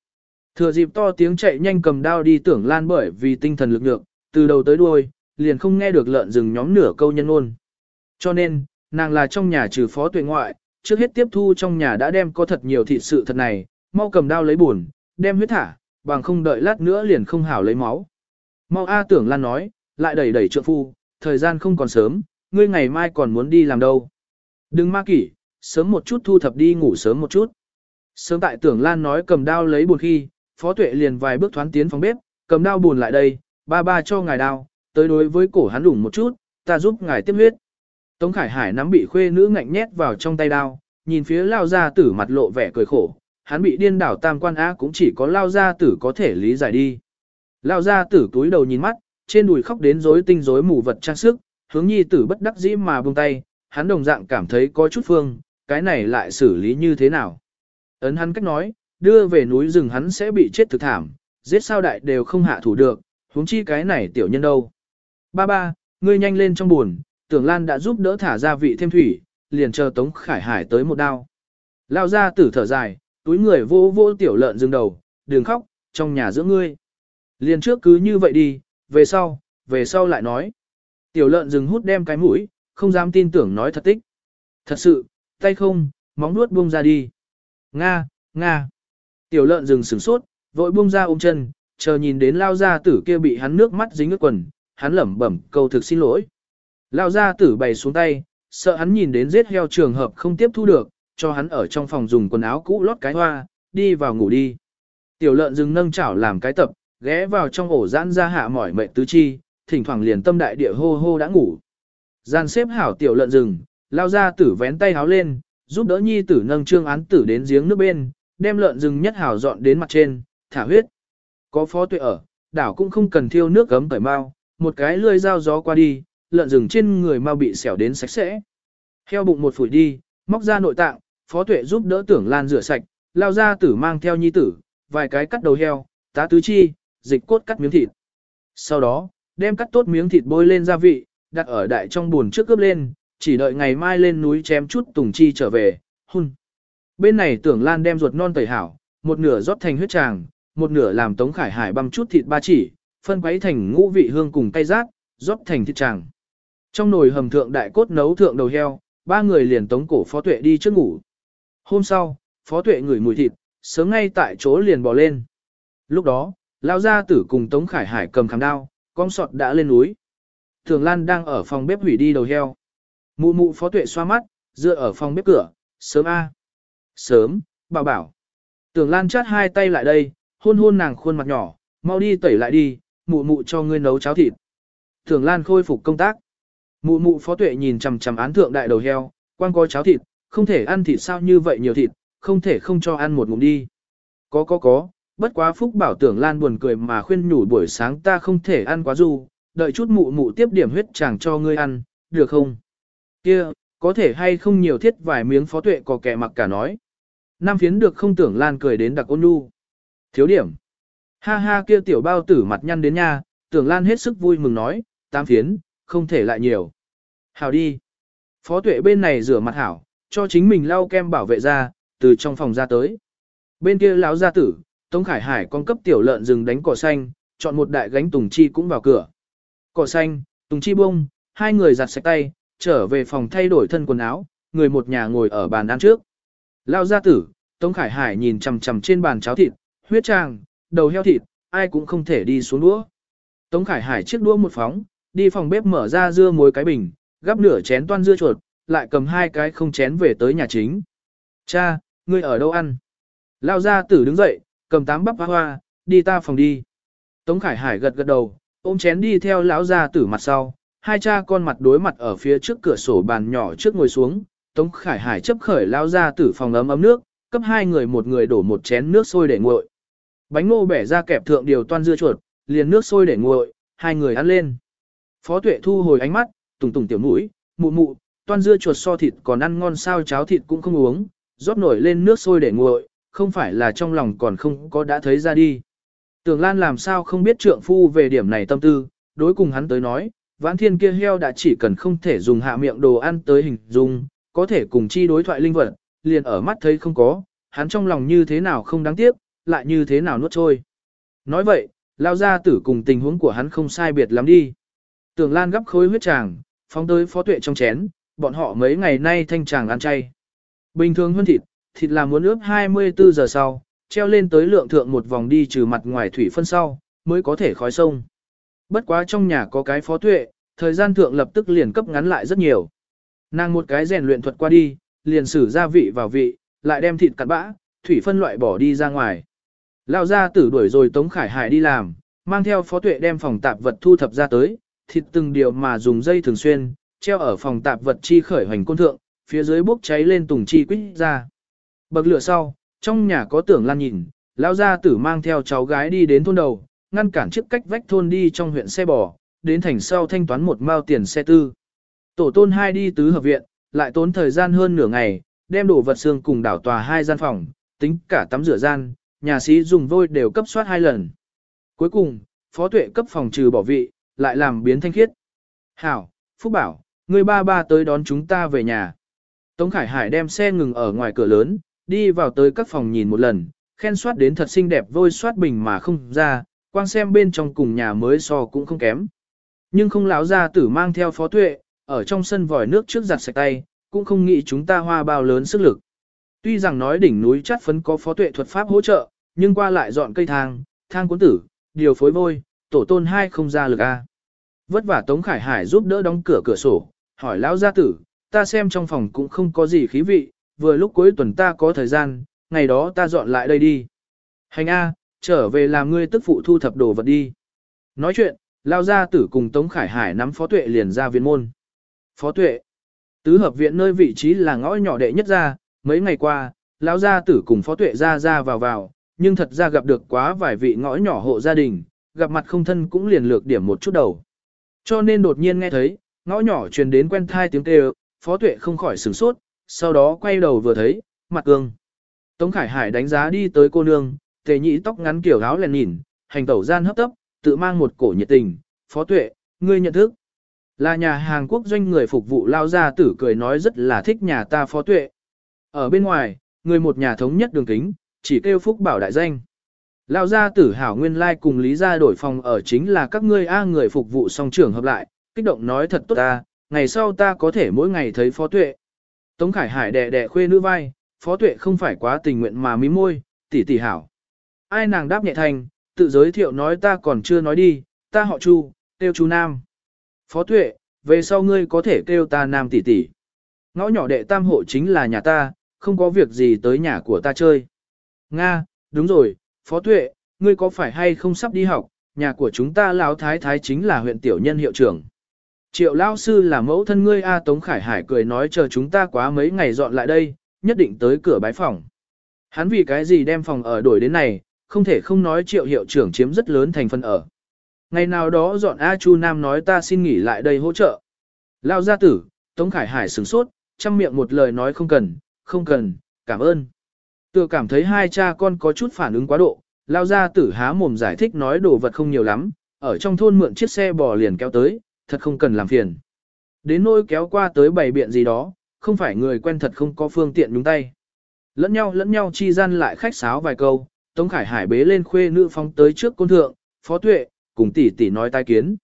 Thừa dịp to tiếng chạy nhanh cầm đao đi tưởng lan bởi vì tinh thần lực lượng, từ đầu tới đuôi, liền không nghe được lợn rừng nhóm nửa câu nhân ôn. Cho nên, nàng là trong nhà trừ phó tuệ ngoại, trước hết tiếp thu trong nhà đã đem có thật nhiều thị sự thật này, mau cầm đao lấy buồn, đem huyết thả, bằng không đợi lát nữa liền không hảo lấy máu. Mau A tưởng lan nói, lại đẩy đẩy trượng phu, thời gian không còn sớm, ngươi ngày mai còn muốn đi làm đâu. Đừng ma kỷ, sớm một chút thu thập đi ngủ sớm một chút. Sớm tại tưởng lan nói cầm đao lấy buồn khi, phó tuệ liền vài bước thoáng tiến phòng bếp, cầm đao buồn lại đây, ba ba cho ngài đao, tới đối với cổ hắn đủng một chút, ta giúp ngài tiếp huyết. Tống Khải Hải nắm bị khuê nữ ngạnh nhét vào trong tay đao, nhìn phía lao gia tử mặt lộ vẻ cười khổ, hắn bị điên đảo tam quan á cũng chỉ có lao gia tử có thể lý giải đi. Lao gia tử túi đầu nhìn mắt, trên đùi khóc đến rối tinh rối mù vật trang sức, hướng nhi tử bất đắc dĩ mà buông tay, hắn đồng dạng cảm thấy có chút phương, cái này lại xử lý như thế nào. Ấn hắn cách nói, đưa về núi rừng hắn sẽ bị chết thực thảm, giết sao đại đều không hạ thủ được, huống chi cái này tiểu nhân đâu. Ba ba, ngươi nhanh lên trong buồn, tưởng Lan đã giúp đỡ thả ra vị thêm thủy, liền chờ Tống Khải Hải tới một đao. Lao ra tử thở dài, túi người vô vô tiểu lợn dừng đầu, đừng khóc, trong nhà giữa ngươi. Liền trước cứ như vậy đi, về sau, về sau lại nói. Tiểu lợn dừng hút đem cái mũi, không dám tin tưởng nói thật tích. Thật sự, tay không, móng nuốt buông ra đi. Nga, Nga. Tiểu lợn dừng sửng sốt, vội buông ra ôm chân, chờ nhìn đến lao gia tử kia bị hắn nước mắt dính ướt quần, hắn lẩm bẩm câu thực xin lỗi. Lao gia tử bày xuống tay, sợ hắn nhìn đến giết heo trường hợp không tiếp thu được, cho hắn ở trong phòng dùng quần áo cũ lót cái hoa, đi vào ngủ đi. Tiểu lợn dừng nâng chảo làm cái tập, ghé vào trong ổ giãn ra hạ mỏi mệt tứ chi, thỉnh thoảng liền tâm đại địa hô hô đã ngủ. Gian xếp hảo tiểu lợn rừng, lao ra tử vén tay háo lên, giúp đỡ nhi tử nâng trương án tử đến giếng nước bên, đem lợn rừng nhất hảo dọn đến mặt trên, thả huyết. Có phó tuệ ở, đảo cũng không cần thiêu nước gấm tẩy mau, một cái lươi dao gió qua đi, lợn rừng trên người mau bị xẻo đến sạch sẽ. Heo bụng một phủi đi, móc ra nội tạng, phó tuệ giúp đỡ tưởng lan rửa sạch, lao ra tử mang theo nhi tử, vài cái cắt đầu heo, tá tứ chi, dịch cốt cắt miếng thịt. Sau đó, đem cắt tốt miếng thịt bôi lên gia vị, đặt ở đại trong buồn trước cướp lên, chỉ đợi ngày mai lên núi chém chút tùng chi trở về, hun. Bên này tưởng lan đem ruột non tẩy hảo, một nửa rót thành huyết tràng, một nửa làm tống khải hải băm chút thịt ba chỉ, phân quấy thành ngũ vị hương cùng cay rát, rót thành thịt tràng. Trong nồi hầm thượng đại cốt nấu thượng đầu heo, ba người liền tống cổ phó tuệ đi trước ngủ. Hôm sau, phó tuệ ngửi mùi thịt, sớm ngay tại chỗ liền bỏ lên. Lúc đó, lao gia tử cùng tống khải hải cầm khám đao, con sọt đã lên núi. Thường Lan đang ở phòng bếp hủy đi đầu heo. Mụ mụ phó tuệ xoa mắt, dựa ở phòng bếp cửa, sớm a, Sớm, bảo bảo. Tưởng Lan chát hai tay lại đây, hôn hôn nàng khuôn mặt nhỏ, mau đi tẩy lại đi, mụ mụ cho ngươi nấu cháo thịt. Tưởng Lan khôi phục công tác. Mụ mụ phó tuệ nhìn chằm chằm án thượng đại đầu heo, quan có cháo thịt, không thể ăn thịt sao như vậy nhiều thịt, không thể không cho ăn một ngụm đi. Có có có, bất quá phúc bảo tưởng Lan buồn cười mà khuyên nhủ buổi sáng ta không thể ăn quá du, đợi chút mụ mụ tiếp điểm huyết chàng cho ngươi ăn, được không? Kia, có thể hay không nhiều thiết vài miếng phó tuệ có kẻ mặc cả nói. Nam phiến được không tưởng Lan cười đến đặc ôn nhu. Thiếu điểm. Ha ha kia tiểu bao tử mặt nhăn đến nha, tưởng Lan hết sức vui mừng nói, tam phiến, không thể lại nhiều. Hảo đi. Phó tuệ bên này rửa mặt hảo, cho chính mình lau kem bảo vệ ra, từ trong phòng ra tới. Bên kia lão gia tử, Tống Khải Hải con cấp tiểu lợn rừng đánh cỏ xanh, chọn một đại gánh tùng chi cũng vào cửa. Cỏ xanh, tùng chi bông, hai người giặt sạch tay, trở về phòng thay đổi thân quần áo, người một nhà ngồi ở bàn ăn trước. Lao gia tử, Tống Khải Hải nhìn chằm chằm trên bàn cháo thịt, huyết tràng, đầu heo thịt, ai cũng không thể đi xuống đũa. Tống Khải Hải chiếc đũa một phóng, đi phòng bếp mở ra dưa muối cái bình, gắp nửa chén toan dưa chuột, lại cầm hai cái không chén về tới nhà chính. Cha, ngươi ở đâu ăn? Lao gia tử đứng dậy, cầm tám bắp hoa hoa, đi ta phòng đi. Tống Khải Hải gật gật đầu, ôm chén đi theo lão gia tử mặt sau, hai cha con mặt đối mặt ở phía trước cửa sổ bàn nhỏ trước ngồi xuống, Tống Khải Hải chấp khởi lao ra tử phòng ấm ấm nước, cấp hai người một người đổ một chén nước sôi để nguội. Bánh ngô bẻ ra kẹp thượng điều toan dưa chuột, liền nước sôi để nguội, hai người ăn lên. Phó Tuệ thu hồi ánh mắt, tùng tùng tiểu mũi, mụ mụ, toan dưa chuột so thịt còn ăn ngon sao cháo thịt cũng không uống, rót nổi lên nước sôi để nguội, không phải là trong lòng còn không có đã thấy ra đi. Tưởng Lan làm sao không biết trượng phu về điểm này tâm tư, đối cùng hắn tới nói, vãn thiên kia heo đã chỉ cần không thể dùng hạ miệng đồ ăn tới hình dung, có thể cùng chi đối thoại linh vật, liền ở mắt thấy không có, hắn trong lòng như thế nào không đáng tiếc, lại như thế nào nuốt trôi. Nói vậy, lao ra tử cùng tình huống của hắn không sai biệt lắm đi. Tưởng Lan gấp khối huyết tràng, phóng tới phó tuệ trong chén, bọn họ mấy ngày nay thanh tràng ăn chay. Bình thường hơn thịt, thịt là muốn ướp 24 giờ sau, treo lên tới lượng thượng một vòng đi trừ mặt ngoài thủy phân sau, mới có thể khói sông. Bất quá trong nhà có cái phó tuệ, thời gian thượng lập tức liền cấp ngắn lại rất nhiều. Nàng một cái rèn luyện thuật qua đi, liền xử gia vị vào vị, lại đem thịt cặn bã, thủy phân loại bỏ đi ra ngoài. Lao ra tử đuổi rồi Tống Khải Hải đi làm, mang theo phó tuệ đem phòng tạp vật thu thập ra tới, thịt từng điều mà dùng dây thường xuyên, treo ở phòng tạp vật chi khởi hoành côn thượng, phía dưới bốc cháy lên tùng chi quýt ra. Bậc lửa sau, trong nhà có tưởng lan nhìn, lão gia tử mang theo cháu gái đi đến thôn đầu, ngăn cản chiếc cách vách thôn đi trong huyện xe bò, đến thành sau thanh toán một mao tiền xe tư. Tổ tôn hai đi tứ hợp viện, lại tốn thời gian hơn nửa ngày, đem đồ vật xương cùng đảo tòa hai gian phòng, tính cả tắm rửa gian, nhà sĩ dùng vôi đều cấp soát hai lần. Cuối cùng, phó tuệ cấp phòng trừ bỏ vị, lại làm biến thanh khiết. Hảo, Phúc bảo, người ba ba tới đón chúng ta về nhà. Tống Khải Hải đem xe ngừng ở ngoài cửa lớn, đi vào tới các phòng nhìn một lần, khen soát đến thật xinh đẹp vôi soát bình mà không ra, quang xem bên trong cùng nhà mới so cũng không kém. Nhưng không lão ra tử mang theo phó tuệ, ở trong sân vòi nước trước giặt sạch tay, cũng không nghĩ chúng ta hoa bao lớn sức lực. Tuy rằng nói đỉnh núi chát phấn có phó tuệ thuật pháp hỗ trợ, nhưng qua lại dọn cây thang, thang cuốn tử, điều phối vôi, tổ tôn hai không ra lực a. Vất vả Tống Khải Hải giúp đỡ đóng cửa cửa sổ, hỏi lão gia tử, ta xem trong phòng cũng không có gì khí vị, vừa lúc cuối tuần ta có thời gian, ngày đó ta dọn lại đây đi. Hành A, trở về làm ngươi tức phụ thu thập đồ vật đi. Nói chuyện, lão gia tử cùng Tống Khải Hải nắm phó tuệ liền ra viện môn. Phó tuệ, tứ hợp viện nơi vị trí là ngõ nhỏ đệ nhất ra, mấy ngày qua, lão gia tử cùng phó tuệ ra ra vào vào, nhưng thật ra gặp được quá vài vị ngõ nhỏ hộ gia đình, gặp mặt không thân cũng liền lược điểm một chút đầu. Cho nên đột nhiên nghe thấy, ngõ nhỏ truyền đến quen thai tiếng kêu, phó tuệ không khỏi sửng sốt, sau đó quay đầu vừa thấy, mặt cương. Tống Khải Hải đánh giá đi tới cô nương, tề nhị tóc ngắn kiểu áo lèn nhìn, hành tẩu gian hấp tấp, tự mang một cổ nhiệt tình, phó tuệ, ngươi nhận thức. Là nhà hàng quốc doanh người phục vụ lao ra tử cười nói rất là thích nhà ta phó tuệ. Ở bên ngoài, người một nhà thống nhất đường kính, chỉ kêu phúc bảo đại danh. Lao gia tử hảo nguyên lai like cùng lý gia đổi phòng ở chính là các ngươi A người phục vụ song trưởng hợp lại, kích động nói thật tốt ta, ngày sau ta có thể mỗi ngày thấy phó tuệ. Tống Khải Hải đẻ đẻ khuê nữ vai, phó tuệ không phải quá tình nguyện mà mí môi, tỷ tỷ hảo. Ai nàng đáp nhẹ thành, tự giới thiệu nói ta còn chưa nói đi, ta họ Chu, tiêu Chu Nam. Phó tuệ, về sau ngươi có thể kêu ta Nam tỷ tỷ. Ngõ nhỏ đệ tam hộ chính là nhà ta, không có việc gì tới nhà của ta chơi. Nga, đúng rồi, Phó Tuệ, ngươi có phải hay không sắp đi học, nhà của chúng ta lão thái thái chính là huyện tiểu nhân hiệu trưởng. Triệu Lão sư là mẫu thân ngươi A Tống Khải Hải cười nói chờ chúng ta quá mấy ngày dọn lại đây, nhất định tới cửa bái phòng. Hắn vì cái gì đem phòng ở đổi đến này, không thể không nói triệu hiệu trưởng chiếm rất lớn thành phần ở. Ngày nào đó dọn A Chu Nam nói ta xin nghỉ lại đây hỗ trợ. Lao gia tử, Tống Khải Hải sửng sốt, chăm miệng một lời nói không cần, không cần, cảm ơn. Tựa cảm thấy hai cha con có chút phản ứng quá độ, lao gia tử há mồm giải thích nói đồ vật không nhiều lắm, ở trong thôn mượn chiếc xe bò liền kéo tới, thật không cần làm phiền. Đến nôi kéo qua tới bày biện gì đó, không phải người quen thật không có phương tiện đúng tay. Lẫn nhau lẫn nhau chi gian lại khách sáo vài câu, Tống Khải Hải bế lên khuê nữ phóng tới trước côn thượng, Phó Tuệ, cùng tỷ tỷ nói tai kiến.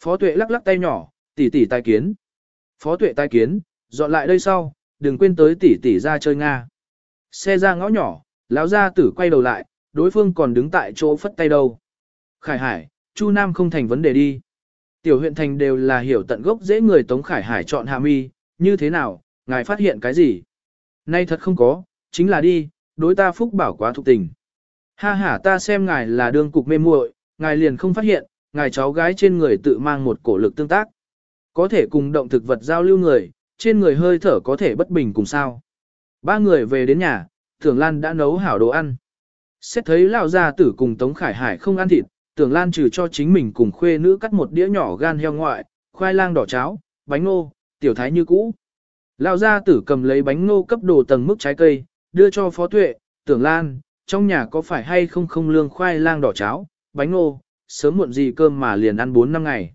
Phó Tuệ lắc lắc tay nhỏ, tỷ tỷ tai kiến. Phó Tuệ tai kiến, dọn lại đây sau, đừng quên tới tỷ tỷ ra chơi Nga. Xe ra ngõ nhỏ, lão gia tử quay đầu lại, đối phương còn đứng tại chỗ phất tay đâu. Khải Hải, Chu Nam không thành vấn đề đi. Tiểu huyện thành đều là hiểu tận gốc dễ người Tống Khải Hải chọn hạ mi, như thế nào, ngài phát hiện cái gì? Nay thật không có, chính là đi, đối ta phúc bảo quá thục tình. Ha ha ta xem ngài là đương cục mê muội, ngài liền không phát hiện, ngài cháu gái trên người tự mang một cổ lực tương tác. Có thể cùng động thực vật giao lưu người, trên người hơi thở có thể bất bình cùng sao. Ba người về đến nhà, Tưởng Lan đã nấu hảo đồ ăn. Xét thấy lão gia tử cùng Tống Khải Hải không ăn thịt, Tưởng Lan trừ cho chính mình cùng khuê nữ cắt một đĩa nhỏ gan heo ngoại, khoai lang đỏ cháo, bánh ngô, tiểu thái như cũ. Lão gia tử cầm lấy bánh ngô cấp đồ tầng mức trái cây, đưa cho Phó Tuệ, Tưởng Lan, trong nhà có phải hay không không lương khoai lang đỏ cháo, bánh ngô, sớm muộn gì cơm mà liền ăn 4 năm ngày.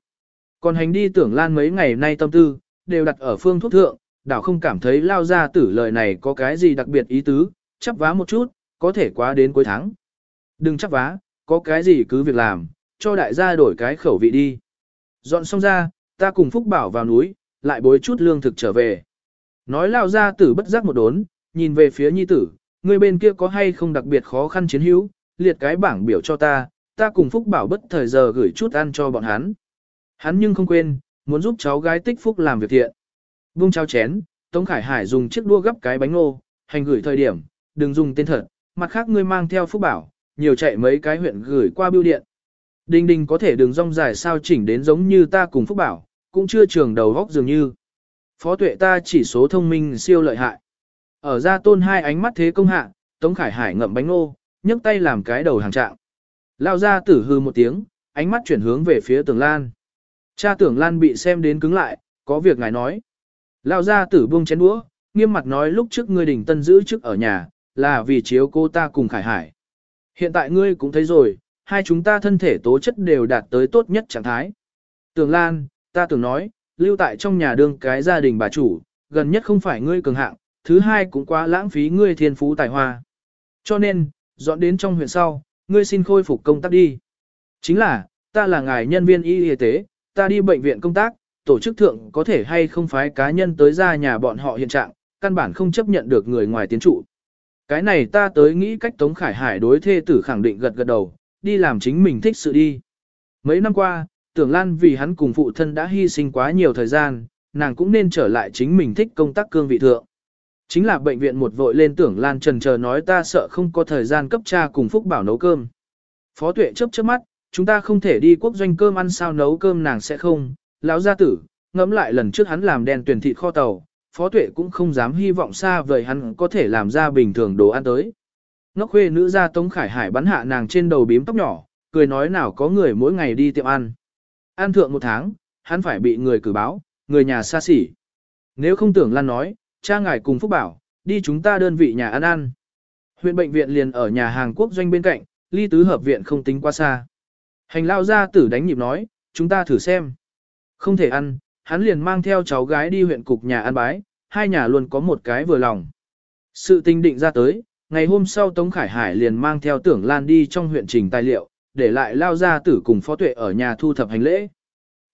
Còn hành đi Tưởng Lan mấy ngày nay tâm tư, đều đặt ở phương thuốc thượng, đảo không cảm thấy lao ra tử lời này có cái gì đặc biệt ý tứ, chấp vá một chút, có thể quá đến cuối tháng. Đừng chấp vá, có cái gì cứ việc làm, cho đại gia đổi cái khẩu vị đi. Dọn xong ra, ta cùng Phúc Bảo vào núi, lại bối chút lương thực trở về. Nói lao ra tử bất giác một đốn, nhìn về phía nhi tử, người bên kia có hay không đặc biệt khó khăn chiến hữu, liệt cái bảng biểu cho ta, ta cùng Phúc Bảo bất thời giờ gửi chút ăn cho bọn hắn. Hắn nhưng không quên, muốn giúp cháu gái tích Phúc làm việc thiện. Vung trao chén, Tống Khải Hải dùng chiếc đua gấp cái bánh ngô, hành gửi thời điểm, đừng dùng tên thật, mặt khác ngươi mang theo phúc bảo, nhiều chạy mấy cái huyện gửi qua bưu điện. Đinh đinh có thể đường rong dài sao chỉnh đến giống như ta cùng phúc bảo, cũng chưa trường đầu góc dường như. Phó tuệ ta chỉ số thông minh siêu lợi hại. Ở ra tôn hai ánh mắt thế công hạ, Tống Khải Hải ngậm bánh ngô, nhấc tay làm cái đầu hàng trạng. Lao ra tử hư một tiếng, ánh mắt chuyển hướng về phía Tưởng lan. Cha tưởng lan bị xem đến cứng lại, có việc ngài nói. Lao ra tử buông chén đũa, nghiêm mặt nói lúc trước ngươi đỉnh tân giữ chức ở nhà, là vì chiếu cô ta cùng Khải Hải. Hiện tại ngươi cũng thấy rồi, hai chúng ta thân thể tố chất đều đạt tới tốt nhất trạng thái. Tưởng Lan, ta tưởng nói, lưu tại trong nhà đương cái gia đình bà chủ, gần nhất không phải ngươi cường hạng, thứ hai cũng quá lãng phí ngươi thiên phú tài hoa. Cho nên, dọn đến trong huyện sau, ngươi xin khôi phục công tác đi. Chính là, ta là ngài nhân viên y y tế, ta đi bệnh viện công tác, tổ chức thượng có thể hay không phái cá nhân tới ra nhà bọn họ hiện trạng, căn bản không chấp nhận được người ngoài tiến trụ. Cái này ta tới nghĩ cách Tống Khải Hải đối thê tử khẳng định gật gật đầu, đi làm chính mình thích sự đi. Mấy năm qua, tưởng Lan vì hắn cùng phụ thân đã hy sinh quá nhiều thời gian, nàng cũng nên trở lại chính mình thích công tác cương vị thượng. Chính là bệnh viện một vội lên tưởng Lan trần chờ nói ta sợ không có thời gian cấp cha cùng Phúc Bảo nấu cơm. Phó tuệ chớp chớp mắt, chúng ta không thể đi quốc doanh cơm ăn sao nấu cơm nàng sẽ không. Lão gia tử, ngẫm lại lần trước hắn làm đèn tuyển thịt kho tàu, phó tuệ cũng không dám hy vọng xa vời hắn có thể làm ra bình thường đồ ăn tới. Ngốc khuê nữ gia Tống Khải Hải bắn hạ nàng trên đầu bím tóc nhỏ, cười nói nào có người mỗi ngày đi tiệm ăn. Ăn thượng một tháng, hắn phải bị người cử báo, người nhà xa xỉ. Nếu không tưởng Lan nói, cha ngài cùng Phúc bảo, đi chúng ta đơn vị nhà ăn ăn. Huyện bệnh viện liền ở nhà hàng quốc doanh bên cạnh, ly tứ hợp viện không tính quá xa. Hành lao ra tử đánh nhịp nói, chúng ta thử xem. Không thể ăn, hắn liền mang theo cháu gái đi huyện cục nhà ăn bái, hai nhà luôn có một cái vừa lòng. Sự tình định ra tới, ngày hôm sau Tống Khải Hải liền mang theo tưởng Lan đi trong huyện trình tài liệu, để lại lao ra tử cùng phó tuệ ở nhà thu thập hành lễ.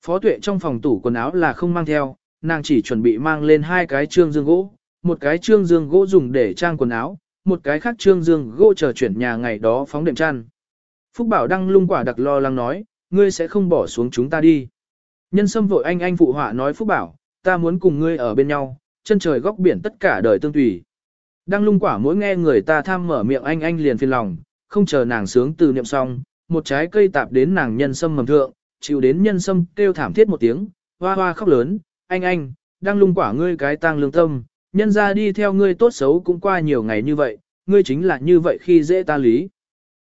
Phó tuệ trong phòng tủ quần áo là không mang theo, nàng chỉ chuẩn bị mang lên hai cái trương dương gỗ, một cái trương dương gỗ dùng để trang quần áo, một cái khác trương dương gỗ chờ chuyển nhà ngày đó phóng đệm chăn. Phúc Bảo đăng lung quả đặc lo lắng nói, ngươi sẽ không bỏ xuống chúng ta đi. Nhân sâm vội anh anh phụ họa nói Phúc Bảo, ta muốn cùng ngươi ở bên nhau, chân trời góc biển tất cả đời tương tùy. Đăng lung quả mỗi nghe người ta tham mở miệng anh anh liền phiền lòng, không chờ nàng sướng từ niệm xong, một trái cây tạp đến nàng nhân sâm mầm thượng, chịu đến nhân sâm kêu thảm thiết một tiếng, hoa hoa khóc lớn, anh anh, đang lung quả ngươi cái tang lương tâm, nhân ra đi theo ngươi tốt xấu cũng qua nhiều ngày như vậy, ngươi chính là như vậy khi dễ ta lý.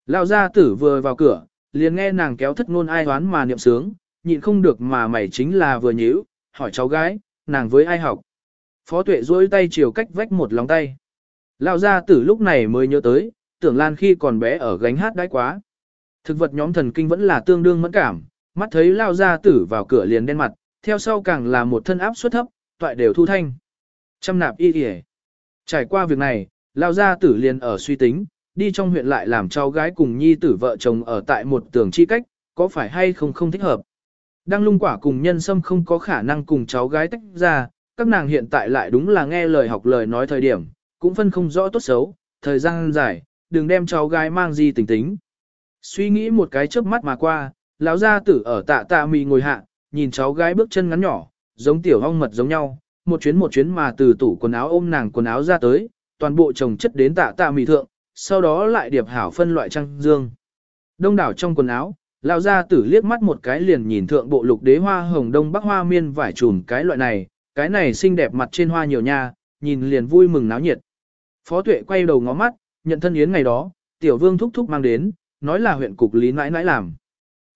Lão gia tử vừa vào cửa, liền nghe nàng kéo thất ngôn ai hoán mà niệm sướng, nhịn không được mà mày chính là vừa nhíu, hỏi cháu gái, nàng với ai học. Phó tuệ duỗi tay chiều cách vách một lòng tay. Lão gia tử lúc này mới nhớ tới, tưởng Lan khi còn bé ở gánh hát đãi quá. Thực vật nhóm thần kinh vẫn là tương đương mẫn cảm, mắt thấy Lão gia tử vào cửa liền đen mặt, theo sau càng là một thân áp suất thấp, toại đều thu thanh. Trăm nạp y kìa. Trải qua việc này, Lão gia tử liền ở suy tính, đi trong huyện lại làm cháu gái cùng nhi tử vợ chồng ở tại một tường chi cách, có phải hay không không thích hợp. Đăng lung quả cùng nhân sâm không có khả năng cùng cháu gái tách ra, các nàng hiện tại lại đúng là nghe lời học lời nói thời điểm, cũng phân không rõ tốt xấu, thời gian dài, đừng đem cháu gái mang gì tỉnh tính. Suy nghĩ một cái chớp mắt mà qua, lão gia tử ở tạ tạ mì ngồi hạ, nhìn cháu gái bước chân ngắn nhỏ, giống tiểu hong mật giống nhau, một chuyến một chuyến mà từ tủ quần áo ôm nàng quần áo ra tới, toàn bộ chồng chất đến tạ tạ mì thượng, sau đó lại điệp hảo phân loại trăng dương. Đông đảo trong quần áo, lão gia tử liếc mắt một cái liền nhìn thượng bộ lục đế hoa hồng đông bắc hoa miên vải trùm cái loại này, cái này xinh đẹp mặt trên hoa nhiều nha, nhìn liền vui mừng náo nhiệt. Phó tuệ quay đầu ngó mắt, nhận thân yến ngày đó, tiểu vương thúc thúc mang đến, nói là huyện cục lý nãi nãi làm.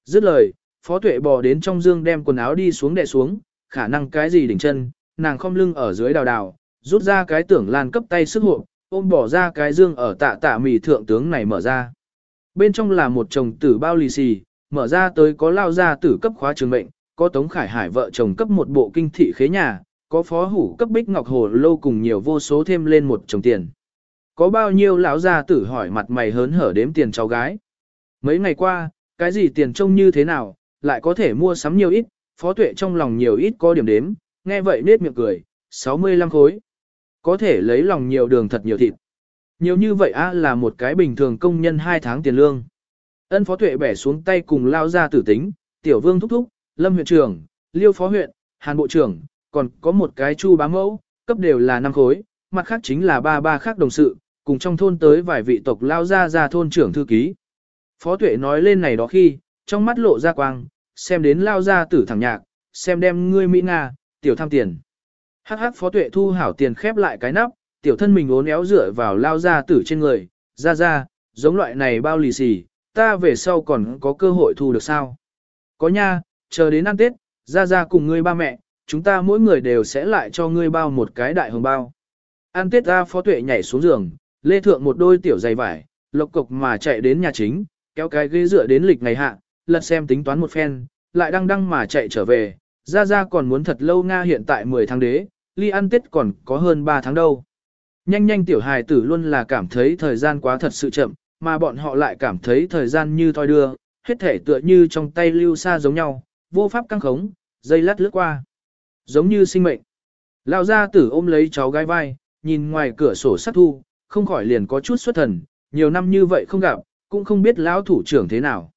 Dứt lời, phó tuệ bò đến trong dương đem quần áo đi xuống đè xuống, khả năng cái gì đỉnh chân, nàng khom lưng ở dưới đào đào, rút ra cái tưởng lan cấp tay sức hộ, ôm bỏ ra cái dương ở tạ tạ mì thượng tướng này mở ra. Bên trong là một chồng tử bao lì xì, mở ra tới có lao ra tử cấp khóa trường mệnh, có Tống Khải Hải vợ chồng cấp một bộ kinh thị khế nhà, có phó hủ cấp bích ngọc hồ lâu cùng nhiều vô số thêm lên một chồng tiền. Có bao nhiêu lão gia tử hỏi mặt mày hớn hở đếm tiền cháu gái. Mấy ngày qua, cái gì tiền trông như thế nào, lại có thể mua sắm nhiều ít, phó tuệ trong lòng nhiều ít có điểm đếm, nghe vậy nết miệng cười, 65 khối. Có thể lấy lòng nhiều đường thật nhiều thịt. Nhiều như vậy a là một cái bình thường công nhân 2 tháng tiền lương. Ân phó tuệ bẻ xuống tay cùng lao ra tử tính, tiểu vương thúc thúc, lâm huyện trưởng, liêu phó huyện, hàn bộ trưởng, còn có một cái chu bá mẫu, cấp đều là năm khối, mặt khác chính là ba ba khác đồng sự, cùng trong thôn tới vài vị tộc lao ra ra thôn trưởng thư ký. Phó tuệ nói lên này đó khi, trong mắt lộ ra quang, xem đến lao ra tử thẳng nhạc, xem đem ngươi Mỹ Nga, tiểu tham tiền. Hắc hắc phó tuệ thu hảo tiền khép lại cái nắp, tiểu thân mình ốn éo dựa vào lao ra tử trên người, ra ra, giống loại này bao lì xì, ta về sau còn có cơ hội thu được sao? Có nha, chờ đến ăn Tết, ra ra cùng ngươi ba mẹ, chúng ta mỗi người đều sẽ lại cho ngươi bao một cái đại hồng bao. Ăn Tết ra phó tuệ nhảy xuống giường, lê thượng một đôi tiểu giày vải, lộc cục mà chạy đến nhà chính, kéo cái ghế dựa đến lịch ngày hạ, lật xem tính toán một phen, lại đăng đăng mà chạy trở về, ra ra còn muốn thật lâu Nga hiện tại 10 tháng đế, ly ăn Tết còn có hơn 3 tháng đâu. Nhanh nhanh tiểu hài tử luôn là cảm thấy thời gian quá thật sự chậm, mà bọn họ lại cảm thấy thời gian như thoi đưa, hết thể tựa như trong tay lưu xa giống nhau, vô pháp căng khống, dây lát lướt qua. Giống như sinh mệnh. Lão gia tử ôm lấy cháu gái vai, nhìn ngoài cửa sổ sát thu, không khỏi liền có chút xuất thần, nhiều năm như vậy không gặp, cũng không biết lão thủ trưởng thế nào.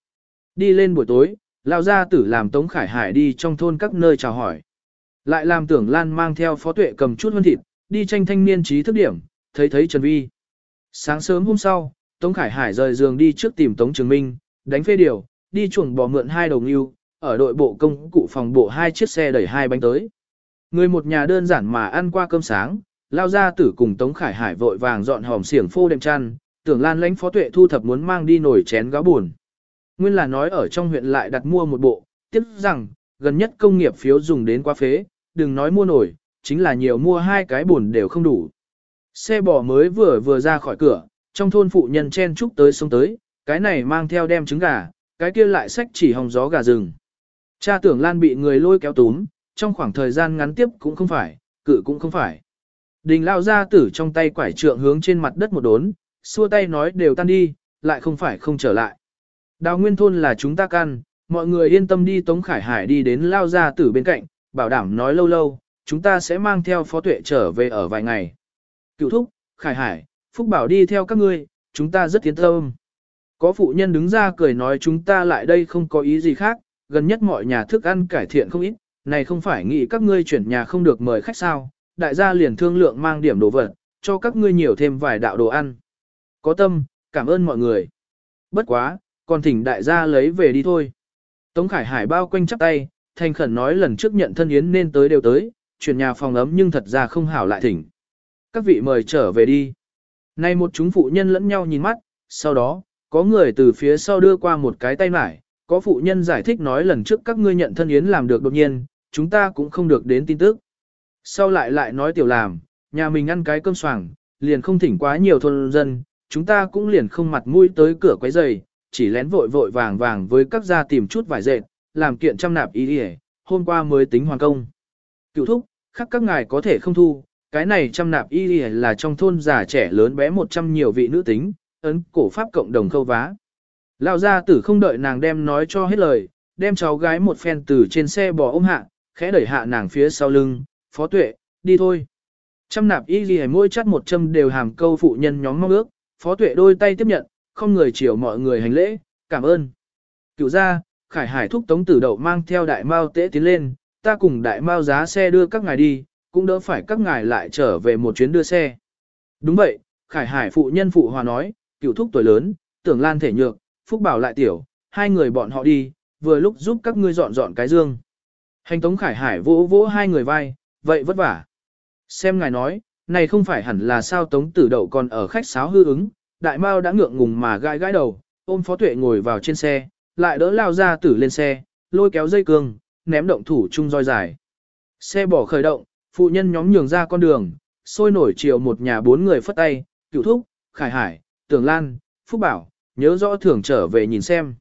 Đi lên buổi tối, lão gia tử làm Tống Khải Hải đi trong thôn các nơi chào hỏi. Lại làm tưởng Lan mang theo phó tuệ cầm chút hơn thịt, đi tranh thanh niên trí thức điểm, thấy thấy Trần Vi. Sáng sớm hôm sau, Tống Khải Hải rời giường đi trước tìm Tống Trường Minh, đánh phê điều, đi chuồng bò mượn hai đồng yêu, ở đội bộ công cụ phòng bộ hai chiếc xe đẩy hai bánh tới. Người một nhà đơn giản mà ăn qua cơm sáng, lao ra tử cùng Tống Khải Hải vội vàng dọn hòm xiển phô đệm chăn, tưởng lan lãnh phó tuệ thu thập muốn mang đi nổi chén gáo buồn. Nguyên là nói ở trong huyện lại đặt mua một bộ, tiếc rằng, gần nhất công nghiệp phiếu dùng đến quá phế, đừng nói mua nổi, chính là nhiều mua hai cái buồn đều không đủ. Xe bò mới vừa vừa ra khỏi cửa, trong thôn phụ nhân chen chúc tới sông tới, cái này mang theo đem trứng gà, cái kia lại sách chỉ hồng gió gà rừng. Cha tưởng Lan bị người lôi kéo túm, trong khoảng thời gian ngắn tiếp cũng không phải, cự cũng không phải. Đình lao ra tử trong tay quải trượng hướng trên mặt đất một đốn, xua tay nói đều tan đi, lại không phải không trở lại. Đào nguyên thôn là chúng ta căn, mọi người yên tâm đi Tống Khải Hải đi đến lao ra tử bên cạnh, bảo đảm nói lâu lâu, chúng ta sẽ mang theo phó tuệ trở về ở vài ngày. Cựu thúc, Khải Hải, Phúc Bảo đi theo các ngươi, chúng ta rất tiến tâm. Có phụ nhân đứng ra cười nói chúng ta lại đây không có ý gì khác, gần nhất mọi nhà thức ăn cải thiện không ít, này không phải nghĩ các ngươi chuyển nhà không được mời khách sao, đại gia liền thương lượng mang điểm đồ vật, cho các ngươi nhiều thêm vài đạo đồ ăn. Có tâm, cảm ơn mọi người. Bất quá, còn thỉnh đại gia lấy về đi thôi. Tống Khải Hải bao quanh chắp tay, thành khẩn nói lần trước nhận thân yến nên tới đều tới, chuyển nhà phòng ấm nhưng thật ra không hảo lại thỉnh. Các vị mời trở về đi. Nay một chúng phụ nhân lẫn nhau nhìn mắt, sau đó, có người từ phía sau đưa qua một cái tay mải, có phụ nhân giải thích nói lần trước các ngươi nhận thân yến làm được đột nhiên, chúng ta cũng không được đến tin tức. Sau lại lại nói tiểu làm, nhà mình ăn cái cơm soảng, liền không thỉnh quá nhiều thôn dân, chúng ta cũng liền không mặt mũi tới cửa quấy giày, chỉ lén vội vội vàng vàng với các gia tìm chút vải dệt, làm kiện trăm nạp ý đi hôm qua mới tính hoàn công. Cựu thúc, khắc các ngài có thể không thu, cái này trăm nạp y là trong thôn già trẻ lớn bé một trăm nhiều vị nữ tính, ấn cổ pháp cộng đồng khâu vá. Lão gia tử không đợi nàng đem nói cho hết lời, đem cháu gái một phen từ trên xe bò ôm hạ, khẽ đẩy hạ nàng phía sau lưng, phó tuệ, đi thôi. Trăm nạp y gì môi chắt một châm đều hàm câu phụ nhân nhóm mong ước, phó tuệ đôi tay tiếp nhận, không người chiều mọi người hành lễ, cảm ơn. Cựu gia, khải hải thúc tống tử đậu mang theo đại mao tế tiến lên, ta cùng đại mao giá xe đưa các ngài đi, cũng đỡ phải các ngài lại trở về một chuyến đưa xe. Đúng vậy, khải hải phụ nhân phụ hòa nói, cựu thúc tuổi lớn, tưởng lan thể nhược, phúc bảo lại tiểu, hai người bọn họ đi, vừa lúc giúp các ngươi dọn dọn cái dương. Hành tống khải hải vỗ vỗ hai người vai, vậy vất vả. Xem ngài nói, này không phải hẳn là sao tống tử đậu còn ở khách sáo hư ứng, đại mao đã ngượng ngùng mà gãi gãi đầu, ôm phó tuệ ngồi vào trên xe, lại đỡ lao ra tử lên xe, lôi kéo dây cương, ném động thủ chung roi dài. Xe bỏ khởi động, phụ nhân nhóm nhường ra con đường, sôi nổi chiều một nhà bốn người phất tay, cựu thúc, khải hải, tưởng lan, phúc bảo, nhớ rõ thưởng trở về nhìn xem.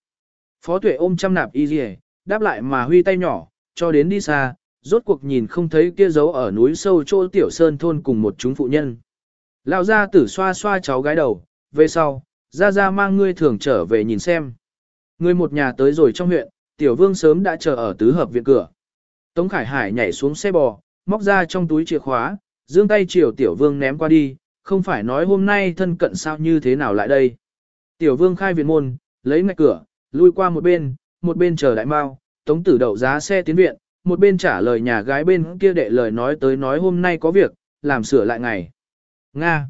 Phó tuệ ôm chăm nạp y dì đáp lại mà huy tay nhỏ, cho đến đi xa, rốt cuộc nhìn không thấy kia dấu ở núi sâu chỗ tiểu sơn thôn cùng một chúng phụ nhân. Lão gia tử xoa xoa cháu gái đầu, về sau, ra ra mang ngươi thường trở về nhìn xem. Ngươi một nhà tới rồi trong huyện, tiểu vương sớm đã chờ ở tứ hợp viện cửa. Tống Khải Hải nhảy xuống xe bò, móc ra trong túi chìa khóa, dương tay chiều tiểu vương ném qua đi, không phải nói hôm nay thân cận sao như thế nào lại đây. Tiểu vương khai viện môn, lấy ngạch cửa, lui qua một bên, một bên chờ đại mao, tống tử đậu giá xe tiến viện, một bên trả lời nhà gái bên kia đệ lời nói tới nói hôm nay có việc, làm sửa lại ngày. Nga.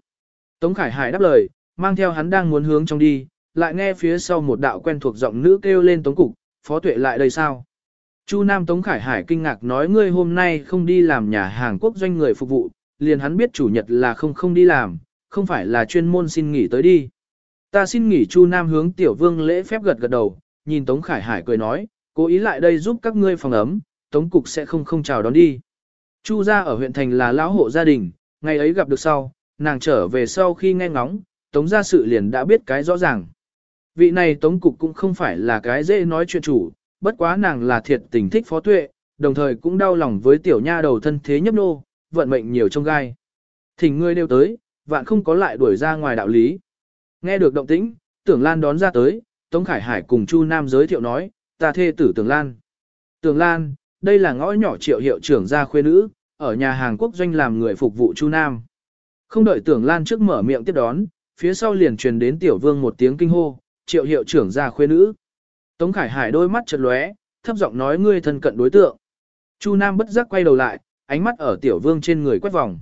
Tống Khải Hải đáp lời, mang theo hắn đang muốn hướng trong đi, lại nghe phía sau một đạo quen thuộc giọng nữ kêu lên tống cục, phó tuệ lại đây sao? Chu Nam Tống Khải Hải kinh ngạc nói ngươi hôm nay không đi làm nhà hàng quốc doanh người phục vụ, liền hắn biết chủ nhật là không không đi làm, không phải là chuyên môn xin nghỉ tới đi. Ta xin nghỉ Chu Nam hướng tiểu vương lễ phép gật gật đầu, nhìn Tống Khải Hải cười nói, cố ý lại đây giúp các ngươi phòng ấm, Tống Cục sẽ không không chào đón đi. Chu gia ở huyện thành là lão hộ gia đình, ngày ấy gặp được sau, nàng trở về sau khi nghe ngóng, Tống gia sự liền đã biết cái rõ ràng. Vị này Tống Cục cũng không phải là cái dễ nói chuyện chủ, bất quá nàng là thiệt tình thích phó tuệ, đồng thời cũng đau lòng với tiểu nha đầu thân thế nhấp nô, vận mệnh nhiều trong gai. Thỉnh ngươi đều tới, vạn không có lại đuổi ra ngoài đạo lý. Nghe được động tĩnh, tưởng lan đón ra tới, Tống Khải Hải cùng Chu Nam giới thiệu nói, ta thê tử tưởng lan. tưởng Lan, đây là ngõ nhỏ triệu hiệu trưởng gia khuê nữ, ở nhà hàng quốc doanh làm người phục vụ Chu Nam. Không đợi Tưởng Lan trước mở miệng tiếp đón, phía sau liền truyền đến Tiểu Vương một tiếng kinh hô, triệu hiệu trưởng ra khuê nữ. Tống Khải Hải đôi mắt chật lóe, thấp giọng nói ngươi thân cận đối tượng. Chu Nam bất giác quay đầu lại, ánh mắt ở Tiểu Vương trên người quét vòng.